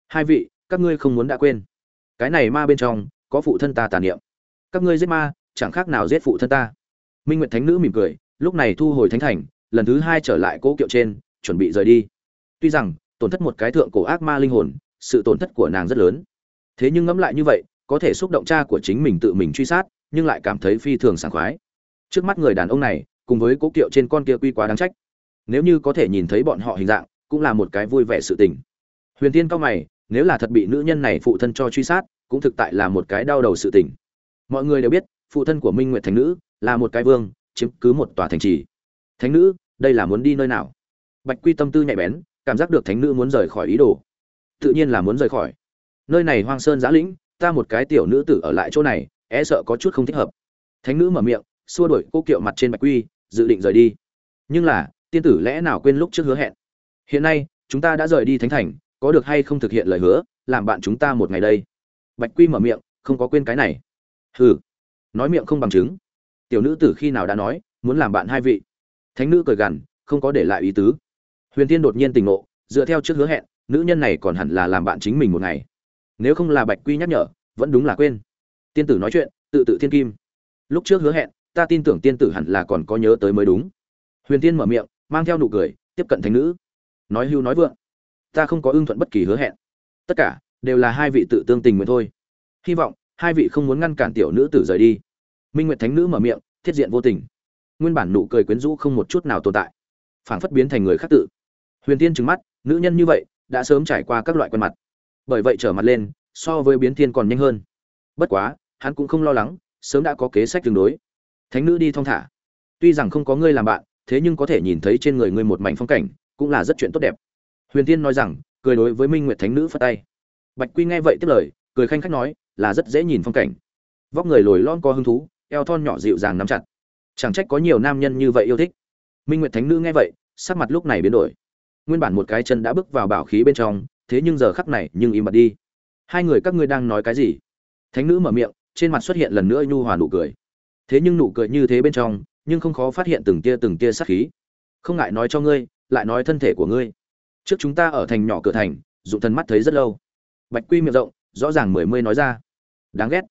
S1: Hai vị, các ngươi không muốn đã quên. Cái này ma bên trong, có phụ thân ta tàn niệm. Các ngươi giết ma, chẳng khác nào giết phụ thân ta minh nguyệt thánh nữ mỉm cười, lúc này thu hồi thánh thành, lần thứ hai trở lại cỗ kiệu trên, chuẩn bị rời đi. Tuy rằng, tổn thất một cái thượng cổ ác ma linh hồn, sự tổn thất của nàng rất lớn. Thế nhưng ngẫm lại như vậy, có thể xúc động cha của chính mình tự mình truy sát, nhưng lại cảm thấy phi thường sảng khoái. Trước mắt người đàn ông này, cùng với cỗ kiệu trên con kia quy quá đáng trách. Nếu như có thể nhìn thấy bọn họ hình dạng, cũng là một cái vui vẻ sự tình. Huyền tiên cao mày, nếu là thật bị nữ nhân này phụ thân cho truy sát, cũng thực tại là một cái đau đầu sự tình. Mọi người đều biết, phụ thân của minh nguyệt thành nữ là một cái vương, chiếm cứ một tòa thành trì. Thánh nữ, đây là muốn đi nơi nào? Bạch quy tâm tư nhạy bén, cảm giác được thánh nữ muốn rời khỏi ý đồ. Tự nhiên là muốn rời khỏi. Nơi này hoang sơn giã lĩnh, ta một cái tiểu nữ tử ở lại chỗ này e sợ có chút không thích hợp. Thánh nữ mở miệng, xua đuổi cô kiệu mặt trên bạch quy, dự định rời đi. Nhưng là, tiên tử lẽ nào quên lúc trước hứa hẹn? Hiện nay, chúng ta đã rời đi thánh thành, có được hay không thực hiện lời hứa, làm bạn chúng ta một ngày đây? Bạch quy mở miệng, không có quên cái này. Hừ. Nói miệng không bằng chứng tiểu nữ tử khi nào đã nói, muốn làm bạn hai vị. Thánh nữ cười gằn, không có để lại ý tứ. Huyền tiên đột nhiên tình ngộ, dựa theo trước hứa hẹn, nữ nhân này còn hẳn là làm bạn chính mình một ngày. Nếu không là bạch quy nhắc nhở, vẫn đúng là quên. Tiên tử nói chuyện, tự tự thiên kim. Lúc trước hứa hẹn, ta tin tưởng tiên tử hẳn là còn có nhớ tới mới đúng. Huyền tiên mở miệng, mang theo nụ cười, tiếp cận thánh nữ. Nói hưu nói vượng. Ta không có ưng thuận bất kỳ hứa hẹn. Tất cả, đều là hai vị tự tương tình nguyện thôi. Hy vọng, hai vị không muốn ngăn cản tiểu nữ tử rời đi minh nguyệt thánh nữ mở miệng, thiết diện vô tình. Nguyên bản nụ cười quyến rũ không một chút nào tồn tại, phảng phất biến thành người khác tự. Huyền tiên trừng mắt, nữ nhân như vậy, đã sớm trải qua các loại quen mặt. Bởi vậy trở mặt lên, so với biến thiên còn nhanh hơn. Bất quá, hắn cũng không lo lắng, sớm đã có kế sách tương đối. Thánh nữ đi thong thả. Tuy rằng không có ngươi làm bạn, thế nhưng có thể nhìn thấy trên người ngươi một mảnh phong cảnh, cũng là rất chuyện tốt đẹp. Huyền tiên nói rằng, cười đối với minh nguyệt thánh nữ phất tay. Bạch quy nghe vậy tiếp lời, cười khanh khách nói, là rất dễ nhìn phong cảnh. Vóc người lồi lon co hứng thú eo thon nhỏ dịu dàng nắm chặt. Chẳng trách có nhiều nam nhân như vậy yêu thích. Minh nguyệt thánh nữ nghe vậy, sắc mặt lúc này biến đổi. Nguyên bản một cái chân đã bước vào bảo khí bên trong, thế nhưng giờ khắc này nhưng im bặt đi. Hai người các ngươi đang nói cái gì? Thánh nữ mở miệng, trên mặt xuất hiện lần nữa nhu hòa nụ cười. Thế nhưng nụ cười như thế bên trong, nhưng không khó phát hiện từng tia từng tia sát khí. Không ngại nói cho ngươi, lại nói thân thể của ngươi. Trước chúng ta ở thành nhỏ cửa thành, dụng thần mắt thấy rất lâu. Bạch quy miệng rộng, rõ ràng mười mươi nói ra. Đáng ghét.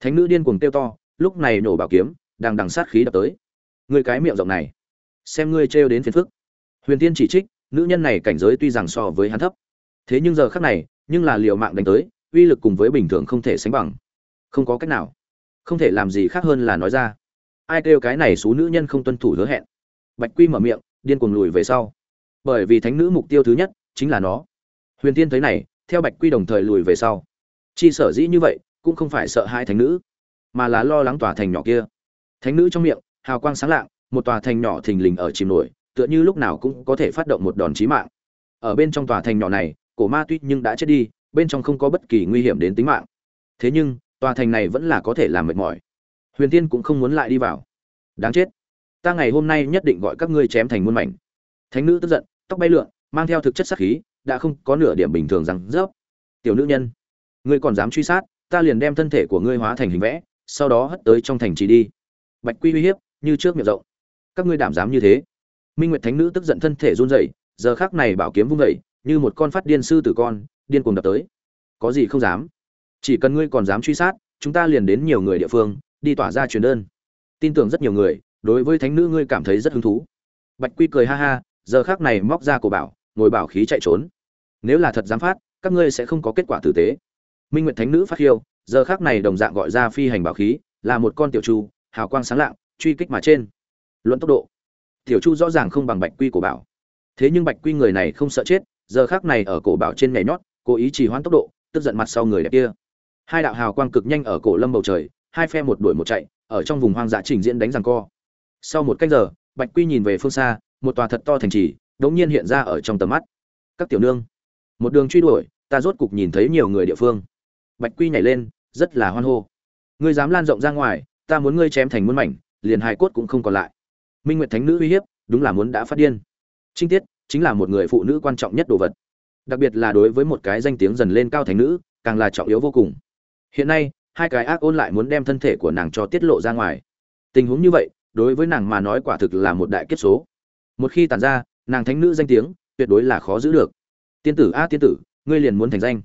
S1: Thánh nữ điên cuồng kêu to lúc này nổ bảo kiếm, đang đằng sát khí đập tới. Người cái miệng rộng này, xem ngươi trêu đến phiền phức. Huyền tiên chỉ trích, nữ nhân này cảnh giới tuy rằng so với hắn thấp. Thế nhưng giờ khác này, nhưng là liều mạng đánh tới, uy lực cùng với bình thường không thể sánh bằng. Không có cách nào. Không thể làm gì khác hơn là nói ra. Ai kêu cái này số nữ nhân không tuân thủ hứa hẹn. Bạch quy mở miệng, điên cuồng lùi về sau. Bởi vì thánh nữ mục tiêu thứ nhất chính là nó. Huyền tiên thấy này, theo bạch quy đồng thời lùi về sau. Chi sở dĩ như vậy, cũng không phải sợ hai thánh nữ mà là lo lắng tòa thành nhỏ kia. Thánh nữ trong miệng, hào quang sáng lạng, một tòa thành nhỏ thình lình ở chìm nổi, tựa như lúc nào cũng có thể phát động một đòn chí mạng. Ở bên trong tòa thành nhỏ này, cổ ma tuy nhưng đã chết đi, bên trong không có bất kỳ nguy hiểm đến tính mạng. Thế nhưng, tòa thành này vẫn là có thể làm mệt mỏi. Huyền tiên cũng không muốn lại đi vào. Đáng chết. Ta ngày hôm nay nhất định gọi các ngươi chém thành muôn mảnh. Thánh nữ tức giận, tóc bay lượn, mang theo thực chất sát khí, đã không có nửa điểm bình thường rằng rớp tiểu nữ nhân, ngươi còn dám truy sát, ta liền đem thân thể của ngươi hóa thành hình vẽ sau đó hất tới trong thành trì đi. Bạch quy uy hiếp, như trước miệng rộng. Các ngươi đảm dám như thế? Minh nguyệt thánh nữ tức giận thân thể run rẩy, giờ khắc này bảo kiếm vung dậy, như một con phát điên sư tử con, điên cuồng đập tới. Có gì không dám? Chỉ cần ngươi còn dám truy sát, chúng ta liền đến nhiều người địa phương, đi tỏa ra truyền đơn. Tin tưởng rất nhiều người, đối với thánh nữ ngươi cảm thấy rất hứng thú. Bạch quy cười ha ha, giờ khắc này móc ra cổ bảo, ngồi bảo khí chạy trốn. Nếu là thật dám phát, các ngươi sẽ không có kết quả tử tế. Minh nguyệt thánh nữ phát hiêu giờ khắc này đồng dạng gọi ra phi hành bảo khí, là một con tiểu chu, hào quang sáng lạng, truy kích mà trên. Luận tốc độ, tiểu chu rõ ràng không bằng bạch quy của bảo. Thế nhưng bạch quy người này không sợ chết, giờ khắc này ở cổ bảo trên nhảy nhót, cố ý trì hoãn tốc độ, tức giận mặt sau người đẹp kia. Hai đạo hào quang cực nhanh ở cổ lâm bầu trời, hai phe một đuổi một chạy, ở trong vùng hoang dã trình diễn đánh giằng co. Sau một cách giờ, bạch quy nhìn về phương xa, một tòa thật to thành trì, đống nhiên hiện ra ở trong tầm mắt. Các tiểu nương, một đường truy đuổi, ta rốt cục nhìn thấy nhiều người địa phương. Bạch quy nhảy lên rất là hoan hô. Ngươi dám lan rộng ra ngoài, ta muốn ngươi chém thành muôn mảnh, liền hài cốt cũng không còn lại. Minh nguyệt thánh nữ uy hiếp, đúng là muốn đã phát điên. Trinh tiết, chính là một người phụ nữ quan trọng nhất đồ vật. Đặc biệt là đối với một cái danh tiếng dần lên cao thánh nữ, càng là trọng yếu vô cùng. Hiện nay, hai cái ác ôn lại muốn đem thân thể của nàng cho tiết lộ ra ngoài. Tình huống như vậy, đối với nàng mà nói quả thực là một đại kiếp số. Một khi tàn ra, nàng thánh nữ danh tiếng, tuyệt đối là khó giữ được. Tiên tử a tiên tử, ngươi liền muốn thành danh.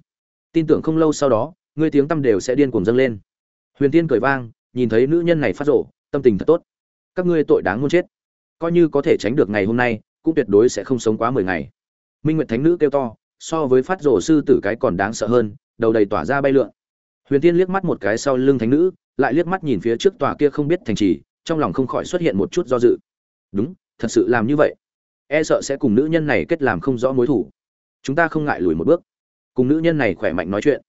S1: Tin tưởng không lâu sau đó ngươi tiếng tâm đều sẽ điên cuồng dâng lên. Huyền tiên cười vang, nhìn thấy nữ nhân này phát rộ, tâm tình thật tốt. Các ngươi tội đáng muốn chết. Coi như có thể tránh được ngày hôm nay, cũng tuyệt đối sẽ không sống quá mười ngày. Minh nguyệt thánh nữ kêu to, so với phát rổ sư tử cái còn đáng sợ hơn, đầu đầy tỏa ra bay lượn. Huyền tiên liếc mắt một cái sau lưng thánh nữ, lại liếc mắt nhìn phía trước tòa kia không biết thành trì, trong lòng không khỏi xuất hiện một chút do dự. Đúng, thật sự làm như vậy. E sợ sẽ cùng nữ nhân này kết làm không rõ mối thủ. Chúng ta không ngại lùi một bước. Cùng nữ nhân này khỏe mạnh nói chuyện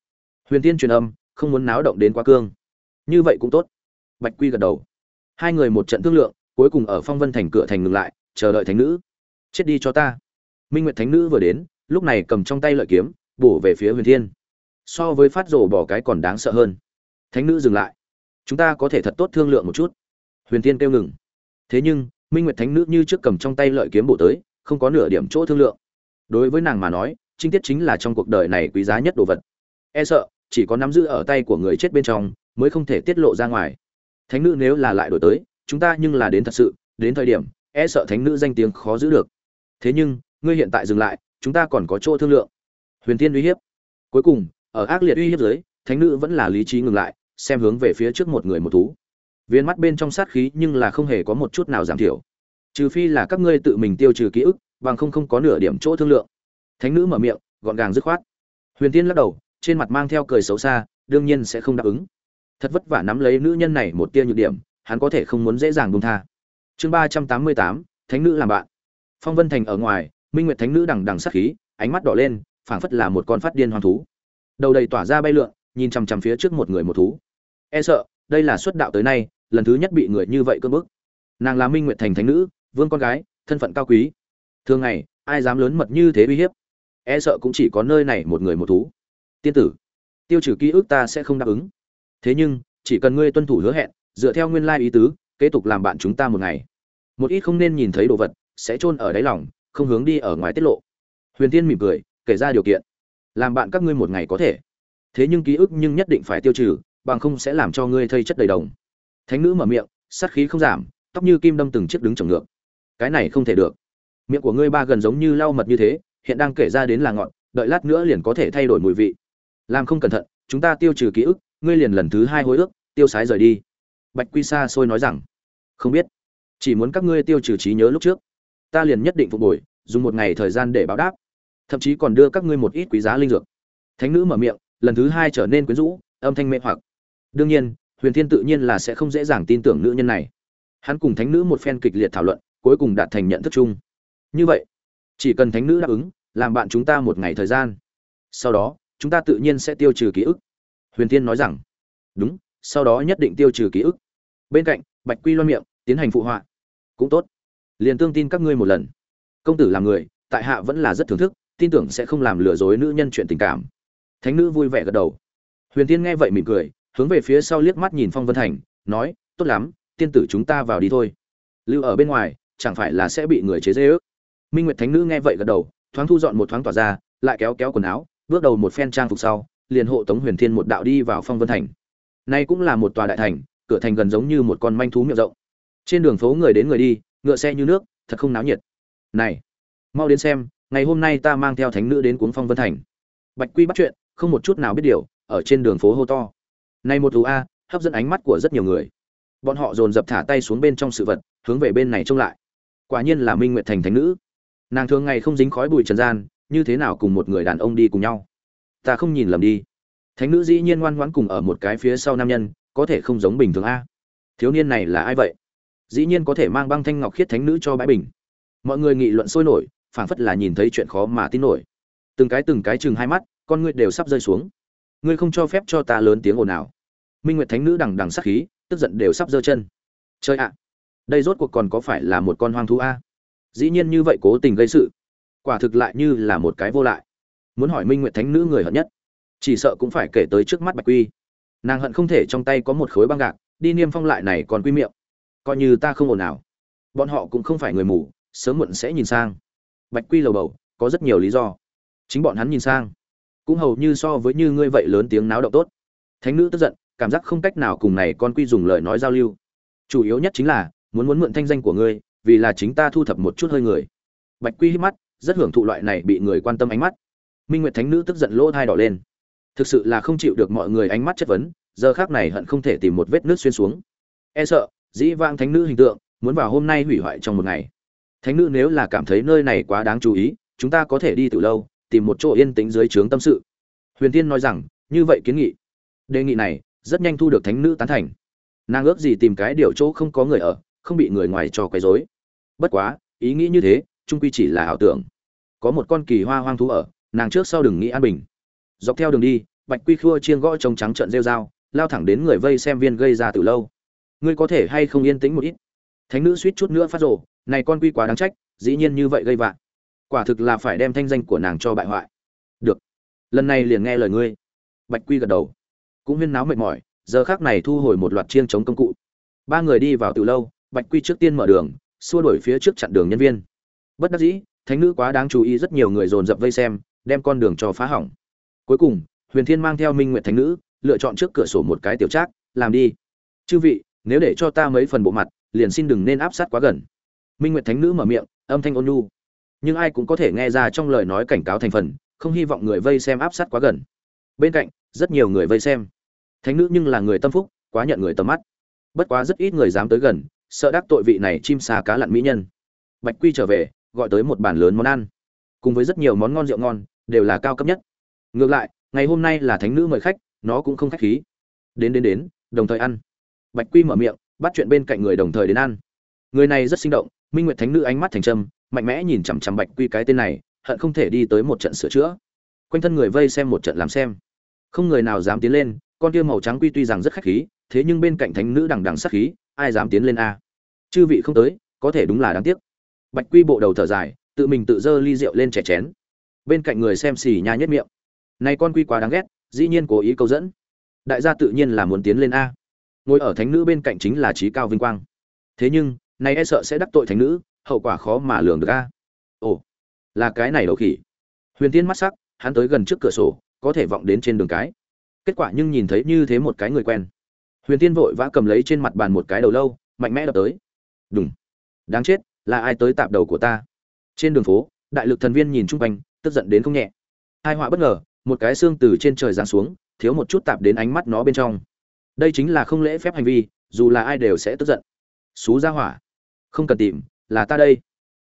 S1: huyền tiên truyền âm, không muốn náo động đến quá cương. Như vậy cũng tốt. Bạch quy gật đầu. Hai người một trận thương lượng, cuối cùng ở phong vân thành cửa thành ngừng lại, chờ đợi thánh nữ. Chết đi cho ta. Minh nguyệt thánh nữ vừa đến, lúc này cầm trong tay lợi kiếm, bổ về phía huyền thiên. So với phát rổ bỏ cái còn đáng sợ hơn. Thánh nữ dừng lại. Chúng ta có thể thật tốt thương lượng một chút. Huyền thiên kêu ngừng. Thế nhưng, minh nguyệt thánh nữ như trước cầm trong tay lợi kiếm bổ tới, không có nửa điểm chỗ thương lượng. Đối với nàng mà nói trinh tiết chính là trong cuộc đời này quý giá nhất đồ vật. E sợ chỉ có nắm giữ ở tay của người chết bên trong mới không thể tiết lộ ra ngoài. Thánh nữ nếu là lại đổi tới, chúng ta nhưng là đến thật sự, đến thời điểm e sợ thánh nữ danh tiếng khó giữ được. Thế nhưng, ngươi hiện tại dừng lại, chúng ta còn có chỗ thương lượng. Huyền tiên uy hiếp. Cuối cùng, ở ác liệt uy hiếp dưới, thánh nữ vẫn là lý trí ngừng lại, xem hướng về phía trước một người một thú. Viên mắt bên trong sát khí nhưng là không hề có một chút nào giảm thiểu. Trừ phi là các ngươi tự mình tiêu trừ ký ức, bằng không không có nửa điểm chỗ thương lượng. Thánh nữ mở miệng, gọn gàng dứt khoát. Huyền tiên lắc đầu trên mặt mang theo cười xấu xa, đương nhiên sẽ không đáp ứng. Thật vất vả nắm lấy nữ nhân này một tia nhược điểm, hắn có thể không muốn dễ dàng buông tha. Chương ba trăm tám mươi tám, thánh nữ làm bạn. Phong vân thành ở ngoài, minh nguyệt thánh nữ đằng đằng sát khí, ánh mắt đỏ lên, phảng phất là một con phát điên hoang thú. Đầu đầy tỏa ra bay lượn, nhìn chằm chằm phía trước một người một thú. E sợ, đây là xuất đạo tới nay, lần thứ nhất bị người như vậy cơn bức. Nàng là minh nguyệt thành thánh nữ, vương con gái, thân phận cao quý. Thường ngày, ai dám lớn mật như thế uy hiếp? E sợ cũng chỉ có nơi này một người một thú tiên tử, tiêu trừ ký ức ta sẽ không đáp ứng. Thế nhưng, chỉ cần ngươi tuân thủ hứa hẹn, dựa theo nguyên lai ý tứ, kế tục làm bạn chúng ta một ngày. Một ít không nên nhìn thấy đồ vật, sẽ chôn ở đáy lòng, không hướng đi ở ngoài tiết lộ. Huyền tiên mỉm cười, kể ra điều kiện. Làm bạn các ngươi một ngày có thể. Thế nhưng ký ức nhưng nhất định phải tiêu trừ, bằng không sẽ làm cho ngươi thây chất đầy đồng. Thánh nữ mở miệng, sát khí không giảm, tóc như kim đâm từng chiếc đứng trồng ngược. Cái này không thể được. Miệng của ngươi ba gần giống như lau mật như thế, hiện đang kể ra đến là ngọn, đợi lát nữa liền có thể thay đổi mùi vị làm không cẩn thận, chúng ta tiêu trừ ký ức, ngươi liền lần thứ hai hối ước, tiêu sái rời đi. Bạch quy sa sôi nói rằng, không biết, chỉ muốn các ngươi tiêu trừ trí nhớ lúc trước, ta liền nhất định phục hồi, dùng một ngày thời gian để báo đáp. Thậm chí còn đưa các ngươi một ít quý giá linh dược. Thánh nữ mở miệng, lần thứ hai trở nên quyến rũ, âm thanh mê hoặc. Đương nhiên, huyền thiên tự nhiên là sẽ không dễ dàng tin tưởng nữ nhân này. Hắn cùng thánh nữ một phen kịch liệt thảo luận, cuối cùng đạt thành nhận thức chung. Như vậy, chỉ cần thánh nữ đáp ứng, làm bạn chúng ta một ngày thời gian. Sau đó chúng ta tự nhiên sẽ tiêu trừ ký ức. Huyền tiên nói rằng, đúng, sau đó nhất định tiêu trừ ký ức. Bên cạnh, bạch quy loan miệng, tiến hành phụ họa. Cũng tốt. Liền tương tin các ngươi một lần. Công tử làm người, tại hạ vẫn là rất thưởng thức, tin tưởng sẽ không làm lừa dối nữ nhân chuyện tình cảm. Thánh nữ vui vẻ gật đầu. Huyền tiên nghe vậy mỉm cười, hướng về phía sau liếc mắt nhìn phong vân thành, nói, tốt lắm, tiên tử chúng ta vào đi thôi. Lưu ở bên ngoài, chẳng phải là sẽ bị người chế dê ước minh nguyệt thánh nữ nghe vậy gật đầu, thoáng thu dọn một thoáng tỏa ra, lại kéo kéo quần áo bước đầu một phen trang phục sau, liền hộ tống huyền thiên một đạo đi vào phong vân thành. Nay cũng là một tòa đại thành, cửa thành gần giống như một con manh thú miệng rộng. Trên đường phố người đến người đi, ngựa xe như nước, thật không náo nhiệt. Này, mau đến xem, ngày hôm nay ta mang theo thánh nữ đến cuốn phong vân thành. Bạch quy bắt chuyện, không một chút nào biết điều, ở trên đường phố hô to. Này một thú a, hấp dẫn ánh mắt của rất nhiều người. Bọn họ dồn dập thả tay xuống bên trong sự vật, hướng về bên này trông lại. Quả nhiên là minh nguyệt thành thánh nữ. Nàng thường ngày không dính khói bụi trần gian như thế nào cùng một người đàn ông đi cùng nhau? Ta không nhìn lầm đi. Thánh nữ dĩ nhiên ngoan ngoãn cùng ở một cái phía sau nam nhân, có thể không giống bình thường a. Thiếu niên này là ai vậy? Dĩ nhiên có thể mang băng thanh ngọc khiết thánh nữ cho bãi bình. Mọi người nghị luận sôi nổi, phảng phất là nhìn thấy chuyện khó mà tin nổi. Từng cái từng cái chừng hai mắt, con ngươi đều sắp rơi xuống. Ngươi không cho phép cho ta lớn tiếng ồn ào. Minh nguyệt thánh nữ đằng đằng sắc khí, tức giận đều sắp giơ chân. Chơi ạ! Đây rốt cuộc còn có phải là một con hoang thú a? Dĩ nhiên như vậy cố tình gây sự quả thực lại như là một cái vô lại. Muốn hỏi minh nguyệt thánh nữ người hận nhất, chỉ sợ cũng phải kể tới trước mắt bạch quy. Nàng hận không thể trong tay có một khối băng gạc, đi niêm phong lại này còn quy miệng. Coi như ta không ồn nào, bọn họ cũng không phải người mù, sớm muộn sẽ nhìn sang. Bạch quy lầu bầu, có rất nhiều lý do. Chính bọn hắn nhìn sang, cũng hầu như so với như ngươi vậy lớn tiếng náo động tốt. Thánh nữ tức giận, cảm giác không cách nào cùng này con quy dùng lời nói giao lưu. Chủ yếu nhất chính là, muốn muốn mượn thanh danh của ngươi, vì là chính ta thu thập một chút hơi người. Bạch quy hít mắt rất hưởng thụ loại này bị người quan tâm ánh mắt. Minh nguyệt thánh nữ tức giận lỗ thai đỏ lên. Thực sự là không chịu được mọi người ánh mắt chất vấn, giờ khác này hận không thể tìm một vết nước xuyên xuống. E sợ, dĩ vang thánh nữ hình tượng, muốn vào hôm nay hủy hoại trong một ngày. Thánh nữ nếu là cảm thấy nơi này quá đáng chú ý, chúng ta có thể đi từ lâu, tìm một chỗ yên tĩnh dưới trướng tâm sự. Huyền tiên nói rằng, như vậy kiến nghị. Đề nghị này, rất nhanh thu được thánh nữ tán thành. Nàng ước gì tìm cái điều chỗ không có người ở, không bị người ngoài cho quấy rối. Bất quá, ý nghĩ như thế trung quy chỉ là ảo tưởng có một con kỳ hoa hoang thú ở, nàng trước sau đừng nghĩ an bình. Dọc theo đường đi, bạch quy khua chiên gõ trống trắng trận rêu dao lao thẳng đến người vây xem viên gây ra từ lâu. Ngươi có thể hay không yên tĩnh một ít? Thánh nữ suýt chút nữa phát rồ, này con quy quá đáng trách, dĩ nhiên như vậy gây vạ. Quả thực là phải đem thanh danh của nàng cho bại hoại. Được, lần này liền nghe lời ngươi. Bạch quy gật đầu. Cũng huyên náo mệt mỏi, giờ khác này thu hồi một loạt chiêng chống công cụ. Ba người đi vào từ lâu, bạch quy trước tiên mở đường, xua đuổi phía trước chặn đường nhân viên. Bất đắc dĩ thánh nữ quá đáng chú ý, rất nhiều người dồn dập vây xem, đem con đường cho phá hỏng. Cuối cùng, huyền thiên mang theo minh nguyện thánh nữ, lựa chọn trước cửa sổ một cái tiểu trác, làm đi. Chư vị, nếu để cho ta mấy phần bộ mặt, liền xin đừng nên áp sát quá gần. Minh nguyệt thánh nữ mở miệng, âm thanh ôn nhu. Nhưng ai cũng có thể nghe ra trong lời nói cảnh cáo thành phần, không hy vọng người vây xem áp sát quá gần. Bên cạnh, rất nhiều người vây xem. Thánh nữ nhưng là người tâm phúc, quá nhận người tầm mắt. Bất quá rất ít người dám tới gần, sợ đắc tội vị này chim xà cá lặn mỹ nhân. Bạch quy trở về gọi tới một bàn lớn món ăn. Cùng với rất nhiều món ngon rượu ngon, đều là cao cấp nhất. Ngược lại, ngày hôm nay là thánh nữ mời khách, nó cũng không khách khí. Đến đến đến, đồng thời ăn. Bạch quy mở miệng, bắt chuyện bên cạnh người đồng thời đến ăn. Người này rất sinh động, minh nguyệt thánh nữ ánh mắt thành trâm mạnh mẽ nhìn chằm chằm bạch quy cái tên này, hận không thể đi tới một trận sửa chữa. Quanh thân người vây xem một trận làm xem. Không người nào dám tiến lên, con kia màu trắng quy tuy rằng rất khách khí, thế nhưng bên cạnh thánh nữ đằng đằng sắc khí, ai dám tiến lên a? Chư vị không tới, có thể đúng là đáng tiếc bạch quy bộ đầu thở dài, tự mình tự dơ ly rượu lên chè chén. Bên cạnh người xem xì nha nhất miệng. Này con quy quá đáng ghét, dĩ nhiên cố ý câu dẫn. Đại gia tự nhiên là muốn tiến lên a. Ngồi ở thánh nữ bên cạnh chính là trí cao vinh quang. Thế nhưng, này e sợ sẽ đắc tội thánh nữ, hậu quả khó mà lường được a. Ồ, là cái này đầu khỉ. Huyền tiên mắt sắc, hắn tới gần trước cửa sổ, có thể vọng đến trên đường cái. Kết quả nhưng nhìn thấy như thế một cái người quen. Huyền tiên vội vã cầm lấy trên mặt bàn một cái đầu lâu, mạnh mẽ đập tới. Đúng đáng chết là ai tới tạp đầu của ta? Trên đường phố, đại lực thần viên nhìn chung quanh, tức giận đến không nhẹ. Hai họa bất ngờ, một cái xương từ trên trời giáng xuống, thiếu một chút tạp đến ánh mắt nó bên trong. Đây chính là không lễ phép hành vi, dù là ai đều sẽ tức giận. Xú ra hỏa, không cần tìm, là ta đây.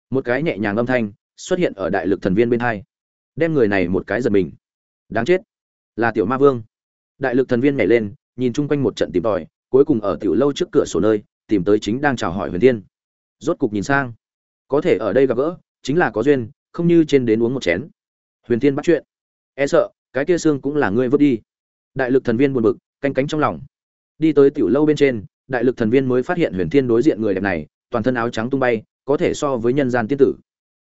S1: Một cái nhẹ nhàng âm thanh xuất hiện ở đại lực thần viên bên hai. Đem người này một cái giật mình. Đáng chết, là tiểu ma vương. Đại lực thần viên nhảy lên, nhìn chung quanh một trận tìm tòi, cuối cùng ở tiểu lâu trước cửa sổ nơi, tìm tới chính đang chào hỏi huyền thiên rốt cục nhìn sang. Có thể ở đây gặp gỡ, chính là có duyên, không như trên đến uống một chén. Huyền thiên bắt chuyện. E sợ, cái kia xương cũng là ngươi vứt đi. Đại lực thần viên buồn bực, canh cánh trong lòng. Đi tới tiểu lâu bên trên, đại lực thần viên mới phát hiện huyền thiên đối diện người đẹp này, toàn thân áo trắng tung bay, có thể so với nhân gian tiên tử.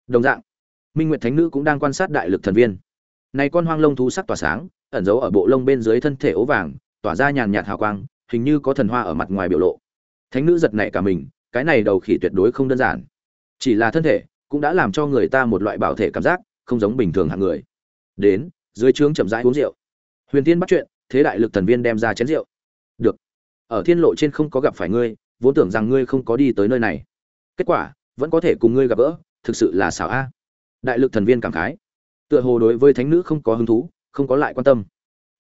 S1: Đồng dạng, minh nguyệt thánh nữ cũng đang quan sát đại lực thần viên. Này con hoang lông thú sắc tỏa sáng, ẩn giấu ở bộ lông bên dưới thân thể ố vàng, tỏa ra nhàn nhạt hào quang, hình như có thần hoa ở mặt ngoài biểu lộ. Thánh nữ giật nảy cả mình cái này đầu khỉ tuyệt đối không đơn giản. Chỉ là thân thể cũng đã làm cho người ta một loại bảo thể cảm giác không giống bình thường hạng người. Đến, dưới trướng chậm rãi uống rượu. Huyền tiên bắt chuyện, thế đại lực thần viên đem ra chén rượu. Được. Ở thiên lộ trên không có gặp phải ngươi, vốn tưởng rằng ngươi không có đi tới nơi này. Kết quả, vẫn có thể cùng ngươi gặp gỡ, thực sự là xảo a. Đại lực thần viên cảm khái. Tựa hồ đối với thánh nữ không có hứng thú, không có lại quan tâm.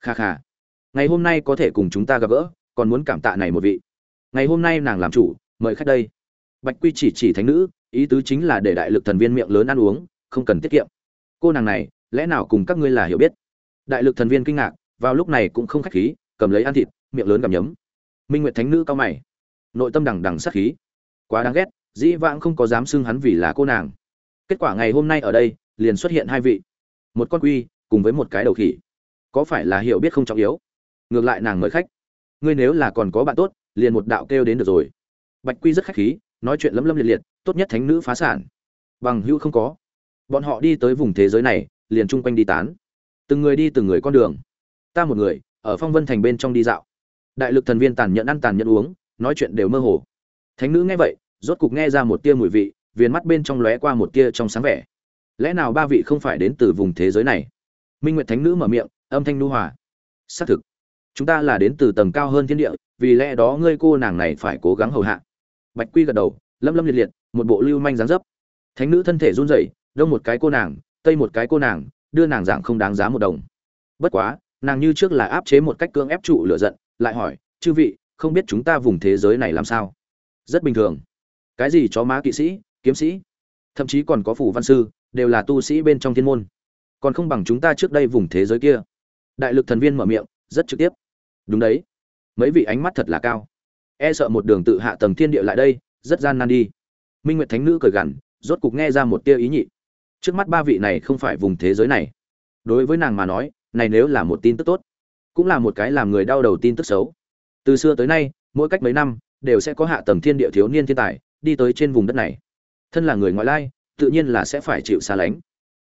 S1: Kha kha. Ngày hôm nay có thể cùng chúng ta gặp gỡ, còn muốn cảm tạ này một vị. Ngày hôm nay nàng làm chủ mời khách đây. Bạch quy chỉ chỉ thánh nữ, ý tứ chính là để đại lực thần viên miệng lớn ăn uống, không cần tiết kiệm. Cô nàng này, lẽ nào cùng các ngươi là hiểu biết? Đại lực thần viên kinh ngạc, vào lúc này cũng không khách khí, cầm lấy ăn thịt, miệng lớn gặm nhấm. Minh nguyệt thánh nữ cao mày. Nội tâm đằng đằng sát khí. Quá đáng ghét, dĩ vãng không có dám xưng hắn vì là cô nàng. Kết quả ngày hôm nay ở đây, liền xuất hiện hai vị. Một con quy, cùng với một cái đầu khỉ. Có phải là hiểu biết không trọng yếu? Ngược lại nàng mời khách. Ngươi nếu là còn có bạn tốt, liền một đạo kêu đến được rồi bạch quy rất khách khí, nói chuyện lấm lâm liệt liệt, tốt nhất thánh nữ phá sản. Bằng hữu không có. Bọn họ đi tới vùng thế giới này, liền chung quanh đi tán. Từng người đi từng người con đường. Ta một người, ở phong vân thành bên trong đi dạo. Đại lực thần viên tàn nhẫn ăn tàn nhẫn uống, nói chuyện đều mơ hồ. Thánh nữ nghe vậy, rốt cục nghe ra một tia mùi vị, viền mắt bên trong lóe qua một tia trong sáng vẻ. Lẽ nào ba vị không phải đến từ vùng thế giới này? Minh nguyệt thánh nữ mở miệng, âm thanh nu hòa. Xác thực, chúng ta là đến từ tầng cao hơn thiên địa, vì lẽ đó ngươi cô nàng này phải cố gắng hầu hạ bạch quy gật đầu, lâm lâm liệt liệt, một bộ lưu manh dáng dấp. Thánh nữ thân thể run rẩy, đông một cái cô nàng, tây một cái cô nàng, đưa nàng dạng không đáng giá một đồng. Bất quá, nàng như trước là áp chế một cách cưỡng ép trụ lửa giận, lại hỏi, chư vị, không biết chúng ta vùng thế giới này làm sao? Rất bình thường. Cái gì chó má kỵ sĩ, kiếm sĩ? Thậm chí còn có phủ văn sư, đều là tu sĩ bên trong thiên môn. Còn không bằng chúng ta trước đây vùng thế giới kia. Đại lực thần viên mở miệng, rất trực tiếp. Đúng đấy. Mấy vị ánh mắt thật là cao e sợ một đường tự hạ tầng thiên địa lại đây, rất gian nan đi. Minh nguyệt thánh nữ cười gằn, rốt cục nghe ra một tia ý nhị. Trước mắt ba vị này không phải vùng thế giới này. Đối với nàng mà nói, này nếu là một tin tức tốt, cũng là một cái làm người đau đầu tin tức xấu. Từ xưa tới nay, mỗi cách mấy năm, đều sẽ có hạ tầng thiên địa thiếu niên thiên tài, đi tới trên vùng đất này. Thân là người ngoại lai, tự nhiên là sẽ phải chịu xa lánh.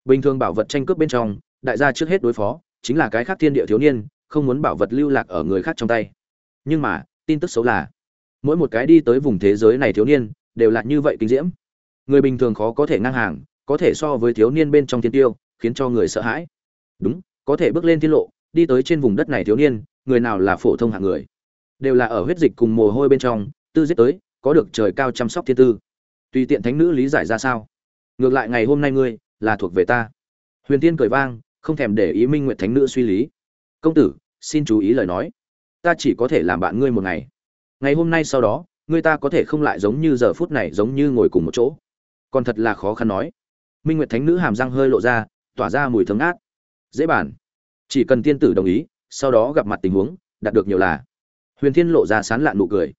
S1: Bình thường bảo vật tranh cướp bên trong, đại gia trước hết đối phó, chính là cái khác thiên địa thiếu niên, không muốn bảo vật lưu lạc ở người khác trong tay. Nhưng mà, tin tức xấu là mỗi một cái đi tới vùng thế giới này thiếu niên, đều là như vậy kinh diễm. Người bình thường khó có thể ngang hàng, có thể so với thiếu niên bên trong thiên tiêu, khiến cho người sợ hãi. Đúng, có thể bước lên thiên lộ, đi tới trên vùng đất này thiếu niên, người nào là phổ thông hạng người? Đều là ở huyết dịch cùng mồ hôi bên trong, tư giết tới, có được trời cao chăm sóc thiên tư. Tùy tiện thánh nữ lý giải ra sao? Ngược lại ngày hôm nay ngươi, là thuộc về ta. Huyền tiên cười vang, không thèm để ý minh nguyện thánh nữ suy lý. Công tử, xin chú ý lời nói. Ta chỉ có thể làm bạn ngươi một ngày ngày hôm nay sau đó, người ta có thể không lại giống như giờ phút này giống như ngồi cùng một chỗ. Còn thật là khó khăn nói. Minh nguyệt thánh nữ hàm răng hơi lộ ra, tỏa ra mùi thấm ngát. Dễ bản chỉ cần tiên tử đồng ý, sau đó gặp mặt tình huống, đạt được nhiều là. Huyền thiên lộ ra sán lạn nụ cười.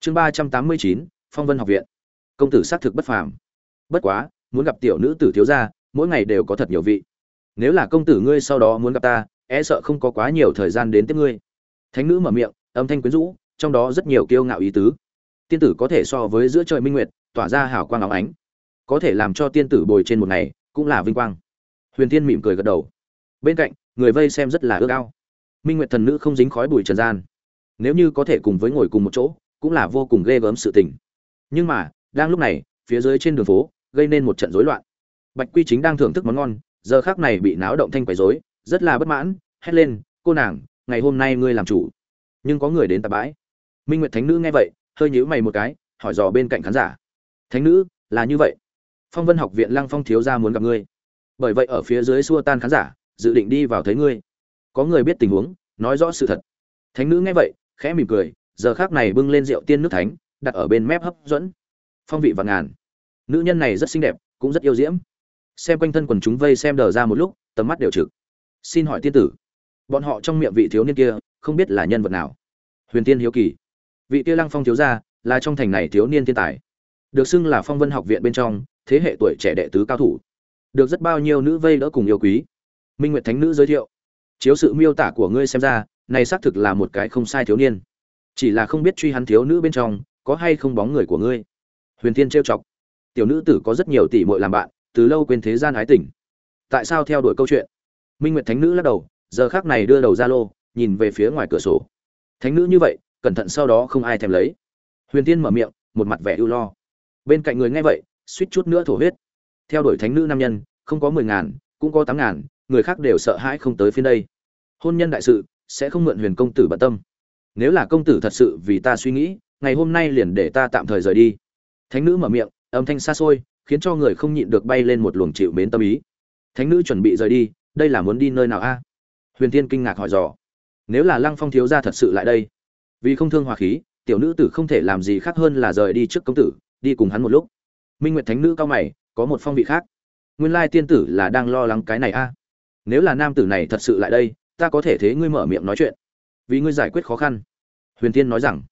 S1: Chương ba trăm tám mươi chín, phong vân học viện. Công tử xác thực bất phàm. Bất quá, muốn gặp tiểu nữ tử thiếu gia, mỗi ngày đều có thật nhiều vị. Nếu là công tử ngươi sau đó muốn gặp ta e sợ không có quá nhiều thời gian đến tiếp ngươi. Thánh nữ mở miệng, âm thanh quyến rũ trong đó rất nhiều kiêu ngạo ý tứ. Tiên tử có thể so với giữa trời minh nguyệt, tỏa ra hào quang óng ánh. Có thể làm cho tiên tử bồi trên một ngày, cũng là vinh quang. Huyền tiên mỉm cười gật đầu. Bên cạnh, người vây xem rất là ước ao. Minh nguyệt thần nữ không dính khói bụi trần gian. Nếu như có thể cùng với ngồi cùng một chỗ, cũng là vô cùng ghê gớm sự tình. Nhưng mà, đang lúc này, phía dưới trên đường phố, gây nên một trận rối loạn. Bạch quy chính đang thưởng thức món ngon, giờ khác này bị náo động thanh quấy rối, rất là bất mãn, hét lên, cô nàng, ngày hôm nay ngươi làm chủ. Nhưng có người đến tạp bãi minh nguyệt thánh nữ nghe vậy, hơi nhíu mày một cái, hỏi dò bên cạnh khán giả. Thánh nữ, là như vậy. Phong vân học viện lăng phong thiếu gia muốn gặp ngươi. Bởi vậy ở phía dưới xua tan khán giả, dự định đi vào thấy ngươi. Có người biết tình huống, nói rõ sự thật. Thánh nữ nghe vậy, khẽ mỉm cười, giờ khác này bưng lên rượu tiên nước thánh, đặt ở bên mép hấp dẫn. Phong vị và ngàn. Nữ nhân này rất xinh đẹp, cũng rất yêu diễm. Xem quanh thân quần chúng vây xem đờ ra một lúc, tầm mắt đều trực. Xin hỏi tiên tử, bọn họ trong miệng vị thiếu niên kia, không biết là nhân vật nào? Huyền tiên hiếu kỳ vị kia lăng phong thiếu gia, là trong thành này thiếu niên thiên tài. Được xưng là phong vân học viện bên trong, thế hệ tuổi trẻ đệ tứ cao thủ. Được rất bao nhiêu nữ vây đỡ cùng yêu quý. Minh nguyệt thánh nữ giới thiệu. Chiếu sự miêu tả của ngươi xem ra, này xác thực là một cái không sai thiếu niên. Chỉ là không biết truy hắn thiếu nữ bên trong, có hay không bóng người của ngươi. Huyền Thiên trêu chọc. Tiểu nữ tử có rất nhiều tỷ muội làm bạn, từ lâu quên thế gian ái tình. Tại sao theo đuổi câu chuyện? Minh nguyệt thánh nữ lắc đầu, giờ khác này đưa đầu ra lô, nhìn về phía ngoài cửa sổ. Thánh nữ như vậy cẩn thận sau đó không ai thèm lấy. Huyền tiên mở miệng, một mặt vẻ ưu lo. Bên cạnh người nghe vậy, suýt chút nữa thổ huyết. Theo đuổi thánh nữ nam nhân, không có mười ngàn, cũng có tám ngàn, người khác đều sợ hãi không tới phiên đây. Hôn nhân đại sự, sẽ không mượn huyền công tử bận tâm. Nếu là công tử thật sự vì ta suy nghĩ, ngày hôm nay liền để ta tạm thời rời đi. Thánh nữ mở miệng, âm thanh xa xôi, khiến cho người không nhịn được bay lên một luồng chịu mến tâm ý. Thánh nữ chuẩn bị rời đi, đây là muốn đi nơi nào a? Huyền tiên kinh ngạc hỏi dò. Nếu là lăng phong thiếu gia thật sự lại đây vì không thương hòa khí, tiểu nữ tử không thể làm gì khác hơn là rời đi trước công tử, đi cùng hắn một lúc. Minh nguyệt thánh nữ cao mày, có một phong vị khác. Nguyên lai tiên tử là đang lo lắng cái này a. Nếu là nam tử này thật sự lại đây, ta có thể thế ngươi mở miệng nói chuyện. Vì ngươi giải quyết khó khăn. Huyền tiên nói rằng,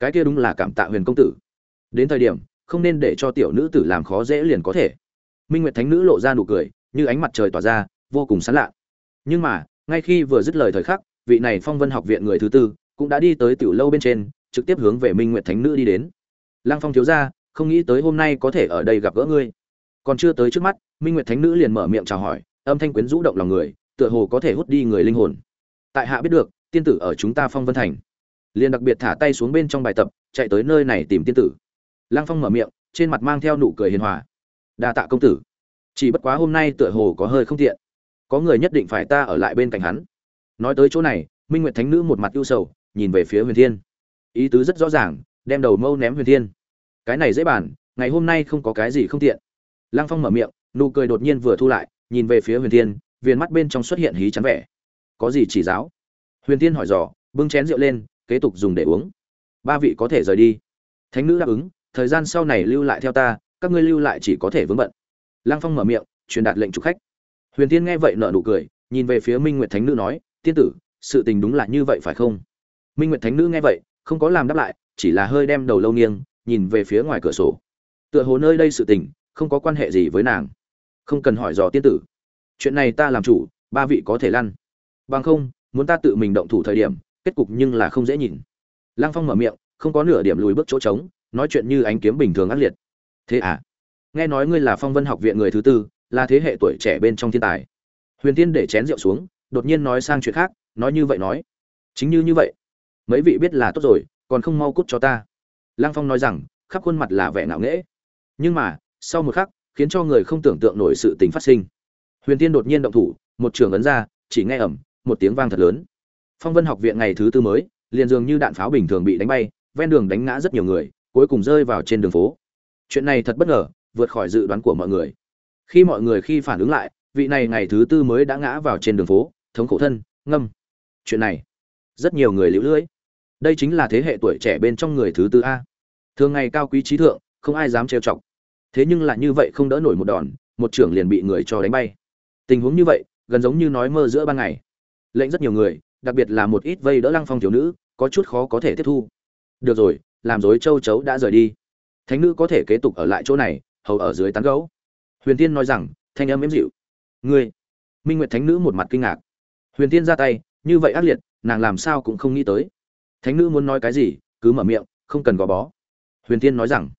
S1: cái kia đúng là cảm tạ huyền công tử. Đến thời điểm, không nên để cho tiểu nữ tử làm khó dễ liền có thể. Minh nguyệt thánh nữ lộ ra nụ cười, như ánh mặt trời tỏa ra, vô cùng sán lạ. Nhưng mà, ngay khi vừa dứt lời thời khắc, vị này phong vân học viện người thứ tư cũng đã đi tới tiểu lâu bên trên, trực tiếp hướng về minh nguyệt thánh nữ đi đến. Lăng phong thiếu gia, không nghĩ tới hôm nay có thể ở đây gặp gỡ ngươi. Còn chưa tới trước mắt, minh nguyệt thánh nữ liền mở miệng chào hỏi, âm thanh quyến rũ động lòng người, tựa hồ có thể hút đi người linh hồn. Tại hạ biết được, tiên tử ở chúng ta phong vân thành. Liền đặc biệt thả tay xuống bên trong bài tập, chạy tới nơi này tìm tiên tử. Lăng phong mở miệng, trên mặt mang theo nụ cười hiền hòa. Đa tạ công tử. Chỉ bất quá hôm nay tựa hồ có hơi không tiện. Có người nhất định phải ta ở lại bên cạnh hắn. Nói tới chỗ này, minh nguyệt thánh nữ một mặt ưu sầu nhìn về phía huyền thiên. Ý tứ rất rõ ràng, đem đầu mâu ném huyền thiên. Cái này dễ bàn, ngày hôm nay không có cái gì không tiện. Lăng phong mở miệng, nụ cười đột nhiên vừa thu lại, nhìn về phía huyền thiên, viền mắt bên trong xuất hiện hí chắn vẻ. Có gì chỉ giáo? Huyền thiên hỏi dò, bưng chén rượu lên, kế tục dùng để uống. Ba vị có thể rời đi. Thánh nữ đáp ứng, thời gian sau này lưu lại theo ta, các ngươi lưu lại chỉ có thể vướng bận. Lăng phong mở miệng, truyền đạt lệnh trục khách. Huyền tiên nghe vậy nở nụ cười, nhìn về phía minh nguyệt thánh nữ nói, tiên tử, sự tình đúng là như vậy phải không? Minh nguyệt thánh nữ nghe vậy, không có làm đáp lại, chỉ là hơi đem đầu lâu nghiêng, nhìn về phía ngoài cửa sổ. Tựa hồ nơi đây sự tình, không có quan hệ gì với nàng. Không cần hỏi dò tiên tử. Chuyện này ta làm chủ, ba vị có thể lăn. Bằng không, muốn ta tự mình động thủ thời điểm, kết cục nhưng là không dễ nhìn. Lăng phong mở miệng, không có nửa điểm lùi bước chỗ trống, nói chuyện như ánh kiếm bình thường ác liệt. Thế à? Nghe nói ngươi là phong vân học viện người thứ tư, là thế hệ tuổi trẻ bên trong thiên tài. Huyền tiên để chén rượu xuống, đột nhiên nói sang chuyện khác, nói như vậy nói. Chính như như vậy mấy vị biết là tốt rồi, còn không mau cút cho ta. Lăng phong nói rằng, khắp khuôn mặt là vẻ ngạo nghễ. Nhưng mà, sau một khắc, khiến cho người không tưởng tượng nổi sự tình phát sinh. Huyền tiên đột nhiên động thủ, một trường ấn ra, chỉ nghe ẩm một tiếng vang thật lớn. Phong vân học viện ngày thứ tư mới, liền dường như đạn pháo bình thường bị đánh bay, ven đường đánh ngã rất nhiều người, cuối cùng rơi vào trên đường phố. Chuyện này thật bất ngờ, vượt khỏi dự đoán của mọi người. Khi mọi người khi phản ứng lại, vị này ngày thứ tư mới đã ngã vào trên đường phố, thống khổ thân, ngâm. Chuyện này, rất nhiều người liễu lưỡi đây chính là thế hệ tuổi trẻ bên trong người thứ tư a. Thường ngày cao quý trí thượng, không ai dám trêu chọc. Thế nhưng lại như vậy không đỡ nổi một đòn, một trưởng liền bị người cho đánh bay. Tình huống như vậy, gần giống như nói mơ giữa ban ngày. Lệnh rất nhiều người, đặc biệt là một ít vây đỡ lăng phong thiếu nữ, có chút khó có thể tiếp thu. Được rồi, làm dối châu chấu đã rời đi. Thánh nữ có thể kế tục ở lại chỗ này, hầu ở dưới tán gấu. Huyền tiên nói rằng, thanh âm êm dịu. Ngươi, minh nguyệt thánh nữ một mặt kinh ngạc. Huyền tiên ra tay, như vậy ác liệt, nàng làm sao cũng không nghĩ tới thánh nữ muốn nói cái gì, cứ mở miệng, không cần gò bó. Huyền tiên nói rằng,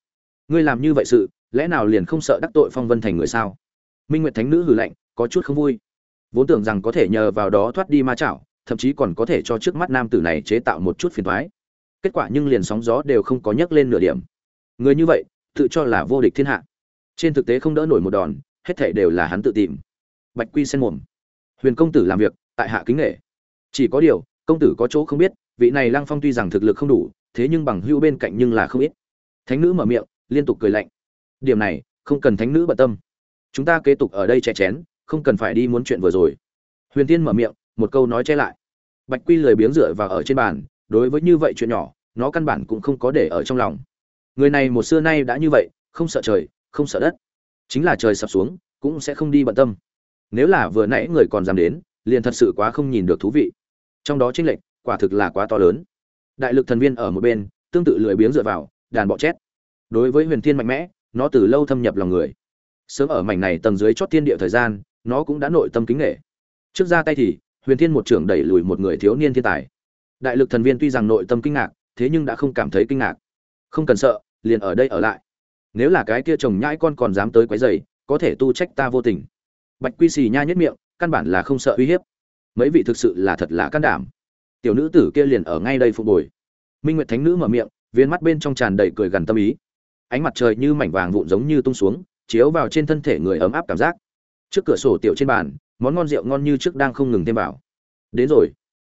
S1: ngươi làm như vậy sự, lẽ nào liền không sợ đắc tội phong vân thành người sao? Minh nguyệt thánh nữ hừ lạnh, có chút không vui. Vốn tưởng rằng có thể nhờ vào đó thoát đi ma chảo, thậm chí còn có thể cho trước mắt nam tử này chế tạo một chút phiền thoái kết quả nhưng liền sóng gió đều không có nhấc lên nửa điểm. Người như vậy, tự cho là vô địch thiên hạ. Trên thực tế không đỡ nổi một đòn, hết thảy đều là hắn tự tìm. Bạch quy sen mồm. Huyền công tử làm việc, tại hạ kính nghệ. Chỉ có điều, công tử có chỗ không biết vị này lăng phong tuy rằng thực lực không đủ, thế nhưng bằng hữu bên cạnh nhưng là không ít. Thánh nữ mở miệng, liên tục cười lạnh. Điểm này, không cần thánh nữ bận tâm. Chúng ta kế tục ở đây che chén, không cần phải đi muốn chuyện vừa rồi. Huyền tiên mở miệng, một câu nói che lại. Bạch quy lười biếng dựa vào ở trên bàn, đối với như vậy chuyện nhỏ, nó căn bản cũng không có để ở trong lòng. Người này một xưa nay đã như vậy, không sợ trời, không sợ đất. Chính là trời sập xuống, cũng sẽ không đi bận tâm. Nếu là vừa nãy người còn dám đến, liền thật sự quá không nhìn được thú vị. Trong đó chênh lệch quả thực là quá to lớn. Đại lực thần viên ở một bên, tương tự lười biếng dựa vào, đàn bọ chét. Đối với huyền thiên mạnh mẽ, nó từ lâu thâm nhập lòng người. Sớm ở mảnh này tầng dưới chót thiên địa thời gian, nó cũng đã nội tâm kính nghệ. Trước ra tay thì, huyền thiên một trưởng đẩy lùi một người thiếu niên thiên tài. Đại lực thần viên tuy rằng nội tâm kinh ngạc, thế nhưng đã không cảm thấy kinh ngạc. Không cần sợ, liền ở đây ở lại. Nếu là cái kia chồng nhãi con còn dám tới quấy rầy, có thể tu trách ta vô tình. Bạch quy xì nha nhất miệng, căn bản là không sợ uy hiếp. Mấy vị thực sự là thật là can đảm tiểu nữ tử kia liền ở ngay đây phục bồi minh nguyệt thánh nữ mở miệng, viên mắt bên trong tràn đầy cười gần tâm ý. Ánh mặt trời như mảnh vàng vụn giống như tung xuống, chiếu vào trên thân thể người ấm áp cảm giác. Trước cửa sổ tiểu trên bàn, món ngon rượu ngon như trước đang không ngừng thêm vào. Đến rồi.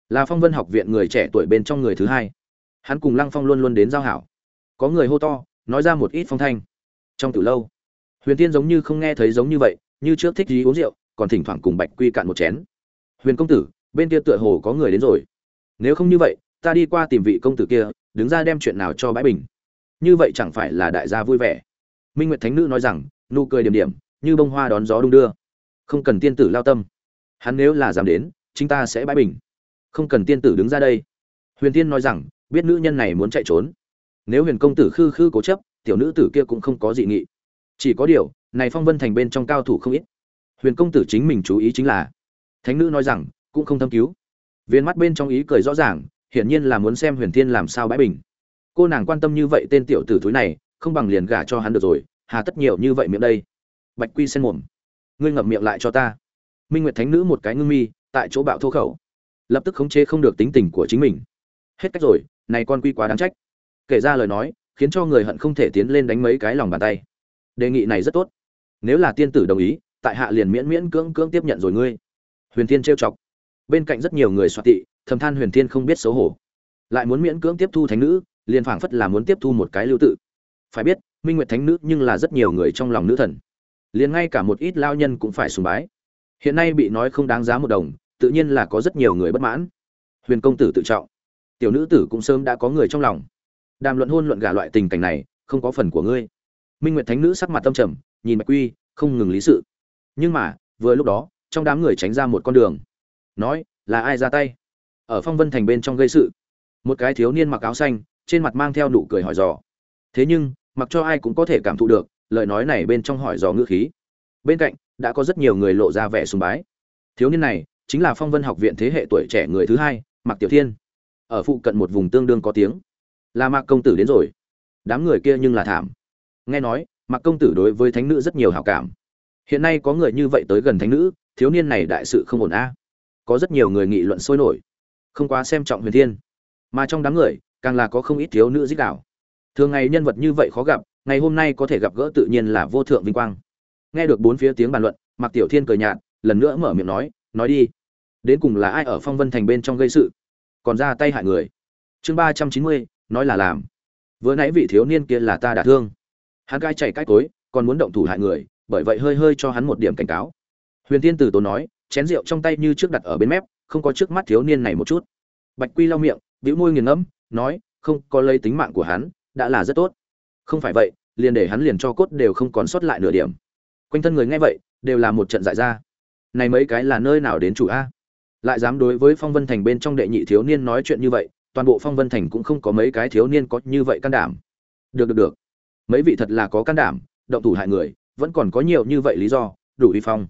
S1: Là phong vân học viện người trẻ tuổi bên trong người thứ hai. Hắn cùng lăng phong luôn luôn đến giao hảo. Có người hô to, nói ra một ít phong thanh. Trong từ lâu, huyền tiên giống như không nghe thấy giống như vậy, như trước thích gì uống rượu, còn thỉnh thoảng cùng bạch quy cạn một chén. Huyền công tử, bên kia tựa hồ có người đến rồi nếu không như vậy, ta đi qua tìm vị công tử kia, đứng ra đem chuyện nào cho bãi bình. Như vậy chẳng phải là đại gia vui vẻ. Minh nguyệt thánh nữ nói rằng, nụ cười điểm điểm, như bông hoa đón gió đung đưa. Không cần tiên tử lao tâm. Hắn nếu là dám đến, chính ta sẽ bãi bình. Không cần tiên tử đứng ra đây. Huyền tiên nói rằng, biết nữ nhân này muốn chạy trốn. Nếu huyền công tử khư khư cố chấp, tiểu nữ tử kia cũng không có dị nghị. Chỉ có điều, này phong vân thành bên trong cao thủ không ít. Huyền công tử chính mình chú ý chính là. Thánh nữ nói rằng, cũng không thâm cứu viên mắt bên trong ý cười rõ ràng, hiển nhiên là muốn xem huyền thiên làm sao bãi bình. Cô nàng quan tâm như vậy tên tiểu tử thúi này, không bằng liền gả cho hắn được rồi, hà tất nhiều như vậy miệng đây. Bạch quy sen mồm. Ngươi ngậm miệng lại cho ta. Minh nguyệt thánh nữ một cái ngưng mi, tại chỗ bạo thô khẩu. Lập tức khống chế không được tính tình của chính mình. Hết cách rồi, này con quy quá đáng trách. Kể ra lời nói, khiến cho người hận không thể tiến lên đánh mấy cái lòng bàn tay. Đề nghị này rất tốt. Nếu là tiên tử đồng ý, tại hạ liền miễn miễn cưỡng cưỡng tiếp nhận rồi ngươi. Huyền thiên trêu chọc bên cạnh rất nhiều người xoa tị, thầm than huyền thiên không biết xấu hổ. Lại muốn miễn cưỡng tiếp thu thánh nữ, liền phảng phất là muốn tiếp thu một cái lưu tự. Phải biết, minh nguyệt thánh nữ nhưng là rất nhiều người trong lòng nữ thần. Liền ngay cả một ít lao nhân cũng phải sùng bái. Hiện nay bị nói không đáng giá một đồng, tự nhiên là có rất nhiều người bất mãn. Huyền công tử tự trọng. Tiểu nữ tử cũng sớm đã có người trong lòng. Đàm luận hôn luận gả loại tình cảnh này, không có phần của ngươi. Minh nguyệt thánh nữ sắc mặt tâm trầm, nhìn bạch quy, không ngừng lý sự. Nhưng mà, vừa lúc đó, trong đám người tránh ra một con đường nói, là ai ra tay? Ở phong vân thành bên trong gây sự. Một cái thiếu niên mặc áo xanh, trên mặt mang theo nụ cười hỏi dò. Thế nhưng, mặc cho ai cũng có thể cảm thụ được, lời nói này bên trong hỏi dò ngữ khí. Bên cạnh, đã có rất nhiều người lộ ra vẻ sùng bái. Thiếu niên này, chính là phong vân học viện thế hệ tuổi trẻ người thứ hai mặc tiểu thiên. Ở phụ cận một vùng tương đương có tiếng. Là mạc công tử đến rồi. Đám người kia nhưng là thảm. Nghe nói, mạc công tử đối với thánh nữ rất nhiều hảo cảm. Hiện nay có người như vậy tới gần thánh nữ, thiếu niên này đại sự không ổn a có rất nhiều người nghị luận sôi nổi. Không quá xem trọng huyền thiên. Mà trong đám người, càng là có không ít thiếu nữ dích đảo thường ngày nhân vật như vậy khó gặp, ngày hôm nay có thể gặp gỡ tự nhiên là vô thượng vinh quang. Nghe được bốn phía tiếng bàn luận, mạc tiểu thiên cười nhạt, lần nữa mở miệng nói nói đi. Đến cùng là ai ở phong vân thành bên trong gây sự? Còn ra tay hại người. Chương ba trăm chín mươi, nói là làm. Vừa nãy vị thiếu niên kia là ta đả thương. Hắn gai chạy cách tối còn muốn động thủ hại người, bởi vậy hơi hơi cho hắn một điểm cảnh cáo. Huyền tiên từ tốn nói chén rượu trong tay như trước đặt ở bên mép, không có trước mắt thiếu niên này một chút. Bạch quy lau miệng, bĩu môi nghiền ngẫm, nói, không, có lấy tính mạng của hắn, đã là rất tốt. Không phải vậy, liền để hắn liền cho cốt đều không còn sót lại nửa điểm. Quanh thân người nghe vậy, đều là một trận dại ra. Này mấy cái là nơi nào đến chủ a? Lại dám đối với phong vân thành bên trong đệ nhị thiếu niên nói chuyện như vậy, toàn bộ phong vân thành cũng không có mấy cái thiếu niên có như vậy can đảm. Được được được. Mấy vị thật là có can đảm, động thủ hại người, vẫn còn có nhiều như vậy lý do, đủ uy phong.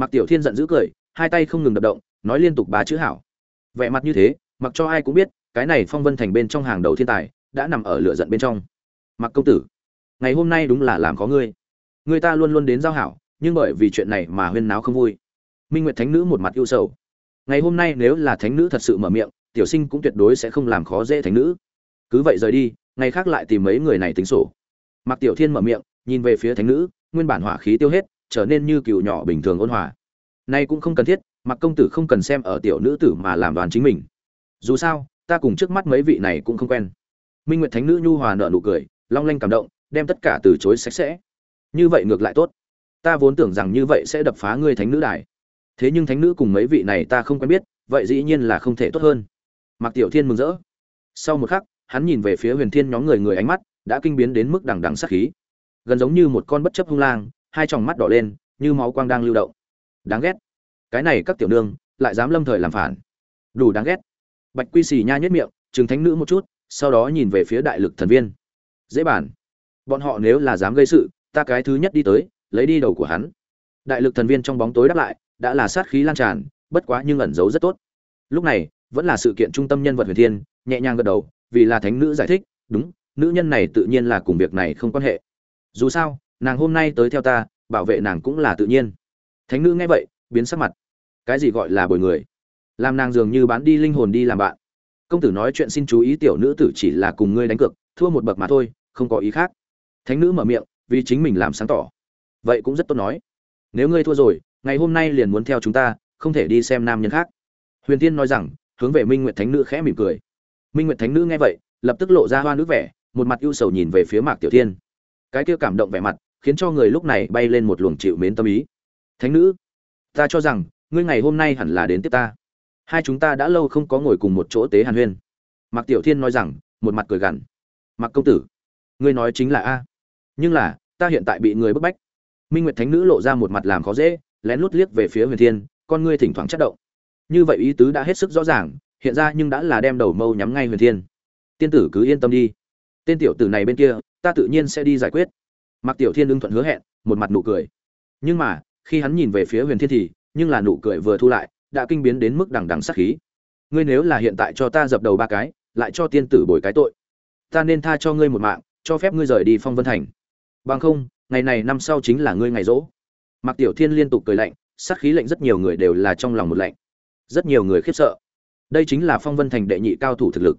S1: Mạc tiểu thiên giận dữ cười, hai tay không ngừng đập động, nói liên tục ba chữ hảo. Vẻ mặt như thế, mặc cho ai cũng biết, cái này phong vân thành bên trong hàng đầu thiên tài, đã nằm ở lửa giận bên trong. Mạc công tử, ngày hôm nay đúng là làm có ngươi. Người ta luôn luôn đến giao hảo, nhưng bởi vì chuyện này mà huyên náo không vui. Minh nguyệt thánh nữ một mặt ưu sầu. Ngày hôm nay nếu là thánh nữ thật sự mở miệng, tiểu sinh cũng tuyệt đối sẽ không làm khó dễ thánh nữ. Cứ vậy rời đi, ngày khác lại tìm mấy người này tính sổ. Mạc tiểu thiên mở miệng, nhìn về phía thánh nữ, nguyên bản hỏa khí tiêu hết trở nên như cừu nhỏ bình thường ôn hòa. Nay cũng không cần thiết, mặc công tử không cần xem ở tiểu nữ tử mà làm đoàn chính mình. Dù sao, ta cùng trước mắt mấy vị này cũng không quen. Minh nguyệt thánh nữ nhu hòa nở nụ cười, long lanh cảm động, đem tất cả từ chối sạch sẽ. Như vậy ngược lại tốt. Ta vốn tưởng rằng như vậy sẽ đập phá ngươi thánh nữ đài. Thế nhưng thánh nữ cùng mấy vị này ta không quen biết, vậy dĩ nhiên là không thể tốt hơn. Mạc tiểu thiên mừng rỡ. Sau một khắc, hắn nhìn về phía huyền thiên nhóm người người ánh mắt, đã kinh biến đến mức đằng đằng sát khí. Gần giống như một con bất chấp hung lang hai tròng mắt đỏ lên, như máu quang đang lưu động. Đáng ghét. Cái này các tiểu nương, lại dám lâm thời làm phản. Đủ đáng ghét. Bạch quy xì nha nhất miệng chừng thánh nữ một chút, sau đó nhìn về phía đại lực thần viên. Dễ bản. Bọn họ nếu là dám gây sự, ta cái thứ nhất đi tới, lấy đi đầu của hắn. Đại lực thần viên trong bóng tối đáp lại, đã là sát khí lan tràn, bất quá nhưng ẩn giấu rất tốt. Lúc này, vẫn là sự kiện trung tâm nhân vật huyền thiên, nhẹ nhàng gật đầu, vì là thánh nữ giải thích, đúng, nữ nhân này tự nhiên là cùng việc này không quan hệ. Dù sao nàng hôm nay tới theo ta, bảo vệ nàng cũng là tự nhiên. Thánh nữ nghe vậy, biến sắc mặt. Cái gì gọi là bồi người? Làm nàng dường như bán đi linh hồn đi làm bạn. Công tử nói chuyện xin chú ý tiểu nữ tử chỉ là cùng ngươi đánh cược, thua một bậc mà thôi, không có ý khác. Thánh nữ mở miệng, vì chính mình làm sáng tỏ. Vậy cũng rất tốt nói. Nếu ngươi thua rồi, ngày hôm nay liền muốn theo chúng ta, không thể đi xem nam nhân khác. Huyền tiên nói rằng, hướng về minh nguyệt thánh nữ khẽ mỉm cười. Minh nguyệt thánh nữ nghe vậy, lập tức lộ ra hoa nước vẻ, một mặt ưu sầu nhìn về phía mạc tiểu thiên. Cái kia cảm động vẻ mặt khiến cho người lúc này bay lên một luồng chịu mến tâm ý. Thánh nữ, ta cho rằng, ngươi ngày hôm nay hẳn là đến tiếp ta. Hai chúng ta đã lâu không có ngồi cùng một chỗ tế hàn huyên. Mạc tiểu thiên nói rằng, một mặt cười gằn. Mạc công tử, ngươi nói chính là a. Nhưng là, ta hiện tại bị người bức bách. Minh nguyệt thánh nữ lộ ra một mặt làm khó dễ, lén lút liếc về phía huyền thiên, con ngươi thỉnh thoảng chất động. Như vậy ý tứ đã hết sức rõ ràng, hiện ra nhưng đã là đem đầu mâu nhắm ngay huyền thiên. Tiên tử cứ yên tâm đi. Tên tiểu tử này bên kia, ta tự nhiên sẽ đi giải quyết. Mạc tiểu thiên ưng thuận hứa hẹn một mặt nụ cười. Nhưng mà khi hắn nhìn về phía huyền thiên thì nhưng là nụ cười vừa thu lại đã kinh biến đến mức đằng đằng sắc khí. Ngươi nếu là hiện tại cho ta dập đầu ba cái lại cho tiên tử bồi cái tội ta nên tha cho ngươi một mạng cho phép ngươi rời đi phong vân thành. Bằng không ngày này năm sau chính là ngươi ngày rỗ. Mạc Tiểu Thiên liên tục cười lạnh, sát khí lệnh rất nhiều người đều là trong lòng một lạnh. Rất nhiều người khiếp sợ. Đây chính là phong vân thành đệ nhị cao thủ thực lực.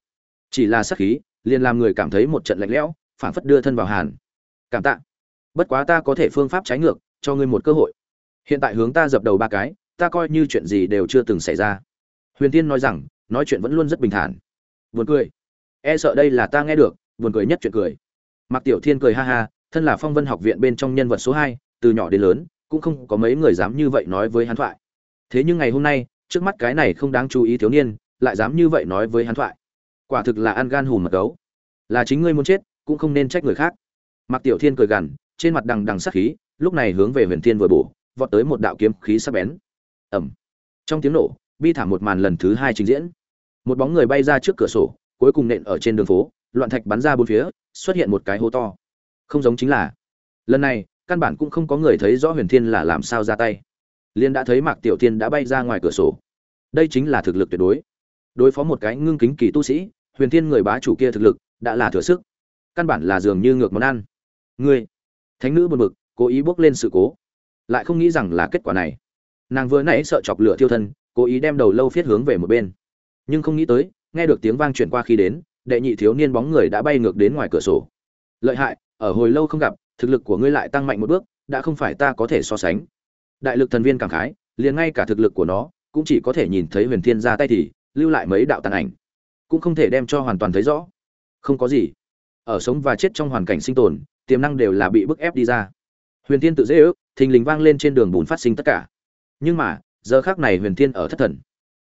S1: Chỉ là sát khí liền làm người cảm thấy một trận lạnh lẽo phản phất đưa thân vào hàn. Cảm tạ bất quá ta có thể phương pháp trái ngược cho ngươi một cơ hội hiện tại hướng ta dập đầu ba cái ta coi như chuyện gì đều chưa từng xảy ra huyền tiên nói rằng nói chuyện vẫn luôn rất bình thản buồn cười e sợ đây là ta nghe được buồn cười nhất chuyện cười Mạc Tiểu Thiên cười ha ha, thân là Phong Vân học viện bên trong nhân vật số hai, từ nhỏ đến lớn, cũng không có mấy người dám như vậy nói với hắn thoại. Thế nhưng ngày hôm nay, trước mắt cái này không đáng chú ý thiếu niên, lại dám như vậy nói với hắn thoại. Quả thực là ăn gan hùm mật gấu. Là chính ngươi muốn chết, cũng không nên trách người khác. Mạc Tiểu Thiên cười gằn, trên mặt đằng đằng sát khí, lúc này hướng về Huyền Thiên vừa bổ, vọt tới một đạo kiếm khí sắc bén. Ầm. Trong tiếng nổ, bi thảm một màn lần thứ hai trình diễn. Một bóng người bay ra trước cửa sổ, cuối cùng nện ở trên đường phố, loạn thạch bắn ra bốn phía, xuất hiện một cái hố to không giống chính là lần này căn bản cũng không có người thấy rõ huyền thiên là làm sao ra tay liên đã thấy mạc tiểu thiên đã bay ra ngoài cửa sổ đây chính là thực lực tuyệt đối đối phó một cái ngưng kính kỳ tu sĩ huyền thiên người bá chủ kia thực lực đã là thừa sức căn bản là dường như ngược món ăn ngươi thánh nữ buồn bực, cố ý bước lên sự cố. Lại không nghĩ rằng là kết quả này. Nàng vừa nãy sợ chọc lửa thiêu thân, cố ý đem đầu lâu phiết hướng về một bên. Nhưng không nghĩ tới, nghe được tiếng vang chuyển qua khi đến, đệ nhị thiếu niên bóng người đã bay ngược đến ngoài cửa sổ. Lợi hại, ở hồi lâu không gặp, thực lực của ngươi lại tăng mạnh một bước, đã không phải ta có thể so sánh. Đại lực thần viên cảm khái, liền ngay cả thực lực của nó, cũng chỉ có thể nhìn thấy huyền thiên ra tay thì, lưu lại mấy đạo tàn ảnh. Cũng không thể đem cho hoàn toàn thấy rõ. Không có gì. Ở sống và chết trong hoàn cảnh sinh tồn tiềm năng đều là bị bức ép đi ra huyền thiên tự dễ ước thình lình vang lên trên đường bùn phát sinh tất cả nhưng mà giờ khác này huyền thiên ở thất thần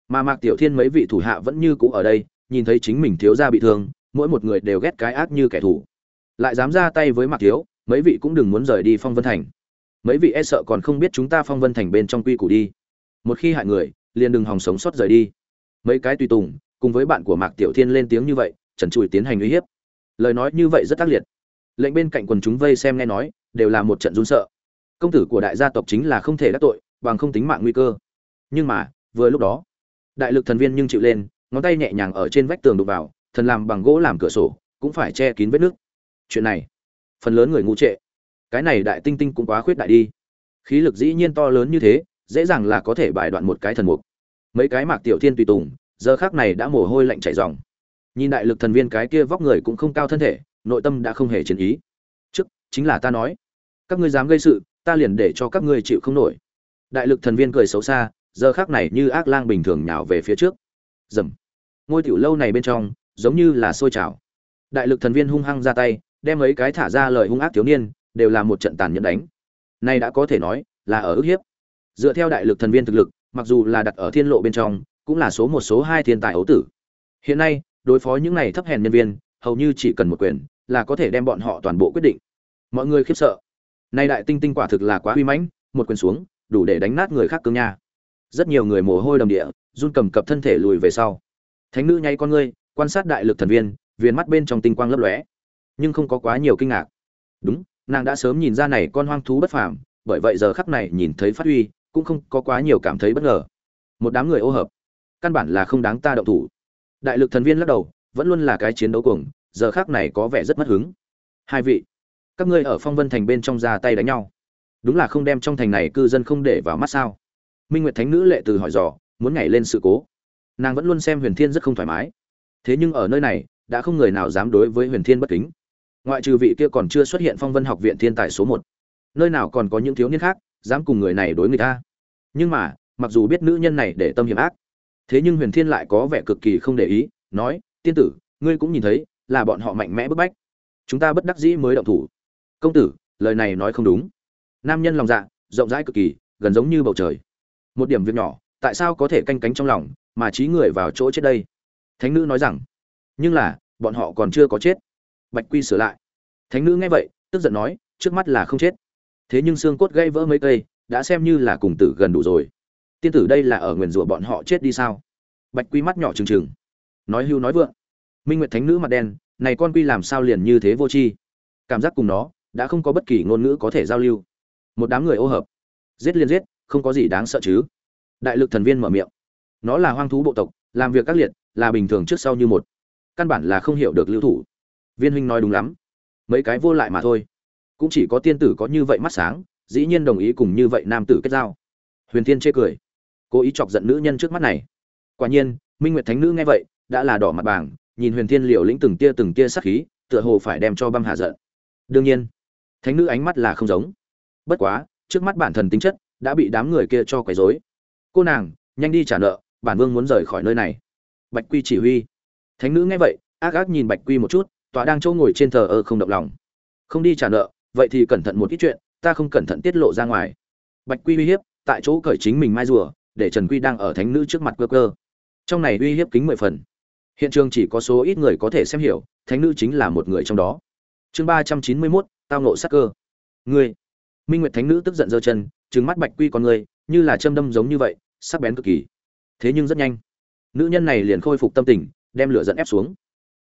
S1: mà mạc tiểu thiên mấy vị thủ hạ vẫn như cũ ở đây nhìn thấy chính mình thiếu gia bị thương, mỗi một người đều ghét cái ác như kẻ thù. Lại dám ra tay với Mạc thiếu, mấy vị cũng đừng muốn rời đi Phong Vân Thành. Mấy vị e sợ còn không biết chúng ta Phong Vân Thành bên trong quy củ đi. Một khi hại người, liền đừng hòng sống sót rời đi. Mấy cái tùy tùng, cùng với bạn của Mạc Tiểu Thiên lên tiếng như vậy, trần trụi tiến hành uy hiếp. Lời nói như vậy rất tác liệt. Lệnh bên cạnh quần chúng vây xem nghe nói, đều là một trận run sợ. Công tử của đại gia tộc chính là không thể đắc tội, bằng không tính mạng nguy cơ. Nhưng mà, vừa lúc đó, đại lực thần viên nhưng chịu lên, ngón tay nhẹ nhàng ở trên vách tường đục vào thần làm bằng gỗ làm cửa sổ cũng phải che kín vết nước chuyện này phần lớn người ngu trệ. Cái này đại tinh tinh cũng quá khuyết đại đi. Khí lực dĩ nhiên to lớn như thế dễ dàng là có thể bài đoạn một cái thần mục. Mấy cái mạc tiểu thiên tùy tùng giờ khác này đã mồ hôi lạnh chảy ròng. Nhìn đại lực thần viên cái kia vóc người cũng không cao thân thể nội tâm đã không hề chiến ý. Trước, chính là ta nói. Các ngươi dám gây sự, ta liền để cho các ngươi chịu không nổi. Đại lực thần viên cười xấu xa, giờ khác này như ác lang bình thường nhào về phía trước. Dầm. Ngôi tiểu lâu này bên trong, giống như là sôi trào. Đại lực thần viên hung hăng ra tay, đem mấy cái thả ra lời hung ác thiếu niên, đều là một trận tàn nhẫn đánh. Nay đã có thể nói, là ở ức hiếp. Dựa theo đại lực thần viên thực lực, mặc dù là đặt ở thiên lộ bên trong, cũng là số một, số hai thiên tài ấu tử. Hiện nay, đối phó những này thấp hèn nhân viên hầu như chỉ cần một quyền là có thể đem bọn họ toàn bộ quyết định. Mọi người khiếp sợ. Nay đại tinh tinh quả thực là quá uy mãnh, một quyền xuống, đủ để đánh nát người khác cương nha. Rất nhiều người mồ hôi đầm địa, run cầm cập thân thể lùi về sau. Thánh nữ nháy con ngươi, quan sát đại lực thần viên viên mắt bên trong tinh quang lấp lóe. Nhưng không có quá nhiều kinh ngạc. Đúng, nàng đã sớm nhìn ra này con hoang thú bất phàm, bởi vậy giờ khắc này nhìn thấy phát huy, cũng không có quá nhiều cảm thấy bất ngờ. Một đám người ô hợp. Căn bản là không đáng ta động thủ. Đại lực thần viên lắc đầu vẫn luôn là cái chiến đấu cuồng, giờ khác này có vẻ rất mất hứng. Hai vị, các ngươi ở phong vân thành bên trong ra tay đánh nhau. Đúng là không đem trong thành này cư dân không để vào mắt sao? Minh nguyệt thánh nữ lệ từ hỏi dò, muốn nhảy lên sự cố. Nàng vẫn luôn xem huyền thiên rất không thoải mái. Thế nhưng ở nơi này, đã không người nào dám đối với huyền thiên bất kính. Ngoại trừ vị kia còn chưa xuất hiện phong vân học viện thiên tài số một. Nơi nào còn có những thiếu niên khác, dám cùng người này đối người ta. Nhưng mà, mặc dù biết nữ nhân này để tâm hiểm ác, thế nhưng huyền thiên lại có vẻ cực kỳ không để ý, nói tiên tử, ngươi cũng nhìn thấy, là bọn họ mạnh mẽ bức bách. Chúng ta bất đắc dĩ mới động thủ. Công tử, lời này nói không đúng. Nam nhân lòng dạ rộng rãi cực kỳ, gần giống như bầu trời. Một điểm việc nhỏ, tại sao có thể canh cánh trong lòng, mà trí người vào chỗ chết đây? Thánh nữ nói rằng, nhưng là, bọn họ còn chưa có chết. Bạch quy sửa lại. Thánh nữ nghe vậy, tức giận nói, trước mắt là không chết. Thế nhưng xương cốt gây vỡ mấy cây, đã xem như là cùng tử gần đủ rồi. Tiên tử đây là ở nguyền rủa bọn họ chết đi sao? Bạch quy mắt nhỏ trừng trừng nói hưu nói vượng. Minh nguyệt thánh nữ mặt đen, này con quy làm sao liền như thế vô tri? Cảm giác cùng nó, đã không có bất kỳ ngôn ngữ có thể giao lưu. Một đám người ô hợp. Giết liên giết, không có gì đáng sợ chứ. Đại lực thần viên mở miệng. Nó là hoang thú bộ tộc, làm việc các liệt, là bình thường trước sau như một. Căn bản là không hiểu được lưu thủ. Viên huynh nói đúng lắm. Mấy cái vô lại mà thôi. Cũng chỉ có tiên tử có như vậy mắt sáng, dĩ nhiên đồng ý cùng như vậy nam tử kết giao. Huyền thiên chê cười. Cố ý chọc giận nữ nhân trước mắt này. Quả nhiên, minh nguyệt thánh nữ nghe vậy đã là đỏ mặt bảng nhìn huyền thiên liều lĩnh từng tia từng tia sắc khí, tựa hồ phải đem cho băm hạ giận. Đương nhiên, thánh nữ ánh mắt là không giống. Bất quá, trước mắt bản thần tính chất đã bị đám người kia cho quấy rối. Cô nàng, nhanh đi trả nợ, bản vương muốn rời khỏi nơi này. Bạch quy chỉ huy. Thánh nữ nghe vậy, ác ác nhìn bạch quy một chút tòa đang trâu ngồi trên thờ ơ không động lòng. Không đi trả nợ, vậy thì cẩn thận một ít chuyện, ta không cẩn thận tiết lộ ra ngoài. Bạch quy uy hiếp, tại chỗ cởi chính mình mai rùa, để trần quy đang ở thánh nữ trước mặt cơ cơ trong này uy hiếp kính mười phần hiện trường chỉ có số ít người có thể xem hiểu, thánh nữ chính là một người trong đó. Chương ba trăm chín mươi mốt, tao nộ sắc cơ. Ngươi. Minh nguyệt thánh nữ tức giận giơ chân, trừng mắt bạch quy con người, như là châm đâm giống như vậy, sắc bén cực kỳ. Thế nhưng rất nhanh, nữ nhân này liền khôi phục tâm tình, đem lửa dẫn ép xuống.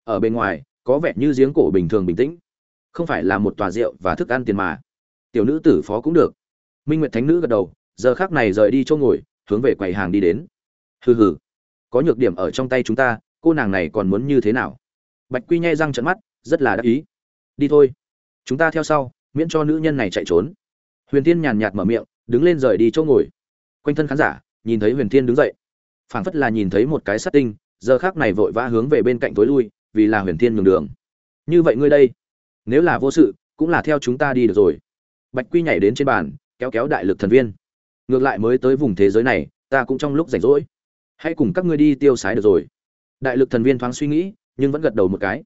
S1: Ở bên ngoài, có vẻ như giếng cổ bình thường bình tĩnh. Không phải là một tòa rượu và thức ăn tiền mà. Tiểu nữ tử phó cũng được. Minh nguyệt thánh nữ gật đầu, giờ khác này rời đi chỗ ngồi, hướng về quầy hàng đi đến. Hừ hừ, có nhược điểm ở trong tay chúng ta cô nàng này còn muốn như thế nào? Bạch quy nhai răng trận mắt, rất là đắc ý. Đi thôi. Chúng ta theo sau, miễn cho nữ nhân này chạy trốn. Huyền tiên nhàn nhạt mở miệng, đứng lên rời đi chỗ ngồi. Quanh thân khán giả, nhìn thấy huyền tiên đứng dậy. Phảng phất là nhìn thấy một cái sát tinh, giờ khác này vội vã hướng về bên cạnh tối lui, vì là huyền tiên nhường đường. Như vậy ngươi đây, nếu là vô sự, cũng là theo chúng ta đi được rồi. Bạch quy nhảy đến trên bàn, kéo kéo đại lực thần viên. Ngược lại mới tới vùng thế giới này, ta cũng trong lúc rảnh rỗi. Hãy cùng các ngươi đi tiêu sái được rồi đại lực thần viên thoáng suy nghĩ, nhưng vẫn gật đầu một cái.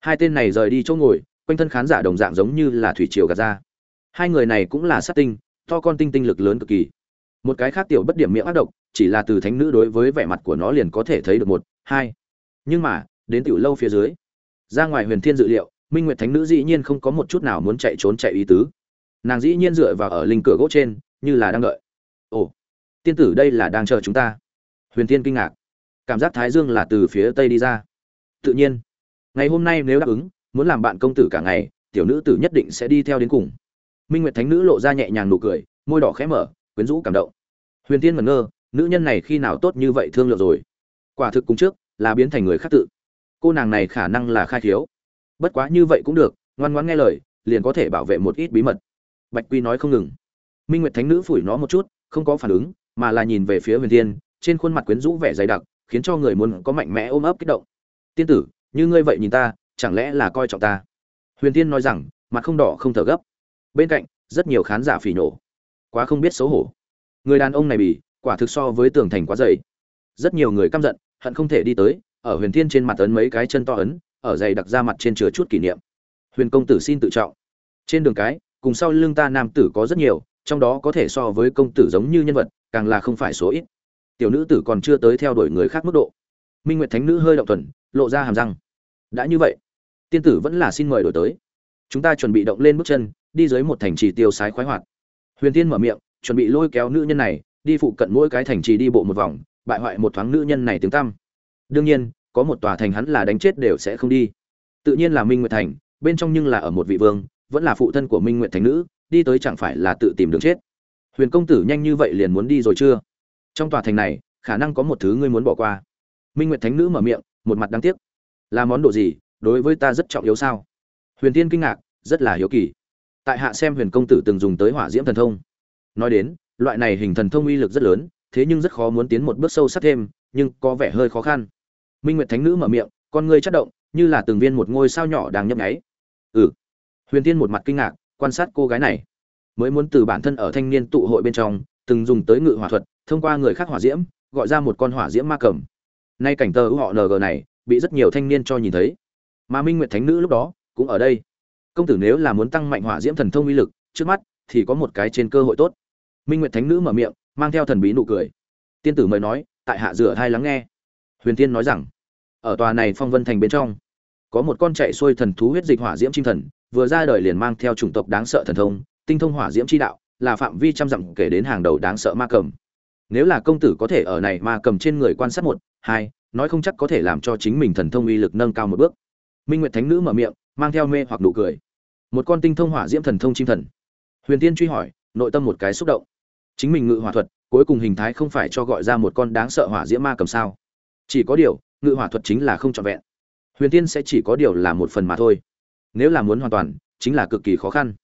S1: Hai tên này rời đi chỗ ngồi, quanh thân khán giả đồng dạng giống như là thủy triều gạt ra. Hai người này cũng là sát tinh, to con tinh tinh lực lớn cực kỳ. Một cái khác tiểu bất điểm miệng ác độc, chỉ là từ thánh nữ đối với vẻ mặt của nó liền có thể thấy được một, hai. Nhưng mà, đến tiểu lâu phía dưới, ra ngoài huyền thiên dự liệu, minh nguyệt thánh nữ dĩ nhiên không có một chút nào muốn chạy trốn chạy ý tứ. Nàng dĩ nhiên dựa vào ở linh cửa gỗ trên, như là đang đợi. Ồ, tiên tử đây là đang chờ chúng ta. Huyền thiên kinh ngạc cảm giác thái dương là từ phía tây đi ra. Tự nhiên, ngày hôm nay nếu đáp ứng, muốn làm bạn công tử cả ngày, tiểu nữ tử nhất định sẽ đi theo đến cùng. Minh nguyệt thánh nữ lộ ra nhẹ nhàng nụ cười, môi đỏ khẽ mở, quyến rũ cảm động. Huyền tiên mẩn ngơ, nữ nhân này khi nào tốt như vậy thương lượng rồi? Quả thực cùng trước, là biến thành người khác tự. Cô nàng này khả năng là khai thiếu bất quá như vậy cũng được, ngoan ngoãn nghe lời, liền có thể bảo vệ một ít bí mật. Bạch quy nói không ngừng. Minh nguyệt thánh nữ phủi nó một chút, không có phản ứng, mà là nhìn về phía huyền tiên, trên khuôn mặt quyến rũ vẻ dày đặc khiến cho người muốn có mạnh mẽ ôm ấp kích động. Tiên tử, như ngươi vậy nhìn ta, chẳng lẽ là coi trọng ta? Huyền tiên nói rằng, mặt không đỏ không thở gấp. Bên cạnh, rất nhiều khán giả phỉ nổ quá không biết xấu hổ. Người đàn ông này bị quả thực so với tường thành quá dày. Rất nhiều người căm giận, hận không thể đi tới, ở huyền thiên trên mặt ấn mấy cái chân to ấn, ở dày đặc ra mặt trên chứa chút kỷ niệm. Huyền công tử xin tự trọng. Trên đường cái, cùng sau lưng ta nam tử có rất nhiều, trong đó có thể so với công tử giống như nhân vật, càng là không phải số ít tiểu nữ tử còn chưa tới theo đuổi người khác mức độ. Minh nguyệt thánh nữ hơi động thuần, lộ ra hàm răng. Đã như vậy, tiên tử vẫn là xin mời đổi tới. Chúng ta chuẩn bị động lên bước chân, đi dưới một thành trì tiêu sái khoái hoạt. Huyền tiên mở miệng, chuẩn bị lôi kéo nữ nhân này, đi phụ cận mỗi cái thành trì đi bộ một vòng, bại hoại một thoáng nữ nhân này tiếng tăm. Đương nhiên, có một tòa thành hắn là đánh chết đều sẽ không đi. Tự nhiên là minh nguyệt thành, bên trong nhưng là ở một vị vương, vẫn là phụ thân của minh nguyệt thành nữ, đi tới chẳng phải là tự tìm đường chết. Huyền công tử nhanh như vậy liền muốn đi rồi chưa? Trong tòa thành này, khả năng có một thứ ngươi muốn bỏ qua. Minh nguyệt thánh nữ mở miệng, một mặt đáng tiếc. Là món đồ gì, đối với ta rất trọng yếu sao? Huyền tiên kinh ngạc, rất là hiếu kỳ. Tại hạ xem huyền công tử từng dùng tới hỏa diễm thần thông. Nói đến, loại này hình thần thông uy lực rất lớn, thế nhưng rất khó muốn tiến một bước sâu sắc thêm, nhưng có vẻ hơi khó khăn. Minh nguyệt thánh nữ mở miệng, con ngươi chất động, như là từng viên một ngôi sao nhỏ đang nhấp nháy. Ừ. Huyền tiên một mặt kinh ngạc, quan sát cô gái này. Mới muốn từ bản thân ở thanh niên tụ hội bên trong, từng dùng tới ngự hỏa thuật thông qua người khác hỏa diễm, gọi ra một con hỏa diễm ma cầm. Nay cảnh tờ họ ng này, bị rất nhiều thanh niên cho nhìn thấy. Mà minh nguyệt thánh nữ lúc đó, cũng ở đây. Công tử nếu là muốn tăng mạnh hỏa diễm thần thông uy lực, trước mắt, thì có một cái trên cơ hội tốt. Minh nguyệt thánh nữ mở miệng, mang theo thần bí nụ cười. Tiên tử mời nói, tại hạ rửa thai lắng nghe. Huyền tiên nói rằng, ở tòa này phong vân thành bên trong, có một con chạy xuôi thần thú huyết dịch hỏa diễm chim thần, vừa ra đời liền mang theo chủng tộc đáng sợ thần thông, tinh thông hỏa diễm chi đạo, là phạm vi trăm dặm kể đến hàng đầu đáng sợ ma cầm nếu là công tử có thể ở này mà cầm trên người quan sát một, hai, nói không chắc có thể làm cho chính mình thần thông uy lực nâng cao một bước. Minh nguyệt thánh nữ mở miệng, mang theo mê hoặc nụ cười. Một con tinh thông hỏa diễm thần thông chim thần. Huyền tiên truy hỏi, nội tâm một cái xúc động. Chính mình ngự hỏa thuật, cuối cùng hình thái không phải cho gọi ra một con đáng sợ hỏa diễm ma cầm sao? Chỉ có điều, ngự hỏa thuật chính là không trọn vẹn. Huyền tiên sẽ chỉ có điều là một phần mà thôi. Nếu là muốn hoàn toàn, chính là cực kỳ khó khăn.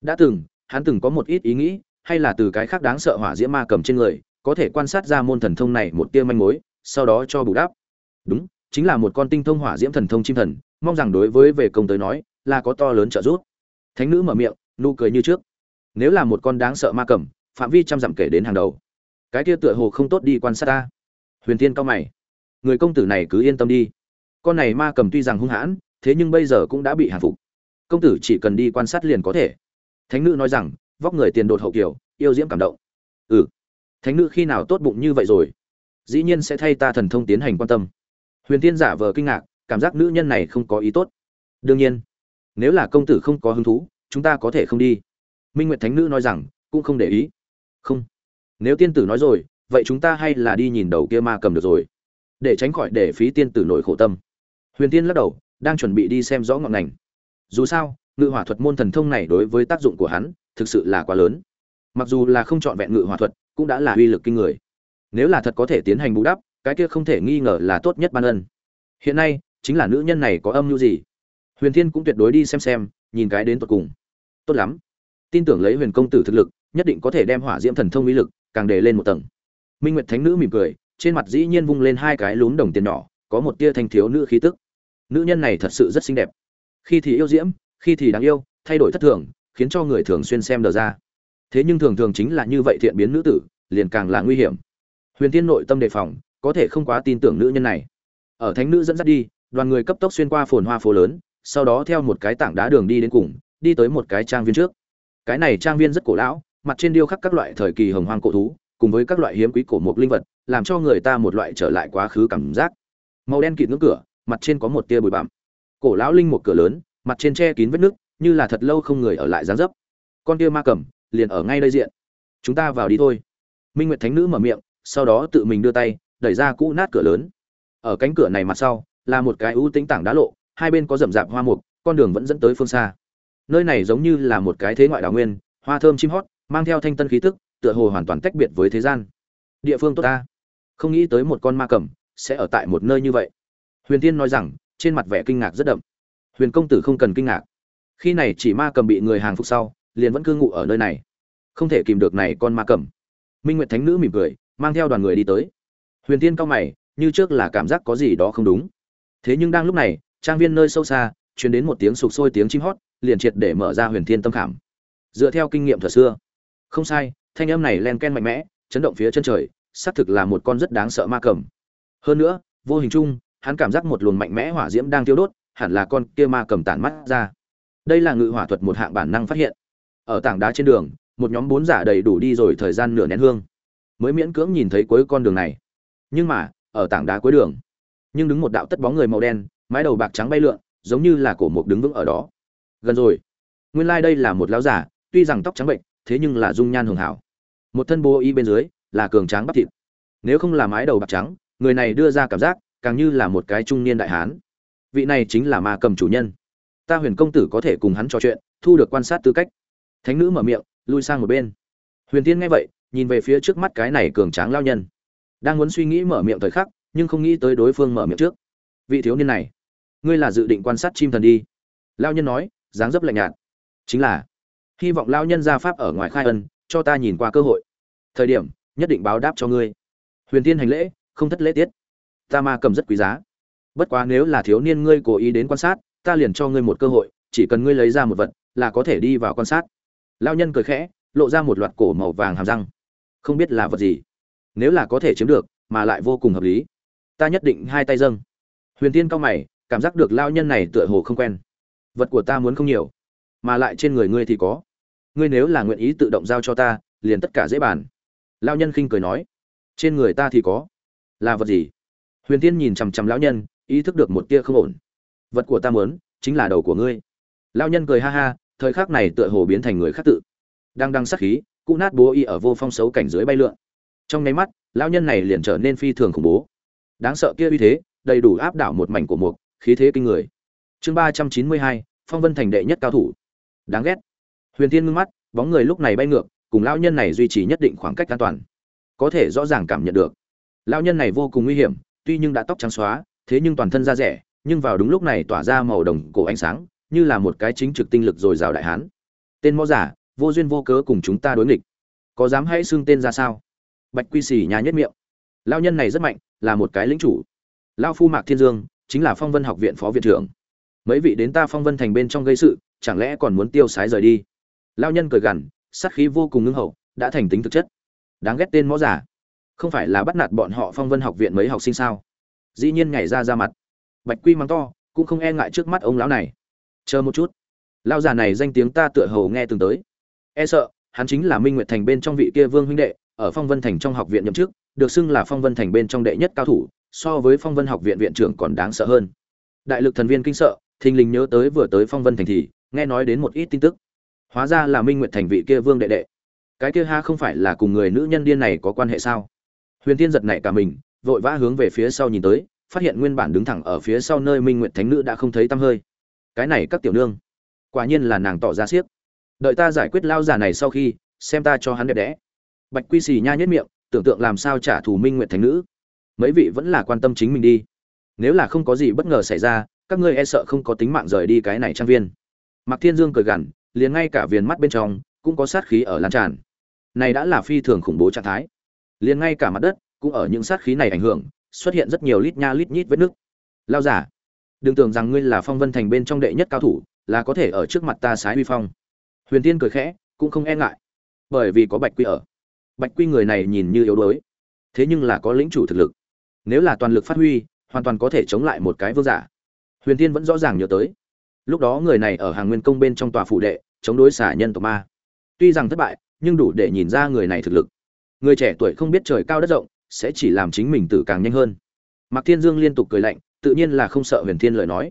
S1: Đã từng, hắn từng có một ít ý nghĩ, hay là từ cái khác đáng sợ hỏa diễm ma cầm trên người có thể quan sát ra môn thần thông này một tia manh mối, sau đó cho bù đắp. Đúng, chính là một con tinh thông hỏa diễm thần thông chim thần, mong rằng đối với về công tới nói, là có to lớn trợ giúp. Thánh nữ mở miệng, nụ cười như trước. Nếu là một con đáng sợ ma cầm, phạm vi trăm dặm kể đến hàng đầu, cái kia tựa hồ không tốt đi quan sát ta. Huyền tiên cao mày. Người công tử này cứ yên tâm đi. Con này ma cầm tuy rằng hung hãn, thế nhưng bây giờ cũng đã bị hàng phục. Công tử chỉ cần đi quan sát liền có thể. Thánh nữ nói rằng, vóc người tiền đột hậu kiểu, yêu diễm cảm động. Ừ thánh nữ khi nào tốt bụng như vậy rồi? Dĩ nhiên sẽ thay ta thần thông tiến hành quan tâm. Huyền tiên giả vờ kinh ngạc, cảm giác nữ nhân này không có ý tốt. Đương nhiên, nếu là công tử không có hứng thú, chúng ta có thể không đi. Minh nguyệt thánh nữ nói rằng, cũng không để ý. Không. Nếu tiên tử nói rồi, vậy chúng ta hay là đi nhìn đầu kia ma cầm được rồi. Để tránh khỏi để phí tiên tử nổi khổ tâm. Huyền tiên lắc đầu, đang chuẩn bị đi xem rõ ngọn ngành. Dù sao, ngự hỏa thuật môn thần thông này đối với tác dụng của hắn, thực sự là quá lớn. Mặc dù là không chọn vẹn ngự hỏa thuật cũng đã là uy lực kinh người. Nếu là thật có thể tiến hành bù đắp, cái kia không thể nghi ngờ là tốt nhất ban ân. Hiện nay, chính là nữ nhân này có âm mưu gì? Huyền thiên cũng tuyệt đối đi xem xem, nhìn cái đến tột cùng. Tốt lắm. Tin tưởng lấy huyền công tử thực lực, nhất định có thể đem hỏa diễm thần thông uy lực càng đề lên một tầng. Minh nguyệt thánh nữ mỉm cười, trên mặt dĩ nhiên vung lên hai cái lún đồng tiền nhỏ, có một tia thanh thiếu nữ khí tức. Nữ nhân này thật sự rất xinh đẹp. Khi thì yêu diễm, khi thì đáng yêu, thay đổi thất thường, khiến cho người thường xuyên xem đờ ra thế nhưng thường thường chính là như vậy thiện biến nữ tử, liền càng là nguy hiểm. Huyền tiên nội tâm đề phòng, có thể không quá tin tưởng nữ nhân này. Ở thánh nữ dẫn dắt đi, đoàn người cấp tốc xuyên qua phồn hoa phố lớn, sau đó theo một cái tảng đá đường đi đến cùng, đi tới một cái trang viên trước. Cái này trang viên rất cổ lão, mặt trên điêu khắc các loại thời kỳ hồng hoang cổ thú, cùng với các loại hiếm quý cổ mục linh vật, làm cho người ta một loại trở lại quá khứ cảm giác. Màu đen kịt ngưỡng cửa, mặt trên có một tia bụi bặm. Cổ lão linh một cửa lớn, mặt trên che kín vết nước như là thật lâu không người ở lại dáng dấp. Con tia ma cầm liền ở ngay đây diện. Chúng ta vào đi thôi. Minh nguyệt thánh nữ mở miệng, sau đó tự mình đưa tay, đẩy ra cũ nát cửa lớn. Ở cánh cửa này mặt sau, là một cái ưu tĩnh tảng đá lộ, hai bên có rậm rạp hoa mục, con đường vẫn dẫn tới phương xa. Nơi này giống như là một cái thế ngoại đào nguyên, hoa thơm chim hót, mang theo thanh tân khí tức, tựa hồ hoàn toàn tách biệt với thế gian. Địa phương tốt ta. Không nghĩ tới một con ma cầm sẽ ở tại một nơi như vậy. Huyền tiên nói rằng, trên mặt vẻ kinh ngạc rất đậm. Huyền công tử không cần kinh ngạc. Khi này chỉ ma cầm bị người hàng phục sau liền vẫn cư ngụ ở nơi này. Không thể kìm được này con ma cầm. Minh nguyệt thánh nữ mỉm cười, mang theo đoàn người đi tới. Huyền tiên cao mày, như trước là cảm giác có gì đó không đúng. Thế nhưng đang lúc này, trang viên nơi sâu xa, truyền đến một tiếng sục sôi tiếng chim hót, liền triệt để mở ra huyền thiên tâm khảm. Dựa theo kinh nghiệm thời xưa. Không sai, thanh âm này len ken mạnh mẽ, chấn động phía chân trời, xác thực là một con rất đáng sợ ma cầm. Hơn nữa, vô hình chung, hắn cảm giác một luồng mạnh mẽ hỏa diễm đang tiêu đốt, hẳn là con kia ma cầm tản mắt ra. Đây là ngự hỏa thuật một hạng bản năng phát hiện ở tảng đá trên đường, một nhóm bốn giả đầy đủ đi rồi thời gian nửa nén hương. Mới miễn cưỡng nhìn thấy cuối con đường này. Nhưng mà, ở tảng đá cuối đường, nhưng đứng một đạo tất bóng người màu đen, mái đầu bạc trắng bay lượn, giống như là cổ mục đứng vững ở đó. Gần rồi, nguyên lai、like、đây là một lão giả, tuy rằng tóc trắng bệnh, thế nhưng là dung nhan hường hảo. Một thân bố y bên dưới, là cường tráng bắp thịt. Nếu không là mái đầu bạc trắng, người này đưa ra cảm giác, càng như là một cái trung niên đại hán. Vị này chính là ma cầm chủ nhân. Ta huyền công tử có thể cùng hắn trò chuyện, thu được quan sát tư cách thánh nữ mở miệng, lui sang một bên. Huyền tiên nghe vậy, nhìn về phía trước mắt cái này cường tráng lao nhân. Đang muốn suy nghĩ mở miệng thời khắc, nhưng không nghĩ tới đối phương mở miệng trước. Vị thiếu niên này, ngươi là dự định quan sát chim thần đi. Lao nhân nói, dáng dấp lạnh nhạt. Chính là, hy vọng lao nhân ra pháp ở ngoài khai ân, cho ta nhìn qua cơ hội. Thời điểm, nhất định báo đáp cho ngươi. Huyền tiên hành lễ, không thất lễ tiết. Ta ma cầm rất quý giá. Bất quá nếu là thiếu niên ngươi cố ý đến quan sát, ta liền cho ngươi một cơ hội, chỉ cần ngươi lấy ra một vật, là có thể đi vào quan sát lao nhân cười khẽ, lộ ra một loạt cổ màu vàng hàm răng. Không biết là vật gì. Nếu là có thể chiếm được, mà lại vô cùng hợp lý. Ta nhất định hai tay dâng. Huyền tiên cao mày, cảm giác được lao nhân này tựa hồ không quen. Vật của ta muốn không nhiều, mà lại trên người ngươi thì có. Ngươi nếu là nguyện ý tự động giao cho ta, liền tất cả dễ bàn. Lao nhân khinh cười nói. Trên người ta thì có. Là vật gì? Huyền tiên nhìn chằm chằm lão nhân, ý thức được một tia không ổn. Vật của ta muốn, chính là đầu của ngươi. Lao nhân cười ha ha thời khắc này tựa hồ biến thành người khác tự. Đang đang sát khí cụ nát bố y ở vô phong xấu cảnh dưới bay lượn. Trong nháy mắt, lão nhân này liền trở nên phi thường khủng bố. Đáng sợ kia uy thế, đầy đủ áp đảo một mảnh của mục, khí thế kinh người. Chương ba trăm chín mươi hai, phong vân thành đệ nhất cao thủ. Đáng ghét. Huyền Thiên ngưng mắt, bóng người lúc này bay ngược, cùng lão nhân này duy trì nhất định khoảng cách an toàn. Có thể rõ ràng cảm nhận được. Lão nhân này vô cùng nguy hiểm, tuy nhưng đã tóc trắng xóa, thế nhưng toàn thân da rẻ, nhưng vào đúng lúc này tỏa ra màu đồng cổ ánh sáng như là một cái chính trực tinh lực dồi dào đại hán. Tên mõ giả, vô duyên vô cớ cùng chúng ta đối nghịch. Có dám hãy xưng tên ra sao? Bạch quy xỉ nhà nhất miệng. Lao nhân này rất mạnh, là một cái lính chủ. Lao phu mạc thiên dương, chính là phong vân học viện phó viện trưởng. Mấy vị đến ta phong vân thành bên trong gây sự, chẳng lẽ còn muốn tiêu sái rời đi? Lao nhân cười gằn, sát khí vô cùng ngưng hậu, đã thành tính thực chất. Đáng ghét tên mõ giả. Không phải là bắt nạt bọn họ phong vân học viện mấy học sinh sao? Dĩ nhiên nhảy ra ra mặt. Bạch quy mắng to, cũng không e ngại trước mắt ông lão này chờ một chút. Lao già này danh tiếng ta tựa hầu nghe từng tới. E sợ, hắn chính là minh nguyệt thành bên trong vị kia vương huynh đệ, ở phong vân thành trong học viện nhậm chức, được xưng là phong vân thành bên trong đệ nhất cao thủ, so với phong vân học viện viện trưởng còn đáng sợ hơn. Đại lực thần viên kinh sợ, thình lình nhớ tới vừa tới phong vân thành thì, nghe nói đến một ít tin tức. Hóa ra là minh nguyệt thành vị kia vương đệ đệ. Cái kia ha không phải là cùng người nữ nhân điên này có quan hệ sao? Huyền tiên giật nảy cả mình, vội vã hướng về phía sau nhìn tới, phát hiện nguyên bản đứng thẳng ở phía sau nơi minh nguyệt thánh nữ đã không thấy tăm hơi cái này các tiểu nương. Quả nhiên là nàng tỏ ra siếc. Đợi ta giải quyết lao giả này sau khi, xem ta cho hắn đẹp đẽ. Bạch quy xì nha nhất miệng, tưởng tượng làm sao trả thù minh nguyện thành nữ. Mấy vị vẫn là quan tâm chính mình đi. Nếu là không có gì bất ngờ xảy ra, các ngươi e sợ không có tính mạng rời đi cái này trang viên. Mạc thiên dương cười gằn, liền ngay cả viền mắt bên trong cũng có sát khí ở lan tràn. Này đã là phi thường khủng bố trạng thái. Liền ngay cả mặt đất cũng ở những sát khí này ảnh hưởng, xuất hiện rất nhiều lít nha lít nhít vết nước lao giả đừng tưởng rằng ngươi là phong vân thành bên trong đệ nhất cao thủ, là có thể ở trước mặt ta sái uy phong. Huyền tiên cười khẽ, cũng không e ngại. Bởi vì có bạch quy ở. Bạch quy người này nhìn như yếu đuối. Thế nhưng là có lĩnh chủ thực lực. Nếu là toàn lực phát huy, hoàn toàn có thể chống lại một cái vương giả. Huyền tiên vẫn rõ ràng nhớ tới. Lúc đó người này ở hàng nguyên công bên trong tòa phủ đệ, chống đối xả nhân tộc ma. Tuy rằng thất bại, nhưng đủ để nhìn ra người này thực lực. Người trẻ tuổi không biết trời cao đất rộng, sẽ chỉ làm chính mình tử càng nhanh hơn. Mạc thiên dương liên tục cười lạnh tự nhiên là không sợ huyền thiên lời nói.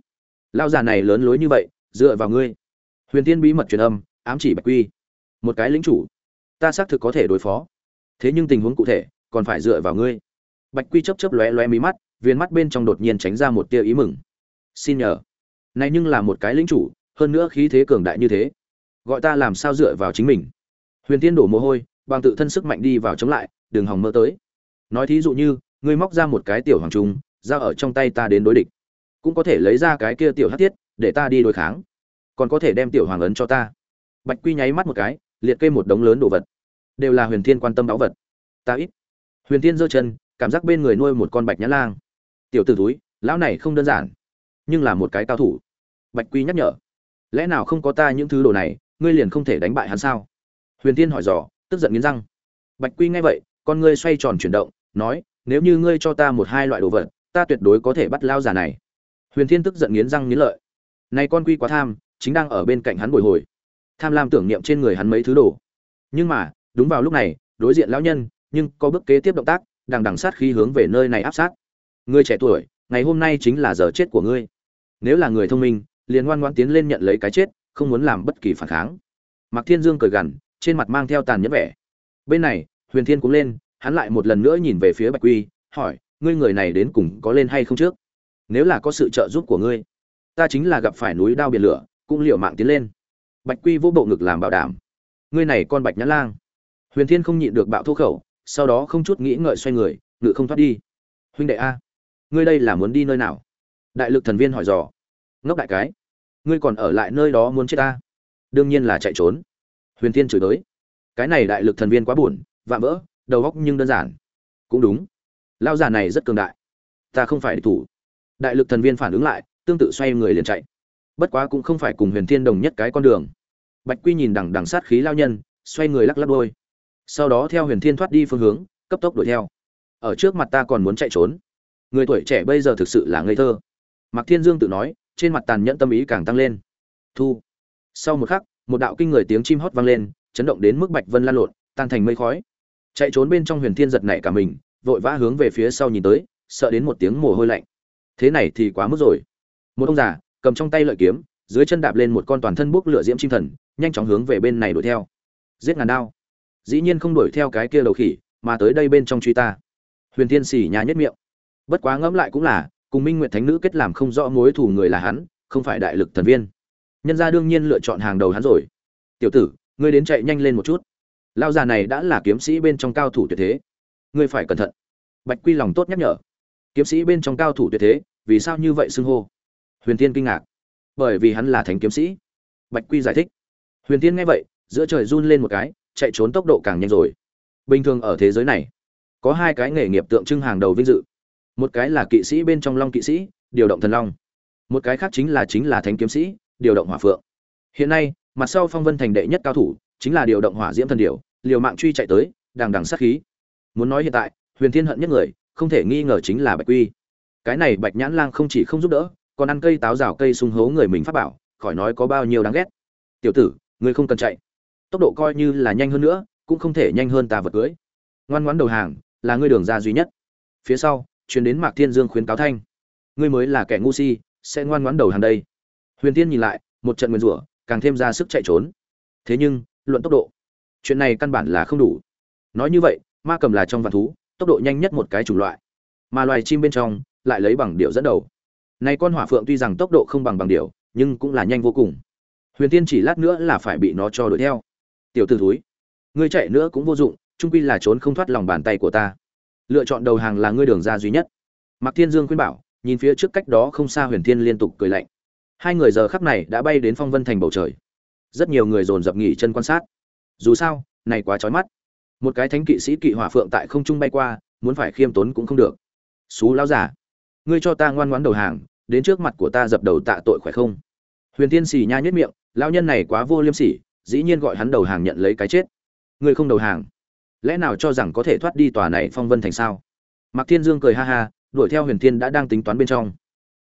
S1: Lao già này lớn lối như vậy, dựa vào ngươi. Huyền thiên bí mật truyền âm, ám chỉ bạch quy. Một cái lính chủ, ta xác thực có thể đối phó. Thế nhưng tình huống cụ thể, còn phải dựa vào ngươi. Bạch quy chấp chấp lóe lóe mí mắt viên mắt bên trong đột nhiên tránh ra một tia ý mừng. Xin nhờ. Này nhưng là một cái lính chủ, hơn nữa khí thế cường đại như thế. Gọi ta làm sao dựa vào chính mình. Huyền tiên đổ mồ hôi, bằng tự thân sức mạnh đi vào chống lại đừng hòng mơ tới. Nói thí dụ như, ngươi móc ra một cái tiểu hoàng trung ra ở trong tay ta đến đối địch. Cũng có thể lấy ra cái kia tiểu hát thiết, để ta đi đối kháng. Còn có thể đem tiểu hoàng ấn cho ta. Bạch quy nháy mắt một cái, liệt kê một đống lớn đồ vật. Đều là huyền thiên quan tâm báu vật. Ta ít. Huyền thiên giơ chân, cảm giác bên người nuôi một con bạch nhã lang. Tiểu t ử túi lão này không đơn giản, nhưng là một cái cao thủ. Bạch quy nhắc nhở. Lẽ nào không có ta những thứ đồ này, ngươi liền không thể đánh bại hắn sao? Huyền thiên hỏi dò, tức giận nghiến răng. Bạch quy nghe vậy, con ngươi xoay tròn chuyển động, nói, nếu như ngươi cho ta một hai loại đồ vật ta tuyệt đối có thể bắt lao già này. Huyền thiên tức giận nghiến răng nghiến lợi. Này con quy quá tham, chính đang ở bên cạnh hắn bồi hồi. Tham lam tưởng niệm trên người hắn mấy thứ đồ. Nhưng mà, đúng vào lúc này, đối diện lão nhân, nhưng có bước kế tiếp động tác, đằng đằng sát khi hướng về nơi này áp sát. Ngươi trẻ tuổi, ngày hôm nay chính là giờ chết của ngươi. Nếu là người thông minh, liền ngoan ngoãn tiến lên nhận lấy cái chết, không muốn làm bất kỳ phản kháng. Mạc thiên dương cười gằn, trên mặt mang theo tàn nhẫn vẻ. Bên này, huyền thiên cũng lên, hắn lại một lần nữa nhìn về phía bạch quy, hỏi ngươi người này đến cùng có lên hay không trước? Nếu là có sự trợ giúp của ngươi, ta chính là gặp phải núi đao biển lửa, cũng liệu mạng tiến lên. Bạch quy vỗ bộ ngực làm bảo đảm. Ngươi này con bạch nhã lang. Huyền thiên không nhịn được bạo thô khẩu, sau đó không chút nghĩ ngợi xoay người, ngự không thoát đi. Huynh đệ a, ngươi đây là muốn đi nơi nào? Đại lực thần viên hỏi dò. Ngốc đại cái, ngươi còn ở lại nơi đó muốn chết ta? Đương nhiên là chạy trốn. Huyền thiên chửi tới. Cái này đại lực thần viên quá buồn, vạm vỡ, đầu góc nhưng đơn giản. Cũng đúng lao già này rất cường đại. Ta không phải địch thủ. Đại lực thần viên phản ứng lại, tương tự xoay người liền chạy. Bất quá cũng không phải cùng huyền thiên đồng nhất cái con đường. Bạch quy nhìn đằng đằng sát khí lao nhân, xoay người lắc lắc đôi sau đó theo huyền thiên thoát đi phương hướng, cấp tốc đuổi theo. Ở trước mặt ta còn muốn chạy trốn. Người tuổi trẻ bây giờ thực sự là ngây thơ. Mạc thiên dương tự nói, trên mặt tàn nhẫn tâm ý càng tăng lên. Thu. Sau một khắc, một đạo kinh người tiếng chim hót vang lên, chấn động đến mức bạch vân lan lộn, tan thành mây khói. Chạy trốn bên trong huyền thiên giật nảy cả mình vội vã hướng về phía sau nhìn tới, sợ đến một tiếng mồ hôi lạnh. Thế này thì quá mức rồi. Một ông già, cầm trong tay lợi kiếm, dưới chân đạp lên một con toàn thân bốc lửa diễm chim thần, nhanh chóng hướng về bên này đuổi theo. Giết ngàn đao. Dĩ nhiên không đuổi theo cái kia đầu khỉ, mà tới đây bên trong truy ta. Huyền thiên xỉ nhà nhất miệng. Bất quá ngẫm lại cũng là, cùng minh nguyệt thánh nữ kết làm không rõ mối thù người là hắn, không phải đại lực thần viên. Nhân gia đương nhiên lựa chọn hàng đầu hắn rồi. Tiểu tử, ngươi đến chạy nhanh lên một chút. Lao già này đã là kiếm sĩ bên trong cao thủ tuyệt thế ngươi phải cẩn thận. Bạch quy lòng tốt nhắc nhở. Kiếm sĩ bên trong cao thủ tuyệt thế, vì sao như vậy xưng hô? Huyền tiên kinh ngạc. Bởi vì hắn là thánh kiếm sĩ. Bạch quy giải thích. Huyền tiên nghe vậy, giữa trời run lên một cái, chạy trốn tốc độ càng nhanh rồi. Bình thường ở thế giới này, có hai cái nghề nghiệp tượng trưng hàng đầu vinh dự. Một cái là kỵ sĩ bên trong long kỵ sĩ, điều động thần long. Một cái khác chính là chính là thánh kiếm sĩ, điều động hỏa phượng. Hiện nay, mặt sau phong vân thành đệ nhất cao thủ, chính là điều động hỏa diễm thần điều liều mạng truy chạy tới, đằng đằng sát khí muốn nói hiện tại, huyền thiên hận nhất người, không thể nghi ngờ chính là bạch quy. Cái này bạch nhãn lang không chỉ không giúp đỡ, còn ăn cây táo rào cây sung hố người mình phát bảo, khỏi nói có bao nhiêu đáng ghét. Tiểu tử, ngươi không cần chạy. Tốc độ coi như là nhanh hơn nữa, cũng không thể nhanh hơn ta vật cưới. Ngoan ngoãn đầu hàng, là ngươi đường ra duy nhất. Phía sau chuyến đến mạc thiên dương khuyến cáo thanh. Ngươi mới là kẻ ngu si, sẽ ngoan ngoãn đầu hàng đây. Huyền tiên nhìn lại, một trận nguyên rủa, càng thêm ra sức chạy trốn. Thế nhưng, luận tốc độ, chuyện này căn bản là không đủ. Nói như vậy ma cầm là trong vạn thú, tốc độ nhanh nhất một cái chủng loại. Mà loài chim bên trong, lại lấy bằng điệu dẫn đầu. Nay con hỏa phượng tuy rằng tốc độ không bằng bằng điệu nhưng cũng là nhanh vô cùng. Huyền tiên chỉ lát nữa là phải bị nó cho đuổi theo. Tiểu t ử thúi, ngươi chạy nữa cũng vô dụng trung quy là trốn không thoát lòng bàn tay của ta. Lựa chọn đầu hàng là ngươi đường ra duy nhất. Mạc thiên dương khuyên bảo, nhìn phía trước cách đó không xa huyền thiên liên tục cười lạnh. Hai người giờ khắc này đã bay đến phong vân thành bầu trời. Rất nhiều người dồn dập nghỉ chân quan sát. Dù sao, này quá trói mắt một cái thánh kỵ sĩ kỵ hỏa phượng tại không trung bay qua, muốn phải khiêm tốn cũng không được. Xú lão giả ngươi cho ta ngoan ngoãn đầu hàng, đến trước mặt của ta dập đầu tạ tội khỏe không? Huyền tiên xì nha nhất miệng, lão nhân này quá vô liêm sỉ, dĩ nhiên gọi hắn đầu hàng nhận lấy cái chết. Ngươi không đầu hàng, lẽ nào cho rằng có thể thoát đi tòa này phong vân thành sao? Mạc thiên dương cười ha ha, đuổi theo huyền thiên đã đang tính toán bên trong.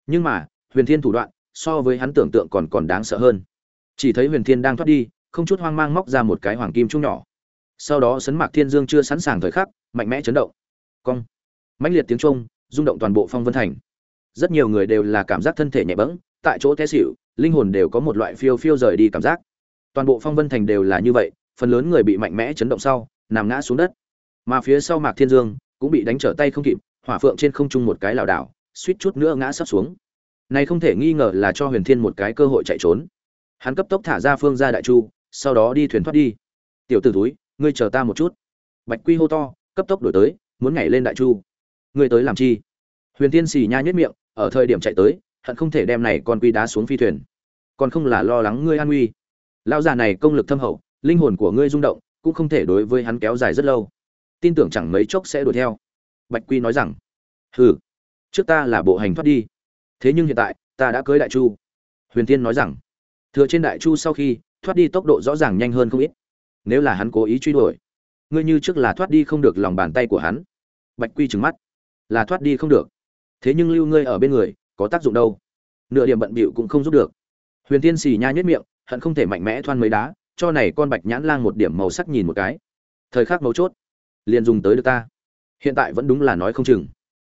S1: Nhưng mà, huyền thiên thủ đoạn, so với hắn tưởng tượng còn còn đáng sợ hơn. Chỉ thấy huyền thiên đang thoát đi, không chút hoang mang móc ra một cái hoàng kim trung nhỏ sau đó sấn mạc thiên dương chưa sẵn sàng thời khắc, mạnh mẽ chấn động. Cong. Mãnh liệt tiếng trung rung động toàn bộ phong vân thành. Rất nhiều người đều là cảm giác thân thể nhẹ bẫng, tại chỗ té xỉu, linh hồn đều có một loại phiêu phiêu rời đi cảm giác. Toàn bộ phong vân thành đều là như vậy, phần lớn người bị mạnh mẽ chấn động sau, nằm ngã xuống đất. Mà phía sau mạc thiên dương, cũng bị đánh trở tay không kịp, hỏa phượng trên không trung một cái lảo đảo, suýt chút nữa ngã sắp xuống. Này không thể nghi ngờ là cho huyền thiên một cái cơ hội chạy trốn. Hắn cấp tốc thả ra phương ra đại chu, sau đó đi thuyền thoát đi. Tiểu t ử túi ngươi chờ ta một chút. Bạch quy hô to, cấp tốc đổi tới, muốn nhảy lên đại chu. Ngươi tới làm chi? Huyền thiên xì nha nhất miệng, ở thời điểm chạy tới, hận không thể đem này con quy đá xuống phi thuyền. Còn không là lo lắng ngươi an nguy. Lão già này công lực thâm hậu, linh hồn của ngươi rung động, cũng không thể đối với hắn kéo dài rất lâu. Tin tưởng chẳng mấy chốc sẽ đuổi theo. Bạch quy nói rằng, hừ, trước ta là bộ hành thoát đi. Thế nhưng hiện tại, ta đã cưới đại chu. Huyền tiên nói rằng, thừa trên đại chu sau khi, thoát đi tốc độ rõ ràng nhanh hơn không ít nếu là hắn cố ý truy đuổi, ngươi như trước là thoát đi không được lòng bàn tay của hắn. Bạch quy trừng mắt. Là thoát đi không được. Thế nhưng lưu ngươi ở bên người, có tác dụng đâu? Nửa điểm bận bịu cũng không giúp được. Huyền tiên xì nha nhất miệng, hận không thể mạnh mẽ thoan mấy đá, cho này con bạch nhãn lang một điểm màu sắc nhìn một cái. Thời khắc mấu chốt, liền dùng tới được ta. Hiện tại vẫn đúng là nói không chừng.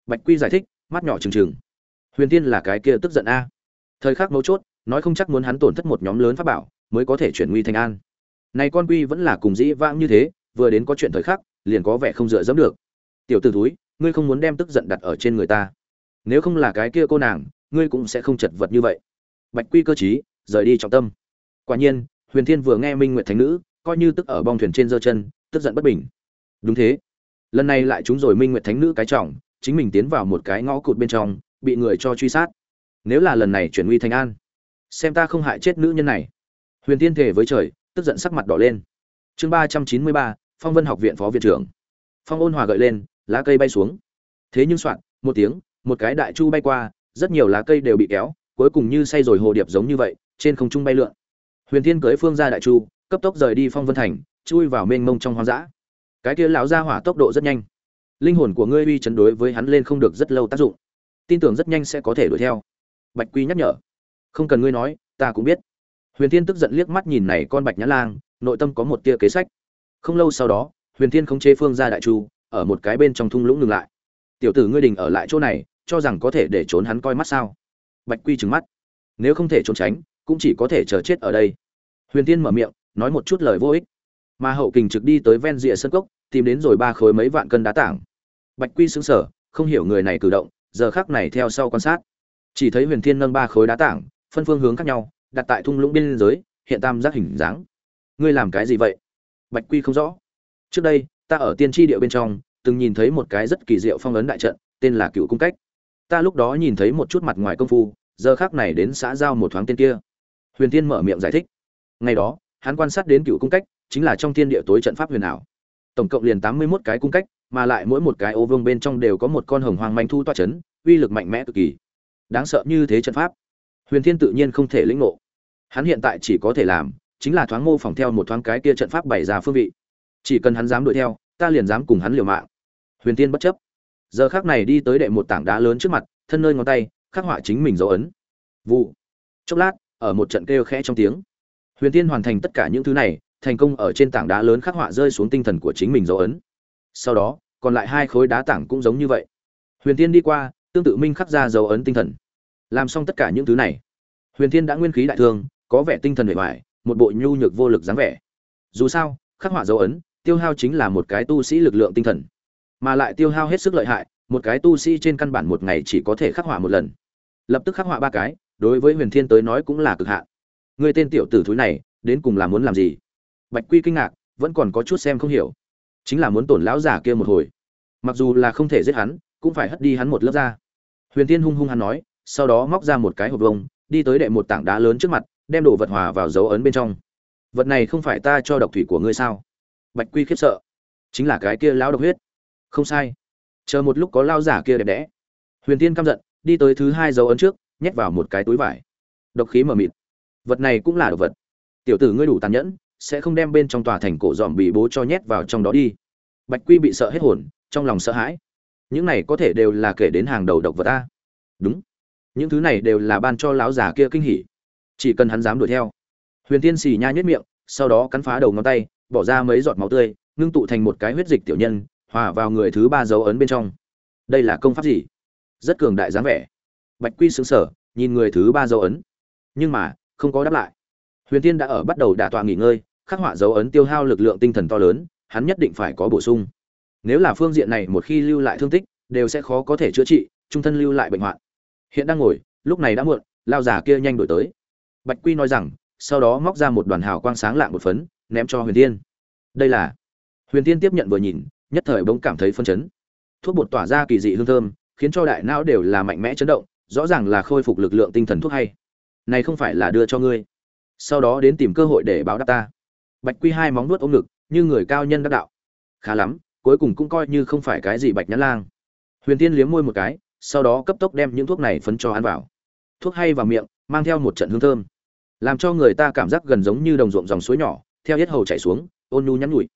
S1: Bạch quy giải thích, mắt nhỏ trừng trừng. Huyền tiên là cái kia tức giận a. Thời khắc mấu chốt, nói không chắc muốn hắn tổn thất một nhóm lớn pháp bảo, mới có thể chuyển nguy thành an này con quy vẫn là cùng dĩ vãng như thế vừa đến có chuyện thời khắc liền có vẻ không dựa dẫm được. Tiểu tử ử túi ngươi không muốn đem tức giận đặt ở trên người ta. Nếu không là cái kia cô nàng ngươi cũng sẽ không chật vật như vậy. Bạch quy cơ trí, rời đi trọng tâm. Quả nhiên huyền thiên vừa nghe minh nguyệt thánh nữ coi như tức ở bong thuyền trên giơ chân tức giận bất bình. Đúng thế. Lần này lại chúng rồi minh nguyệt thánh nữ cái trọng chính mình tiến vào một cái ngõ cụt bên trong bị người cho truy sát. Nếu là lần này chuyển nguy thành an xem ta không hại chết nữ nhân này. Huyền thiên thể với trời tức giận sắc mặt đỏ lên. Chương ba trăm chín mươi ba, phong vân học viện phó viện trưởng. Phong ôn hòa gợi lên, lá cây bay xuống. Thế nhưng soạn, một tiếng, một cái đại chu bay qua, rất nhiều lá cây đều bị kéo, cuối cùng như say rồi hồ điệp giống như vậy, trên không trung bay lượn. Huyền thiên cưới phương ra đại chu, cấp tốc rời đi phong vân thành, chui vào mênh mông trong hoang dã. Cái kia lão ra hỏa tốc độ rất nhanh. Linh hồn của ngươi uy chấn đối với hắn lên không được rất lâu tác dụng. Tin tưởng rất nhanh sẽ có thể đuổi theo. Bạch quy nhắc nhở. Không cần ngươi nói, ta cũng biết huyền thiên tức giận liếc mắt nhìn này con bạch nhã lang, nội tâm có một tia kế sách. Không lâu sau đó, huyền thiên không chế phương ra đại chu, ở một cái bên trong thung lũng ngừng lại. Tiểu tử ngươi đình ở lại chỗ này, cho rằng có thể để trốn hắn coi mắt sao? Bạch quy trừng mắt. Nếu không thể trốn tránh, cũng chỉ có thể chờ chết ở đây. Huyền Thiên mở miệng, nói một chút lời vô ích. Mà hậu kình trực đi tới ven rìa sân cốc, tìm đến rồi ba khối mấy vạn cân đá tảng. Bạch quy xứng sở không hiểu người này cử động, giờ khác này theo sau quan sát. Chỉ thấy huyền thiên nâng ba khối đá tảng, phân phương hướng khác nhau đặt tại thung lũng biên giới, hiện tam giác hình dáng. Ngươi làm cái gì vậy? Bạch quy không rõ. Trước đây, ta ở tiên tri địa bên trong, từng nhìn thấy một cái rất kỳ diệu phong ấn đại trận, tên là cựu cung cách. Ta lúc đó nhìn thấy một chút mặt ngoài công phu, giờ khác này đến xã giao một thoáng tên kia. Huyền tiên mở miệng giải thích. Ngày đó, hắn quan sát đến cựu cung cách, chính là trong thiên địa tối trận pháp huyền ảo. Tổng cộng liền tám mươi mốt cái cung cách, mà lại mỗi một cái ô vương bên trong đều có một con hồng hoàng manh thu toa chấn, uy lực mạnh mẽ cực kỳ. Đáng sợ như thế trận pháp. Huyền thiên tự nhiên không thể lĩnh ngộ hắn hiện tại chỉ có thể làm, chính là thoáng mô phỏng theo một thoáng cái kia trận pháp bày ra phương vị. Chỉ cần hắn dám đuổi theo, ta liền dám cùng hắn liều mạng. Huyền tiên bất chấp. Giờ khác này đi tới đệ một tảng đá lớn trước mặt, thân nơi ngón tay, khắc họa chính mình dấu ấn. Vụ. Chốc lát, ở một trận kêu khẽ trong tiếng. Huyền tiên hoàn thành tất cả những thứ này, thành công ở trên tảng đá lớn khắc họa rơi xuống tinh thần của chính mình dấu ấn. Sau đó, còn lại hai khối đá tảng cũng giống như vậy. Huyền tiên đi qua, tương tự minh khắc ra dấu ấn tinh thần. Làm xong tất cả những thứ này, huyền tiên đã nguyên khí đại thương có vẻ tinh thần bề ngoài một bộ nhu nhược vô lực dáng vẻ. Dù sao, khắc họa dấu ấn, tiêu hao chính là một cái tu sĩ lực lượng tinh thần. Mà lại tiêu hao hết sức lợi hại, một cái tu sĩ trên căn bản một ngày chỉ có thể khắc họa một lần. Lập tức khắc họa ba cái, đối với huyền thiên tới nói cũng là cực hạn. Người tên tiểu tử thúi này, đến cùng là muốn làm gì? Bạch quy kinh ngạc, vẫn còn có chút xem không hiểu. Chính là muốn tổn lão giả kia một hồi. Mặc dù là không thể giết hắn, cũng phải hất đi hắn một lớp ra huyền thiên hung hung hắn nói, sau đó móc ra một cái hộp vông đi tới đệ một tảng đá lớn trước mặt đem đồ vật hòa vào dấu ấn bên trong. Vật này không phải ta cho độc thủy của ngươi sao? Bạch quy khiếp sợ. Chính là cái kia lão độc huyết. Không sai. Chờ một lúc có lao giả kia đẹp đẽ. Huyền tiên căm giận, đi tới thứ hai dấu ấn trước, nhét vào một cái túi vải. Độc khí mờ mịt. Vật này cũng là độc vật. Tiểu tử ngươi đủ tàn nhẫn, sẽ không đem bên trong tòa thành cổ dòm bị bố cho nhét vào trong đó đi. Bạch quy bị sợ hết hồn, trong lòng sợ hãi. Những này có thể đều là kể đến hàng đầu độc vật ta. Đúng. Những thứ này đều là ban cho lão già kia kinh hỉ chỉ cần hắn dám đuổi theo. Huyền tiên xì nha nhất miệng, sau đó cắn phá đầu ngón tay, bỏ ra mấy giọt máu tươi, ngưng tụ thành một cái huyết dịch tiểu nhân, hòa vào người thứ ba dấu ấn bên trong. Đây là công pháp gì? Rất cường đại dáng vẻ. Bạch quy xứng sở nhìn người thứ ba dấu ấn. Nhưng mà, không có đáp lại. Huyền tiên đã ở bắt đầu đả tọa nghỉ ngơi, khắc họa dấu ấn tiêu hao lực lượng tinh thần to lớn, hắn nhất định phải có bổ sung. Nếu là phương diện này một khi lưu lại thương tích, đều sẽ khó có thể chữa trị, trung thân lưu lại bệnh hoạn. Hiện đang ngồi, lúc này đã muộn, lao giả kia nhanh đổi tới bạch quy nói rằng, sau đó móc ra một đoàn hào quang sáng lạng một phấn, ném cho huyền tiên đây là, huyền tiên tiếp nhận vừa nhìn, nhất thời bỗng cảm thấy phân chấn. Thuốc bột tỏa ra kỳ dị hương thơm, khiến cho đại não đều là mạnh mẽ chấn động, rõ ràng là khôi phục lực lượng tinh thần thuốc hay. Này không phải là đưa cho ngươi. Sau đó đến tìm cơ hội để báo đáp ta. Bạch quy hai móng nuốt ôm ngực, như người cao nhân đắc đạo. Khá lắm, cuối cùng cũng coi như không phải cái gì bạch nhãn lang. Huyền tiên liếm môi một cái, sau đó cấp tốc đem những thuốc này phấn cho ăn vào. Thuốc hay vào miệng, mang theo một trận hương thơm làm cho người ta cảm giác gần giống như đồng ruộng dòng suối nhỏ, theo hết hầu chảy xuống, ôn nhu nhắn nhủi.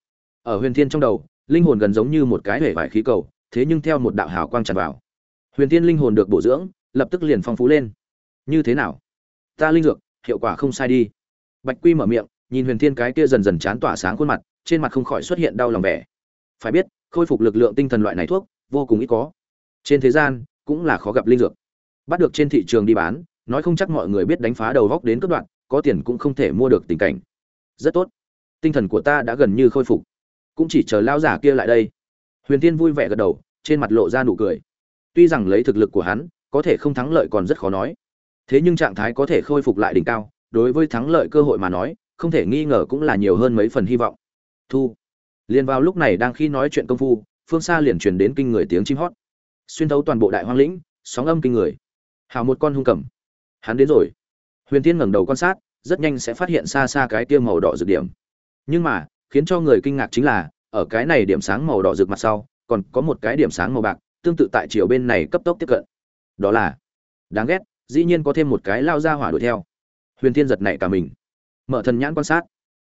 S1: Ở huyền thiên trong đầu, linh hồn gần giống như một cái hể vải khí cầu, thế nhưng theo một đạo hào quang tràn vào. Huyền thiên linh hồn được bổ dưỡng, lập tức liền phong phú lên. Như thế nào? Ta linh dược, hiệu quả không sai đi. Bạch quy mở miệng, nhìn huyền thiên cái kia dần dần chán tỏa sáng khuôn mặt, trên mặt không khỏi xuất hiện đau lòng vẻ. Phải biết, khôi phục lực lượng tinh thần loại này thuốc, vô cùng ít có. Trên thế gian, cũng là khó gặp linh dược. Bắt được trên thị trường đi bán nói không chắc mọi người biết đánh phá đầu góc đến cấp đoạn có tiền cũng không thể mua được tình cảnh. Rất tốt. Tinh thần của ta đã gần như khôi phục. Cũng chỉ chờ lao giả kia lại đây. Huyền tiên vui vẻ gật đầu, trên mặt lộ ra nụ cười. Tuy rằng lấy thực lực của hắn, có thể không thắng lợi còn rất khó nói. Thế nhưng trạng thái có thể khôi phục lại đỉnh cao, đối với thắng lợi cơ hội mà nói, không thể nghi ngờ cũng là nhiều hơn mấy phần hy vọng. Thu. Liền vào lúc này đang khi nói chuyện công phu, phương xa liền truyền đến kinh người tiếng chim hót. Xuyên thấu toàn bộ đại hoang lĩnh, sóng âm kinh người. Hào một con hung cầm hắn đến rồi. Huyền tiên ngẩng đầu quan sát, rất nhanh sẽ phát hiện xa xa cái tiêu màu đỏ rực điểm. Nhưng mà, khiến cho người kinh ngạc chính là, ở cái này điểm sáng màu đỏ rực mặt sau, còn có một cái điểm sáng màu bạc, tương tự tại chiều bên này cấp tốc tiếp cận. Đó là, đáng ghét, dĩ nhiên có thêm một cái lao ra hỏa đuổi theo. Huyền thiên giật nảy cả mình. Mở thần nhãn quan sát.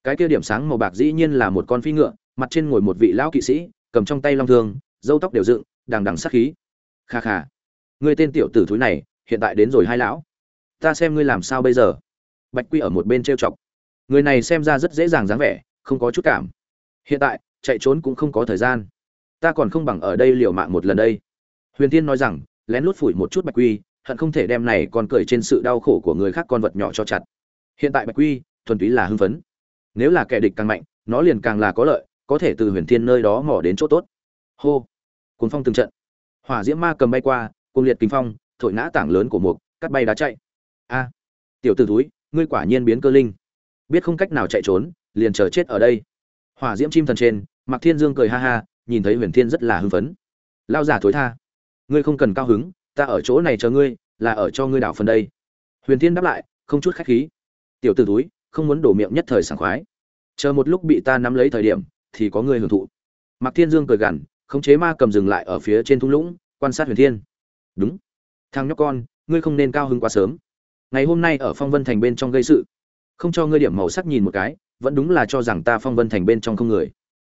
S1: Cái kia điểm sáng màu bạc dĩ nhiên là một con phi ngựa, mặt trên ngồi một vị lão kỵ sĩ, cầm trong tay long thương dâu tóc đều dựng, đằng đằng sắc khí. Kha kha. Người tên tiểu tử thúi này, hiện tại đến rồi hai lão ta xem ngươi làm sao bây giờ. Bạch quy ở một bên trêu chọc. Người này xem ra rất dễ dàng dáng vẻ, không có chút cảm. Hiện tại, chạy trốn cũng không có thời gian. Ta còn không bằng ở đây liều mạng một lần đây. Huyền tiên nói rằng, lén lút phủi một chút bạch quy, hận không thể đem này còn cười trên sự đau khổ của người khác con vật nhỏ cho chặt. Hiện tại bạch quy, thuần túy là hưng phấn. Nếu là kẻ địch càng mạnh, nó liền càng là có lợi, có thể từ huyền thiên nơi đó mỏ đến chỗ tốt. Hô! Cuốn phong từng trận. Hỏa diễm ma cầm bay qua cùng liệt kinh phong, thổi ngã tảng lớn của mục, cắt bay đá chạy a. Tiểu t ử túi ngươi quả nhiên biến cơ linh. Biết không cách nào chạy trốn, liền chờ chết ở đây. Hỏa diễm chim thần trên, mạc thiên dương cười ha ha, nhìn thấy huyền thiên rất là hưng phấn. Lao giả thối tha. Ngươi không cần cao hứng, ta ở chỗ này chờ ngươi, là ở cho ngươi đảo phần đây. Huyền thiên đáp lại, không chút khách khí. Tiểu t ử túi không muốn đổ miệng nhất thời sảng khoái. Chờ một lúc bị ta nắm lấy thời điểm, thì có người hưởng thụ. Mạc thiên dương cười gằn, khống chế ma cầm dừng lại ở phía trên thung lũng, quan sát huyền thiên. Đúng. Thằng nhóc con, ngươi không nên cao hứng quá sớm ngày hôm nay ở phong vân thành bên trong gây sự. Không cho ngươi điểm màu sắc nhìn một cái, vẫn đúng là cho rằng ta phong vân thành bên trong không người.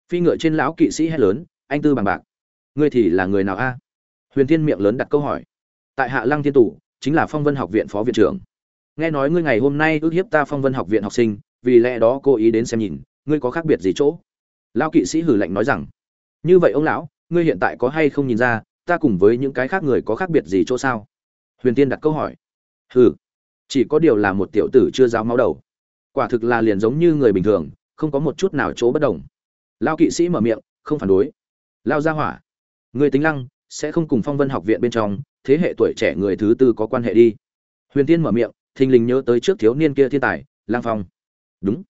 S1: Phi ngựa trên lão kỵ sĩ hét lớn, anh tư bằng bạc, ngươi thì là người nào a? Huyền thiên miệng lớn đặt câu hỏi. Tại hạ lăng thiên tủ chính là phong vân học viện phó viện trưởng. Nghe nói ngươi ngày hôm nay ước hiếp ta phong vân học viện học sinh, vì lẽ đó cố ý đến xem nhìn, ngươi có khác biệt gì chỗ? Lão kỵ sĩ hử lạnh nói rằng, như vậy ông lão, ngươi hiện tại có hay không nhìn ra, ta cùng với những cái khác người có khác biệt gì chỗ sao? Huyền tiên đặt câu hỏi. Hừ chỉ có điều là một tiểu tử chưa giáo máu đầu. Quả thực là liền giống như người bình thường, không có một chút nào chỗ bất đồng. Lao kỵ sĩ mở miệng, không phản đối. Lao ra hỏa, người tính lăng, sẽ không cùng phong vân học viện bên trong, thế hệ tuổi trẻ người thứ tư có quan hệ đi. Huyền tiên mở miệng, thình lình nhớ tới trước thiếu niên kia thiên tài lang phong. Đúng.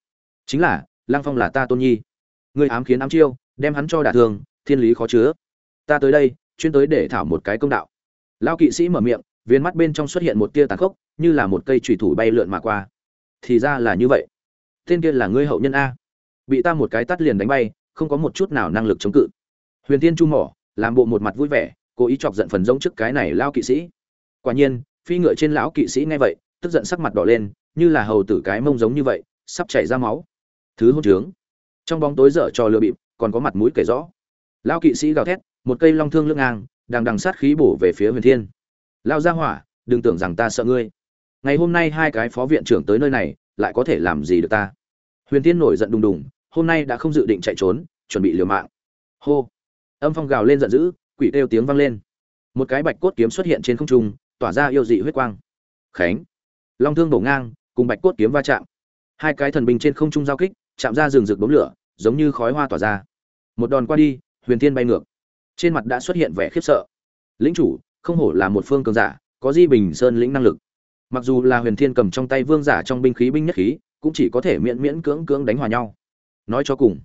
S1: Chính là lang phong là ta tôn nhi. Người ám khiến ám chiêu, đem hắn cho đả thương, thiên lý khó chứa. Ta tới đây, chuyên tới để thảo một cái công đạo. Lao kỵ sĩ mở miệng viên mắt bên trong xuất hiện một tia tàn khốc, như là một cây trùy thủ bay lượn mà qua. Thì ra là như vậy. Tên kia là ngươi hậu nhân a. Bị ta một cái tắt liền đánh bay, không có một chút nào năng lực chống cự. Huyền tiên chu mỏ, làm bộ một mặt vui vẻ, cố ý chọc giận phần giống trước cái này lao kỵ sĩ. Quả nhiên, phi ngựa trên lão kỵ sĩ nghe vậy, tức giận sắc mặt đỏ lên, như là hầu tử cái mông giống như vậy, sắp chảy ra máu. Thứ hôn trướng. Trong bóng tối dở trò lừa bịp, còn có mặt mũi kể rõ. Lao kỵ sĩ gào thét, một cây long thương lưng ngang đang đằng sát khí bổ về phía huyền thiên lao ra hỏa, đừng tưởng rằng ta sợ ngươi. Ngày hôm nay hai cái phó viện trưởng tới nơi này, lại có thể làm gì được ta? Huyền thiên nổi giận đùng đùng, hôm nay đã không dự định chạy trốn, chuẩn bị liều mạng. Hô. Âm phong gào lên giận dữ, quỷ kêu tiếng vang lên. Một cái bạch cốt kiếm xuất hiện trên không trung, tỏa ra yêu dị huyết quang. Khánh. Long thương bổ ngang, cùng bạch cốt kiếm va chạm. Hai cái thần binh trên không trung giao kích, chạm ra rừng rực đốm lửa, giống như khói hoa tỏa ra. Một đòn qua đi, huyền thiên bay ngược. Trên mặt đã xuất hiện vẻ khiếp sợ. Lĩnh chủ không hổ là một phương cường giả, có di bình sơn lĩnh năng lực. Mặc dù là huyền thiên cầm trong tay vương giả trong binh khí binh nhất khí, cũng chỉ có thể miễn miễn cưỡng cưỡng đánh hòa nhau. Nói cho cùng,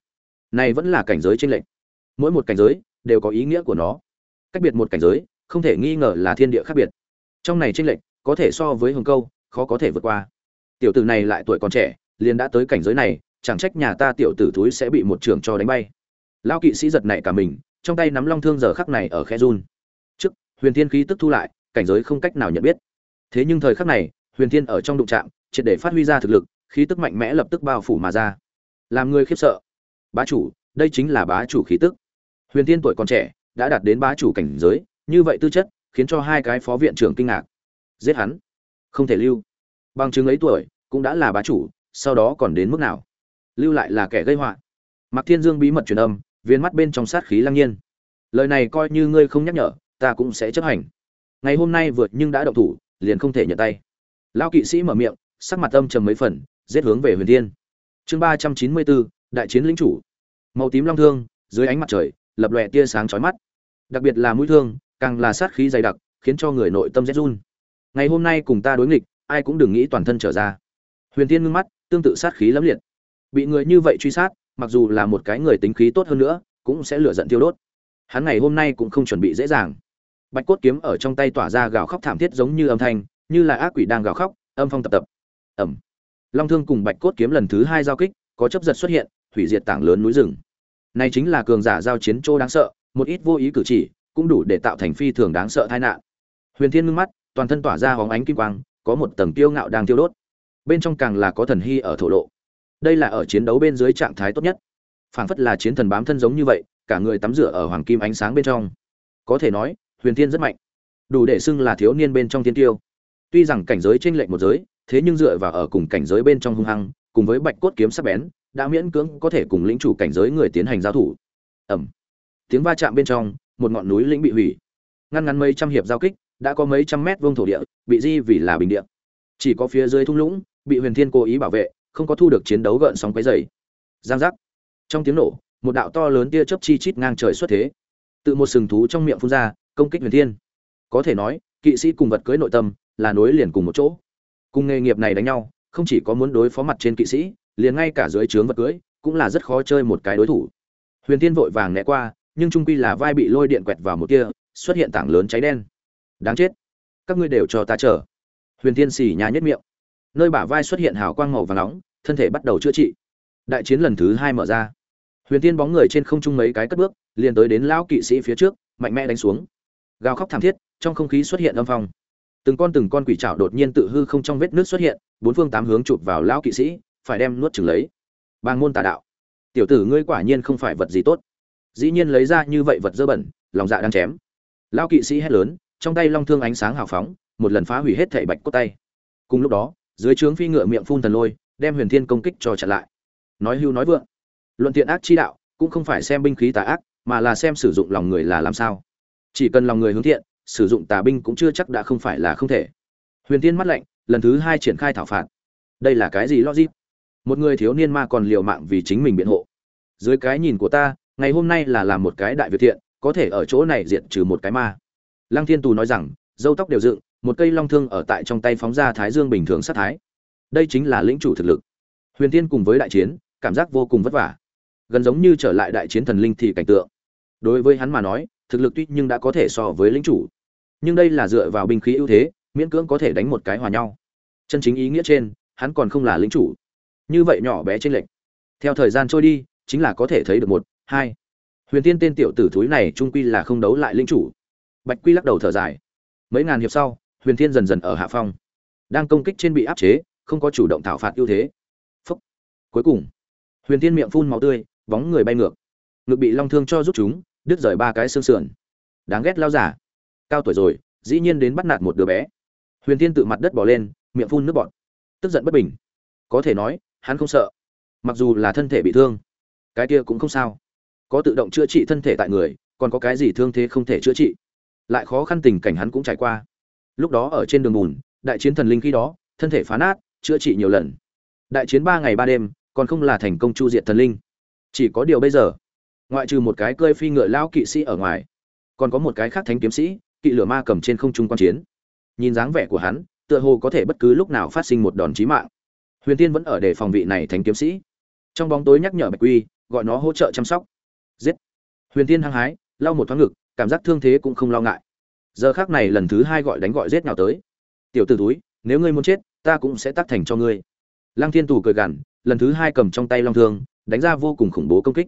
S1: này vẫn là cảnh giới trên lệnh mỗi một cảnh giới đều có ý nghĩa của nó. Cách biệt một cảnh giới, không thể nghi ngờ là thiên địa khác biệt. Trong này trên lệnh có thể so với hồng câu, khó có thể vượt qua. Tiểu tử này lại tuổi còn trẻ, liền đã tới cảnh giới này, chẳng trách nhà ta tiểu tử thúi sẽ bị một trường cho đánh bay. Lao kỵ sĩ giật này cả mình, trong tay nắm long thương giờ khắc này ở khe run huyền thiên khí tức thu lại cảnh giới không cách nào nhận biết. Thế nhưng thời khắc này huyền thiên ở trong đụng trạm triệt để phát huy ra thực lực khí tức mạnh mẽ lập tức bao phủ mà ra. Làm người khiếp sợ. Bá chủ đây chính là bá chủ khí tức. Huyền thiên tuổi còn trẻ đã đạt đến bá chủ cảnh giới như vậy tư chất khiến cho hai cái phó viện trưởng kinh ngạc. Giết hắn. Không thể lưu. Bằng chứng ấy tuổi cũng đã là bá chủ sau đó còn đến mức nào? Lưu lại là kẻ gây họa. Mạc Thiên Dương bí mật truyền âm, viên mắt bên trong sát khí lăng nhiên. Lời này coi như ngươi không nhắc nhở, ta cũng sẽ chấp hành. Ngày hôm nay vượt nhưng đã động thủ, liền không thể nhận tay. Lão kỵ sĩ mở miệng, sắc mặt âm trầm mấy phần, giết hướng về Huyền Thiên. Chương ba trăm chín mươi bốn, đại chiến lĩnh chủ. Màu tím long thương, dưới ánh mặt trời, lập lòe tia sáng chói mắt. Đặc biệt là mũi thương, càng là sát khí dày đặc, khiến cho người nội tâm rét run. Ngày hôm nay cùng ta đối nghịch, ai cũng đừng nghĩ toàn thân trở ra. Huyền Thiên ngưng mắt, tương tự sát khí lẫm liệt. Bị người như vậy truy sát, mặc dù là một cái người tính khí tốt hơn nữa cũng sẽ lửa giận tiêu đốt hắn ngày hôm nay cũng không chuẩn bị dễ dàng bạch cốt kiếm ở trong tay tỏa ra gào khóc thảm thiết giống như âm thanh, như là ác quỷ đang gào khóc, âm phong tập tập. Ẩm long thương cùng bạch cốt kiếm lần thứ hai giao kích, có chấp giật xuất hiện, hủy diệt tảng lớn núi rừng. Này chính là cường giả giao chiến chỗ đáng sợ, một ít vô ý cử chỉ, cũng đủ để tạo thành phi thường đáng sợ tai nạn. Huyền thiên ngưng mắt, toàn thân tỏa ra hóng ánh kim quang, có một tầng tiêu ngạo đang tiêu đốt. Bên trong càng là có thần hy ở thổ lộ. Đây là ở chiến đấu bên dưới trạng thái tốt nhất. Phảng phất là chiến thần bám thân giống như vậy, cả người tắm rửa ở hoàng kim ánh sáng bên trong. Có thể nói huyền thiên rất mạnh. Đủ để xưng là thiếu niên bên trong thiên tiêu. Tuy rằng cảnh giới trên lệnh một giới, thế nhưng dựa vào ở cùng cảnh giới bên trong hung hăng, cùng với bạch cốt kiếm sắc bén, đã miễn cưỡng có thể cùng lĩnh chủ cảnh giới người tiến hành giao thủ. Ẩm. Tiếng va chạm bên trong, một ngọn núi lĩnh bị hủy. Ngăn ngắn mấy trăm hiệp giao kích, đã có mấy trăm mét vuông thổ địa, bị di vì là bình địa. Chỉ có phía dưới thung lũng, bị huyền thiên cố ý bảo vệ, không có thu được chiến đấu gợn sóng quấy dày giang giác. Trong tiếng nổ, một đạo to lớn tia chớp chi chít ngang trời xuất thế. Tự một sừng thú trong miệng phun ra công kích huyền thiên. Có thể nói, kỵ sĩ cùng vật cưới nội tâm là nối liền cùng một chỗ. Cùng nghề nghiệp này đánh nhau, không chỉ có muốn đối phó mặt trên kỵ sĩ, liền ngay cả dưới trướng vật cưới cũng là rất khó chơi một cái đối thủ. Huyền thiên vội vàng né qua, nhưng trung quy là vai bị lôi điện quẹt vào một kia, xuất hiện tảng lớn cháy đen. Đáng chết. Các ngươi đều cho ta chờ. Huyền thiên xì nhà nhất miệng. Nơi bả vai xuất hiện hào quang màu và nóng, thân thể bắt đầu chữa trị. Đại chiến lần thứ hai mở ra. Huyền Thiên bóng người trên không trung mấy cái cất bước, liền tới đến lão kỵ sĩ phía trước, mạnh mẽ đánh xuống gào khóc thảm thiết, trong không khí xuất hiện âm phong. Từng con từng con quỷ trảo đột nhiên tự hư không trong vết nước xuất hiện, bốn phương tám hướng chụp vào lão kỵ sĩ, phải đem nuốt chừng lấy. Bang môn tà đạo, tiểu tử ngươi quả nhiên không phải vật gì tốt. Dĩ nhiên lấy ra như vậy vật dơ bẩn, lòng dạ đang chém. Lão kỵ sĩ hét lớn, trong tay long thương ánh sáng hào phóng, một lần phá hủy hết thảy bạch cốt tay. Cùng lúc đó, dưới trướng phi ngựa miệng phun thần lôi, đem huyền thiên công kích cho chặn lại. Nói hưu nói vượng, luận tiện ác chi đạo, cũng không phải xem binh khí tà ác, mà là xem sử dụng lòng người là làm sao chỉ cần lòng người hướng thiện, sử dụng tà binh cũng chưa chắc đã không phải là không thể. Huyền tiên mắt lạnh, lần thứ hai triển khai thảo phạt. Đây là cái gì logic? Một người thiếu niên ma còn liều mạng vì chính mình biện hộ. Dưới cái nhìn của ta, ngày hôm nay là làm một cái đại việt thiện, có thể ở chỗ này diện trừ một cái ma. Lăng thiên tù nói rằng, dâu tóc đều dựng, một cây long thương ở tại trong tay phóng ra thái dương bình thường sát thái. Đây chính là lĩnh chủ thực lực. Huyền tiên cùng với đại chiến, cảm giác vô cùng vất vả. Gần giống như trở lại đại chiến thần linh thì cảnh tượng. Đối với hắn mà nói thực lực tuy nhưng đã có thể so với lĩnh chủ, nhưng đây là dựa vào binh khí ưu thế, miễn cưỡng có thể đánh một cái hòa nhau. Chân chính ý nghĩa trên, hắn còn không là lĩnh chủ. Như vậy nhỏ bé trên lệnh theo thời gian trôi đi, chính là có thể thấy được một, hai. Huyền tiên tên tiểu tử thúi này trung quy là không đấu lại lĩnh chủ. Bạch quy lắc đầu thở dài. Mấy ngàn hiệp sau, huyền thiên dần dần ở hạ phong. Đang công kích trên bị áp chế, không có chủ động thảo phạt ưu thế. Phúc. cuối cùng, huyền thiên miệng phun máu tươi, bóng người bay ngược. Ngực bị long thương cho rút chúng đứt rời ba cái xương sườn. Đáng ghét lao giả. Cao tuổi rồi, dĩ nhiên đến bắt nạt một đứa bé. Huyền thiên tự mặt đất bỏ lên, miệng phun nước bọt. Tức giận bất bình. Có thể nói, hắn không sợ. Mặc dù là thân thể bị thương, cái kia cũng không sao. Có tự động chữa trị thân thể tại người, còn có cái gì thương thế không thể chữa trị. Lại khó khăn tình cảnh hắn cũng trải qua. Lúc đó ở trên đường bùn, đại chiến thần linh khi đó, thân thể phá nát, chữa trị nhiều lần. Đại chiến ba ngày ba đêm, còn không là thành công chu diệt thần linh. Chỉ có điều bây giờ ngoại trừ một cái cơi phi ngựa lao kỵ sĩ ở ngoài, còn có một cái khác thánh kiếm sĩ, kỵ lửa ma cầm trên không trung quan chiến. Nhìn dáng vẻ của hắn, tựa hồ có thể bất cứ lúc nào phát sinh một đòn chí mạng. Huyền tiên vẫn ở để phòng vị này thánh kiếm sĩ. Trong bóng tối nhắc nhở bạch quy, gọi nó hỗ trợ chăm sóc. Giết! Huyền tiên hăng hái, lau một thoáng ngực, cảm giác thương thế cũng không lo ngại. Giờ khác này lần thứ hai gọi đánh gọi giết nào tới. Tiểu t ử túi nếu ngươi muốn chết, ta cũng sẽ tác thành cho ngươi. Lăng thiên tù cười gằn, lần thứ hai cầm trong tay long thương, đánh ra vô cùng khủng bố công kích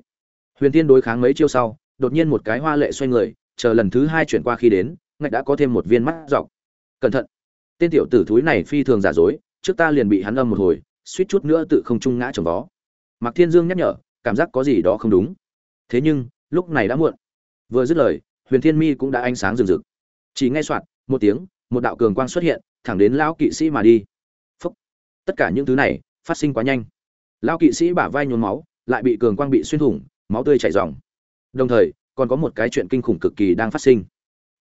S1: huyền tiên đối kháng mấy chiêu sau, đột nhiên một cái hoa lệ xoay người, chờ lần thứ hai chuyển qua khi đến, ngạch đã có thêm một viên mắt dọc. Cẩn thận. Tên tiểu tử thúi này phi thường giả dối, trước ta liền bị hắn âm một hồi, suýt chút nữa tự không trung ngã trồng vó. Mạc thiên dương nhắc nhở, cảm giác có gì đó không đúng. Thế nhưng, lúc này đã muộn. Vừa dứt lời, huyền thiên mi cũng đã ánh sáng rừng rực chỉ nghe soạt, một tiếng, một đạo cường quang xuất hiện, thẳng đến lão kỵ sĩ mà đi. Phúc. Tất cả những thứ này, phát sinh quá nhanh. Lão kỵ sĩ bả vai nhốn máu, lại bị cường quang bị xuyên thủng máu tươi chảy ròng đồng thời, còn có một cái chuyện kinh khủng cực kỳ đang phát sinh.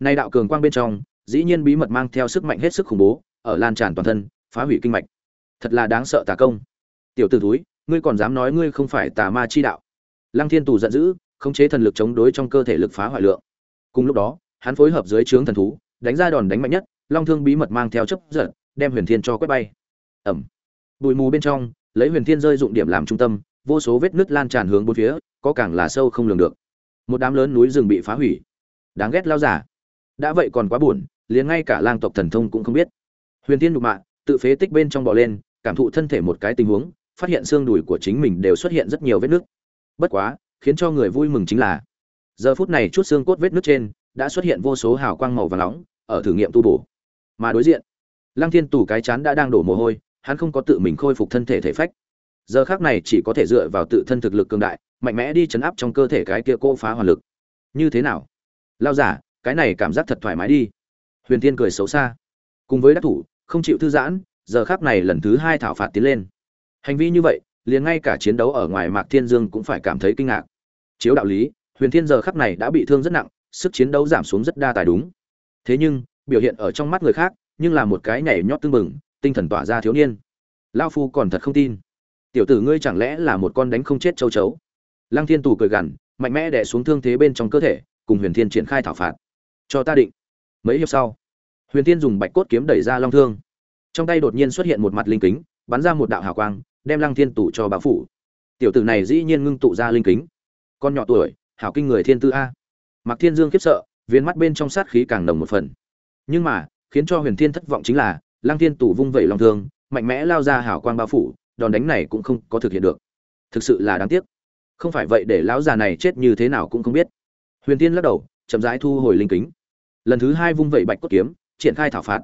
S1: Nay đạo cường quang bên trong, dĩ nhiên bí mật mang theo sức mạnh hết sức khủng bố, ở lan tràn toàn thân, phá hủy kinh mạch. Thật là đáng sợ tà công. Tiểu tử ử túi ngươi còn dám nói ngươi không phải tà ma chi đạo? Lăng thiên tù giận dữ, khống chế thần lực chống đối trong cơ thể lực phá hoại lượng. Cùng lúc đó, hắn phối hợp dưới trướng thần thú, đánh ra đòn đánh mạnh nhất, long thương bí mật mang theo chấp giận, đem huyền thiên cho quét bay. Ẩm bụi mù bên trong, lấy huyền thiên rơi dụng điểm làm trung tâm, vô số vết nứt lan tràn hướng bốn phía có càng là sâu không lường được. Một đám lớn núi rừng bị phá hủy. Đáng ghét lao giả đã vậy còn quá buồn, liền ngay cả lang tộc thần thông cũng không biết. Huyền thiên nhục mạ tự phế tích bên trong bò lên, cảm thụ thân thể một cái tình huống, phát hiện xương đùi của chính mình đều xuất hiện rất nhiều vết nứt. Bất quá, khiến cho người vui mừng chính là, giờ phút này chút xương cốt vết nứt trên đã xuất hiện vô số hào quang màu và nóng, ở thử nghiệm tu bổ. Mà đối diện, lăng thiên tù cái chán đã đang đổ mồ hôi, hắn không có tự mình khôi phục thân thể thể phách. Giờ khác này chỉ có thể dựa vào tự thân thực lực cường đại mạnh mẽ đi chấn áp trong cơ thể cái kia cô phá hoàn lực. Như thế nào? Lao giả, cái này cảm giác thật thoải mái đi. Huyền Thiên cười xấu xa. Cùng với đắc thủ, không chịu thư giãn, giờ khác này lần thứ hai thảo phạt tiến lên. Hành vi như vậy, liền ngay cả chiến đấu ở ngoài mạc thiên dương cũng phải cảm thấy kinh ngạc. Chiếu đạo lý, huyền thiên giờ khắc này đã bị thương rất nặng, sức chiến đấu giảm xuống rất đa tài đúng. Thế nhưng, biểu hiện ở trong mắt người khác, nhưng là một cái nhảy nhót tưng bừng, tinh thần tỏa ra thiếu niên. Lao phu còn thật không tin. Tiểu tử ngươi chẳng lẽ là một con đánh không chết châu chấu? Lăng thiên tù cười gằn, mạnh mẽ đè xuống thương thế bên trong cơ thể, cùng huyền thiên triển khai thảo phạt. Cho ta định. Mấy hiệp sau, huyền thiên dùng bạch cốt kiếm đẩy ra long thương. Trong tay đột nhiên xuất hiện một mặt linh kính, bắn ra một đạo hào quang, đem lăng thiên tù cho bá phủ. Tiểu tử này dĩ nhiên ngưng tụ ra linh kính. Con nhỏ tuổi, hảo kinh người thiên tư a. Mặc thiên dương khiếp sợ, viên mắt bên trong sát khí càng nồng một phần. Nhưng mà, khiến cho huyền thiên thất vọng chính là, lăng thiên tù vung vẩy long thương, mạnh mẽ lao ra hảo quang bao phủ, đòn đánh này cũng không có thực hiện được. Thực sự là đáng tiếc không phải vậy để lão già này chết như thế nào cũng không biết. Huyền tiên lắc đầu, chậm rãi thu hồi linh kính. Lần thứ hai vung vẩy bạch cốt kiếm, triển khai thảo phạt.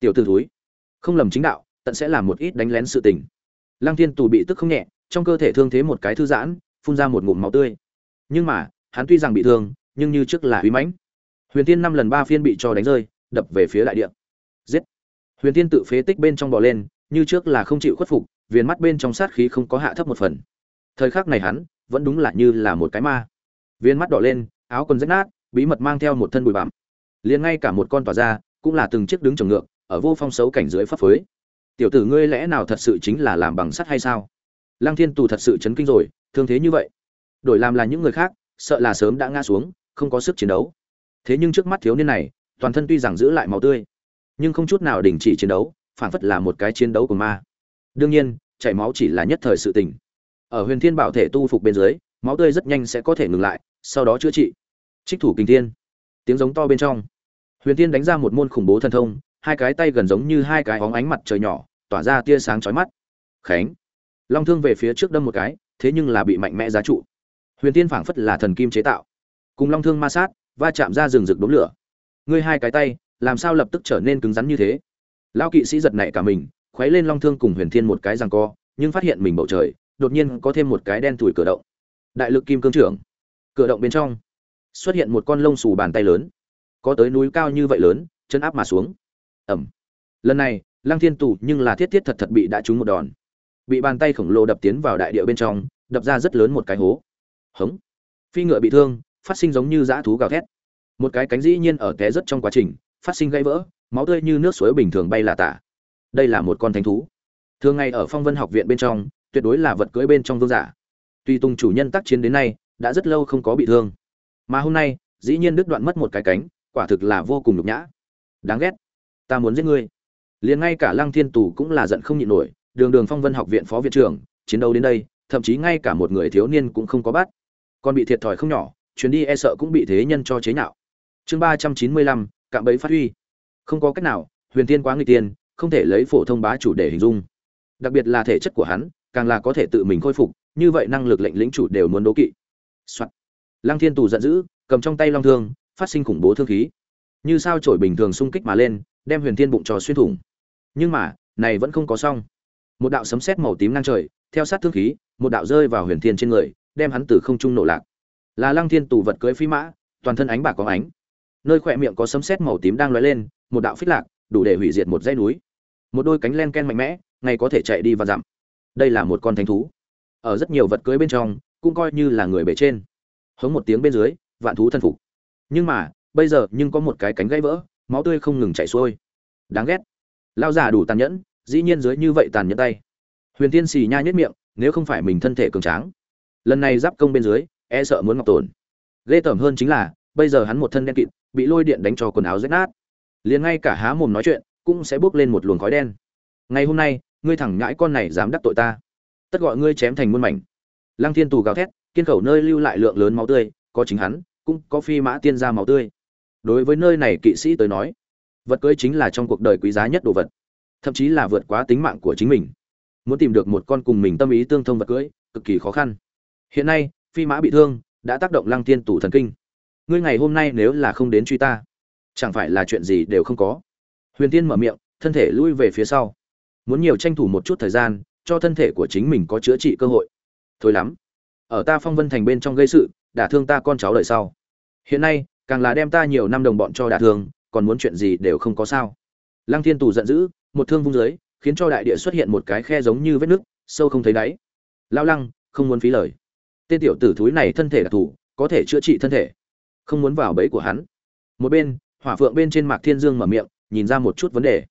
S1: Tiểu t ử thúi, không lầm chính đạo, tận sẽ làm một ít đánh lén sự tình. Lăng thiên tù bị tức không nhẹ, trong cơ thể thương thế một cái thư giãn, phun ra một ngụm máu tươi. Nhưng mà, hắn tuy rằng bị thương, nhưng như trước là uy mãnh. Huyền tiên năm lần ba phiên bị cho đánh rơi, đập về phía đại địa. Giết! Huyền tiên tự phế tích bên trong bò lên, như trước là không chịu khuất phục, viền mắt bên trong sát khí không có hạ thấp một phần. Thời khắc này hắn vẫn đúng là như là một cái ma. Viên mắt đỏ lên, áo quần rách nát, bí mật mang theo một thân bụi bặm. Liền ngay cả một con tỏa ra, cũng là từng chiếc đứng trồng ngược, ở vô phong xấu cảnh dưới pháp phối. Tiểu tử ngươi lẽ nào thật sự chính là làm bằng sắt hay sao? Lăng thiên tù thật sự chấn kinh rồi, thương thế như vậy. Đổi làm là những người khác, sợ là sớm đã ngã xuống, không có sức chiến đấu. Thế nhưng trước mắt thiếu niên này, toàn thân tuy rằng giữ lại máu tươi, nhưng không chút nào đình chỉ chiến đấu phản phất là một cái chiến đấu của ma. Đương nhiên, chảy máu chỉ là nhất thời sự tình ở huyền thiên bảo thể tu phục bên dưới, máu tươi rất nhanh sẽ có thể ngừng lại, sau đó chữa trị. Trích thủ kinh thiên. Tiếng giống to bên trong. Huyền thiên đánh ra một môn khủng bố thần thông, hai cái tay gần giống như hai cái óng ánh mặt trời nhỏ, tỏa ra tia sáng chói mắt. Khánh. Long thương về phía trước đâm một cái, thế nhưng là bị mạnh mẽ giá trụ. Huyền Thiên phảng phất là thần kim chế tạo. Cùng long thương ma sát, va chạm ra rừng rực đốm lửa. Ngươi hai cái tay, làm sao lập tức trở nên cứng rắn như thế? Lão kỵ sĩ giật nảy cả mình, khuấy lên long thương cùng huyền thiên một cái rằng co, nhưng phát hiện mình bầu trời đột nhiên có thêm một cái đen thủi cửa động. Đại lực kim cương trưởng. Cửa động bên trong xuất hiện một con lông xù bàn tay lớn. Có tới núi cao như vậy lớn, chân áp mà xuống. Ẩm. Lần này, lăng thiên tù nhưng là thiết thiết thật thật bị đã trúng một đòn. Bị bàn tay khổng lồ đập tiến vào đại địa bên trong, đập ra rất lớn một cái hố. Hống. Phi ngựa bị thương, phát sinh giống như dã thú gào thét. Một cái cánh dĩ nhiên ở té rất trong quá trình, phát sinh gãy vỡ, máu tươi như nước suối bình thường bay là tả. Đây là một con thánh thú. Thường ngày ở phong vân học viện bên trong tuyệt đối là vật cưỡi bên trong vương giả. Tuy tùng chủ nhân tác chiến đến nay, đã rất lâu không có bị thương. Mà hôm nay, dĩ nhiên đứt đoạn mất một cái cánh, quả thực là vô cùng nhục nhã. Đáng ghét. Ta muốn giết ngươi. Liền ngay cả lăng thiên tù cũng là giận không nhịn nổi, đường đường phong vân học viện phó viện trưởng, chiến đấu đến đây, thậm chí ngay cả một người thiếu niên cũng không có bắt. Còn bị thiệt thòi không nhỏ, chuyến đi e sợ cũng bị thế nhân cho chế nhạo. Chương ba trăm chín mươi lăm, cạm bẫy phát huy. Không có cách nào, huyền tiên quá người tiên không thể lấy phổ thông bá chủ để hình dung. Đặc biệt là thể chất của hắn càng là có thể tự mình khôi phục, như vậy năng lực lệnh lĩnh chủ đều muốn đố kỵ、Soạn. lăng thiên tù giận dữ, cầm trong tay long thương, phát sinh khủng bố thương khí. Như sao trổi bình thường xung kích mà lên, đem huyền thiên bụng trò xuyên thủng. Nhưng mà, này vẫn không có xong. Một đạo sấm sét màu tím ngang trời, theo sát thương khí, một đạo rơi vào huyền thiên trên người, đem hắn từ không trung nổ lạc. Là lăng thiên tù vật cưới phi mã, toàn thân ánh bạc có ánh. Nơi khỏe miệng có sấm sét màu tím đang lóe lên, một đạo phích lạc, đủ để hủy diệt một dãy núi. Một đôi cánh len ken mạnh mẽ ngay có thể chạy đi và dặm đây là một con thánh thú. Ở rất nhiều vật cưới bên trong, cũng coi như là người bể trên. Hống một tiếng bên dưới, vạn thú thân phục. Nhưng mà, bây giờ nhưng có một cái cánh gãy vỡ, máu tươi không ngừng chảy xuôi. Đáng ghét. Lao giả đủ tàn nhẫn, dĩ nhiên dưới như vậy tàn nhẫn tay. Huyền tiên xì nha nhất miệng, nếu không phải mình thân thể cường tráng. Lần này giáp công bên dưới e sợ muốn ngọc tổn. Ghê tởm hơn chính là, bây giờ hắn một thân đen kịt, bị lôi điện đánh cho quần áo rách nát. Liền ngay cả há mồm nói chuyện, cũng sẽ bước lên một luồng khói đen. Ngày hôm nay ngươi thẳng nhãi con này dám đắc tội ta. Tất gọi ngươi chém thành muôn mảnh. Lăng thiên tù gào thét, kiên khẩu nơi lưu lại lượng lớn máu tươi, có chính hắn, cũng có phi mã tiên ra máu tươi. Đối với nơi này kỵ sĩ tới nói, vật cưới chính là trong cuộc đời quý giá nhất đồ vật, thậm chí là vượt quá tính mạng của chính mình. Muốn tìm được một con cùng mình tâm ý tương thông vật cưới, cực kỳ khó khăn. Hiện nay, phi mã bị thương, đã tác động lăng thiên tù thần kinh. Ngươi ngày hôm nay nếu là không đến truy ta, chẳng phải là chuyện gì đều không có. Huyền tiên mở miệng, thân thể lui về phía sau muốn nhiều tranh thủ một chút thời gian, cho thân thể của chính mình có chữa trị cơ hội. Thôi lắm. Ở ta phong vân thành bên trong gây sự, đả thương ta con cháu đời sau. Hiện nay, càng là đem ta nhiều năm đồng bọn cho đả thương, còn muốn chuyện gì đều không có sao. Lăng thiên tù giận dữ, một thương vung dưới, khiến cho đại địa xuất hiện một cái khe giống như vết nứt, sâu không thấy đáy. Lao lăng, không muốn phí lời. Tên tiểu tử thúi này thân thể đặc thù, có thể chữa trị thân thể. Không muốn vào bẫy của hắn. Một bên, hỏa phượng bên trên mạc thiên dương mở miệng, nhìn ra một chút vấn đề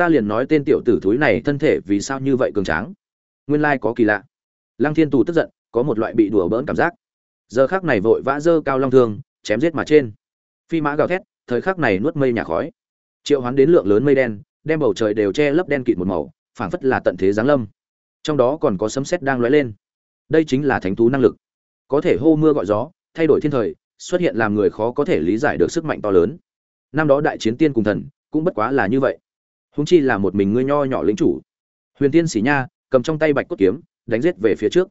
S1: ta liền nói tên tiểu tử thúi này thân thể vì sao như vậy cường tráng. Nguyên lai có kỳ lạ. Lăng thiên tù tức giận, có một loại bị đùa bỡn cảm giác. Giờ khác này vội vã dơ cao long thương, chém giết mà trên. Phi mã gào thét, thời khắc này nuốt mây nhà khói. Triệu hoán đến lượng lớn mây đen, đem bầu trời đều che lấp đen kịt một màu, phảng phất là tận thế giáng lâm. Trong đó còn có sấm sét đang lóe lên. Đây chính là thánh thú năng lực. Có thể hô mưa gọi gió, thay đổi thiên thời, xuất hiện làm người khó có thể lý giải được sức mạnh to lớn. Năm đó đại chiến tiên cùng thần, cũng bất quá là như vậy húng chi là một mình ngươi nho nhỏ lính chủ. Huyền tiên sĩ nha cầm trong tay bạch cốt kiếm, đánh giết về phía trước.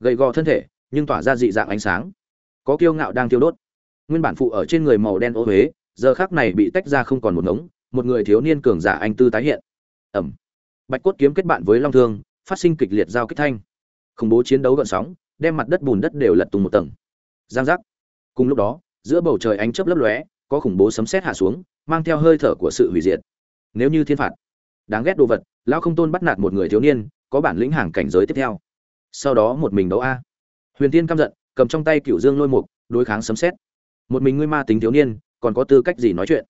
S1: Gầy gò thân thể, nhưng tỏa ra dị dạng ánh sáng. Có kiêu ngạo đang tiêu đốt. Nguyên bản phụ ở trên người màu đen ô huế, giờ khác này bị tách ra không còn một ngống, một người thiếu niên cường giả anh tư tái hiện. Ẩm. Bạch cốt kiếm kết bạn với long thương, phát sinh kịch liệt giao kích thanh. Khủng bố chiến đấu gợn sóng, đem mặt đất bùn đất đều lật tung một tầng. Giang giác. Cùng lúc đó, giữa bầu trời ánh chớp lấp lóe, có khủng bố sấm sét hạ xuống, mang theo hơi thở của sự hủy diệt nếu như thiên phạt, đáng ghét đồ vật lao không tôn bắt nạt một người thiếu niên, có bản lĩnh hàng cảnh giới tiếp theo. Sau đó một mình đấu a. Huyền tiên căm giận, cầm trong tay cựu dương lôi mục, đối kháng sấm xét một mình ngươi ma tính thiếu niên, còn có tư cách gì nói chuyện?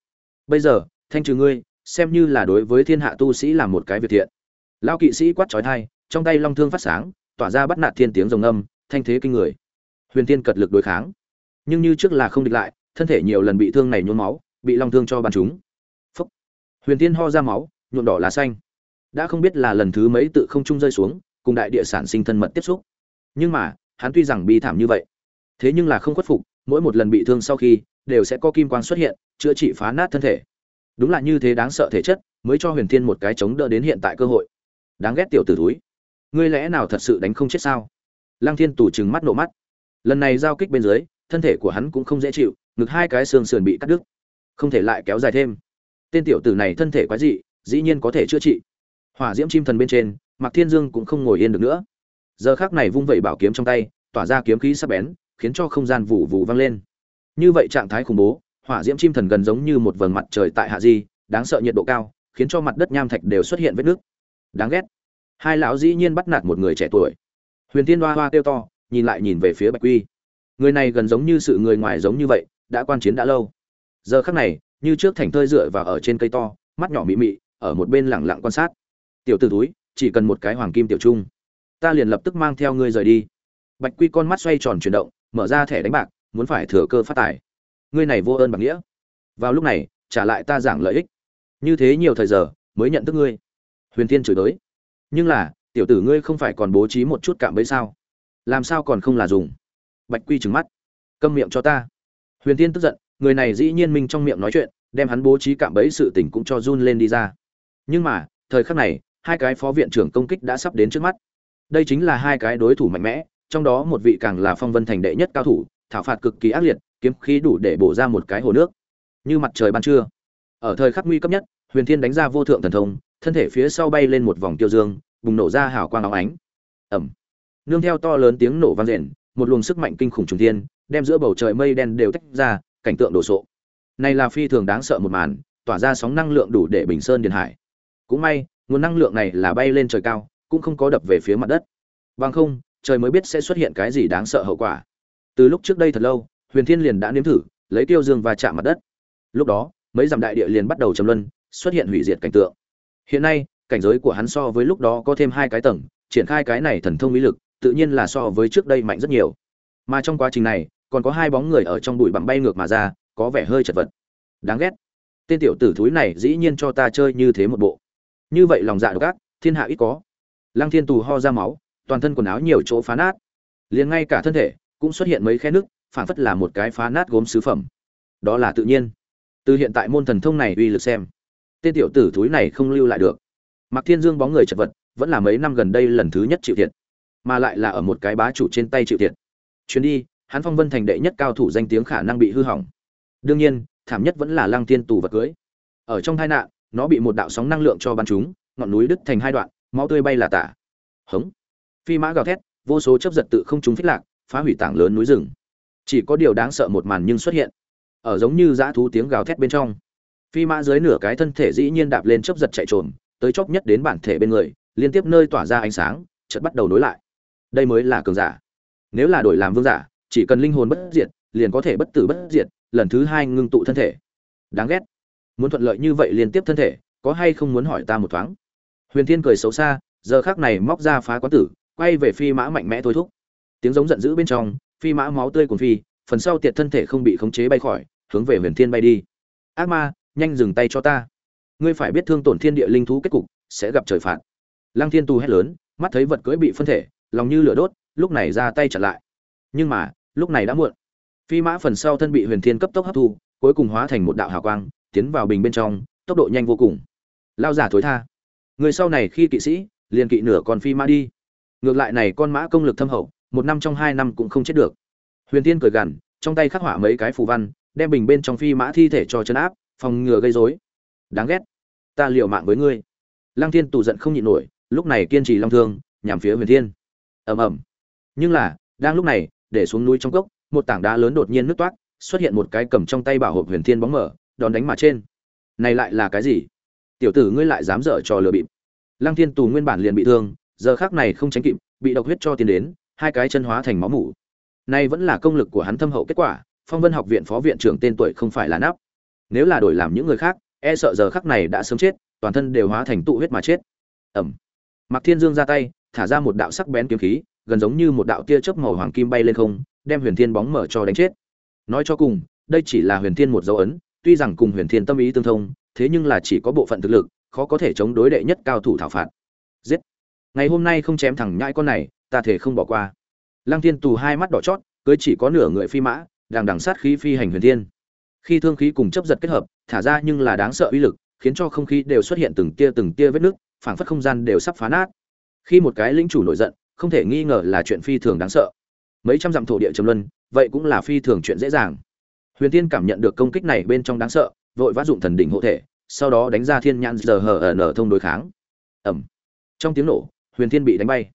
S1: Bây giờ, thanh trừ ngươi, xem như là đối với thiên hạ tu sĩ làm một cái việc thiện. Lao kỵ sĩ quát trói thai trong tay long thương phát sáng, tỏa ra bắt nạt thiên tiếng rồng âm thanh thế kinh người. Huyền tiên cật lực đối kháng. Nhưng như trước là không địch lại, thân thể nhiều lần bị thương này nhuốm máu, bị long thương cho bắn chúng huyền tiên ho ra máu, nhuộm đỏ lá xanh. Đã không biết là lần thứ mấy tự không trung rơi xuống, cùng đại địa sản sinh thân mật tiếp xúc. Nhưng mà, hắn tuy rằng bi thảm như vậy, thế nhưng là không khuất phục, mỗi một lần bị thương sau khi, đều sẽ có kim quang xuất hiện, chữa trị phá nát thân thể. Đúng là như thế đáng sợ thể chất, mới cho huyền thiên một cái chống đỡ đến hiện tại cơ hội. Đáng ghét tiểu t ử túi ngươi lẽ nào thật sự đánh không chết sao? Lăng thiên tù trừng mắt nổ mắt. Lần này giao kích bên dưới, thân thể của hắn cũng không dễ chịu, ngực hai cái xương sườn bị cắt đứt. Không thể lại kéo dài thêm tên tiểu tử này thân thể quái dị, dĩ nhiên có thể chữa trị. Hỏa diễm chim thần bên trên, mạc thiên dương cũng không ngồi yên được nữa. Giờ khác này vung vẩy bảo kiếm trong tay, tỏa ra kiếm khí sắc bén, khiến cho không gian vụ vụ vang lên. Như vậy trạng thái khủng bố, hỏa diễm chim thần gần giống như một vầng mặt trời tại hạ di, đáng sợ nhiệt độ cao, khiến cho mặt đất nham thạch đều xuất hiện vết nước. Đáng ghét. Hai lão dĩ nhiên bắt nạt một người trẻ tuổi. Huyền tiên hoa hoa kêu to, nhìn lại nhìn về phía bạch quy. Người này gần giống như sự người ngoài giống như vậy, đã quan chiến đã lâu. Giờ khắc này như trước thành thơi dựa vào ở trên cây to, mắt nhỏ mị mị, ở một bên lẳng lặng quan sát. Tiểu t ử túi chỉ cần một cái hoàng kim tiểu trung, ta liền lập tức mang theo ngươi rời đi. Bạch quy con mắt xoay tròn chuyển động, mở ra thẻ đánh bạc, muốn phải thừa cơ phát tài. Ngươi này vô ơn bạc nghĩa. Vào lúc này, trả lại ta giảng lợi ích. Như thế nhiều thời giờ, mới nhận thức ngươi. Huyền tiên chửi tới. Nhưng là, tiểu tử ngươi không phải còn bố trí một chút cạm bẫy sao? Làm sao còn không là dùng? Bạch quy trừng mắt. Câm miệng cho ta. Huyền tiên tức giận người này dĩ nhiên minh trong miệng nói chuyện, đem hắn bố trí cạm bẫy sự tình cũng cho run lên đi ra. Nhưng mà, thời khắc này, hai cái phó viện trưởng công kích đã sắp đến trước mắt. Đây chính là hai cái đối thủ mạnh mẽ, trong đó một vị càng là phong vân thành đệ nhất cao thủ, thảo phạt cực kỳ ác liệt, kiếm khí đủ để bổ ra một cái hồ nước. Như mặt trời ban trưa. Ở thời khắc nguy cấp nhất, huyền thiên đánh ra vô thượng thần thông, thân thể phía sau bay lên một vòng tiêu dương, bùng nổ ra hào quang óng ánh. Ẩm nương theo to lớn tiếng nổ vang rền, một luồng sức mạnh kinh khủng trùng thiên, đem giữa bầu trời mây đen đều tách ra cảnh tượng đồ sộ. Này là phi thường đáng sợ một màn, tỏa ra sóng năng lượng đủ để bình sơn điền hải. Cũng may, nguồn năng lượng này là bay lên trời cao, cũng không có đập về phía mặt đất. Bằng không, trời mới biết sẽ xuất hiện cái gì đáng sợ hậu quả. Từ lúc trước đây thật lâu, huyền thiên liền đã nếm thử, lấy tiêu dương và chạm mặt đất. Lúc đó, mấy dặm đại địa liền bắt đầu trầm luân, xuất hiện hủy diệt cảnh tượng. Hiện nay, cảnh giới của hắn so với lúc đó có thêm hai cái tầng, triển khai cái này thần thông mỹ lực, tự nhiên là so với trước đây mạnh rất nhiều. Mà trong quá trình này còn có hai bóng người ở trong bụi bặm bay ngược mà ra, có vẻ hơi chật vật. Đáng ghét. Tên tiểu tử thúi này dĩ nhiên cho ta chơi như thế một bộ. Như vậy lòng dạ độc ác, thiên hạ ít có. Lăng thiên tù ho ra máu, toàn thân quần áo nhiều chỗ phá nát. Liền ngay cả thân thể cũng xuất hiện mấy khe nước phản phất là một cái phá nát gốm sứ phẩm. Đó là tự nhiên. Từ hiện tại môn thần thông này uy lực xem, tên tiểu tử thúi này không lưu lại được. Mặc thiên dương bóng người chật vật, vẫn là mấy năm gần đây lần thứ nhất chịu thiệt, mà lại là ở một cái bá chủ trên tay chịu thiệt. Chuyến đi hắn phong vân thành đệ nhất cao thủ danh tiếng khả năng bị hư hỏng. Đương nhiên, thảm nhất vẫn là lăng thiên tù vật cưới. Ở trong tai nạn, nó bị một đạo sóng năng lượng cho bắn chúng ngọn núi đứt thành hai đoạn, máu tươi bay là tả. Hống. Phi mã gào thét, vô số chấp giật tự không chúng phích lạc, phá hủy tảng lớn núi rừng. Chỉ có điều đáng sợ một màn nhưng xuất hiện. Ở giống như dã thú tiếng gào thét bên trong, phi mã dưới nửa cái thân thể dĩ nhiên đạp lên chấp giật chạy trồn tới chốc nhất đến bản thể bên người, liên tiếp nơi tỏa ra ánh sáng, chợt bắt đầu nối lại. Đây mới là cường giả. Nếu là đổi làm vương giả chỉ cần linh hồn bất diệt, liền có thể bất tử bất diệt, lần thứ hai ngưng tụ thân thể. Đáng ghét. Muốn thuận lợi như vậy liên tiếp thân thể, có hay không muốn hỏi ta một thoáng? Huyền thiên cười xấu xa, giờ khắc này móc ra phá quán tử, quay về phi mã mạnh mẽ thôi thúc. Tiếng giống giận dữ bên trong, phi mã máu tươi cuồn phi, phần sau tiệt thân thể không bị khống chế bay khỏi, hướng về huyền thiên bay đi. Ác ma, nhanh dừng tay cho ta. Ngươi phải biết thương tổn thiên địa linh thú kết cục, sẽ gặp trời phạt. Lăng thiên tu hét lớn, mắt thấy vật cưỡi bị phân thể, lòng như lửa đốt, lúc này ra tay chặn lại. Nhưng mà lúc này đã muộn. Phi mã phần sau thân bị huyền thiên cấp tốc hấp thu, cuối cùng hóa thành một đạo hào quang, tiến vào bình bên trong, tốc độ nhanh vô cùng. Lao giả thối tha. Người sau này khi kỵ sĩ, liền kỵ nửa con phi mã đi. Ngược lại này con mã công lực thâm hậu, một năm trong hai năm cũng không chết được. Huyền thiên cười gằn, trong tay khắc họa mấy cái phù văn, đem bình bên trong phi mã thi thể cho chấn áp, phòng ngừa gây rối. Đáng ghét. Ta liều mạng với ngươi. Lăng thiên tù giận không nhịn nổi, lúc này kiên trì long thương, nhằm phía huyền thiên. Ầm ầm. Nhưng là, đang lúc này để xuống núi trong cốc một tảng đá lớn đột nhiên nứt toát xuất hiện một cái cầm trong tay bảo hộp huyền thiên bóng mở đòn đánh mà trên. Này lại là cái gì? Tiểu tử ngươi lại dám dở trò lừa bịp. Lăng thiên tù nguyên bản liền bị thương giờ khác này không tránh kịp bị độc huyết cho tiến đến hai cái chân hóa thành máu mủ. Nay vẫn là công lực của hắn thâm hậu kết quả phong vân học viện phó viện trưởng tên tuổi không phải là nắp nếu là đổi làm những người khác e sợ giờ khắc này đã sớm chết toàn thân đều hóa thành tụ huyết mà chết. Ẩm Mạc Thiên Dương ra tay, thả ra một đạo sắc bén kiếm khí, gần giống như một đạo tia chớp màu hoàng kim bay lên không, đem Huyền Thiên bóng mở cho đánh chết. Nói cho cùng, đây chỉ là Huyền Thiên một dấu ấn, tuy rằng cùng Huyền Thiên tâm ý tương thông, thế nhưng là chỉ có bộ phận thực lực, khó có thể chống đối đệ nhất cao thủ thảo phạt. Giết. Ngày hôm nay không chém thẳng nhãi con này, ta thể không bỏ qua. Lăng Thiên tù hai mắt đỏ chót, cưới chỉ có nửa người phi mã, đang đằng sát khí phi hành Huyền Thiên. Khi thương khí cùng chấp giật kết hợp, thả ra nhưng là đáng sợ uy lực, khiến cho không khí đều xuất hiện từng tia từng tia vết nứt, phảng phất không gian đều sắp phá nát khi một cái lĩnh chủ nổi giận không thể nghi ngờ là chuyện phi thường đáng sợ. Mấy trăm dặm thổ địa trầm luân, vậy cũng là phi thường chuyện dễ dàng. Huyền tiên cảm nhận được công kích này bên trong đáng sợ, vội vã dụng thần đỉnh hộ thể, sau đó đánh ra thiên nhãn giờ hở ở nở thông đối kháng. Ẩm trong tiếng nổ, huyền thiên bị đánh bay.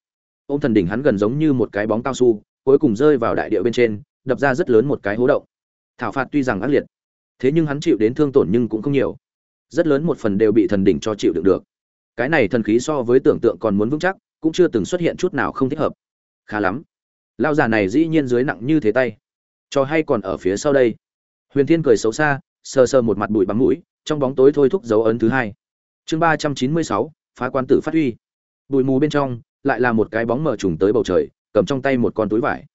S1: Ôm thần đỉnh hắn gần giống như một cái bóng cao su, cuối cùng rơi vào đại địa bên trên, đập ra rất lớn một cái hố động. Thảo phạt tuy rằng ác liệt, thế nhưng hắn chịu đến thương tổn nhưng cũng không nhiều. Rất lớn một phần đều bị thần đỉnh cho chịu đựng được. Cái này thần khí so với tưởng tượng còn muốn vững chắc cũng chưa từng xuất hiện chút nào không thích hợp. Khá lắm. Lao già này dĩ nhiên dưới nặng như thế tay. Cho hay còn ở phía sau đây. Huyền thiên cười xấu xa, sờ sờ một mặt bụi bắm mũi, trong bóng tối thôi thúc dấu ấn thứ hai. Chương ba trăm chín mươi sáu, phá quan tử phát huy. Bụi mù bên trong, lại là một cái bóng mở trùng tới bầu trời, cầm trong tay một con túi vải.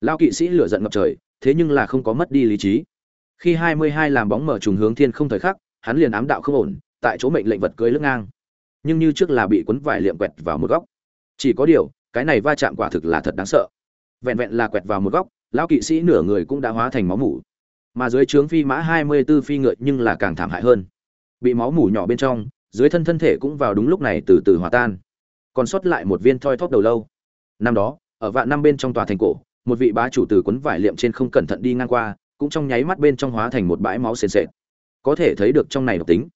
S1: Lao kỵ sĩ lửa giận ngập trời, thế nhưng là không có mất đi lý trí. Khi hai mươi hai làm bóng mở trùng hướng thiên không thời khắc, hắn liền ám đạo không ổn, tại chỗ mệnh lệnh vật cưới lướt ngang. Nhưng như trước là bị cuốn vải liệm quẹt vào một góc chỉ có điều, cái này va chạm quả thực là thật đáng sợ. Vẹn vẹn là quẹt vào một góc, lão kỵ sĩ nửa người cũng đã hóa thành máu mủ. Mà dưới trướng phi mã hai mươi 24 phi ngựa nhưng là càng thảm hại hơn. Bị máu mủ nhỏ bên trong, dưới thân thân thể cũng vào đúng lúc này từ từ hòa tan. Còn sót lại một viên thoi thóp đầu lâu. Năm đó, ở vạn năm bên trong tòa thành cổ, một vị bá chủ từ cuốn vải liệm trên không cẩn thận đi ngang qua, cũng trong nháy mắt bên trong hóa thành một bãi máu sền sệt. Có thể thấy được trong này độc tính.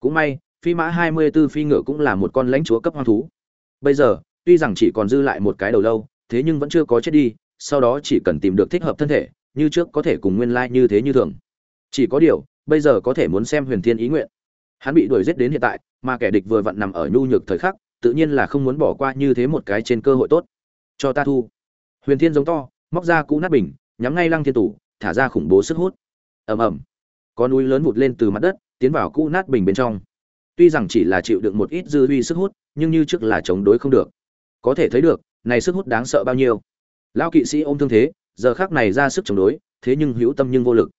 S1: Cũng may, phi mã hai mươi 24 phi ngựa cũng là một con lãnh chúa cấp hoang thú. Bây giờ tuy rằng chỉ còn dư lại một cái đầu lâu, thế nhưng vẫn chưa có chết đi, sau đó chỉ cần tìm được thích hợp thân thể, như trước có thể cùng nguyên lai như thế như thường. Chỉ có điều, bây giờ có thể muốn xem huyền thiên ý nguyện. Hắn bị đuổi giết đến hiện tại, mà kẻ địch vừa vặn nằm ở nhu nhược thời khắc, tự nhiên là không muốn bỏ qua như thế một cái trên cơ hội tốt. Cho ta thu. Huyền thiên giống to, móc ra cũ nát bình, nhắm ngay lăng thiên tủ, thả ra khủng bố sức hút. Ầm ầm. Có núi lớn vụt lên từ mặt đất, tiến vào cũ nát bình bên trong. Tuy rằng chỉ là chịu đựng một ít dư uy sức hút, nhưng như trước là chống đối không được có thể thấy được, này sức hút đáng sợ bao nhiêu. Lão kỵ sĩ ôm thương thế, giờ khác này ra sức chống đối, thế nhưng hữu tâm nhưng vô lực.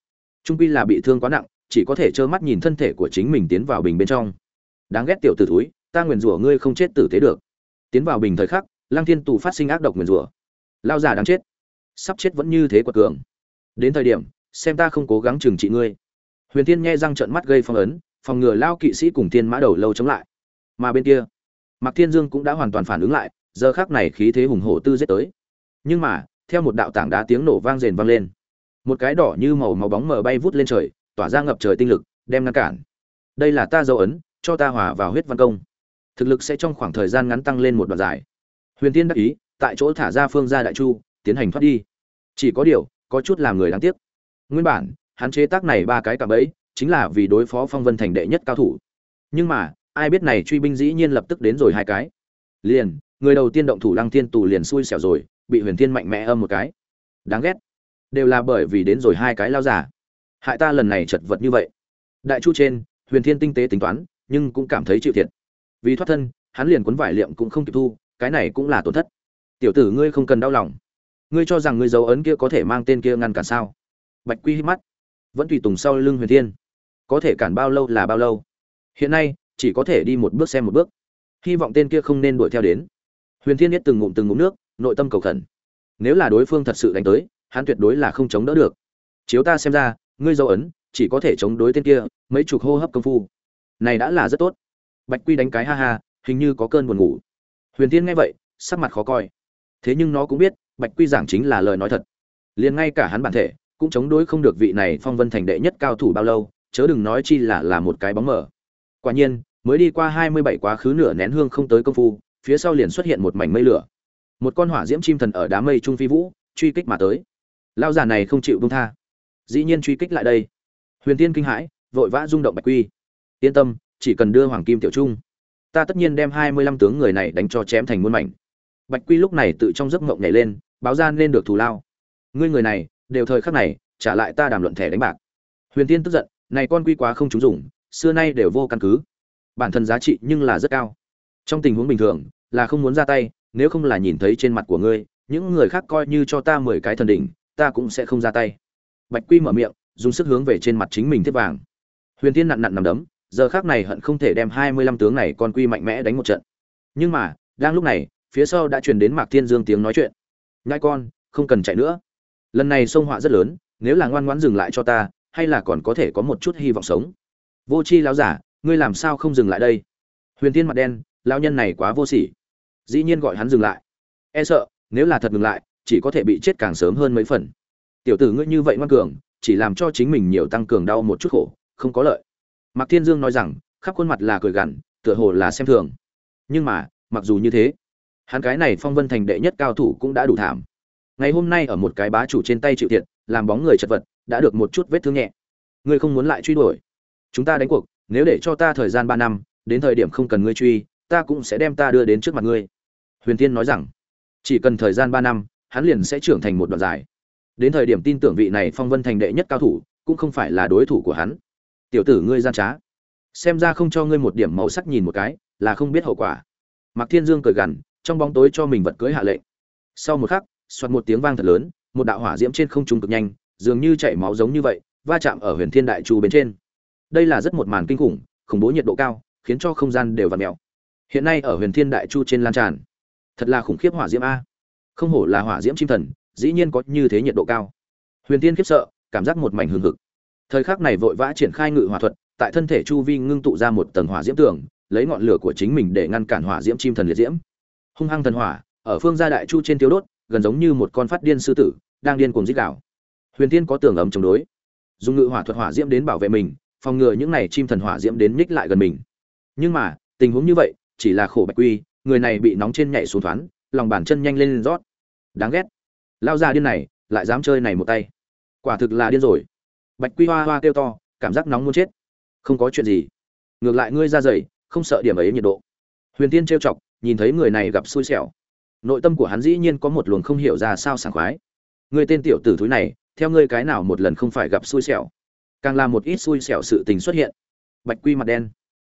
S1: Trung pi là bị thương quá nặng, chỉ có thể trơ mắt nhìn thân thể của chính mình tiến vào bình bên trong. Đáng ghét tiểu tử thúi, ta nguyền rủa ngươi không chết tử tế được. Tiến vào bình thời khắc lang thiên tù phát sinh ác độc nguyền rủa. Lao già đáng chết. Sắp chết vẫn như thế quật cường. Đến thời điểm, xem ta không cố gắng trừng trị ngươi. Huyền thiên nghe răng trợn mắt gây phong ấn, phòng ngừa lao kỵ sĩ cùng thiên mã đầu lâu chống lại. Mà bên kia, mạc thiên dương cũng đã hoàn toàn phản ứng lại giờ khác này khí thế hùng hổ tư giết tới. Nhưng mà, theo một đạo tảng đá tiếng nổ vang rền vang lên. Một cái đỏ như màu màu bóng mờ bay vút lên trời, tỏa ra ngập trời tinh lực, đem ngăn cản. Đây là ta dấu ấn, cho ta hòa vào huyết văn công. Thực lực sẽ trong khoảng thời gian ngắn tăng lên một đoạn dài. Huyền tiên đắc ý, tại chỗ thả ra phương gia đại chu, tiến hành thoát đi. Chỉ có điều, có chút làm người đáng tiếc. Nguyên bản, hắn chế tác này ba cái cạm bẫy, chính là vì đối phó phong vân thành đệ nhất cao thủ. Nhưng mà, ai biết này truy binh dĩ nhiên lập tức đến rồi hai cái. Liền người đầu tiên động thủ lăng thiên tù liền xui xẻo rồi, bị huyền thiên mạnh mẽ âm một cái. Đáng ghét. Đều là bởi vì đến rồi hai cái lao giả. Hại ta lần này chật vật như vậy. Đại chu trên, huyền thiên tinh tế tính toán, nhưng cũng cảm thấy chịu thiệt. Vì thoát thân, hắn liền cuốn vải liệm cũng không kịp thu, cái này cũng là tổn thất. Tiểu tử ngươi không cần đau lòng. Ngươi cho rằng ngươi dấu ấn kia có thể mang tên kia ngăn cản sao? Bạch quy hít mắt. Vẫn tùy tùng sau lưng huyền thiên. Có thể cản bao lâu là bao lâu. Hiện nay, chỉ có thể đi một bước xem một bước. Hy vọng tên kia không nên đuổi theo đến huyền thiên nhất từng ngụm từng ngụm nước, nội tâm cầu khẩn. Nếu là đối phương thật sự đánh tới, hắn tuyệt đối là không chống đỡ được. Chiếu ta xem ra, ngươi dấu ấn, chỉ có thể chống đối tên kia, mấy chục hô hấp công phu. Này đã là rất tốt. Bạch quy đánh cái ha ha, hình như có cơn buồn ngủ. Huyền thiên nghe vậy, sắc mặt khó coi. Thế nhưng nó cũng biết, bạch quy giảng chính là lời nói thật. Liền ngay cả hắn bản thể, cũng chống đối không được vị này phong vân thành đệ nhất cao thủ bao lâu, chớ đừng nói chi là là một cái bóng mờ. Quả nhiên, mới đi qua hai mươi bảy quá khứ nửa nén hương không tới công phu phía sau liền xuất hiện một mảnh mây lửa. Một con hỏa diễm chim thần ở đám mây trung phi vũ truy kích mà tới. Lao già này không chịu buông tha. Dĩ nhiên truy kích lại đây. Huyền tiên kinh hãi vội vã rung động bạch quy. Yên tâm chỉ cần đưa hoàng kim tiểu trung ta tất nhiên đem hai mươi lăm tướng người này đánh cho chém thành muôn mảnh. Bạch quy lúc này tự trong giấc mộng nhảy lên báo ra nên được thù lao. Ngươi người này đều thời khắc này trả lại ta đàm luận thẻ đánh bạc. Huyền tiên tức giận này con quy quá không trúng dùng, xưa nay đều vô căn cứ. Bản thân giá trị nhưng là rất cao. Trong tình huống bình thường là không muốn ra tay, nếu không là nhìn thấy trên mặt của ngươi, những người khác coi như cho ta mười cái thần đỉnh, ta cũng sẽ không ra tay. Bạch quy mở miệng, dùng sức hướng về trên mặt chính mình thiết vàng. Huyền tiên nặn nặn nằm đấm, giờ khác này hận không thể đem hai mươi lăm tướng này con quy mạnh mẽ đánh một trận. Nhưng mà, đang lúc này, phía sau đã truyền đến mạc thiên dương tiếng nói chuyện. Nhai con, không cần chạy nữa. Lần này sông họa rất lớn, nếu là ngoan ngoãn dừng lại cho ta, hay là còn có thể có một chút hy vọng sống. Vô c h i láo giả, ngươi làm sao không dừng lại đây? Huyền tiên mặt đen lao nhân này quá vô sỉ dĩ nhiên gọi hắn dừng lại. E sợ, nếu là thật ngừng lại, chỉ có thể bị chết càng sớm hơn mấy phần. Tiểu tử ngươi như vậy ngoan cường, chỉ làm cho chính mình nhiều tăng cường đau một chút khổ, không có lợi. Mạc thiên dương nói rằng, khắp khuôn mặt là cười gằn, tựa hồ là xem thường. Nhưng mà, mặc dù như thế, hắn cái này phong vân thành đệ nhất cao thủ cũng đã đủ thảm. Ngày hôm nay ở một cái bá chủ trên tay chịu thiệt, làm bóng người chật vật, đã được một chút vết thương nhẹ. Ngươi không muốn lại truy đuổi. Chúng ta đánh cuộc, nếu để cho ta thời gian ba năm, đến thời điểm không cần ngươi truy, ta cũng sẽ đem ta đưa đến trước mặt ngươi huyền tiên nói rằng, chỉ cần thời gian ba năm, hắn liền sẽ trưởng thành một đoạn dài. Đến thời điểm tin tưởng vị này phong vân thành đệ nhất cao thủ, cũng không phải là đối thủ của hắn. Tiểu tử ngươi gian trá. Xem ra không cho ngươi một điểm màu sắc nhìn một cái, là không biết hậu quả. Mạc thiên dương cười gằn, trong bóng tối cho mình vật cưới hạ lệnh. Sau một khắc xoạt một tiếng vang thật lớn, một đạo hỏa diễm trên không trung cực nhanh, dường như chảy máu giống như vậy, va chạm ở huyền thiên đại chu bên trên. Đây là rất một màn kinh khủng khủng bố nhiệt độ cao, khiến cho không gian đều vặn mèo. Hiện nay ở huyền thiên đại chu trên lan tràn thật là khủng khiếp hỏa diễm a. Không hổ là hỏa diễm chim thần, dĩ nhiên có như thế nhiệt độ cao. Huyền tiên khiếp sợ, cảm giác một mảnh hừng hực. Thời khắc này vội vã triển khai ngự hỏa thuật, tại thân thể chu vi ngưng tụ ra một tầng hỏa diễm tường, lấy ngọn lửa của chính mình để ngăn cản hỏa diễm chim thần liệt diễm. Hung hăng thần hỏa, ở phương gia đại chu trên tiêu đốt, gần giống như một con phát điên sư tử, đang điên cuồng dích đảo huyền tiên có tường ấm chống đối. Dùng ngự hỏa thuật hỏa diễm đến bảo vệ mình, phòng ngừa những này chim thần hỏa diễm đến ních lại gần mình. Nhưng mà, tình huống như vậy, chỉ là khổ bạch quy người này bị nóng trên nhảy xuống thoáng, lòng bàn chân nhanh lên rót. Đáng ghét. Lao ra điên này, lại dám chơi này một tay. Quả thực là điên rồi. Bạch quy hoa hoa kêu to, cảm giác nóng muốn chết. Không có chuyện gì. Ngược lại ngươi ra dày không sợ điểm ấy nhiệt độ. Huyền tiên trêu chọc, nhìn thấy người này gặp xui xẻo. Nội tâm của hắn dĩ nhiên có một luồng không hiểu ra sao sảng khoái. Ngươi tên tiểu tử thúi này, theo ngươi cái nào một lần không phải gặp xui xẻo? Càng làm một ít xui xẻo sự tình xuất hiện. Bạch quy mặt đen.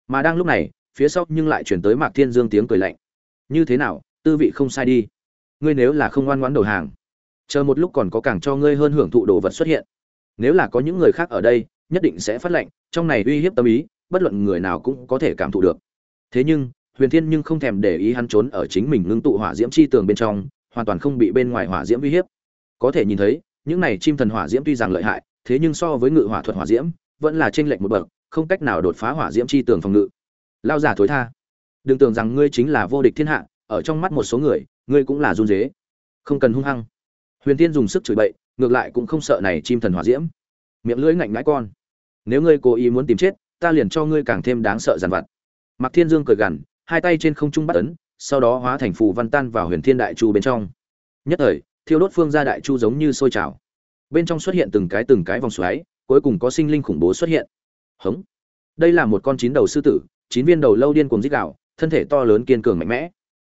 S1: Mà đang lúc này phía sau nhưng lại chuyển tới mạc thiên dương tiếng cười lạnh. Như thế nào, tư vị không sai đi. Ngươi nếu là không ngoan ngoãn đầu hàng, chờ một lúc còn có càng cho ngươi hơn hưởng thụ đồ vật xuất hiện. Nếu là có những người khác ở đây, nhất định sẽ phát lệnh, trong này uy hiếp tâm ý, bất luận người nào cũng có thể cảm thụ được. Thế nhưng, huyền thiên nhưng không thèm để ý hắn trốn ở chính mình ngưng tụ hỏa diễm chi tường bên trong, hoàn toàn không bị bên ngoài hỏa diễm uy hiếp. Có thể nhìn thấy, những này chim thần hỏa diễm tuy rằng lợi hại, thế nhưng so với ngự hỏa thuật hỏa diễm, vẫn là trên lệch một bậc, không cách nào đột phá hỏa diễm chi tường phòng ngự lao giả thối tha. Đừng tưởng rằng ngươi chính là vô địch thiên hạ, ở trong mắt một số người, ngươi cũng là run dế không cần hung hăng. Huyền tiên dùng sức chửi bậy, ngược lại cũng không sợ này chim thần hỏa diễm. Miệng lưỡi ngạnh ngãi con. Nếu ngươi cố ý muốn tìm chết, ta liền cho ngươi càng thêm đáng sợ dằn vặt. Mặc thiên dương cười gằn, hai tay trên không trung bắt ấn, sau đó hóa thành phù văn tan vào huyền thiên đại chu bên trong. Nhất thời, thiêu đốt phương ra đại chu giống như sôi trào. Bên trong xuất hiện từng cái từng cái vòng xoáy, cuối cùng có sinh linh khủng bố xuất hiện. Hống. Đây là một con chín đầu sư tử chín viên đầu lâu điên cuồng rít gào, thân thể to lớn kiên cường mạnh mẽ.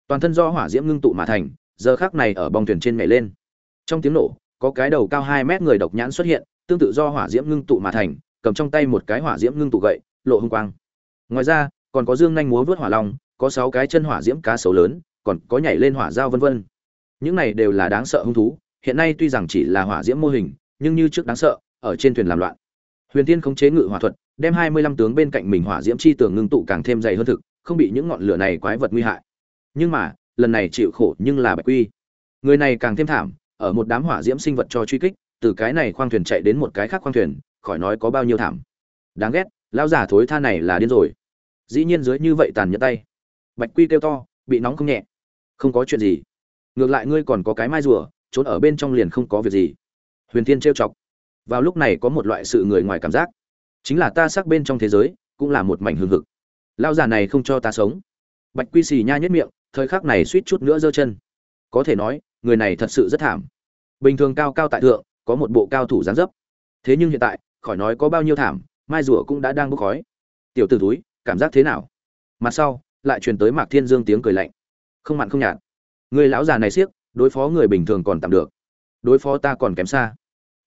S1: Toàn thân do hỏa diễm ngưng tụ mà thành giờ khắc này ở bong thuyền trên nhảy lên. Trong tiếng nổ có cái đầu cao hai mét người độc nhãn xuất hiện tương tự do hỏa diễm ngưng tụ mà thành cầm trong tay một cái hỏa diễm ngưng tụ gậy lộ hung quang. Ngoài ra còn có dương nhanh múa vớt hỏa long có sáu cái chân hỏa diễm cá sấu lớn còn có nhảy lên hỏa dao vân vân. Những này đều là đáng sợ hung thú hiện nay tuy rằng chỉ là hỏa diễm mô hình nhưng như trước đáng sợ ở trên thuyền làm loạn huyền tiên khống chế ngự hỏa thuật, đem hai mươi lăm tướng bên cạnh mình hỏa diễm chi tường ngưng tụ càng thêm dày hơn thực, không bị những ngọn lửa này quái vật nguy hại. Nhưng mà, lần này chịu khổ nhưng là bạch quy. Người này càng thêm thảm, ở một đám hỏa diễm sinh vật cho truy kích, từ cái này khoang thuyền chạy đến một cái khác khoang thuyền, khỏi nói có bao nhiêu thảm. Đáng ghét, lão giả thối tha này là điên rồi. Dĩ nhiên dưới như vậy tàn nhẫn tay. Bạch quy kêu to, bị nóng không nhẹ. Không có chuyện gì. Ngược lại ngươi còn có cái mai rùa, trốn ở bên trong liền không có việc gì. Huyền thiên trêu chọc vào lúc này có một loại sự người ngoài cảm giác. Chính là ta sắc bên trong thế giới, cũng là một mảnh hương hực. Lao già này không cho ta sống. Bạch quy xì nha nhất miệng, thời khắc này suýt chút nữa giơ chân. Có thể nói, người này thật sự rất thảm. Bình thường cao cao tại thượng, có một bộ cao thủ gián dấp. Thế nhưng hiện tại, khỏi nói có bao nhiêu thảm, mai rùa cũng đã đang bốc khói. Tiểu t ử túi cảm giác thế nào? Mặt sau, lại truyền tới mạc thiên dương tiếng cười lạnh. Không mặn không nhạt. Người lão già này siếc, đối phó người bình thường còn tạm được. Đối phó ta còn kém xa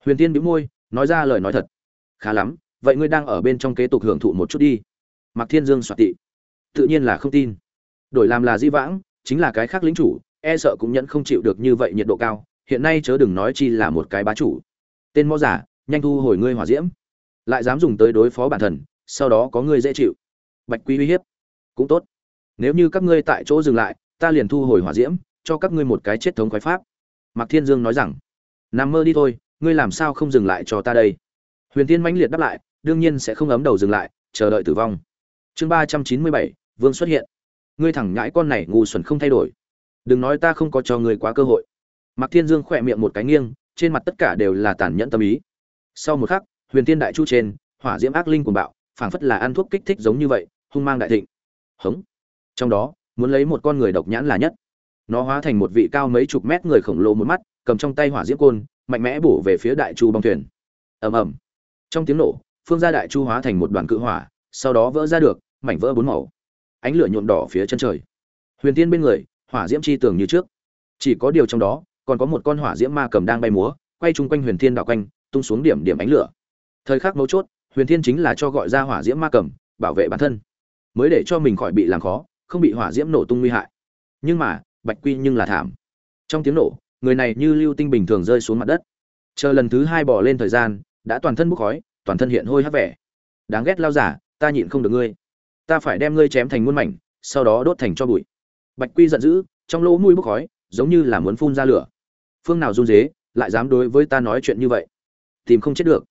S1: huyền tiên bĩu môi, nói ra lời nói thật. Khá lắm, vậy ngươi đang ở bên trong kế tục hưởng thụ một chút đi. Mạc thiên dương soạt tị. Tự nhiên là không tin. Đổi làm là di vãng, chính là cái khác lính chủ e sợ cũng nhận không chịu được như vậy nhiệt độ cao, hiện nay chớ đừng nói chi là một cái bá chủ. Tên mõ giả, nhanh thu hồi ngươi hỏa diễm. Lại dám dùng tới đối phó bản thần sau đó có ngươi dễ chịu. Bạch quy uy hiếp. Cũng tốt. Nếu như các ngươi tại chỗ dừng lại, ta liền thu hồi hỏa diễm, cho các ngươi một cái chết thống khoái pháp. Mạc thiên dương nói rằng, nằm mơ đi thôi ngươi làm sao không dừng lại cho ta đây? Huyền tiên mãnh liệt đáp lại, đương nhiên sẽ không ấm đầu dừng lại, chờ đợi tử vong. Chương ba trăm chín mươi bảy, vương xuất hiện. Ngươi thẳng nhãi con này ngu xuẩn không thay đổi. Đừng nói ta không có cho ngươi quá cơ hội. Mạc thiên dương khỏe miệng một cái nghiêng, trên mặt tất cả đều là tàn nhẫn tâm ý. Sau một khắc, huyền tiên đại chu trên, hỏa diễm ác linh cuồng bạo, phảng phất là ăn thuốc kích thích giống như vậy, hung mang đại thịnh. Hống. Trong đó, muốn lấy một con người độc nhãn là nhất. Nó hóa thành một vị cao mấy chục mét người khổng lồ một mắt, cầm trong tay hỏa diễm côn mạnh mẽ bổ về phía đại chu bong thuyền. Ầm ầm. Trong tiếng nổ, phương gia đại chu hóa thành một đoàn cự hỏa, sau đó vỡ ra được, mảnh vỡ bốn màu. Ánh lửa nhuộm đỏ phía chân trời. Huyền tiên bên người, hỏa diễm chi tường như trước. Chỉ có điều trong đó, còn có một con hỏa diễm ma cầm đang bay múa, quay chung quanh huyền thiên đạo quanh, tung xuống điểm điểm ánh lửa. Thời khắc mấu chốt, huyền thiên chính là cho gọi ra hỏa diễm ma cầm, bảo vệ bản thân. Mới để cho mình khỏi bị làm khó, không bị hỏa diễm nổ tung nguy hại. Nhưng mà, bạch quy nhưng là thảm. Trong tiếng nổ người này như lưu tinh bình thường rơi xuống mặt đất. Chờ lần thứ hai bỏ lên thời gian, đã toàn thân bốc khói, toàn thân hiện hôi hắc vẻ. Đáng ghét lao giả, ta nhịn không được ngươi. Ta phải đem ngươi chém thành muôn mảnh, sau đó đốt thành cho bụi. Bạch quy giận dữ, trong lỗ mũi bốc khói, giống như là muốn phun ra lửa. Phương nào run dế lại dám đối với ta nói chuyện như vậy? Tìm không chết được.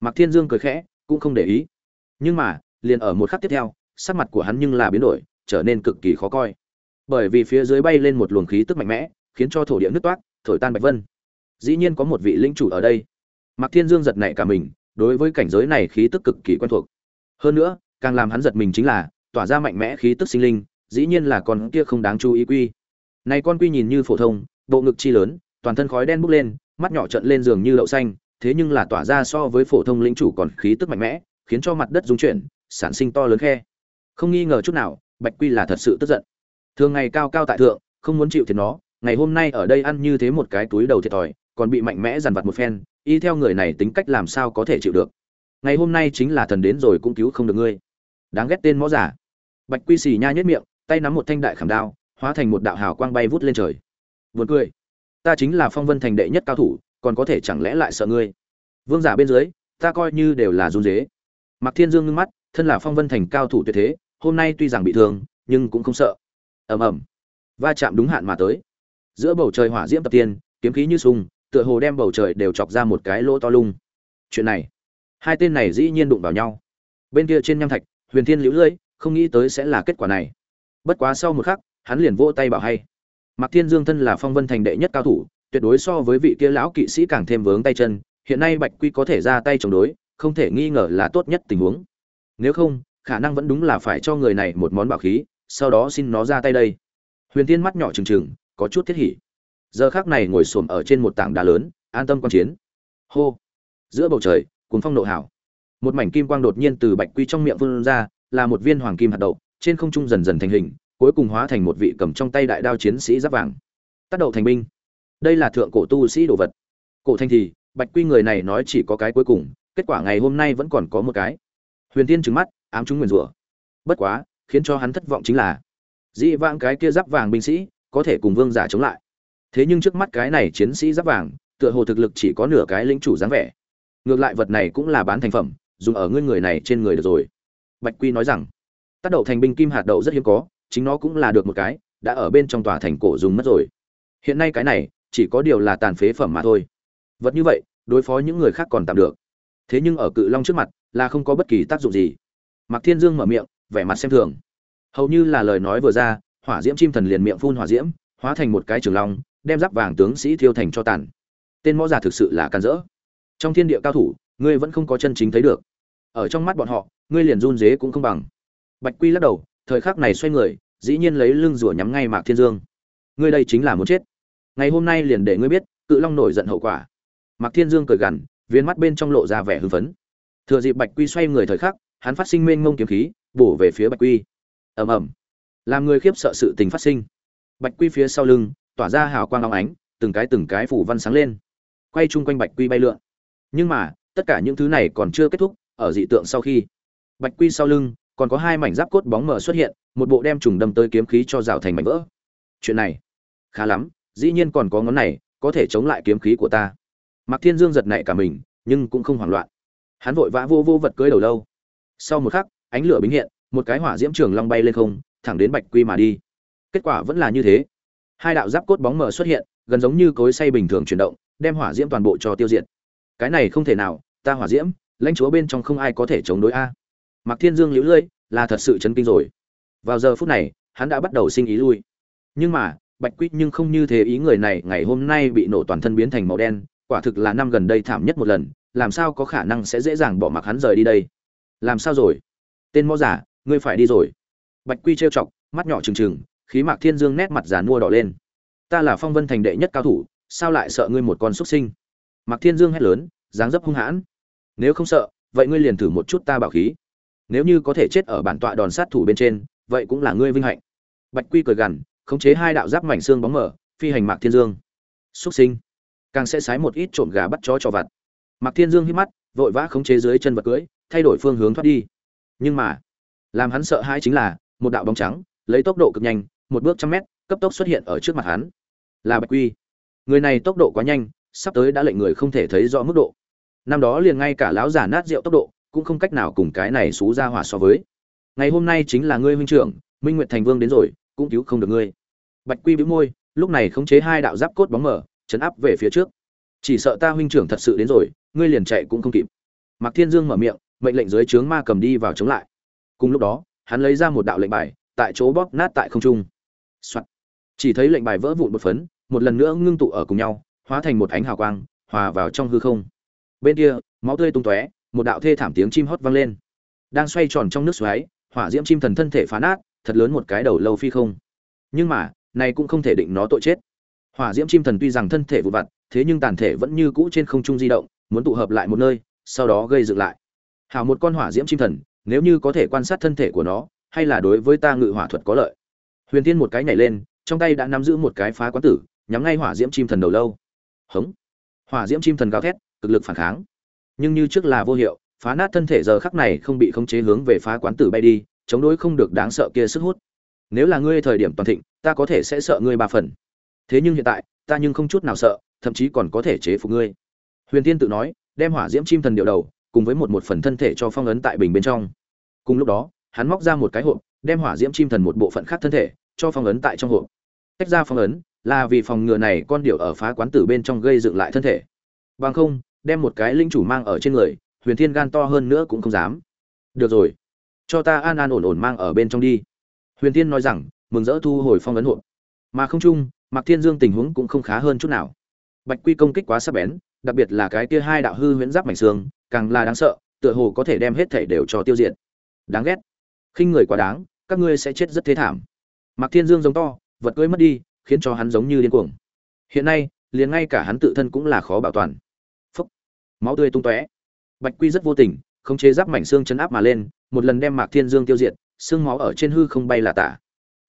S1: Mạc thiên dương cười khẽ, cũng không để ý. Nhưng mà, liền ở một khắc tiếp theo, sắc mặt của hắn nhưng là biến đổi, trở nên cực kỳ khó coi. Bởi vì phía dưới bay lên một luồng khí tức mạnh mẽ, khiến cho thổ địa nứt toát thổi tan bạch vân. Dĩ nhiên có một vị linh chủ ở đây. Mạc thiên dương giật nảy cả mình, đối với cảnh giới này khí tức cực kỳ quen thuộc. Hơn nữa, càng làm hắn giật mình chính là, tỏa ra mạnh mẽ khí tức sinh linh, dĩ nhiên là con kia không đáng chú ý quy. Này con quy nhìn như phổ thông, bộ ngực chi lớn, toàn thân khói đen bốc lên, mắt nhỏ trận lên giường như đậu xanh, thế nhưng là tỏa ra so với phổ thông lĩnh chủ còn khí tức mạnh mẽ, khiến cho mặt đất rung chuyển, sản sinh to lớn khe. Không nghi ngờ chút nào, bạch quy là thật sự tức giận. Thường ngày cao cao tại thượng, không muốn chịu thiệt nó ngày hôm nay ở đây ăn như thế một cái túi đầu thiệt thòi, còn bị mạnh mẽ dằn vặt một phen, y theo người này tính cách làm sao có thể chịu được. Ngày hôm nay chính là thần đến rồi cũng cứu không được ngươi. Đáng ghét tên mõ giả. Bạch quy xì nha nhất miệng, tay nắm một thanh đại khảm đao, hóa thành một đạo hào quang bay vút lên trời. Buồn cười. Ta chính là phong vân thành đệ nhất cao thủ, còn có thể chẳng lẽ lại sợ ngươi? Vương giả bên dưới, ta coi như đều là run dế mặc thiên dương ngưng mắt, thân là phong vân thành cao thủ tuyệt thế, hôm nay tuy rằng bị thương, nhưng cũng không sợ. Ầm ầm. Va chạm đúng hạn mà tới giữa bầu trời hỏa diễm tập tiên, kiếm khí như sung, tựa hồ đem bầu trời đều chọc ra một cái lỗ to lung. Chuyện này, hai tên này dĩ nhiên đụng vào nhau. Bên kia trên nham thạch, huyền thiên liễu lưỡi, không nghĩ tới sẽ là kết quả này. Bất quá sau một khắc, hắn liền vỗ tay bảo hay. Mạc thiên dương thân là phong vân thành đệ nhất cao thủ, tuyệt đối so với vị kia lão kỵ sĩ càng thêm vướng tay chân, hiện nay bạch quy có thể ra tay chống đối, không thể nghi ngờ là tốt nhất tình huống. Nếu không, khả năng vẫn đúng là phải cho người này một món bảo khí, sau đó xin nó ra tay đây. Huyền tiên mắt nhỏ trừng trừng có chút thiết hỉ. Giờ khác này ngồi xổm ở trên một tảng đá lớn, an tâm quan chiến. Hô! Giữa bầu trời cuốn phong nộ hảo một mảnh kim quang đột nhiên từ bạch quy trong miệng vươn ra, là một viên hoàng kim hạt đậu, trên không trung dần dần thành hình, cuối cùng hóa thành một vị cầm trong tay đại đao chiến sĩ giáp vàng. Tác đậu thành binh. Đây là thượng cổ tu sĩ đồ vật. Cổ thanh thì, bạch quy người này nói chỉ có cái cuối cùng, kết quả ngày hôm nay vẫn còn có một cái. Huyền tiên trừng mắt, ám chúng nguyền rủa. Bất quá, khiến cho hắn thất vọng chính là dị vãng cái kia giáp vàng binh sĩ có thể cùng vương giả chống lại. Thế nhưng trước mắt cái này chiến sĩ giáp vàng, tựa hồ thực lực chỉ có nửa cái lính chủ dáng vẻ. Ngược lại vật này cũng là bán thành phẩm, dùng ở ngươi người này trên người được rồi. Bạch quy nói rằng. Tác đậu thành binh kim hạt đậu rất hiếm có, chính nó cũng là được một cái, đã ở bên trong tòa thành cổ dùng mất rồi. Hiện nay cái này, chỉ có điều là tàn phế phẩm mà thôi. Vật như vậy, đối phó những người khác còn tạm được. Thế nhưng ở cự long trước mặt, là không có bất kỳ tác dụng gì. Mạc thiên dương mở miệng, vẻ mặt xem thường. Hầu như là lời nói vừa ra hỏa diễm chim thần liền miệng phun hỏa diễm, hóa thành một cái trường long, đem giáp vàng tướng sĩ thiêu thành cho tàn. Tên mõ giả thực sự là can dỡ trong thiên địa cao thủ, ngươi vẫn không có chân chính thấy được. Ở trong mắt bọn họ, ngươi liền run dế cũng không bằng. Bạch quy lắc đầu, thời khắc này xoay người, dĩ nhiên lấy lưng rủa nhắm ngay mạc thiên dương. Ngươi đây chính là muốn chết. Ngày hôm nay liền để ngươi biết, cự long nổi giận hậu quả. Mạc thiên dương cười gằn viên mắt bên trong lộ ra vẻ hưng phấn. Thừa dịp bạch quy xoay người thời khắc, hắn phát sinh mênh mông kiếm khí, bổ về phía bạch quy. Ầm ầm làm người khiếp sợ sự tình phát sinh. Bạch quy phía sau lưng, tỏa ra hào quang long ánh, từng cái từng cái phủ văn sáng lên. Quay chung quanh bạch quy bay lượn. Nhưng mà, tất cả những thứ này còn chưa kết thúc, ở dị tượng sau khi. Bạch quy sau lưng, còn có hai mảnh giáp cốt bóng mờ xuất hiện, một bộ đem trùng đâm tới kiếm khí cho rào thành mảnh vỡ. Chuyện này, khá lắm, dĩ nhiên còn có ngón này, có thể chống lại kiếm khí của ta. Mạc thiên dương giật nảy cả mình, nhưng cũng không hoảng loạn. Hắn vội vã vô vô vật cưới đầu lâu. Sau một khắc, ánh lửa bính hiện, một cái hỏa diễm trường long bay lên không thẳng đến bạch quy mà đi. Kết quả vẫn là như thế. Hai đạo giáp cốt bóng mờ xuất hiện, gần giống như cối say bình thường chuyển động, đem hỏa diễm toàn bộ cho tiêu diệt. Cái này không thể nào, ta hỏa diễm, lãnh chúa bên trong không ai có thể chống đối a. Mạc thiên dương liễu lưỡi, là thật sự chấn kinh rồi. Vào giờ phút này, hắn đã bắt đầu sinh ý lui. Nhưng mà, bạch quy nhưng không như thế ý người này, ngày hôm nay bị nổ toàn thân biến thành màu đen, quả thực là năm gần đây thảm nhất một lần, làm sao có khả năng sẽ dễ dàng bỏ mặc hắn rời đi đây? Làm sao rồi? Tên mõ giả, ngươi phải đi rồi bạch quy trêu chọc, mắt nhỏ trừng trừng, khí mạc thiên dương nét mặt giàn mua đỏ lên. Ta là phong vân thành đệ nhất cao thủ, sao lại sợ ngươi một con xuất sinh? Mạc thiên dương hét lớn, dáng dấp hung hãn. Nếu không sợ, vậy ngươi liền thử một chút ta bảo khí. Nếu như có thể chết ở bản tọa đòn sát thủ bên trên, vậy cũng là ngươi vinh hạnh. Bạch quy cười gằn, khống chế hai đạo giáp mảnh xương bóng mở, phi hành mạc thiên dương. Xuất sinh. Càng sẽ sái một ít trộm gà bắt chó cho vặt. Mạc thiên dương hít mắt, vội vã khống chế dưới chân vật cưỡi thay đổi phương hướng thoát đi. Nhưng mà, làm hắn sợ hãi chính là một đạo bóng trắng, lấy tốc độ cực nhanh, một bước trăm mét, cấp tốc xuất hiện ở trước mặt hắn. Là bạch quy. Người này tốc độ quá nhanh, sắp tới đã lệnh người không thể thấy rõ mức độ. Năm đó liền ngay cả lão giả nát rượu tốc độ, cũng không cách nào cùng cái này xú ra hỏa so với. Ngày hôm nay chính là ngươi huynh trưởng, minh nguyệt thành vương đến rồi, cũng cứu không được ngươi. Bạch quy bĩu môi, lúc này khống chế hai đạo giáp cốt bóng mở, chấn áp về phía trước. Chỉ sợ ta huynh trưởng thật sự đến rồi, ngươi liền chạy cũng không kịp. Mạc thiên dương mở miệng, mệnh lệnh dưới trướng ma cầm đi vào chống lại. Cùng lúc đó hắn lấy ra một đạo lệnh bài, tại chỗ bóp nát tại không trung、Soạn. chỉ thấy lệnh bài vỡ vụn một phấn, một lần nữa ngưng tụ ở cùng nhau, hóa thành một ánh hào quang, hòa vào trong hư không. Bên kia, máu tươi tung tóe, một đạo thê thảm tiếng chim hót vang lên. Đang xoay tròn trong nước xoáy, hỏa diễm chim thần thân thể phá nát, thật lớn một cái đầu lâu phi không. Nhưng mà, này cũng không thể định nó tội chết. Hỏa diễm chim thần tuy rằng thân thể vụ vặt, thế nhưng tàn thể vẫn như cũ trên không trung di động, muốn tụ hợp lại một nơi, sau đó gây dựng lại. Hảo một con hỏa diễm chim thần nếu như có thể quan sát thân thể của nó, hay là đối với ta ngự hỏa thuật có lợi. Huyền tiên một cái nhảy lên, trong tay đã nắm giữ một cái phá quán tử, nhắm ngay hỏa diễm chim thần đầu lâu. Hống! Hỏa diễm chim thần gào thét, cực lực phản kháng. Nhưng như trước là vô hiệu, phá nát thân thể giờ khắc này không bị khống chế hướng về phá quán tử bay đi, chống đối không được đáng sợ kia sức hút. Nếu là ngươi thời điểm toàn thịnh, ta có thể sẽ sợ ngươi ba phần. Thế nhưng hiện tại, ta nhưng không chút nào sợ, thậm chí còn có thể chế phục ngươi. Huyền tiên tự nói, đem hỏa diễm chim thần điệu đầu, cùng với một một phần thân thể cho phong ấn tại bình bên trong cùng lúc đó, hắn móc ra một cái hộp, đem hỏa diễm chim thần một bộ phận khác thân thể, cho phong ấn tại trong hộp. Tách ra phong ấn, là vì phòng ngừa này con điệu ở phá quán tử bên trong gây dựng lại thân thể. Bằng không, đem một cái linh chủ mang ở trên người, huyền thiên gan to hơn nữa cũng không dám. Được rồi, cho ta an an ổn ổn mang ở bên trong đi. Huyền thiên nói rằng, mừng rỡ thu hồi phong ấn hộp. Mà không chung, mạc thiên dương tình huống cũng không khá hơn chút nào. Bạch quy công kích quá sắc bén, đặc biệt là cái kia hai đạo hư huyễn giáp mảnh xương, càng là đáng sợ, tựa hồ có thể đem hết thể đều cho tiêu diệt đáng ghét. Khinh người quá đáng, các ngươi sẽ chết rất thế thảm. Mạc thiên dương giống to, vật cưỡi mất đi, khiến cho hắn giống như điên cuồng. Hiện nay, liền ngay cả hắn tự thân cũng là khó bảo toàn. Phúc. Máu tươi tung tóe. Bạch quy rất vô tình, khống chế giáp mảnh xương chấn áp mà lên, một lần đem mạc thiên dương tiêu diệt, xương máu ở trên hư không bay là tả.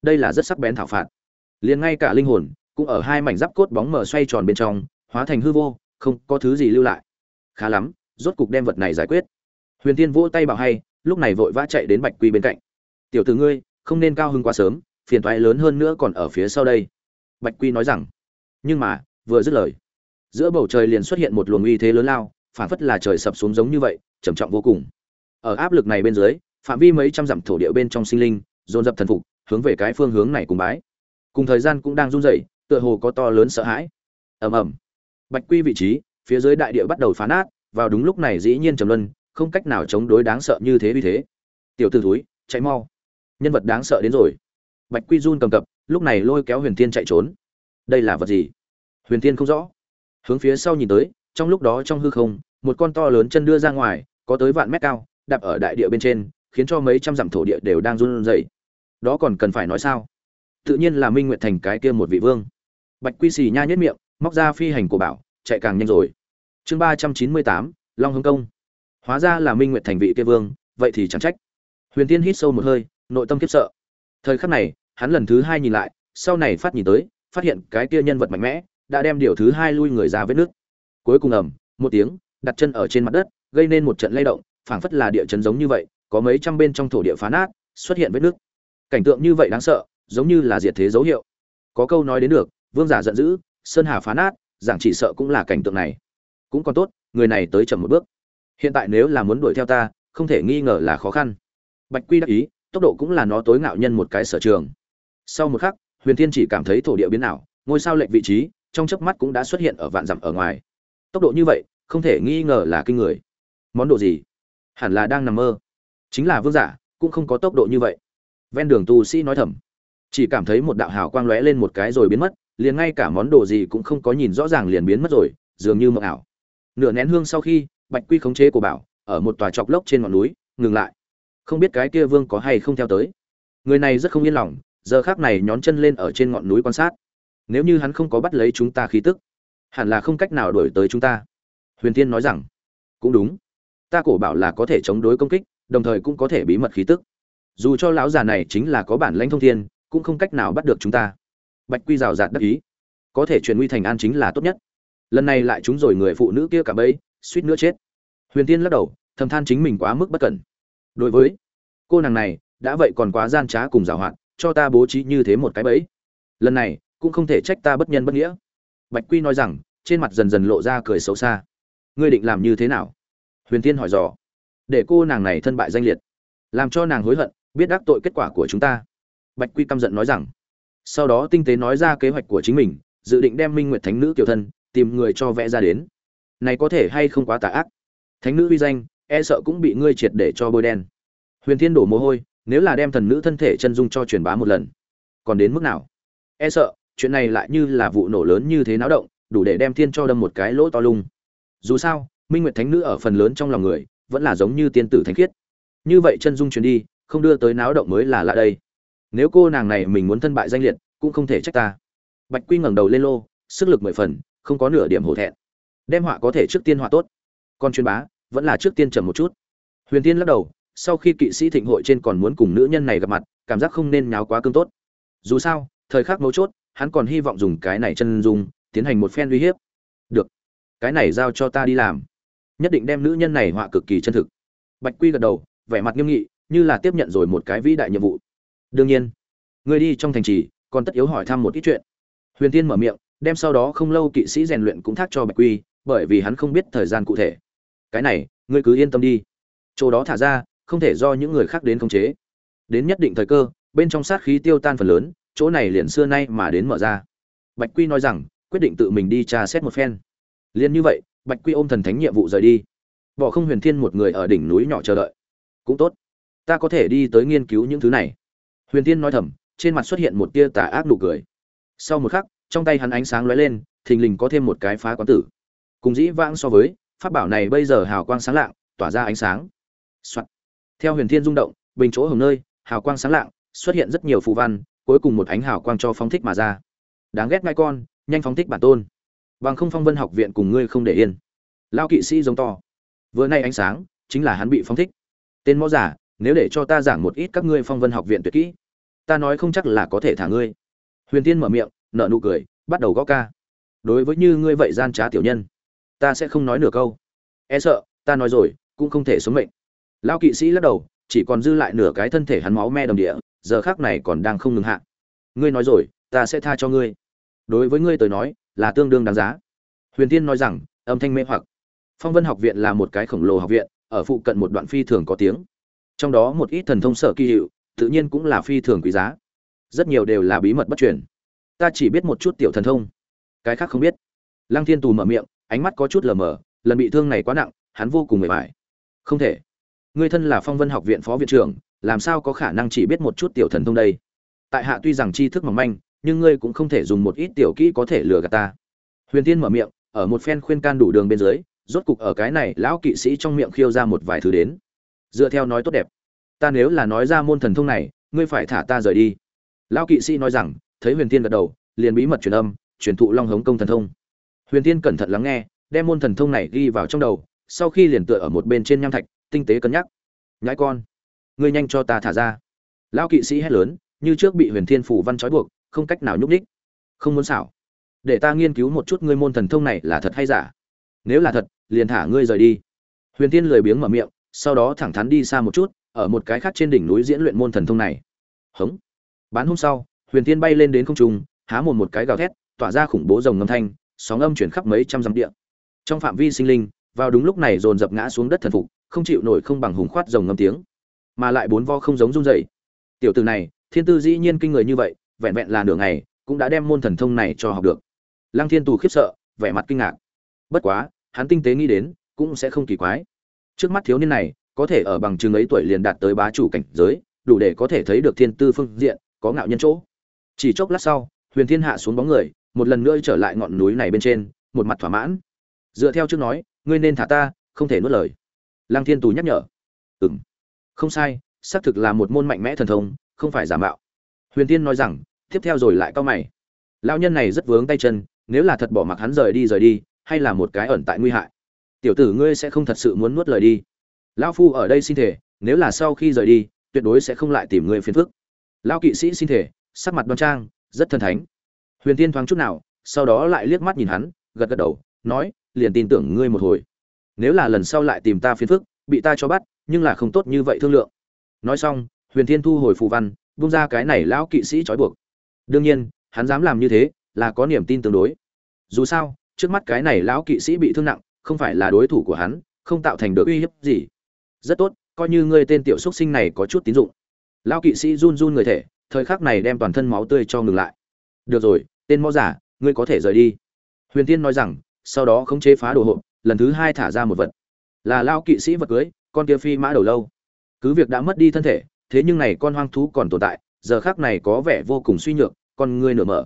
S1: Đây là rất sắc bén thảo phạt. Liền ngay cả linh hồn, cũng ở hai mảnh giáp cốt bóng mờ xoay tròn bên trong, hóa thành hư vô, không có thứ gì lưu lại. Khá lắm, rốt cục đem vật này giải quyết. Huyền tiên vỗ tay bảo hay lúc này vội vã chạy đến bạch quy bên cạnh. Tiểu tử ngươi, không nên cao hưng quá sớm, phiền toái lớn hơn nữa còn ở phía sau đây. Bạch quy nói rằng. Nhưng mà, vừa dứt lời, giữa bầu trời liền xuất hiện một luồng uy thế lớn lao phản phất là trời sập xuống giống như vậy, trầm trọng vô cùng. Ở áp lực này bên dưới, phạm vi mấy trăm dặm thổ địa bên trong sinh linh, dồn dập thần phục, hướng về cái phương hướng này cùng bái. Cùng thời gian cũng đang run rẩy, tựa hồ có to lớn sợ hãi. Ầm ầm. Bạch quy vị trí, phía dưới đại địa bắt đầu phá nát, vào đúng lúc này dĩ nhiên trầm luân không cách nào chống đối đáng sợ như thế vì thế. Tiểu t ử túi chạy mau. Nhân vật đáng sợ đến rồi. Bạch quy run cầm cập, lúc này lôi kéo huyền thiên chạy trốn. Đây là vật gì? Huyền thiên không rõ. Hướng phía sau nhìn tới, trong lúc đó trong hư không, một con to lớn chân đưa ra ngoài, có tới vạn mét cao, đạp ở đại địa bên trên, khiến cho mấy trăm dặm thổ địa đều đang run rẩy. Đó còn cần phải nói sao? Tự nhiên là minh nguyệt thành cái kia một vị vương. Bạch quy xì nha nhất miệng, móc ra phi hành của bảo, chạy càng nhanh rồi. Chương ba trăm chín mươi tám, long hưng công hóa ra là minh nguyệt thành vị kia vương, vậy thì chẳng trách. Huyền tiên hít sâu một hơi, nội tâm kiếp sợ. Thời khắc này, hắn lần thứ hai nhìn lại, sau này phát nhìn tới, phát hiện cái kia nhân vật mạnh mẽ, đã đem điều thứ hai lui người ra vết nước. Cuối cùng ầm, một tiếng, đặt chân ở trên mặt đất, gây nên một trận lay động, phảng phất là địa chấn giống như vậy, có mấy trăm bên trong thổ địa phá nát, xuất hiện vết nước. Cảnh tượng như vậy đáng sợ, giống như là diệt thế dấu hiệu. Có câu nói đến được, vương giả giận dữ, sơn hà phá nát, giảng chỉ sợ cũng là cảnh tượng này. Cũng còn tốt, người này tới chậm một bước hiện tại nếu là muốn đuổi theo ta, không thể nghi ngờ là khó khăn. Bạch quy đắc ý, tốc độ cũng là nó tối ngạo nhân một cái sở trường. Sau một khắc, huyền thiên chỉ cảm thấy thổ địa biến ảo, ngôi sao lệch vị trí, trong chớp mắt cũng đã xuất hiện ở vạn dặm ở ngoài. Tốc độ như vậy, không thể nghi ngờ là kinh người. Món đồ gì? Hẳn là đang nằm mơ. Chính là vương giả, cũng không có tốc độ như vậy. Ven đường tu sĩ nói thầm. Chỉ cảm thấy một đạo hào quang lóe lên một cái rồi biến mất, liền ngay cả món đồ gì cũng không có nhìn rõ ràng liền biến mất rồi, dường như mộng ảo. Nửa nén hương sau khi bạch quy khống chế của bảo, ở một tòa chọc lốc trên ngọn núi, ngừng lại. Không biết cái kia vương có hay không theo tới. Người này rất không yên lòng, giờ khác này nhón chân lên ở trên ngọn núi quan sát. Nếu như hắn không có bắt lấy chúng ta khí tức, hẳn là không cách nào đuổi tới chúng ta. Huyền tiên nói rằng, cũng đúng. Ta cổ bảo là có thể chống đối công kích, đồng thời cũng có thể bí mật khí tức. Dù cho lão già này chính là có bản lãnh thông thiên, cũng không cách nào bắt được chúng ta. Bạch quy rào rạt đắc ý. Có thể truyền nguy thành an chính là tốt nhất. Lần này lại chúng rồi người phụ nữ kia cả bấy suýt nữa chết. Huyền tiên lắc đầu, thầm than chính mình quá mức bất cẩn. Đối với cô nàng này, đã vậy còn quá gian trá cùng giảo hoạt, cho ta bố trí như thế một cái bẫy. Lần này, cũng không thể trách ta bất nhân bất nghĩa. Bạch quy nói rằng, trên mặt dần dần lộ ra cười xấu xa. Ngươi định làm như thế nào? Huyền tiên hỏi dò. Để cô nàng này thân bại danh liệt. Làm cho nàng hối hận, biết đắc tội kết quả của chúng ta. Bạch quy căm giận nói rằng. Sau đó tinh tế nói ra kế hoạch của chính mình, dự định đem minh nguyệt thánh nữ tiểu thân tìm người cho vẽ ra đến này có thể hay không quá tà ác. Thánh nữ uy danh e sợ cũng bị ngươi triệt để cho bôi đen. Huyền thiên đổ mồ hôi, nếu là đem thần nữ thân thể chân dung cho truyền bá một lần, còn đến mức nào? E sợ, chuyện này lại như là vụ nổ lớn như thế náo động, đủ để đem thiên cho đâm một cái lỗ to lung. Dù sao, minh nguyệt thánh nữ ở phần lớn trong lòng người, vẫn là giống như tiên tử thánh khiết. Như vậy chân dung truyền đi, không đưa tới náo động mới là lạ đây. Nếu cô nàng này mình muốn thân bại danh liệt, cũng không thể trách ta. Bạch quy ngẩng đầu lên lô, sức lực mười phần, không có nửa điểm hổ thẹn đem họa có thể trước tiên họa tốt. Còn truyền bá, vẫn là trước tiên chậm một chút. Huyền tiên lắc đầu, sau khi kỵ sĩ thịnh hội trên còn muốn cùng nữ nhân này gặp mặt, cảm giác không nên nháo quá cương tốt. Dù sao, thời khắc mấu chốt, hắn còn hy vọng dùng cái này chân dung, tiến hành một phen uy hiếp. Được, cái này giao cho ta đi làm. Nhất định đem nữ nhân này họa cực kỳ chân thực. Bạch quy gật đầu, vẻ mặt nghiêm nghị, như là tiếp nhận rồi một cái vĩ đại nhiệm vụ. Đương nhiên, người đi trong thành trì, còn tất yếu hỏi thăm một ít chuyện. Huyền tiên mở miệng, đem sau đó không lâu kỵ sĩ rèn luyện cũng thác cho bạch quy bởi vì hắn không biết thời gian cụ thể. Cái này, ngươi cứ yên tâm đi. Chỗ đó thả ra, không thể do những người khác đến khống chế. Đến nhất định thời cơ, bên trong sát khí tiêu tan phần lớn, chỗ này liền xưa nay mà đến mở ra. Bạch quy nói rằng, quyết định tự mình đi tra xét một phen. Liền như vậy, bạch quy ôm thần thánh nhiệm vụ rời đi. Bỏ không huyền thiên một người ở đỉnh núi nhỏ chờ đợi. Cũng tốt. Ta có thể đi tới nghiên cứu những thứ này. Huyền thiên nói thầm, trên mặt xuất hiện một tia tà ác nụ cười. Sau một khắc, trong tay hắn ánh sáng lóe lên, thình lình có thêm một cái phá quán tử cùng dĩ vãng so với, pháp bảo này bây giờ hào quang sáng lạng, tỏa ra ánh sáng、Soạn. theo huyền thiên rung động, bình chỗ hồng nơi, hào quang sáng lạng, xuất hiện rất nhiều phù văn, cuối cùng một ánh hào quang cho phóng thích mà ra. Đáng ghét ngai con, nhanh phóng thích bản tôn. Bằng không phong vân học viện cùng ngươi không để yên. Lao kỵ sĩ giống to. Vừa nay ánh sáng, chính là hắn bị phóng thích. Tên mõ giả, nếu để cho ta giảng một ít các ngươi phong vân học viện tuyệt kỹ, ta nói không chắc là có thể thả ngươi. Huyền tiên mở miệng, nở nụ cười, bắt đầu gõ ca. Đối với như ngươi vậy gian trá tiểu nhân ta sẽ không nói nửa câu. E sợ, ta nói rồi, cũng không thể sống mệnh. Lao kỵ sĩ lắc đầu, chỉ còn dư lại nửa cái thân thể hắn máu me đồng địa, giờ khác này còn đang không ngừng hạ. Ngươi nói rồi, ta sẽ tha cho ngươi. Đối với ngươi tới nói, là tương đương đáng giá. Huyền tiên nói rằng, âm thanh mê hoặc. Phong vân học viện là một cái khổng lồ học viện, ở phụ cận một đoạn phi thường có tiếng. Trong đó một ít thần thông sở kỳ hiệu, tự nhiên cũng là phi thường quý giá. Rất nhiều đều là bí mật bất truyền. Ta chỉ biết một chút tiểu thần thông. Cái khác không biết. Lăng thiên tù mở miệng ánh mắt có chút lờ mờ, lần bị thương này quá nặng, hắn vô cùng mệt mỏi. Không thể. Người thân là phong vân học viện phó viện trưởng, làm sao có khả năng chỉ biết một chút tiểu thần thông đây? Tại hạ tuy rằng tri thức mỏng manh, nhưng ngươi cũng không thể dùng một ít tiểu kỹ có thể lừa gạt ta. Huyền tiên mở miệng, ở một phen khuyên can đủ đường bên dưới, rốt cục ở cái này lão kỵ sĩ trong miệng khiêu ra một vài thứ đến. Dựa theo nói tốt đẹp. Ta nếu là nói ra môn thần thông này, ngươi phải thả ta rời đi. Lão kỵ sĩ nói rằng, thấy huyền tiên gật đầu, liền bí mật truyền âm, truyền thụ long hống công thần thông huyền tiên cẩn thận lắng nghe, đem môn thần thông này ghi vào trong đầu, sau khi liền tựa ở một bên trên nham thạch, tinh tế cân nhắc. Nhãi con, ngươi nhanh cho ta thả ra. Lão kỵ sĩ hét lớn, như trước bị huyền thiên phủ văn trói buộc, không cách nào nhúc nhích. Không muốn xảo. Để ta nghiên cứu một chút ngươi môn thần thông này là thật hay giả. Nếu là thật, liền thả ngươi rời đi. Huyền thiên lười biếng mở miệng, sau đó thẳng thắn đi xa một chút, ở một cái khác trên đỉnh núi diễn luyện môn thần thông này. Hống. Bán hôm sau, huyền thiên bay lên đến không trung, há một một cái gào thét, tỏa ra khủng bố rồng ngâm thanh sóng âm chuyển khắp mấy trăm dặm địa. Trong phạm vi sinh linh, vào đúng lúc này dồn dập ngã xuống đất thần phục, không chịu nổi không bằng hùng khoát rồng ngâm tiếng. Mà lại bốn vo không giống run dậy tiểu từ này, thiên tư dĩ nhiên kinh người như vậy, vẹn vẹn là nửa ngày, cũng đã đem môn thần thông này cho học được. Lăng thiên tù khiếp sợ, vẻ mặt kinh ngạc. Bất quá, hắn tinh tế nghĩ đến, cũng sẽ không kỳ quái. Trước mắt thiếu niên này, có thể ở bằng chừng ấy tuổi liền đạt tới bá chủ cảnh giới, đủ để có thể thấy được thiên tư phương diện, có ngạo nhân chỗ. Chỉ chốc lát sau, huyền thiên hạ xuống bóng người một lần nữa trở lại ngọn núi này bên trên, một mặt thỏa mãn. Dựa theo trước nói, ngươi nên thả ta, không thể nuốt lời. Lăng thiên tù nhắc nhở. Ừng không sai, xác thực là một môn mạnh mẽ thần thông, không phải giả mạo. Huyền tiên nói rằng, tiếp theo rồi lại cao mày. Lão nhân này rất vướng tay chân, nếu là thật bỏ mặc hắn rời đi rời đi, hay là một cái ẩn tại nguy hại. Tiểu tử ngươi sẽ không thật sự muốn nuốt lời đi. Lão phu ở đây xin thể nếu là sau khi rời đi, tuyệt đối sẽ không lại tìm ngươi phiền phức. Lão kỵ sĩ xin thể sắc mặt đoan trang, rất thân thánh huyền tiên thoáng chút nào, sau đó lại liếc mắt nhìn hắn, gật gật đầu, nói, liền tin tưởng ngươi một hồi. Nếu là lần sau lại tìm ta phiền phức, bị ta cho bắt, nhưng là không tốt như vậy thương lượng. Nói xong, huyền thiên thu hồi phù văn bung ra cái này lão kỵ sĩ trói buộc. Đương nhiên, hắn dám làm như thế, là có niềm tin tương đối. Dù sao, trước mắt cái này lão kỵ sĩ bị thương nặng, không phải là đối thủ của hắn, không tạo thành được uy hiếp gì. Rất tốt, coi như ngươi tên tiểu xuất sinh này có chút tín dụng. Lão kỵ sĩ run run người thể, thời khắc này đem toàn thân máu tươi cho ngừng lại được rồi, tên mõ giả, ngươi có thể rời đi. Huyền tiên nói rằng, sau đó khống chế phá đồ hộp lần thứ hai thả ra một vật. Là lao kỵ sĩ vật cưới, con kia phi mã đầu lâu. Cứ việc đã mất đi thân thể, thế nhưng này con hoang thú còn tồn tại, giờ khác này có vẻ vô cùng suy nhược, con ngươi nửa mở.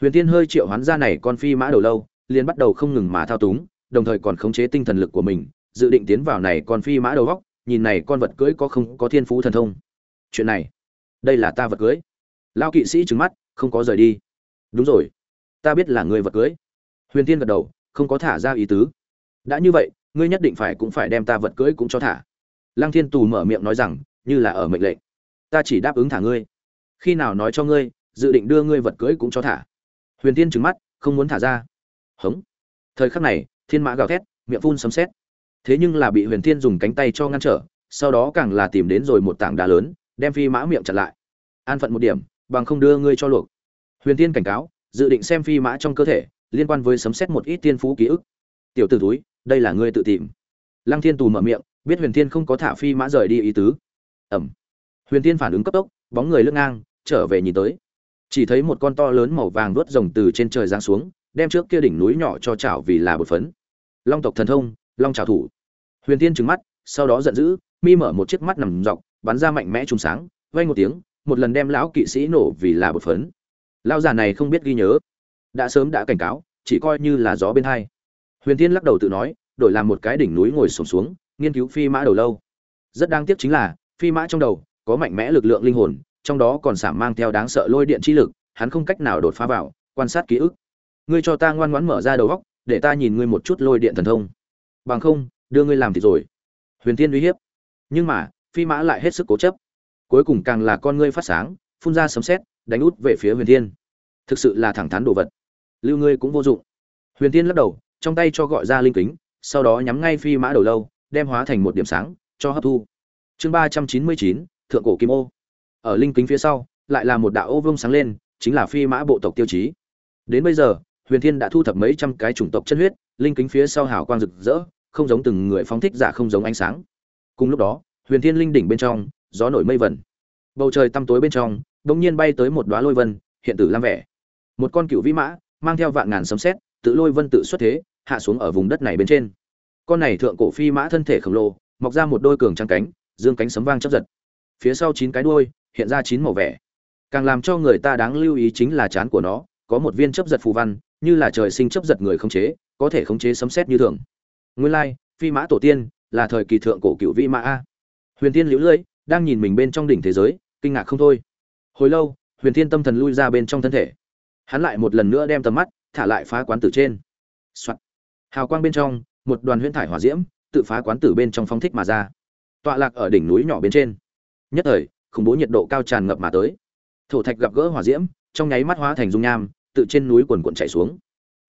S1: Huyền tiên hơi triệu hoán ra này con phi mã đầu lâu, liền bắt đầu không ngừng mà thao túng, đồng thời còn khống chế tinh thần lực của mình, dự định tiến vào này con phi mã đầu góc, nhìn này con vật cưới có không có thiên phú thần thông. Chuyện này, đây là ta vật cưới. Lao kỵ sĩ trừng mắt không có rời đi. Đúng rồi. Ta biết là người vật cưới. Huyền tiên gật đầu, không có thả ra ý tứ. Đã như vậy, ngươi nhất định phải cũng phải đem ta vật cưới cũng cho thả. Lăng thiên tù mở miệng nói rằng, như là ở mệnh lệnh. Ta chỉ đáp ứng thả ngươi. Khi nào nói cho ngươi, dự định đưa ngươi vật cưới cũng cho thả. Huyền tiên trừng mắt, không muốn thả ra. Hống. Thời khắc này, thiên mã gào thét, miệng phun sấm sét. Thế nhưng là bị huyền Thiên dùng cánh tay cho ngăn trở, sau đó càng là tìm đến rồi một tảng đá lớn, đem phi mã miệng chặn lại. An phận một điểm bằng không đưa ngươi cho luộc. Huyền tiên cảnh cáo, dự định xem phi mã trong cơ thể, liên quan với sấm xét một ít tiên phú ký ức. Tiểu t ử túi đây là ngươi tự tìm. Lăng thiên tù mở miệng, biết huyền thiên không có thả phi mã rời đi ý tứ. Ẩm. Huyền thiên phản ứng cấp tốc, bóng người lưng ngang, trở về nhìn tới. Chỉ thấy một con to lớn màu vàng vớt rồng từ trên trời giáng xuống, đem trước kia đỉnh núi nhỏ cho chảo vì là bột phấn. Long tộc thần thông, long trào thủ. Huyền thiên trừng mắt, sau đó giận dữ, mi mở một chiếc mắt nằm dọc, bắn ra mạnh mẽ trùng sáng vay một tiếng một lần đem lão kỵ sĩ nổ vì là bột phấn. Lão già này không biết ghi nhớ. Đã sớm đã cảnh cáo chỉ coi như là gió bên hai. Huyền thiên lắc đầu tự nói đổi làm một cái đỉnh núi ngồi sổm xuống, xuống nghiên cứu phi mã đầu lâu. Rất đáng tiếc chính là phi mã trong đầu có mạnh mẽ lực lượng linh hồn trong đó còn sảm mang theo đáng sợ lôi điện chi lực hắn không cách nào đột phá vào quan sát ký ức. Ngươi cho ta ngoan ngoãn mở ra đầu góc để ta nhìn ngươi một chút lôi điện thần thông. Bằng không đưa ngươi làm thì rồi. Huyền thiên uy hiếp. Nhưng mà phi mã lại hết sức cố chấp cuối cùng càng là con ngươi phát sáng, phun ra sấm sét, đánh út về phía huyền thiên. Thực sự là thẳng thắn đồ vật. Lưu ngươi cũng vô dụng. Huyền thiên lắc đầu, trong tay cho gọi ra linh kính, sau đó nhắm ngay phi mã đầu lâu, đem hóa thành một điểm sáng, cho hấp thu. Chương ba trăm chín mươi chín, thượng cổ kim ô. Ở linh kính phía sau, lại là một đạo ô vương sáng lên, chính là phi mã bộ tộc tiêu chí. Đến bây giờ, huyền thiên đã thu thập mấy trăm cái chủng tộc chân huyết, linh kính phía sau hào quang rực rỡ, không giống từng người phóng thích giả không giống ánh sáng. Cùng lúc đó, huyền thiên linh đỉnh bên trong gió nổi mây vẩn bầu trời tăm tối bên trong đ ỗ n g nhiên bay tới một đoá lôi vân, hiện tử lam vẻ. Một con cựu vĩ mã, mang theo vạn ngàn sấm xét tự lôi vân tự xuất thế, hạ xuống ở vùng đất này bên trên. Con này thượng cổ phi mã thân thể khổng lồ, mọc ra một đôi cường trăng cánh, dương cánh sấm vang chấp giật. Phía sau chín cái đuôi, hiện ra chín màu vẻ. Càng làm cho người ta đáng lưu ý chính là chán của nó, có một viên chấp giật phù văn, như là trời sinh chấp giật người khống chế, có thể khống chế sấm xét như thường. Nguyên lai, phi mã tổ tiên là thời kỳ thượng cổ cựu vĩ mã a. Huyền tiên liễu lưỡi đang nhìn mình bên trong đỉnh thế giới, kinh ngạc không thôi. Hồi lâu, huyền thiên tâm thần lui ra bên trong thân thể. Hắn lại một lần nữa đem tầm mắt thả lại phá quán tử trên、Soạn. hào quang bên trong, một đoàn huyễn thải hỏa diễm tự phá quán tử bên trong phong thích mà ra. Tọa lạc ở đỉnh núi nhỏ bên trên. Nhất thời, khủng bố nhiệt độ cao tràn ngập mà tới. Thổ thạch gặp gỡ hỏa diễm, trong nháy mắt hóa thành dung nham, tự trên núi quần quận chạy xuống.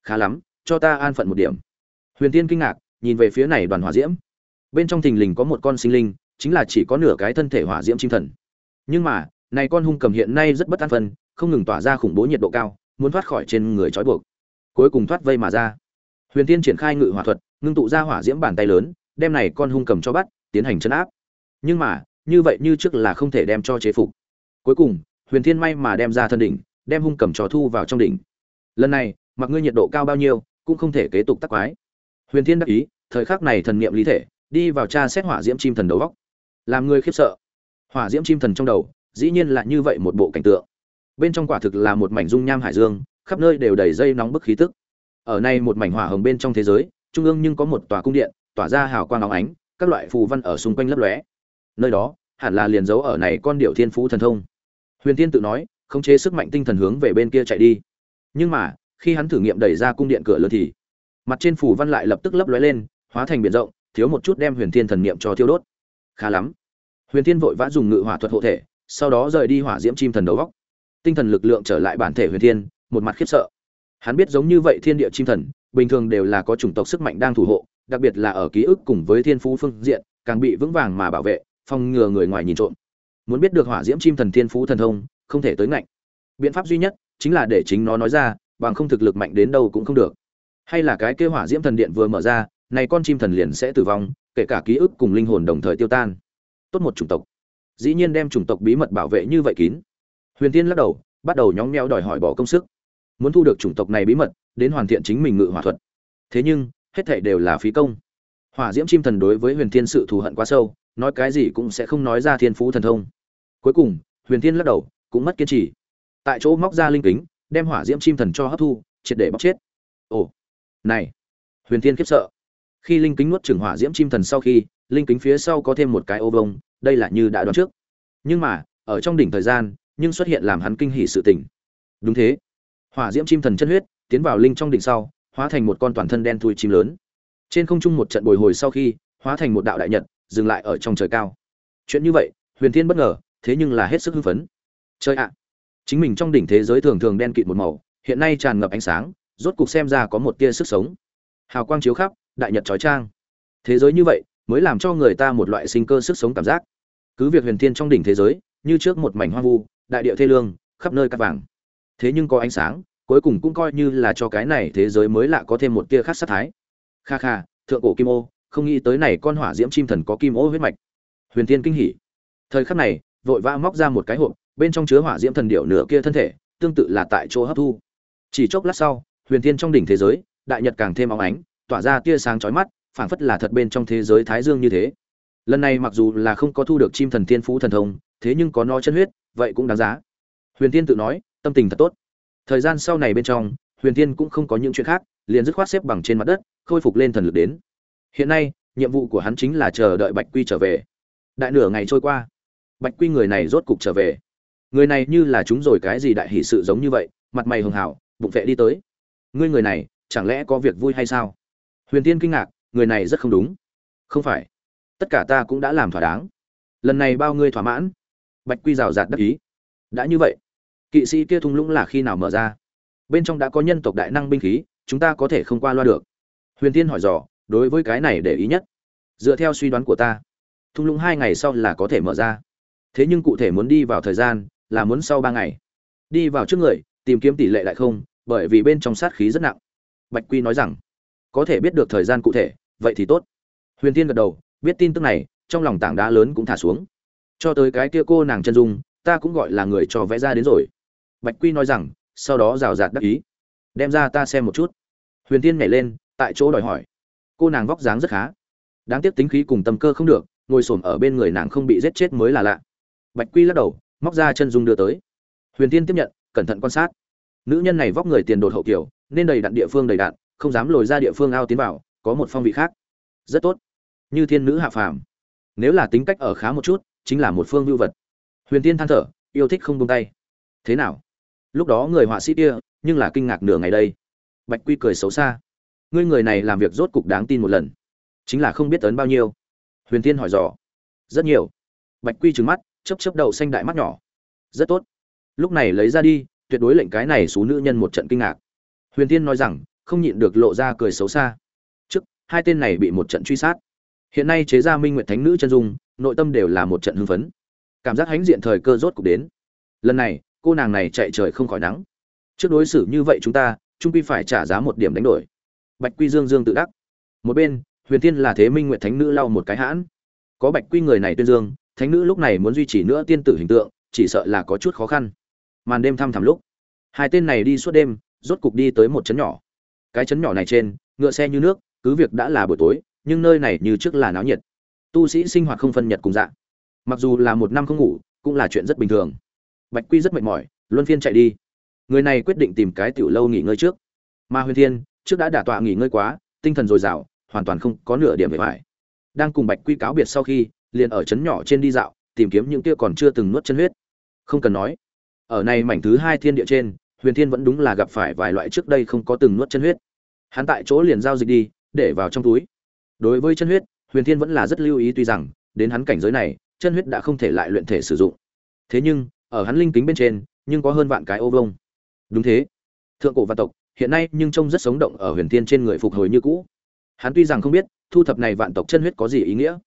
S1: Khá lắm, cho ta an phận một điểm. Huyền tiên kinh ngạc, nhìn về phía này đoàn hỏa diễm. Bên trong thình lình có một con sinh linh chính là chỉ có nửa cái thân thể hỏa diễm chim thần. Nhưng mà, này con hung cầm hiện nay rất bất an phân, không ngừng tỏa ra khủng bố nhiệt độ cao, muốn thoát khỏi trên người trói buộc. Cuối cùng thoát vây mà ra. Huyền tiên triển khai ngự hỏa thuật, ngưng tụ ra hỏa diễm bàn tay lớn, đem này con hung cầm cho bắt, tiến hành chấn áp. Nhưng mà, như vậy như trước là không thể đem cho chế phục. Cuối cùng, huyền thiên may mà đem ra thân đỉnh, đem hung cầm trò thu vào trong đỉnh. Lần này, mặc ngươi nhiệt độ cao bao nhiêu, cũng không thể kế tục tắc quái. Huyền thiên đắc ý, thời khắc này thần niệm lý thể, đi vào tra xét hỏa diễm chim thần đầu góc làm người khiếp sợ. Hỏa diễm chim thần trong đầu, dĩ nhiên là như vậy một bộ cảnh tượng. Bên trong quả thực là một mảnh dung nham hải dương, khắp nơi đều đầy dây nóng bức khí tức. Ở nay một mảnh hỏa hồng bên trong thế giới, trung ương nhưng có một tòa cung điện, tỏa ra hào quang óng ánh, các loại phù văn ở xung quanh lấp lóe. Nơi đó, hẳn là liền giấu ở này con điệu thiên phú thần thông. Huyền tiên tự nói, khống chế sức mạnh tinh thần hướng về bên kia chạy đi. Nhưng mà, khi hắn thử nghiệm đẩy ra cung điện cửa lớn thì, mặt trên phù văn lại lập tức lấp lóe lên, hóa thành biển rộng, thiếu một chút đem huyền thiên thần niệm cho thiêu đốt khá lắm. Huyền thiên vội vã dùng ngự hỏa thuật hộ thể, sau đó rời đi hỏa diễm chim thần đầu góc. Tinh thần lực lượng trở lại bản thể huyền thiên, một mặt khiếp sợ. Hắn biết giống như vậy thiên địa chim thần, bình thường đều là có chủng tộc sức mạnh đang thủ hộ, đặc biệt là ở ký ức cùng với thiên phú phương diện, càng bị vững vàng mà bảo vệ, phòng ngừa người ngoài nhìn trộm. Muốn biết được hỏa diễm chim thần thiên phú thần thông, không thể tới ngạnh. Biện pháp duy nhất chính là để chính nó nói ra, bằng không thực lực mạnh đến đâu cũng không được. Hay là cái kế hỏa diễm thần điện vừa mở ra, này con chim thần liền sẽ tử vong kể cả ký ức cùng linh hồn đồng thời tiêu tan. Tốt một chủng tộc. Dĩ nhiên đem chủng tộc bí mật bảo vệ như vậy kín. Huyền tiên lắc đầu, bắt đầu nhóng nhẽo đòi hỏi bỏ công sức. Muốn thu được chủng tộc này bí mật, đến hoàn thiện chính mình ngự hỏa thuật. Thế nhưng, hết thảy đều là phí công. Hỏa diễm chim thần đối với huyền thiên sự thù hận quá sâu, nói cái gì cũng sẽ không nói ra thiên phú thần thông. Cuối cùng, huyền thiên lắc đầu, cũng mất kiên trì. Tại chỗ móc ra linh kính, đem hỏa diễm chim thần cho hấp thu, triệt để bóc chết. Ồ, này. Huyền thiên khiếp sợ khi linh kính nuốt chửng hỏa diễm chim thần sau khi, linh kính phía sau có thêm một cái ô vông đây là như đã đoán trước. Nhưng mà, ở trong đỉnh thời gian, nhưng xuất hiện làm hắn kinh hỉ sự tình. Đúng thế. Hỏa diễm chim thần chân huyết, tiến vào linh trong đỉnh sau, hóa thành một con toàn thân đen thui chim lớn. Trên không trung một trận bồi hồi sau khi, hóa thành một đạo đại nhật, dừng lại ở trong trời cao. Chuyện như vậy, huyền thiên bất ngờ, thế nhưng là hết sức hưng phấn. Chơi ạ! Chính mình trong đỉnh thế giới thường thường đen kịt một màu, hiện nay tràn ngập ánh sáng, rốt cục xem ra có một tia sức sống. Hào quang chiếu khắp đại nhật trói trang. Thế giới như vậy mới làm cho người ta một loại sinh cơ sức sống cảm giác. Cứ việc huyền thiên trong đỉnh thế giới, như trước một mảnh hoang vu, đại địa thê lương, khắp nơi cắt vàng. Thế nhưng có ánh sáng, cuối cùng cũng coi như là cho cái này thế giới mới lạ có thêm một tia khác sát thái. Kha kha, thượng cổ kim ô, không nghĩ tới này con hỏa diễm chim thần có kim ô huyết mạch. Huyền thiên kinh hỉ. Thời khắc này, vội vã móc ra một cái hộp, bên trong chứa hỏa diễm thần điệu nửa kia thân thể, tương tự là tại chỗ hấp thu. Chỉ chốc lát sau, huyền thiên trong đỉnh thế giới, đại nhật càng thêm óng ánh tỏa ra tia sáng chói mắt, phảng phất là thật bên trong thế giới thái dương như thế. Lần này mặc dù là không có thu được chim thần tiên phú thần thông, thế nhưng có no chân huyết, vậy cũng đáng giá. Huyền tiên tự nói, tâm tình thật tốt. Thời gian sau này bên trong, huyền tiên cũng không có những chuyện khác, liền dứt khoát xếp bằng trên mặt đất, khôi phục lên thần lực đến. Hiện nay, nhiệm vụ của hắn chính là chờ đợi bạch quy trở về. Đại nửa ngày trôi qua, bạch quy người này rốt cục trở về. Người này như là chúng rồi cái gì đại hỷ sự giống như vậy, mặt mày hường hảo, bụng vệ đi tới. Ngươi người này, chẳng lẽ có việc vui hay sao? Huyền tiên kinh ngạc, người này rất không đúng. Không phải. Tất cả ta cũng đã làm thỏa đáng. Lần này bao ngươi thỏa mãn. Bạch quy rào rạt đắc ý. Đã như vậy, kỵ sĩ kia thung lũng là khi nào mở ra? Bên trong đã có nhân tộc đại năng binh khí, chúng ta có thể không qua loa được. Huyền tiên hỏi dò, đối với cái này để ý nhất. Dựa theo suy đoán của ta, thung lũng hai ngày sau là có thể mở ra. Thế nhưng cụ thể muốn đi vào thời gian, là muốn sau ba ngày. Đi vào trước người, tìm kiếm tỷ lệ lại không, bởi vì bên trong sát khí rất nặng. Bạch quy nói rằng có thể biết được thời gian cụ thể, vậy thì tốt. Huyền tiên gật đầu, biết tin tức này, trong lòng tảng đá lớn cũng thả xuống. Cho tới cái kia cô nàng chân dung, ta cũng gọi là người cho vẽ ra đến rồi. Bạch quy nói rằng, sau đó rào rạt đắc ý. Đem ra ta xem một chút. Huyền tiên nhảy lên, tại chỗ đòi hỏi. Cô nàng vóc dáng rất khá. Đáng tiếc tính khí cùng tâm cơ không được, ngồi s ổ m ở bên người nàng không bị giết chết mới là lạ. Bạch quy lắc đầu, móc ra chân dung đưa tới. Huyền tiên tiếp nhận, cẩn thận quan sát. Nữ nhân này vóc người tiền đột hậu kiểu, nên đầy đặn địa phương đầy đặn không dám lồi ra địa phương ao tiến vào, có một phong vị khác. Rất tốt. Như thiên nữ hạ phàm. Nếu là tính cách ở khá một chút, chính là một phương lưu vật. Huyền tiên than thở, yêu thích không buông tay. Thế nào? Lúc đó người họa sĩ kia, nhưng là kinh ngạc nửa ngày đây. Bạch quy cười xấu xa. Ngươi người này làm việc rốt cục đáng tin một lần. Chính là không biết ấn bao nhiêu. Huyền tiên hỏi dò. Rất nhiều. Bạch quy trừng mắt chấp chấp đầu xanh đại mắt nhỏ. Rất tốt. Lúc này lấy ra đi, tuyệt đối lệnh cái này xú nữ nhân một trận kinh ngạc. Huyền tiên nói rằng không nhịn được lộ ra cười xấu xa. Trước, hai tên này bị một trận truy sát. Hiện nay chế gia minh nguyện thánh nữ chân dung, nội tâm đều là một trận hưng phấn. Cảm giác hãnh diện thời cơ rốt cục đến. Lần này, cô nàng này chạy trời không khỏi nắng. Trước đối xử như vậy chúng ta, trung quy phải trả giá một điểm đánh đổi. Bạch quy dương dương tự đắc. Một bên, huyền tiên là thế minh nguyện thánh nữ lau một cái hãn. Có bạch quy người này tuyên dương, thánh nữ lúc này muốn duy trì nữa tiên tử hình tượng, chỉ sợ là có chút khó khăn. Màn đêm thăm thẳm lúc. Hai tên này đi suốt đêm, rốt cục đi tới một trấn nhỏ cái trấn nhỏ này trên, ngựa xe như nước, cứ việc đã là buổi tối, nhưng nơi này như trước là náo nhiệt. Tu sĩ sinh hoạt không phân nhật cùng dạng mặc dù là một năm không ngủ, cũng là chuyện rất bình thường. Bạch quy rất mệt mỏi, luân phiên chạy đi. Người này quyết định tìm cái tiểu lâu nghỉ ngơi trước. Mà huyền thiên, trước đã đả tọa nghỉ ngơi quá, tinh thần dồi dào, hoàn toàn không có nửa điểm về vải đang cùng bạch quy cáo biệt sau khi, liền ở trấn nhỏ trên đi dạo, tìm kiếm những kia còn chưa từng nuốt chân huyết. Không cần nói, ở này mảnh thứ hai thiên địa trên huyền thiên vẫn đúng là gặp phải vài loại trước đây không có từng nuốt chân huyết. Hắn tại chỗ liền giao dịch đi, để vào trong túi. Đối với chân huyết, huyền thiên vẫn là rất lưu ý tuy rằng, đến hắn cảnh giới này, chân huyết đã không thể lại luyện thể sử dụng. Thế nhưng, ở hắn linh kính bên trên, nhưng có hơn vạn cái ô vông đúng thế. Thượng cổ vạn tộc, hiện nay nhưng trông rất sống động ở huyền thiên trên người phục hồi như cũ. Hắn tuy rằng không biết, thu thập này vạn tộc chân huyết có gì ý nghĩa.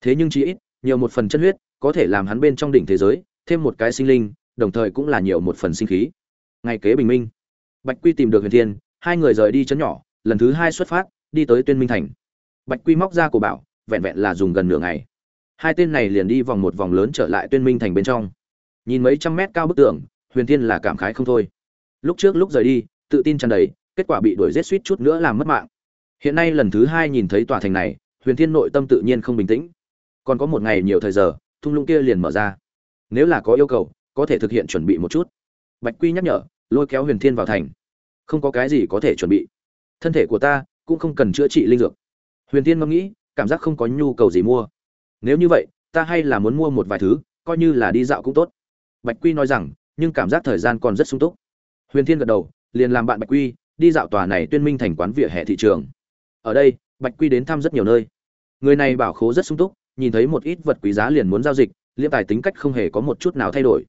S1: Thế nhưng chí ít, nhiều một phần chân huyết, có thể làm hắn bên trong đỉnh thế giới, thêm một cái sinh linh, đồng thời cũng là nhiều một phần sinh khí ngày kế bình minh. Bạch quy tìm được huyền thiên, hai người rời đi chấn nhỏ, lần thứ hai xuất phát, đi tới tuyên minh thành. Bạch quy móc ra cổ bảo, vẹn vẹn là dùng gần nửa ngày. Hai tên này liền đi vòng một vòng lớn trở lại tuyên minh thành bên trong. Nhìn mấy trăm mét cao bức tường, huyền thiên là cảm khái không thôi. Lúc trước lúc rời đi, tự tin tràn đầy, kết quả bị đuổi rét suýt chút nữa làm mất mạng. Hiện nay lần thứ hai nhìn thấy tòa thành này, huyền thiên nội tâm tự nhiên không bình tĩnh. Còn có một ngày nhiều thời giờ, thung lũng kia liền mở ra. Nếu là có yêu cầu, có thể thực hiện chuẩn bị một chút bạch quy nhắc nhở, lôi kéo huyền thiên vào thành. Không có cái gì có thể chuẩn bị. Thân thể của ta cũng không cần chữa trị linh dược. Huyền thiên ngẫm nghĩ, cảm giác không có nhu cầu gì mua. Nếu như vậy, ta hay là muốn mua một vài thứ, coi như là đi dạo cũng tốt. Bạch quy nói rằng, nhưng cảm giác thời gian còn rất sung túc. Huyền thiên gật đầu, liền làm bạn bạch quy, đi dạo tòa này tuyên minh thành quán vỉa hè thị trường. Ở đây, bạch quy đến thăm rất nhiều nơi. Người này bảo khố rất sung túc, nhìn thấy một ít vật quý giá liền muốn giao dịch liêm tài tính cách không hề có một chút nào thay đổi.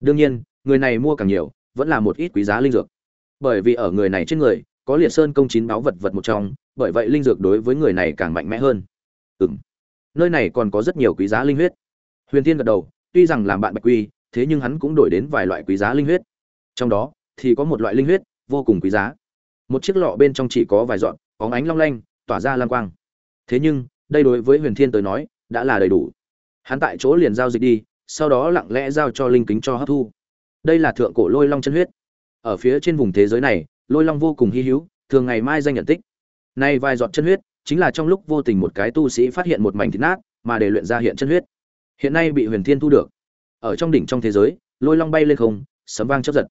S1: Đương nhiên người này mua càng nhiều, vẫn là một ít quý giá linh dược. Bởi vì ở người này trên người, có liệt sơn công chín báu vật vật một trong, bởi vậy linh dược đối với người này càng mạnh mẽ hơn. Ừm. Nơi này còn có rất nhiều quý giá linh huyết. Huyền tiên gật đầu, tuy rằng làm bạn bạch quy, thế nhưng hắn cũng đổi đến vài loại quý giá linh huyết. Trong đó, thì có một loại linh huyết, vô cùng quý giá. Một chiếc lọ bên trong chỉ có vài dọn óng ánh long lanh, tỏa ra lang quang. Thế nhưng, đây đối với huyền thiên tới nói, đã là đầy đủ. Hắn tại chỗ liền giao dịch đi, sau đó lặng lẽ giao cho linh kính cho hấp thu đây là thượng cổ lôi long chân huyết. Ở phía trên vùng thế giới này, lôi long vô cùng hy hữu, thường ngày mai danh nhận tích. Nay vài giọt chân huyết, chính là trong lúc vô tình một cái tu sĩ phát hiện một mảnh thịt nát, mà để luyện ra hiện chân huyết. Hiện nay bị huyền thiên thu được. Ở trong đỉnh trong thế giới, lôi long bay lên không, sấm vang chấp giật.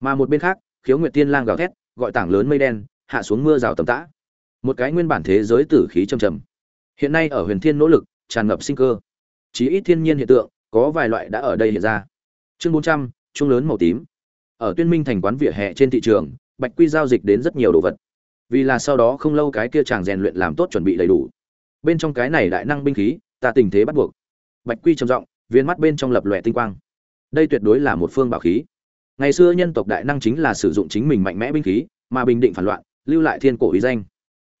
S1: Mà một bên khác, khiếu nguyệt tiên lang gào thét, gọi tảng lớn mây đen, hạ xuống mưa rào tầm tã. Một cái nguyên bản thế giới tử khí trầm trầm hiện nay ở huyền thiên nỗ lực, tràn ngập sinh cơ. Chí ít thiên nhiên hiện tượng, có vài loại đã ở đây hiện ra. Chương bốn trăm chung lớn màu tím. Ở tuyên minh thành quán vỉa hè trên thị trường, bạch quy giao dịch đến rất nhiều đồ vật. Vì là sau đó không lâu cái kia chàng rèn luyện làm tốt chuẩn bị đầy đủ. Bên trong cái này đại năng binh khí, ta tình thế bắt buộc. Bạch quy trầm giọng, viên mắt bên trong lập lòe tinh quang. Đây tuyệt đối là một phương bảo khí. Ngày xưa nhân tộc đại năng chính là sử dụng chính mình mạnh mẽ binh khí, mà bình định phản loạn, lưu lại thiên cổ uy danh.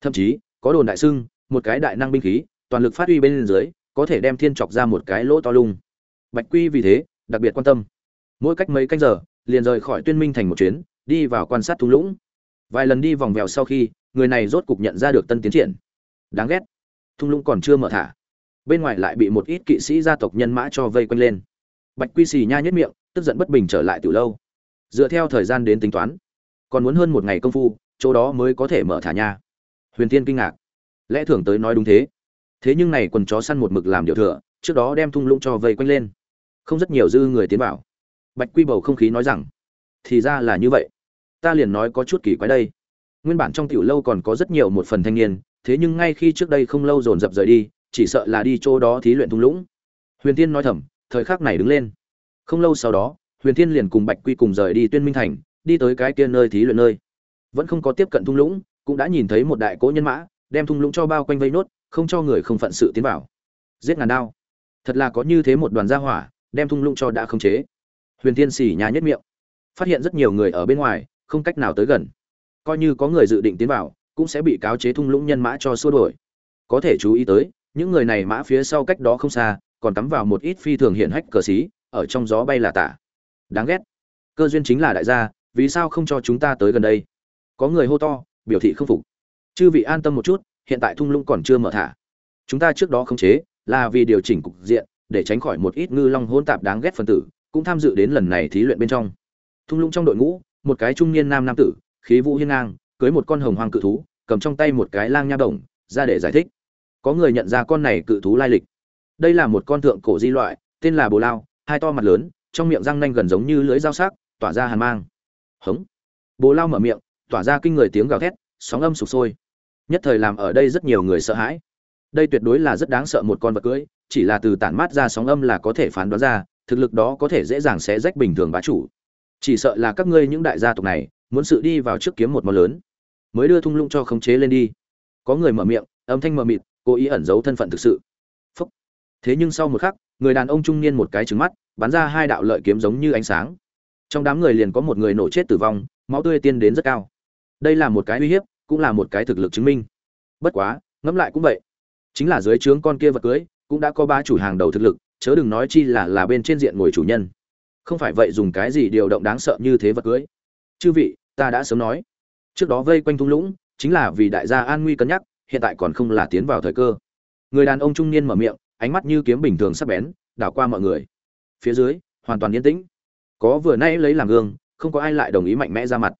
S1: Thậm chí, có đồn đại xưng, một cái đại năng binh khí, toàn lực phát huy bên dưới, có thể đem thiên chọc ra một cái lỗ to lung. Bạch quy vì thế, đặc biệt quan tâm mỗi cách mấy canh giờ, liền rời khỏi tuyên minh thành một chuyến, đi vào quan sát thung lũng. Vài lần đi vòng vèo sau khi, người này rốt cục nhận ra được tân tiến triển. Đáng ghét. Thung lũng còn chưa mở thả. Bên ngoài lại bị một ít kỵ sĩ gia tộc nhân mã cho vây quanh lên. Bạch quy xì nha nhất miệng, tức giận bất bình trở lại từ lâu. Dựa theo thời gian đến tính toán, còn muốn hơn một ngày công phu, chỗ đó mới có thể mở thả nha. Huyền tiên kinh ngạc. Lẽ thường tới nói đúng thế. Thế nhưng này quần chó săn một mực làm điều thừa, trước đó đem thung lũng cho vây quanh lên. Không rất nhiều dư người tiến vào bạch quy bầu không khí nói rằng, thì ra là như vậy. Ta liền nói có chút kỳ quái đây. Nguyên bản trong tiểu lâu còn có rất nhiều một phần thanh niên, thế nhưng ngay khi trước đây không lâu dồn dập rời đi, chỉ sợ là đi chỗ đó thí luyện thung lũng. Huyền tiên nói thầm, thời khắc này đứng lên. Không lâu sau đó, huyền tiên liền cùng bạch quy cùng rời đi tuyên minh thành, đi tới cái kia nơi thí luyện nơi. Vẫn không có tiếp cận thung lũng, cũng đã nhìn thấy một đại cỗ nhân mã, đem thung lũng cho bao quanh vây nốt, không cho người không phận sự tiến vào. Giết ngàn đao. Thật là có như thế một đoàn gia hỏa, đem thung lũng cho đã khống chế huyền Thiên xỉ nhà nhất miệng. Phát hiện rất nhiều người ở bên ngoài, không cách nào tới gần. Coi như có người dự định tiến vào, cũng sẽ bị cáo chế thung lũng nhân mã cho xua đuổi. Có thể chú ý tới, những người này mã phía sau cách đó không xa, còn cắm vào một ít phi thường hiện hách cờ xí, ở trong gió bay là tả. Đáng ghét. Cơ duyên chính là đại gia, vì sao không cho chúng ta tới gần đây? Có người hô to, biểu thị không phục. Chư vị an tâm một chút, hiện tại thung lũng còn chưa mở thả. Chúng ta trước đó khống chế, là vì điều chỉnh cục diện, để tránh khỏi một ít ngư long hôn tạp đáng ghét phần tử cũng tham dự đến lần này thí luyện bên trong. Thung lũng trong đội ngũ, một cái trung niên nam nam tử, khí vũ hiên ngang, cưới một con hồng hoàng cự thú, cầm trong tay một cái lang nha đồng, ra để giải thích. Có người nhận ra con này cự thú lai lịch. Đây là một con thượng cổ di loại, tên là bồ lao, hai to mặt lớn, trong miệng răng nanh gần giống như lưới dao sắc, tỏa ra hàn mang. Hống. Bồ lao mở miệng, tỏa ra kinh người tiếng gào thét, sóng âm sụp sôi. Nhất thời làm ở đây rất nhiều người sợ hãi. Đây tuyệt đối là rất đáng sợ một con vật cưỡi chỉ là từ tản mát ra sóng âm là có thể phán đoán ra thực lực đó có thể dễ dàng sẽ rách bình thường bá chủ. Chỉ sợ là các ngươi những đại gia tộc này, muốn sự đi vào trước kiếm một món lớn, mới đưa thung lũng cho khống chế lên đi. Có người mở miệng, âm thanh mờ mịt, cố ý ẩn giấu thân phận thực sự. Phúc. thế nhưng sau một khắc, người đàn ông trung niên một cái trứng mắt, bắn ra hai đạo lợi kiếm giống như ánh sáng. Trong đám người liền có một người nổ chết tử vong, máu tươi tiên đến rất cao. Đây là một cái uy hiếp, cũng là một cái thực lực chứng minh. Bất quá, ngẫm lại cũng vậy. Chính là dưới trướng con kia vật cưới, cũng đã có ba chủ hàng đầu thực lực chớ đừng nói chi là là bên trên diện ngồi chủ nhân. Không phải vậy dùng cái gì điều động đáng sợ như thế vật cưới. Chư vị, ta đã sớm nói. Trước đó vây quanh thung lũng, chính là vì đại gia an nguy cân nhắc, hiện tại còn không là tiến vào thời cơ. Người đàn ông trung niên mở miệng, ánh mắt như kiếm bình thường sắp bén, đảo qua mọi người. Phía dưới, hoàn toàn yên tĩnh. Có vừa nay lấy làm gương, không có ai lại đồng ý mạnh mẽ ra mặt.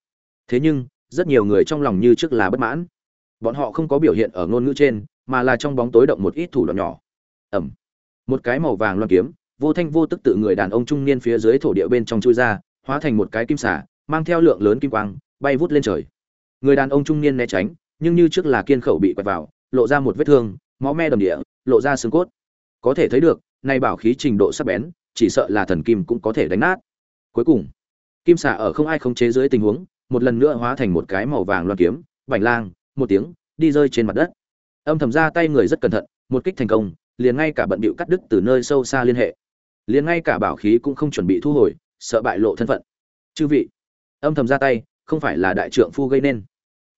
S1: Thế nhưng, rất nhiều người trong lòng như trước là bất mãn. Bọn họ không có biểu hiện ở ngôn ngữ trên, mà là trong bóng tối động một ít thủ đoạn nhỏ. Ẩm một cái màu vàng loan kiếm, vô thanh vô tức tự người đàn ông trung niên phía dưới thổ địa bên trong chui ra, hóa thành một cái kim xả mang theo lượng lớn kim quang, bay vút lên trời. Người đàn ông trung niên né tránh, nhưng như trước là kiên khẩu bị quẹt vào, lộ ra một vết thương, máu me đầm địa, lộ ra xương cốt. Có thể thấy được, nay bảo khí trình độ sắc bén, chỉ sợ là thần kim cũng có thể đánh nát. Cuối cùng, kim xả ở không ai khống chế dưới tình huống, một lần nữa hóa thành một cái màu vàng loan kiếm vành lang, một tiếng, đi rơi trên mặt đất. Âm thầm ra tay người rất cẩn thận, một kích thành công liền ngay cả bận bịu cắt đứt từ nơi sâu xa liên hệ. Liền ngay cả bảo khí cũng không chuẩn bị thu hồi, sợ bại lộ thân phận. Chư vị, âm thầm ra tay, không phải là đại trượng phu gây nên.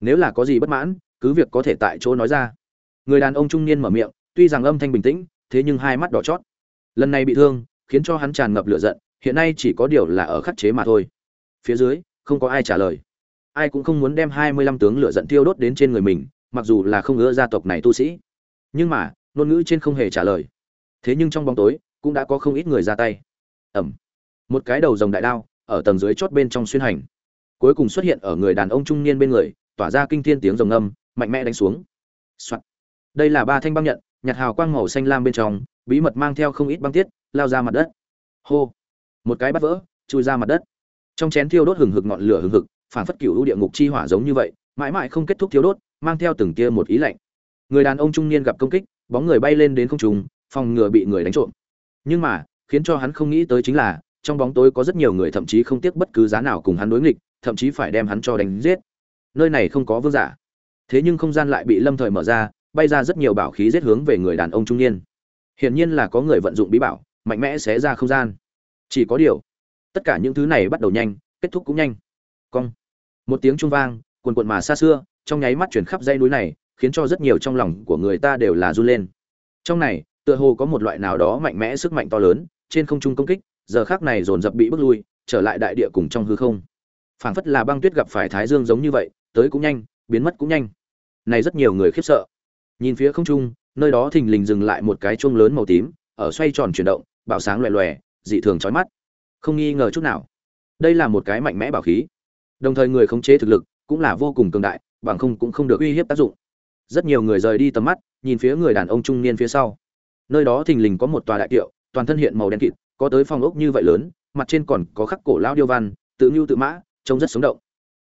S1: Nếu là có gì bất mãn, cứ việc có thể tại chỗ nói ra. Người đàn ông trung niên mở miệng, tuy rằng âm thanh bình tĩnh, thế nhưng hai mắt đỏ chót. Lần này bị thương, khiến cho hắn tràn ngập lửa giận, hiện nay chỉ có điều là ở khắc chế mà thôi. Phía dưới, không có ai trả lời. Ai cũng không muốn đem hai mươi lăm tướng lửa giận tiêu đốt đến trên người mình, mặc dù là không ngỡ gia tộc này tu sĩ. Nhưng mà ngôn ngữ trên không hề trả lời. Thế nhưng trong bóng tối, cũng đã có không ít người ra tay. Ẩm. Một cái đầu rồng đại đao, ở tầng dưới chót bên trong xuyên hành. Cuối cùng xuất hiện ở người đàn ông trung niên bên người, tỏa ra kinh thiên tiếng rồng âm mạnh mẽ đánh xuống、Soạn. đây là ba thanh băng nhận, nhạt hào quang màu xanh lam bên trong, bí mật mang theo không ít băng tiết, lao ra mặt đất. Hô. Một cái bắt vỡ, chui ra mặt đất. Trong chén thiêu đốt hừng hực ngọn lửa hừng hực phản phất cựu địa ngục chi hỏa giống như vậy, mãi mãi không kết thúc thiêu đốt, mang theo từng tia một ý lạnh. Người đàn ông trung niên gặp công kích bóng người bay lên đến không trung, phòng ngừa bị người đánh trộm. Nhưng mà, khiến cho hắn không nghĩ tới chính là, trong bóng tối có rất nhiều người thậm chí không tiếc bất cứ giá nào cùng hắn đối nghịch, thậm chí phải đem hắn cho đánh giết. Nơi này không có vương giả. Thế nhưng không gian lại bị lâm thời mở ra, bay ra rất nhiều bảo khí giết hướng về người đàn ông trung niên. Hiển nhiên là có người vận dụng bí bảo, mạnh mẽ xé ra không gian. Chỉ có điều, tất cả những thứ này bắt đầu nhanh, kết thúc cũng nhanh. Cong. Một tiếng trung vang quần quần mà xa xưa, trong nháy mắt chuyển khắp dãy núi này khiến cho rất nhiều trong lòng của người ta đều là run lên. Trong này, tựa hồ có một loại nào đó mạnh mẽ sức mạnh to lớn, trên không trung công kích, giờ khác này dồn dập bị bước lui, trở lại đại địa cùng trong hư không. Phảng phất là băng tuyết gặp phải thái dương giống như vậy, tới cũng nhanh, biến mất cũng nhanh. Này rất nhiều người khiếp sợ. Nhìn phía không trung, nơi đó thình lình dừng lại một cái chuông lớn màu tím, ở xoay tròn chuyển động, bạo sáng loè loè, dị thường chói mắt. Không nghi ngờ chút nào. Đây là một cái mạnh mẽ bảo khí. Đồng thời người khống chế thực lực cũng là vô cùng cường đại, bằng không cũng không được uy hiếp tác dụng rất nhiều người rời đi tầm mắt, nhìn phía người đàn ông trung niên phía sau. Nơi đó thình lình có một tòa đại kiệu toàn thân hiện màu đen kịt, có tới phong ốc như vậy lớn, mặt trên còn có khắc cổ lao điêu văn, tự ngưu tự mã, trông rất sống động.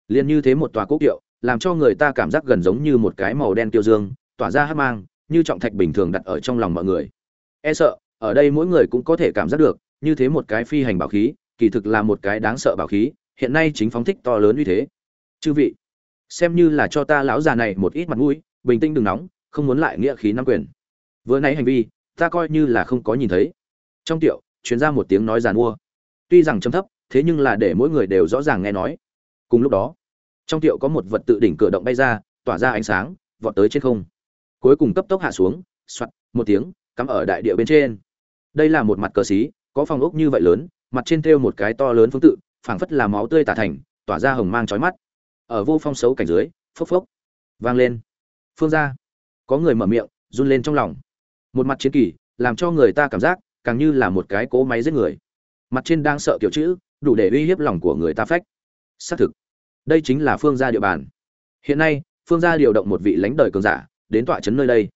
S1: Liền như thế một tòa quốc kiệu, làm cho người ta cảm giác gần giống như một cái màu đen tiêu dương, tỏa ra hát mang, như trọng thạch bình thường đặt ở trong lòng mọi người. E sợ, ở đây mỗi người cũng có thể cảm giác được, như thế một cái phi hành bảo khí, kỳ thực là một cái đáng sợ bảo khí, hiện nay chính phóng thích to lớn như thế. Chư vị, xem như là cho ta lão già này một ít mặt mũi bình tĩnh đừng nóng, không muốn lại nghĩa khí nắm quyền. Vừa nãy hành vi, ta coi như là không có nhìn thấy. Trong tiệu chuyến ra một tiếng nói giàn mua. Tuy rằng chấm thấp, thế nhưng là để mỗi người đều rõ ràng nghe nói. Cùng lúc đó, trong tiệu có một vật tự đỉnh cửa động bay ra, tỏa ra ánh sáng, vọt tới trên không. Cuối cùng cấp tốc hạ xuống, soạt, một tiếng, cắm ở đại địa bên trên. Đây là một mặt cờ xí, có phòng ốc như vậy lớn, mặt trên thêu một cái to lớn phương tự, phảng phất là máu tươi tả thành, tỏa ra hồng mang chói mắt. Ở vô phong xấu cảnh dưới, phốc phốc, vang lên phương ra có người mở miệng, run lên trong lòng. Một mặt chiến kỳ, làm cho người ta cảm giác, càng như là một cái cỗ máy giết người. Mặt trên đang sợ kiểu chữ, đủ để uy hiếp lòng của người ta phách. Xác thực, đây chính là phương gia địa bàn. Hiện nay, phương gia điều động một vị lãnh đời cường giả, đến tọa trấn nơi đây.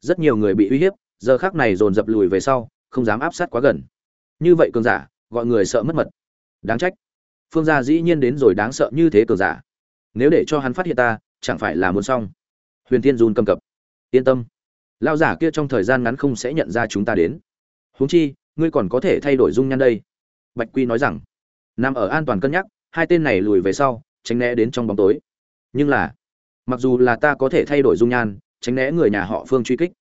S1: Rất nhiều người bị uy hiếp, giờ khác này dồn dập lùi về sau, không dám áp sát quá gần. Như vậy cường giả, gọi người sợ mất mật. Đáng trách. Phương gia dĩ nhiên đến rồi đáng sợ như thế cường giả. Nếu để cho hắn phát hiện ta, chẳng phải là muốn xong huyền Thiên run cầm cập. Yên tâm. Lao giả kia trong thời gian ngắn không sẽ nhận ra chúng ta đến. Huống chi, ngươi còn có thể thay đổi dung nhan đây. Bạch quy nói rằng. Nằm ở an toàn cân nhắc, hai tên này lùi về sau, tránh né đến trong bóng tối. Nhưng là, mặc dù là ta có thể thay đổi dung nhan, tránh né người nhà họ phương truy kích.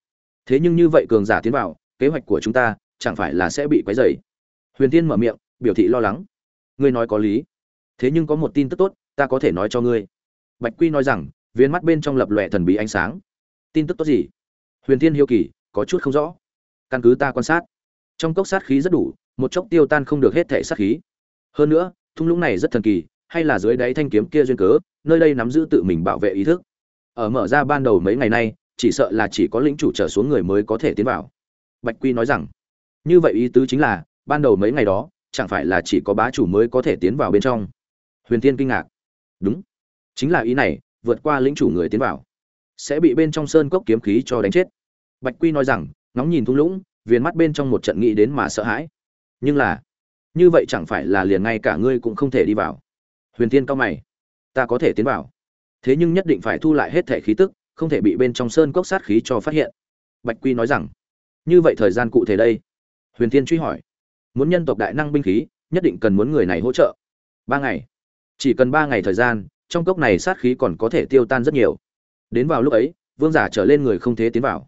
S1: Thế nhưng như vậy cường giả tiến vào, kế hoạch của chúng ta chẳng phải là sẽ bị quấy rầy. Huyền tiên mở miệng, biểu thị lo lắng. Ngươi nói có lý. Thế nhưng có một tin tức tốt, ta có thể nói cho ngươi. Bạch quy nói rằng viên mắt bên trong lập lòe thần bí ánh sáng. Tin tức tốt gì? Huyền Thiên hiếu kỳ, có chút không rõ. Căn cứ ta quan sát, trong cốc sát khí rất đủ, một chốc tiêu tan không được hết thể sát khí. Hơn nữa, thung lũng này rất thần kỳ, hay là dưới đáy thanh kiếm kia duyên cớ, nơi đây nắm giữ tự mình bảo vệ ý thức. Ở mở ra ban đầu mấy ngày nay, chỉ sợ là chỉ có lĩnh chủ trở xuống người mới có thể tiến vào. Bạch quy nói rằng, như vậy ý tứ chính là, ban đầu mấy ngày đó, chẳng phải là chỉ có bá chủ mới có thể tiến vào bên trong. Huyền tiên kinh ngạc. Đúng, chính là ý này vượt qua lĩnh chủ người tiến vào. Sẽ bị bên trong sơn cốc kiếm khí cho đánh chết. Bạch quy nói rằng, ngóng nhìn thung lũng, viền mắt bên trong một trận nghĩ đến mà sợ hãi. Nhưng là, như vậy chẳng phải là liền ngay cả ngươi cũng không thể đi vào. Huyền tiên cao mày, ta có thể tiến vào. Thế nhưng nhất định phải thu lại hết thể khí tức, không thể bị bên trong sơn cốc sát khí cho phát hiện. Bạch quy nói rằng, như vậy thời gian cụ thể đây? Huyền tiên truy hỏi. Muốn nhân tộc đại năng binh khí, nhất định cần muốn người này hỗ trợ. Ba ngày. Chỉ cần ba ngày thời gian trong cốc này sát khí còn có thể tiêu tan rất nhiều. Đến vào lúc ấy, vương giả trở lên người không thể tiến vào.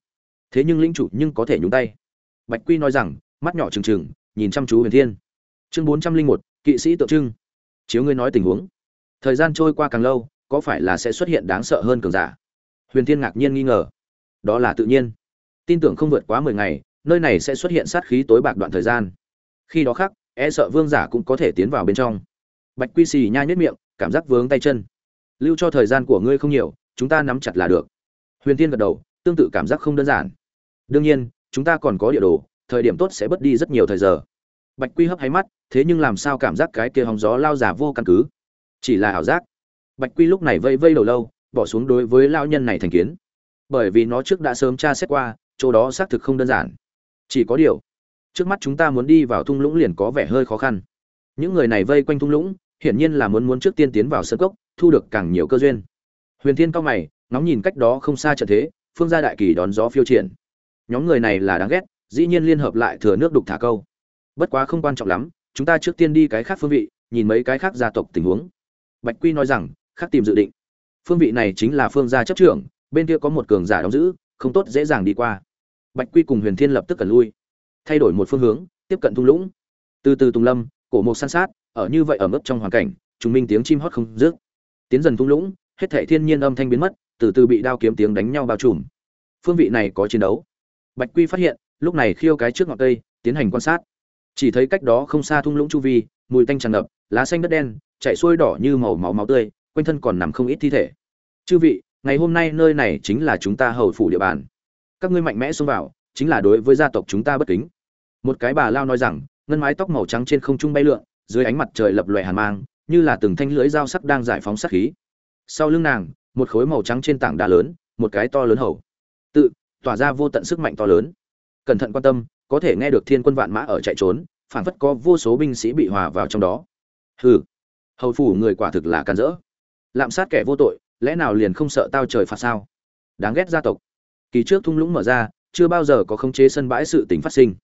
S1: Thế nhưng lĩnh chủ nhưng có thể nhúng tay. Bạch quy nói rằng, mắt nhỏ trừng trừng, nhìn chăm chú huyền thiên. Chương bốn trăm linh một, kỵ sĩ tượng trưng. Chiếu ngươi nói tình huống. Thời gian trôi qua càng lâu, có phải là sẽ xuất hiện đáng sợ hơn cường giả? Huyền thiên ngạc nhiên nghi ngờ. Đó là tự nhiên. Tin tưởng không vượt quá mười ngày, nơi này sẽ xuất hiện sát khí tối bạc đoạn thời gian. Khi đó khác e sợ vương giả cũng có thể tiến vào bên trong. Bạch quy xì nha nhất miệng cảm giác vướng tay chân. Lưu cho thời gian của ngươi không nhiều, chúng ta nắm chặt là được. Huyền tiên gật đầu, tương tự cảm giác không đơn giản. Đương nhiên, chúng ta còn có địa đồ, thời điểm tốt sẽ bớt đi rất nhiều thời giờ. Bạch quy hấp hay mắt, thế nhưng làm sao cảm giác cái kia hóng gió lao giả vô căn cứ? Chỉ là ảo giác. Bạch quy lúc này vây vây đầu lâu, bỏ xuống đối với lao nhân này thành kiến. Bởi vì nó trước đã sớm tra xét qua, chỗ đó xác thực không đơn giản. Chỉ có điều, trước mắt chúng ta muốn đi vào thung lũng liền có vẻ hơi khó khăn. Những người này vây quanh thung lũng hiển nhiên là muốn muốn trước tiên tiến vào sân cốc, thu được càng nhiều cơ duyên. Huyền thiên cao mày, ngóng nhìn cách đó không xa trận thế, phương gia đại kỳ đón gió phiêu triển. Nhóm người này là đáng ghét, dĩ nhiên liên hợp lại thừa nước đục thả câu. Bất quá không quan trọng lắm, chúng ta trước tiên đi cái khác phương vị, nhìn mấy cái khác gia tộc tình huống. Bạch quy nói rằng, khác tìm dự định. Phương vị này chính là phương gia chấp trưởng, bên kia có một cường giả đóng giữ, không tốt dễ dàng đi qua. Bạch quy cùng huyền thiên lập tức cần lui, thay đổi một phương hướng, tiếp cận thung lũng. Từ từ tùng lâm, cổ mục san sát ở như vậy ở mức trong hoàn cảnh chúng minh tiếng chim hót không dứt. Tiến dần thung lũng, hết thảy thiên nhiên âm thanh biến mất, từ từ bị đao kiếm tiếng đánh nhau bao trùm. Phương vị này có chiến đấu. Bạch quy phát hiện, lúc này khiêu cái trước ngọn cây, tiến hành quan sát. Chỉ thấy cách đó không xa thung lũng chu vi, mùi tanh tràn ngập, lá xanh đất đen chạy xuôi đỏ như màu máu máu tươi, quanh thân còn nằm không ít thi thể. Chư vị, ngày hôm nay nơi này chính là chúng ta hầu phủ địa bàn. Các ngươi mạnh mẽ xông vào, chính là đối với gia tộc chúng ta bất kính. Một cái bà lao nói rằng, ngân mái tóc màu trắng trên không trung bay lượn dưới ánh mặt trời lập lòe hàn mang, như là từng thanh lưỡi dao sắc đang giải phóng sát khí. Sau lưng nàng, một khối màu trắng trên tảng đá lớn, một cái to lớn hầu. Tự, tỏa ra vô tận sức mạnh to lớn. Cẩn thận quan tâm, có thể nghe được thiên quân vạn mã ở chạy trốn, phảng phất có vô số binh sĩ bị hòa vào trong đó. Hừ, hầu phủ người quả thực là can dỡ lạm sát kẻ vô tội, lẽ nào liền không sợ tao trời phạt sao? Đáng ghét gia tộc. Kỳ trước thung lũng mở ra, chưa bao giờ có khống chế sân bãi sự tình phát sinh.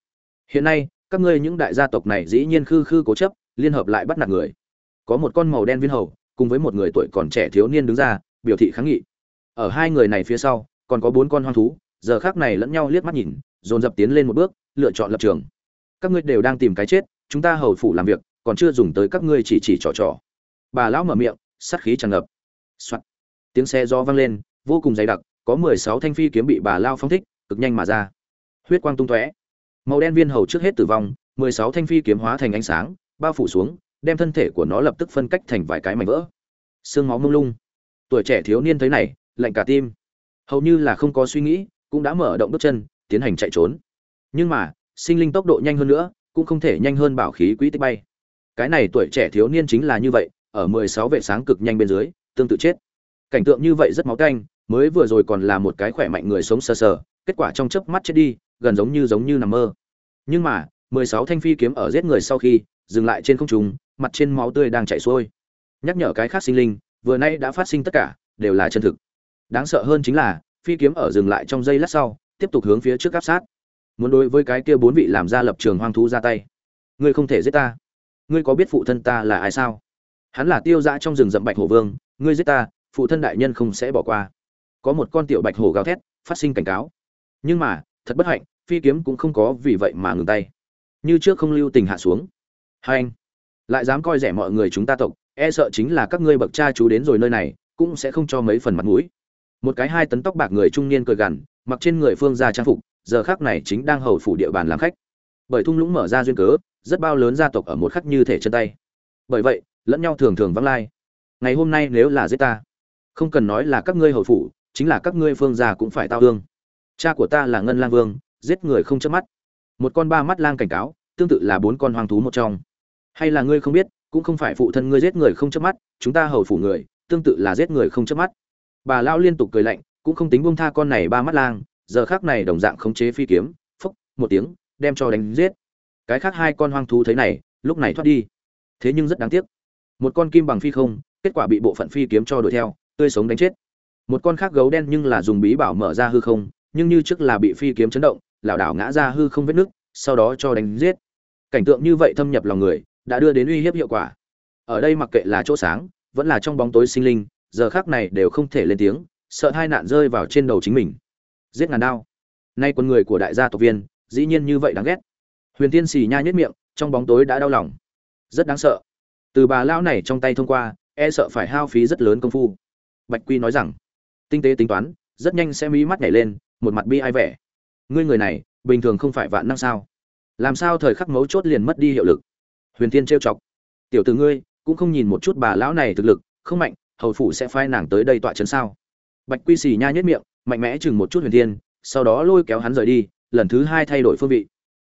S1: Hiện nay, các ngươi những đại gia tộc này dĩ nhiên khư khư cố chấp liên hợp lại bắt nạt người. Có một con màu đen viên hầu, cùng với một người tuổi còn trẻ thiếu niên đứng ra, biểu thị kháng nghị. Ở hai người này phía sau, còn có bốn con hoang thú, giờ khác này lẫn nhau liếc mắt nhìn, dồn dập tiến lên một bước, lựa chọn lập trường. Các ngươi đều đang tìm cái chết, chúng ta hầu phủ làm việc, còn chưa dùng tới các ngươi chỉ chỉ trò trò. Bà lão mở miệng, sát khí tràn ngập. Soạn. tiếng xe do vang lên, vô cùng dày đặc, có mười sáu thanh phi kiếm bị bà lao phóng thích, cực nhanh mà ra. Huyết quang tung tóe. Màu đen viên hầu trước hết tử vong, mười sáu thanh phi kiếm hóa thành ánh sáng bao phủ xuống, đem thân thể của nó lập tức phân cách thành vài cái mảnh vỡ. Xương máu mông lung. Tuổi trẻ thiếu niên thấy này, lạnh cả tim. Hầu như là không có suy nghĩ, cũng đã mở động bước chân, tiến hành chạy trốn. Nhưng mà, sinh linh tốc độ nhanh hơn nữa, cũng không thể nhanh hơn bảo khí quỹ tích bay. Cái này tuổi trẻ thiếu niên chính là như vậy, ở mười sáu vệ sáng cực nhanh bên dưới, tương tự chết. Cảnh tượng như vậy rất máu canh, mới vừa rồi còn là một cái khỏe mạnh người sống sờ sờ, kết quả trong chớp mắt chết đi, gần giống như giống như nằm mơ. Nhưng mà, mười sáu thanh phi kiếm ở giết người sau khi dừng lại trên không trung, mặt trên máu tươi đang chảy xuôi. Nhắc nhở cái khác sinh linh, vừa nay đã phát sinh tất cả, đều là chân thực. Đáng sợ hơn chính là, phi kiếm ở dừng lại trong giây lát sau, tiếp tục hướng phía trước áp sát. Muốn đối với cái kia bốn vị làm ra lập trường hoang thú ra tay. Ngươi không thể giết ta. Ngươi có biết phụ thân ta là ai sao? Hắn là tiêu dã trong rừng rậm bạch hổ vương, ngươi giết ta, phụ thân đại nhân không sẽ bỏ qua. Có một con tiểu bạch hổ gào thét, phát sinh cảnh cáo. Nhưng mà, thật bất hạnh, phi kiếm cũng không có vì vậy mà ngừng tay. Như trước không lưu tình hạ xuống hai anh, lại dám coi rẻ mọi người chúng ta tộc e sợ chính là các ngươi bậc cha chú đến rồi nơi này, cũng sẽ không cho mấy phần mặt mũi. Một cái hai tấn tóc bạc người trung niên cười gằn, mặc trên người phương gia trang phục, giờ khác này chính đang hầu phủ địa bàn làm khách. Bởi thung lũng mở ra duyên cớ, rất bao lớn gia tộc ở một khắc như thể chân tay. Bởi vậy, lẫn nhau thường thường vắng lai. Ngày hôm nay nếu là giết ta, không cần nói là các ngươi hầu phủ, chính là các ngươi phương gia cũng phải tao hương. Cha của ta là ngân lang vương, giết người không chớp mắt. Một con ba mắt lang cảnh cáo, tương tự là bốn con hoang thú một trong hay là ngươi không biết, cũng không phải phụ thân ngươi giết người không chớp mắt, chúng ta hầu phủ người, tương tự là giết người không chớp mắt. Bà lão liên tục cười lạnh, cũng không tính buông tha con này ba mắt lang, giờ khác này đồng dạng khống chế phi kiếm, phốc, một tiếng, đem cho đánh giết. Cái khác hai con hoang thú thấy này, lúc này thoát đi. Thế nhưng rất đáng tiếc. Một con kim bằng phi không, kết quả bị bộ phận phi kiếm cho đuổi theo, tươi sống đánh chết. Một con khác gấu đen nhưng là dùng bí bảo mở ra hư không, nhưng như trước là bị phi kiếm chấn động, lảo đảo ngã ra hư không vết nứt, sau đó cho đánh giết. Cảnh tượng như vậy thâm nhập lòng người đã đưa đến uy hiếp hiệu quả. Ở đây mặc kệ là chỗ sáng, vẫn là trong bóng tối sinh linh, giờ khác này đều không thể lên tiếng, sợ hai nạn rơi vào trên đầu chính mình. Giết ngàn đao. Nay quân người của đại gia tộc viên, dĩ nhiên như vậy đáng ghét. Huyền tiên xì nha nhất miệng, trong bóng tối đã đau lòng. Rất đáng sợ. Từ bà lão này trong tay thông qua e sợ phải hao phí rất lớn công phu. Bạch quy nói rằng, tinh tế tính toán, rất nhanh sẽ mí mắt nhảy lên, một mặt bi ai vẻ. Ngươi người này, bình thường không phải vạn năng sao? Làm sao thời khắc mấu chốt liền mất đi hiệu lực? Huyền Thiên trêu chọc. Tiểu từ ngươi, cũng không nhìn một chút bà lão này thực lực, không mạnh, hầu phủ sẽ phai nàng tới đây tọa chấn sao? Bạch quy xì nha nhất miệng, mạnh mẽ chừng một chút huyền thiên, sau đó lôi kéo hắn rời đi, lần thứ hai thay đổi phương vị.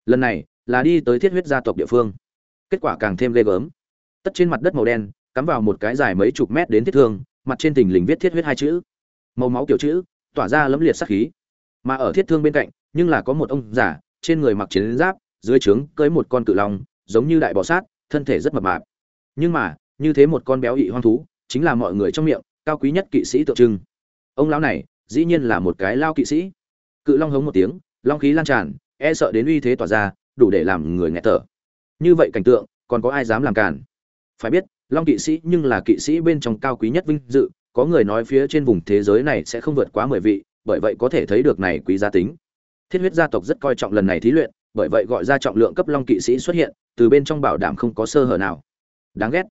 S1: Lần này, là đi tới thiết huyết gia tộc địa phương. Kết quả càng thêm ghê gớm. Tất trên mặt đất màu đen, cắm vào một cái dài mấy chục mét đến thiết thương, mặt trên tình lình viết thiết huyết hai chữ. Màu máu kiểu chữ, tỏa ra lẫm liệt sắc khí. Mà ở thiết thương bên cạnh, nhưng là có một ông giả trên người mặc chiến giáp, dưới trướng cưới một con cự long giống như đại bò sát, thân thể rất mập mạp. Nhưng mà, như thế một con béo ị hoang thú, chính là mọi người trong miệng, cao quý nhất kỵ sĩ tượng trưng. Ông lão này, dĩ nhiên là một cái lao kỵ sĩ. Cự long hống một tiếng, long khí lan tràn e sợ đến uy thế tỏa ra, đủ để làm người nghẹt thở. Như vậy cảnh tượng, còn có ai dám làm cản phải biết, long kỵ sĩ nhưng là kỵ sĩ bên trong cao quý nhất vinh dự, có người nói phía trên vùng thế giới này sẽ không vượt quá mười vị, bởi vậy có thể thấy được này quý giá tính. Thiết huyết gia tộc rất coi trọng lần này thí luyện bởi vậy gọi ra trọng lượng cấp long kỵ sĩ xuất hiện, từ bên trong bảo đảm không có sơ hở nào. Đáng ghét.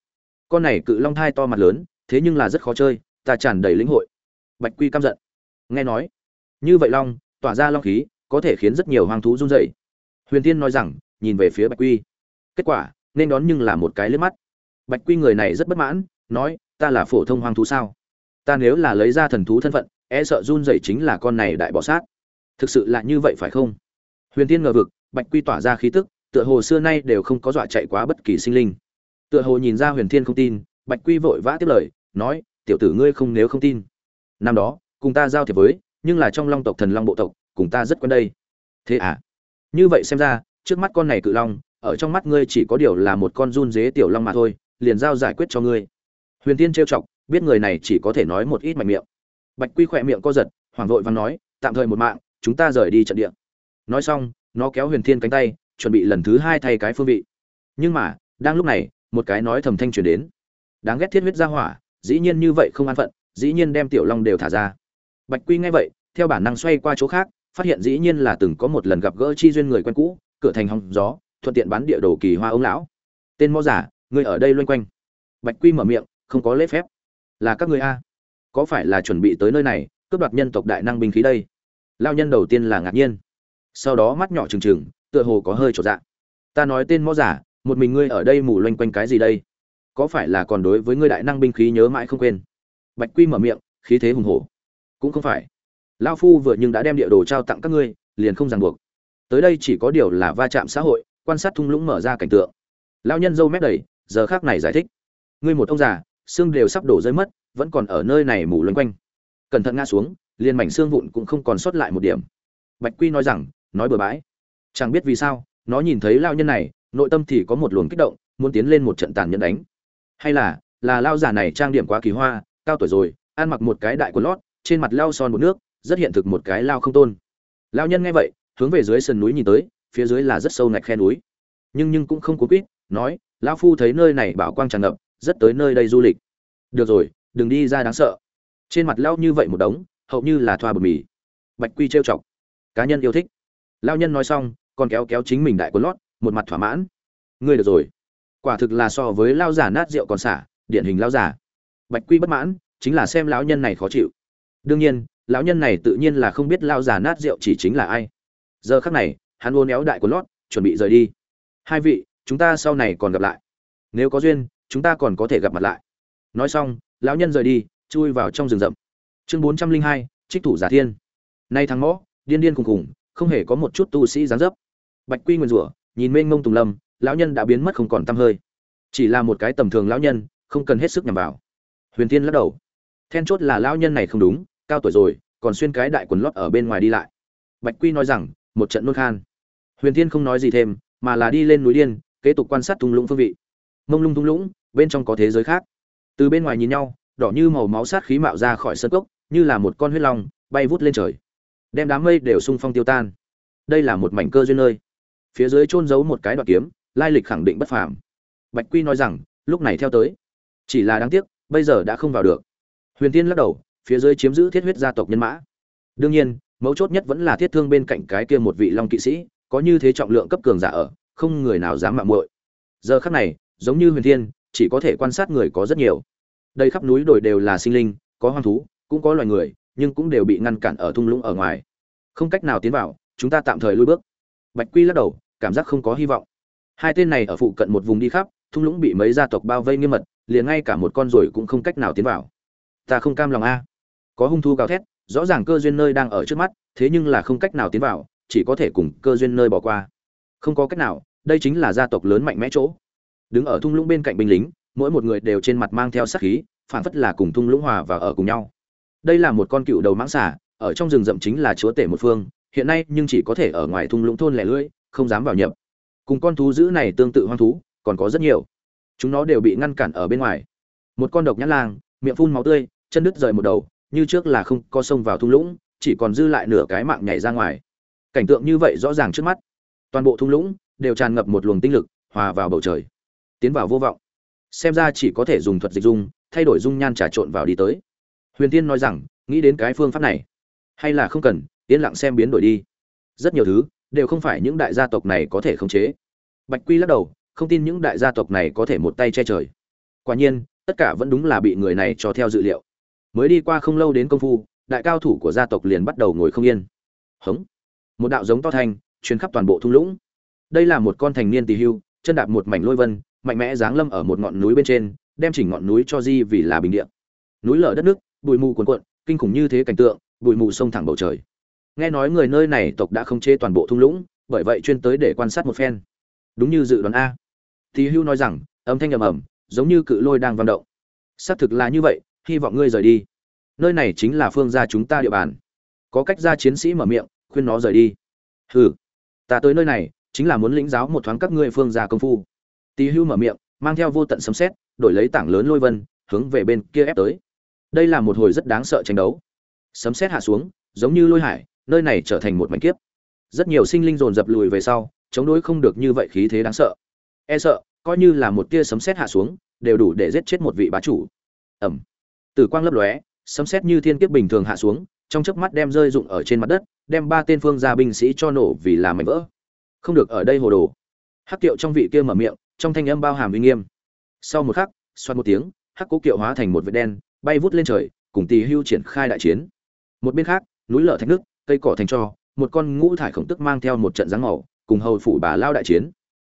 S1: Con này cự long thai to mặt lớn, thế nhưng là rất khó chơi, ta tràn đầy lĩnh hội. Bạch quy căm giận. Nghe nói. Như vậy long, tỏa ra long khí, có thể khiến rất nhiều hoang thú run rẩy. Huyền tiên nói rằng, nhìn về phía bạch quy. Kết quả, nên đón nhưng là một cái liếc mắt. Bạch quy người này rất bất mãn, nói, ta là phổ thông hoang thú sao? Ta nếu là lấy ra thần thú thân phận e sợ run rẩy chính là con này đại bỏ sát. Thực sự là như vậy phải không? Huyền tiên ngờ vực bạch quy tỏa ra khí tức, tựa hồ xưa nay đều không có dọa chạy quá bất kỳ sinh linh. Tựa hồ nhìn ra huyền thiên không tin, bạch quy vội vã tiếp lời, nói, tiểu tử ngươi không nếu không tin. Năm đó, cùng ta giao thiệp với, nhưng là trong long tộc thần long bộ tộc, cùng ta rất quen đây. Thế à? Như vậy xem ra, trước mắt con này cự long, ở trong mắt ngươi chỉ có điều là một con run dế tiểu long mà thôi, liền giao giải quyết cho ngươi. Huyền tiên trêu chọc, biết người này chỉ có thể nói một ít mạnh miệng. Bạch quy khỏe miệng co giật hoàng vội vàng nói, tạm thời một mạng, chúng ta rời đi trận địa. Nói xong nó kéo huyền thiên cánh tay, chuẩn bị lần thứ hai thay cái phương vị. Nhưng mà, đang lúc này, một cái nói thầm thanh truyền đến. Đáng ghét thiết huyết ra hỏa, dĩ nhiên như vậy không an phận, dĩ nhiên đem tiểu long đều thả ra. Bạch quy nghe vậy, theo bản năng xoay qua chỗ khác, phát hiện dĩ nhiên là từng có một lần gặp gỡ chi duyên người quen cũ, cửa thành hòng gió, thuận tiện bán địa đồ kỳ hoa ông lão. Tên mõ giả người ở đây loanh quanh. Bạch quy mở miệng, không có lễ phép. Là các người a? Có phải là chuẩn bị tới nơi này, cướp đoạt nhân tộc đại năng binh khí đây? Lao nhân đầu tiên là ngạc nhiên sau đó mắt nhỏ trừng trừng, tựa hồ có hơi trột dạ. Ta nói tên mõ giả, một mình ngươi ở đây mù loanh quanh cái gì đây? Có phải là còn đối với ngươi đại năng binh khí nhớ mãi không quên? Bạch quy mở miệng, khí thế hùng hổ. Cũng không phải. Lao phu vừa nhưng đã đem địa đồ trao tặng các ngươi, liền không ràng buộc. Tới đây chỉ có điều là va chạm xã hội, quan sát thung lũng mở ra cảnh tượng. Lao nhân dâu mép đầy, giờ khác này giải thích. Ngươi một ông già, xương đều sắp đổ rơi mất, vẫn còn ở nơi này mù loanh quanh. Cẩn thận ngã xuống, liền mảnh xương vụn cũng không còn sót lại một điểm. Bạch quy nói rằng nói bừa bãi. Chẳng biết vì sao, nó nhìn thấy lao nhân này, nội tâm thì có một luồng kích động, muốn tiến lên một trận tàn nhẫn đánh. Hay là là lao giả này trang điểm quá kỳ hoa, cao tuổi rồi, ăn mặc một cái đại quần lót, trên mặt lao son một nước, rất hiện thực một cái lao không tôn. Lao nhân nghe vậy, hướng về dưới sườn núi nhìn tới, phía dưới là rất sâu ngạch khe núi. Nhưng nhưng cũng không cố quýt, nói, lão phu thấy nơi này bảo quang tràn ngập, rất tới nơi đây du lịch. Được rồi, đừng đi ra đáng sợ. Trên mặt lao như vậy một đống, hầu như là thoa bột mì. Bạch quy trêu chọc. Cá nhân yêu thích lao nhân nói xong, còn kéo kéo chính mình đại quần lót, một mặt thỏa mãn. Ngươi được rồi. Quả thực là so với lao giả nát rượu còn xả, điển hình lao giả bạch quy bất mãn, chính là xem lão nhân này khó chịu. Đương nhiên, lão nhân này tự nhiên là không biết lao giả nát rượu chỉ chính là ai. Giờ khắc này, hắn ôn néo đại quần lót, chuẩn bị rời đi. Hai vị, chúng ta sau này còn gặp lại. Nếu có duyên, chúng ta còn có thể gặp mặt lại. Nói xong, lão nhân rời đi, chui vào trong rừng rậm. Chương bốn trăm linh hai, trích thủ giả thiên. Nay thằng mõ, điên điên khùng khùng không hề có một chút tu sĩ dáng dấp. Bạch quy nguyên rủa, nhìn mênh ngông tùng lâm, lão nhân đã biến mất không còn t hơi. Chỉ là một cái tầm thường lão nhân, không cần hết sức nhằm vào. Huyền tiên lắc đầu. Then chốt là lão nhân này không đúng, cao tuổi rồi, còn xuyên cái đại quần lót ở bên ngoài đi lại. Bạch quy nói rằng, một trận nôn khan. Huyền tiên không nói gì thêm, mà là đi lên núi điên, kế tục quan sát thung lũng phương vị. Mông lung thung lũng, bên trong có thế giới khác. Từ bên ngoài nhìn nhau, đỏ như màu máu sát khí mạo ra khỏi sân cốc, như là một con huyết long, bay vút lên trời đem đám mây đều xung phong tiêu tan. Đây là một mảnh cơ duyên nơi. Phía dưới chôn giấu một cái đoạn kiếm, lai lịch khẳng định bất phàm. Bạch quy nói rằng, lúc này theo tới. Chỉ là đáng tiếc, bây giờ đã không vào được. Huyền tiên lắc đầu, phía dưới chiếm giữ thiết huyết gia tộc nhân mã. Đương nhiên, mấu chốt nhất vẫn là thiết thương bên cạnh cái kia một vị long kỵ sĩ, có như thế trọng lượng cấp cường giả ở, không người nào dám mạo muội. Giờ khắc này, giống như huyền thiên, chỉ có thể quan sát người có rất nhiều. Đây khắp núi đồi đều là sinh linh, có hoang thú, cũng có loài người nhưng cũng đều bị ngăn cản ở thung lũng ở ngoài. Không cách nào tiến vào, chúng ta tạm thời lui bước. Bạch quy lắc đầu, cảm giác không có hy vọng. Hai tên này ở phụ cận một vùng đi khắp, thung lũng bị mấy gia tộc bao vây nghiêm mật, liền ngay cả một con ruồi cũng không cách nào tiến vào. Ta không cam lòng a. Có hung thu gào thét, rõ ràng cơ duyên nơi đang ở trước mắt, thế nhưng là không cách nào tiến vào, chỉ có thể cùng cơ duyên nơi bỏ qua. Không có cách nào, đây chính là gia tộc lớn mạnh mẽ chỗ. Đứng ở thung lũng bên cạnh binh lính, mỗi một người đều trên mặt mang theo sát khí, phản phất là cùng thung lũng hòa và ở cùng nhau đây là một con cựu đầu mãng xà, ở trong rừng rậm chính là chúa tể một phương, hiện nay nhưng chỉ có thể ở ngoài thung lũng thôn lẻ lưỡi, không dám vào nhập. Cùng con thú dữ này tương tự hoang thú, còn có rất nhiều. Chúng nó đều bị ngăn cản ở bên ngoài. Một con độc nhãn lang, miệng phun máu tươi, chân đứt rời một đầu, như trước là không có sông vào thung lũng, chỉ còn dư lại nửa cái mạng nhảy ra ngoài. Cảnh tượng như vậy rõ ràng trước mắt. Toàn bộ thung lũng đều tràn ngập một luồng tinh lực, hòa vào bầu trời, tiến vào vô vọng. Xem ra chỉ có thể dùng thuật dịch dung, thay đổi dung nhan trà trộn vào đi tới huyền tiên nói rằng, nghĩ đến cái phương pháp này, hay là không cần, yên lặng xem biến đổi đi. Rất nhiều thứ, đều không phải những đại gia tộc này có thể khống chế. Bạch quy lắc đầu, không tin những đại gia tộc này có thể một tay che trời. Quả nhiên, tất cả vẫn đúng là bị người này cho theo dự liệu. Mới đi qua không lâu đến công phu, đại cao thủ của gia tộc liền bắt đầu ngồi không yên. Hống. Một đạo giống to thanh chuyến khắp toàn bộ thung lũng. Đây là một con thành niên tỳ hưu, chân đạp một mảnh lôi vân, mạnh mẽ giáng lâm ở một ngọn núi bên trên, đem chỉnh ngọn núi cho di vì là bình địa. Núi lở đất nước bụi mù cuồn cuộn, kinh khủng như thế cảnh tượng, bụi mù sông thẳng bầu trời. Nghe nói người nơi này tộc đã không chế toàn bộ thung lũng, bởi vậy chuyên tới để quan sát một phen. Đúng như dự đoán a. Thì hưu nói rằng, âm thanh ầm ầm, giống như cự lôi đang vận động. Xác thực là như vậy, hy vọng ngươi rời đi. Nơi này chính là phương gia chúng ta địa bàn. Có cách ra chiến sĩ mở miệng, khuyên nó rời đi. Hừ, ta tới nơi này, chính là muốn lĩnh giáo một thoáng các ngươi phương gia công phu. Tý hưu mở miệng, mang theo vô tận sấm xét đổi lấy tảng lớn lôi vân, hướng về bên kia ép tới đây là một hồi rất đáng sợ tranh đấu. Sấm xét hạ xuống, giống như lôi hải, nơi này trở thành một mảnh kiếp. Rất nhiều sinh linh dồn dập lùi về sau, chống đối không được như vậy khí thế đáng sợ. E sợ, coi như là một tia sấm sét hạ xuống, đều đủ để giết chết một vị bá chủ. Ẩm. Tử quang lấp lóe, sấm sét như thiên kiếp bình thường hạ xuống, trong chớp mắt đem rơi rụng ở trên mặt đất, đem ba tên phương gia binh sĩ cho nổ vì làm mảnh vỡ. Không được ở đây hồ đồ. Hắc kiệu trong vị kia mở miệng, trong thanh âm bao hàm uy nghiêm. Sau một khắc, xoát một tiếng, hắc cố kiệu hóa thành một vệt đen bay vút lên trời, cùng tỳ hưu triển khai đại chiến. Một bên khác, núi lở thạch nước, cây cỏ thành cho, một con ngũ thải khổng tức mang theo một trận dáng màu, cùng hầu phủ bà lao đại chiến.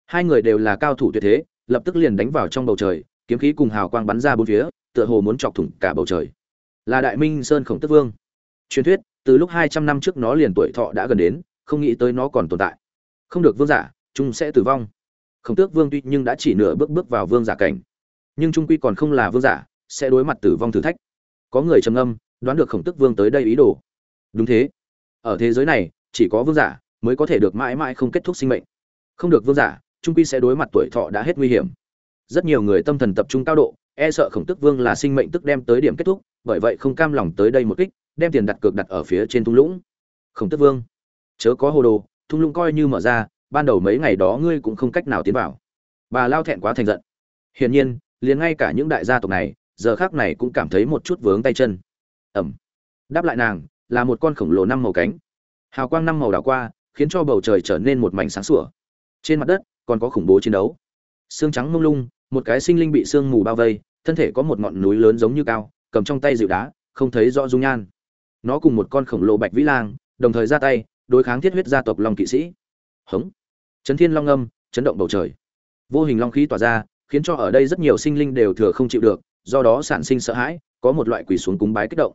S1: Hai người đều là cao thủ tuyệt thế, lập tức liền đánh vào trong bầu trời, kiếm khí cùng hào quang bắn ra bốn phía, tựa hồ muốn chọc thủng cả bầu trời. Là đại minh sơn khổng tức vương. Truyền thuyết, từ lúc hai trăm năm trước nó liền tuổi thọ đã gần đến, không nghĩ tới nó còn tồn tại. Không được vương giả, chúng sẽ tử vong. Khổng tước vương tuy nhưng đã chỉ nửa bước bước vào vương giả cảnh, nhưng trung quy còn không là vương giả sẽ đối mặt tử vong thử thách. Có người trầm âm đoán được khổng tước vương tới đây ý đồ. Đúng thế. Ở thế giới này, chỉ có vương giả mới có thể được mãi mãi không kết thúc sinh mệnh. Không được vương giả, trung quy sẽ đối mặt tuổi thọ đã hết nguy hiểm. Rất nhiều người tâm thần tập trung cao độ e sợ khổng tức vương là sinh mệnh tức đem tới điểm kết thúc, bởi vậy không cam lòng tới đây một kích, đem tiền đặt cược đặt ở phía trên thung lũng. Khổng tức vương, chớ có hồ đồ, thung lũng coi như mở ra, ban đầu mấy ngày đó ngươi cũng không cách nào tiến vào. Bà lao thẹn quá thành giận. Hiển nhiên, liền ngay cả những đại gia tộc này giờ khác này cũng cảm thấy một chút vướng tay chân. Ẩm. Đáp lại nàng, là một con khổng lồ năm màu cánh. Hào quang năm màu đảo qua, khiến cho bầu trời trở nên một mảnh sáng sủa. Trên mặt đất, còn có khủng bố chiến đấu. Xương trắng mông lung, một cái sinh linh bị sương mù bao vây, thân thể có một ngọn núi lớn giống như cao, cầm trong tay dịu đá, không thấy rõ dung nhan. Nó cùng một con khổng lồ bạch vĩ lang, đồng thời ra tay, đối kháng thiết huyết gia tộc long kỵ sĩ. Hống. Chấn thiên long âm, chấn động bầu trời. Vô hình long khí tỏa ra, khiến cho ở đây rất nhiều sinh linh đều thừa không chịu được do đó sản sinh sợ hãi, có một loại quỳ xuống cúng bái kích động.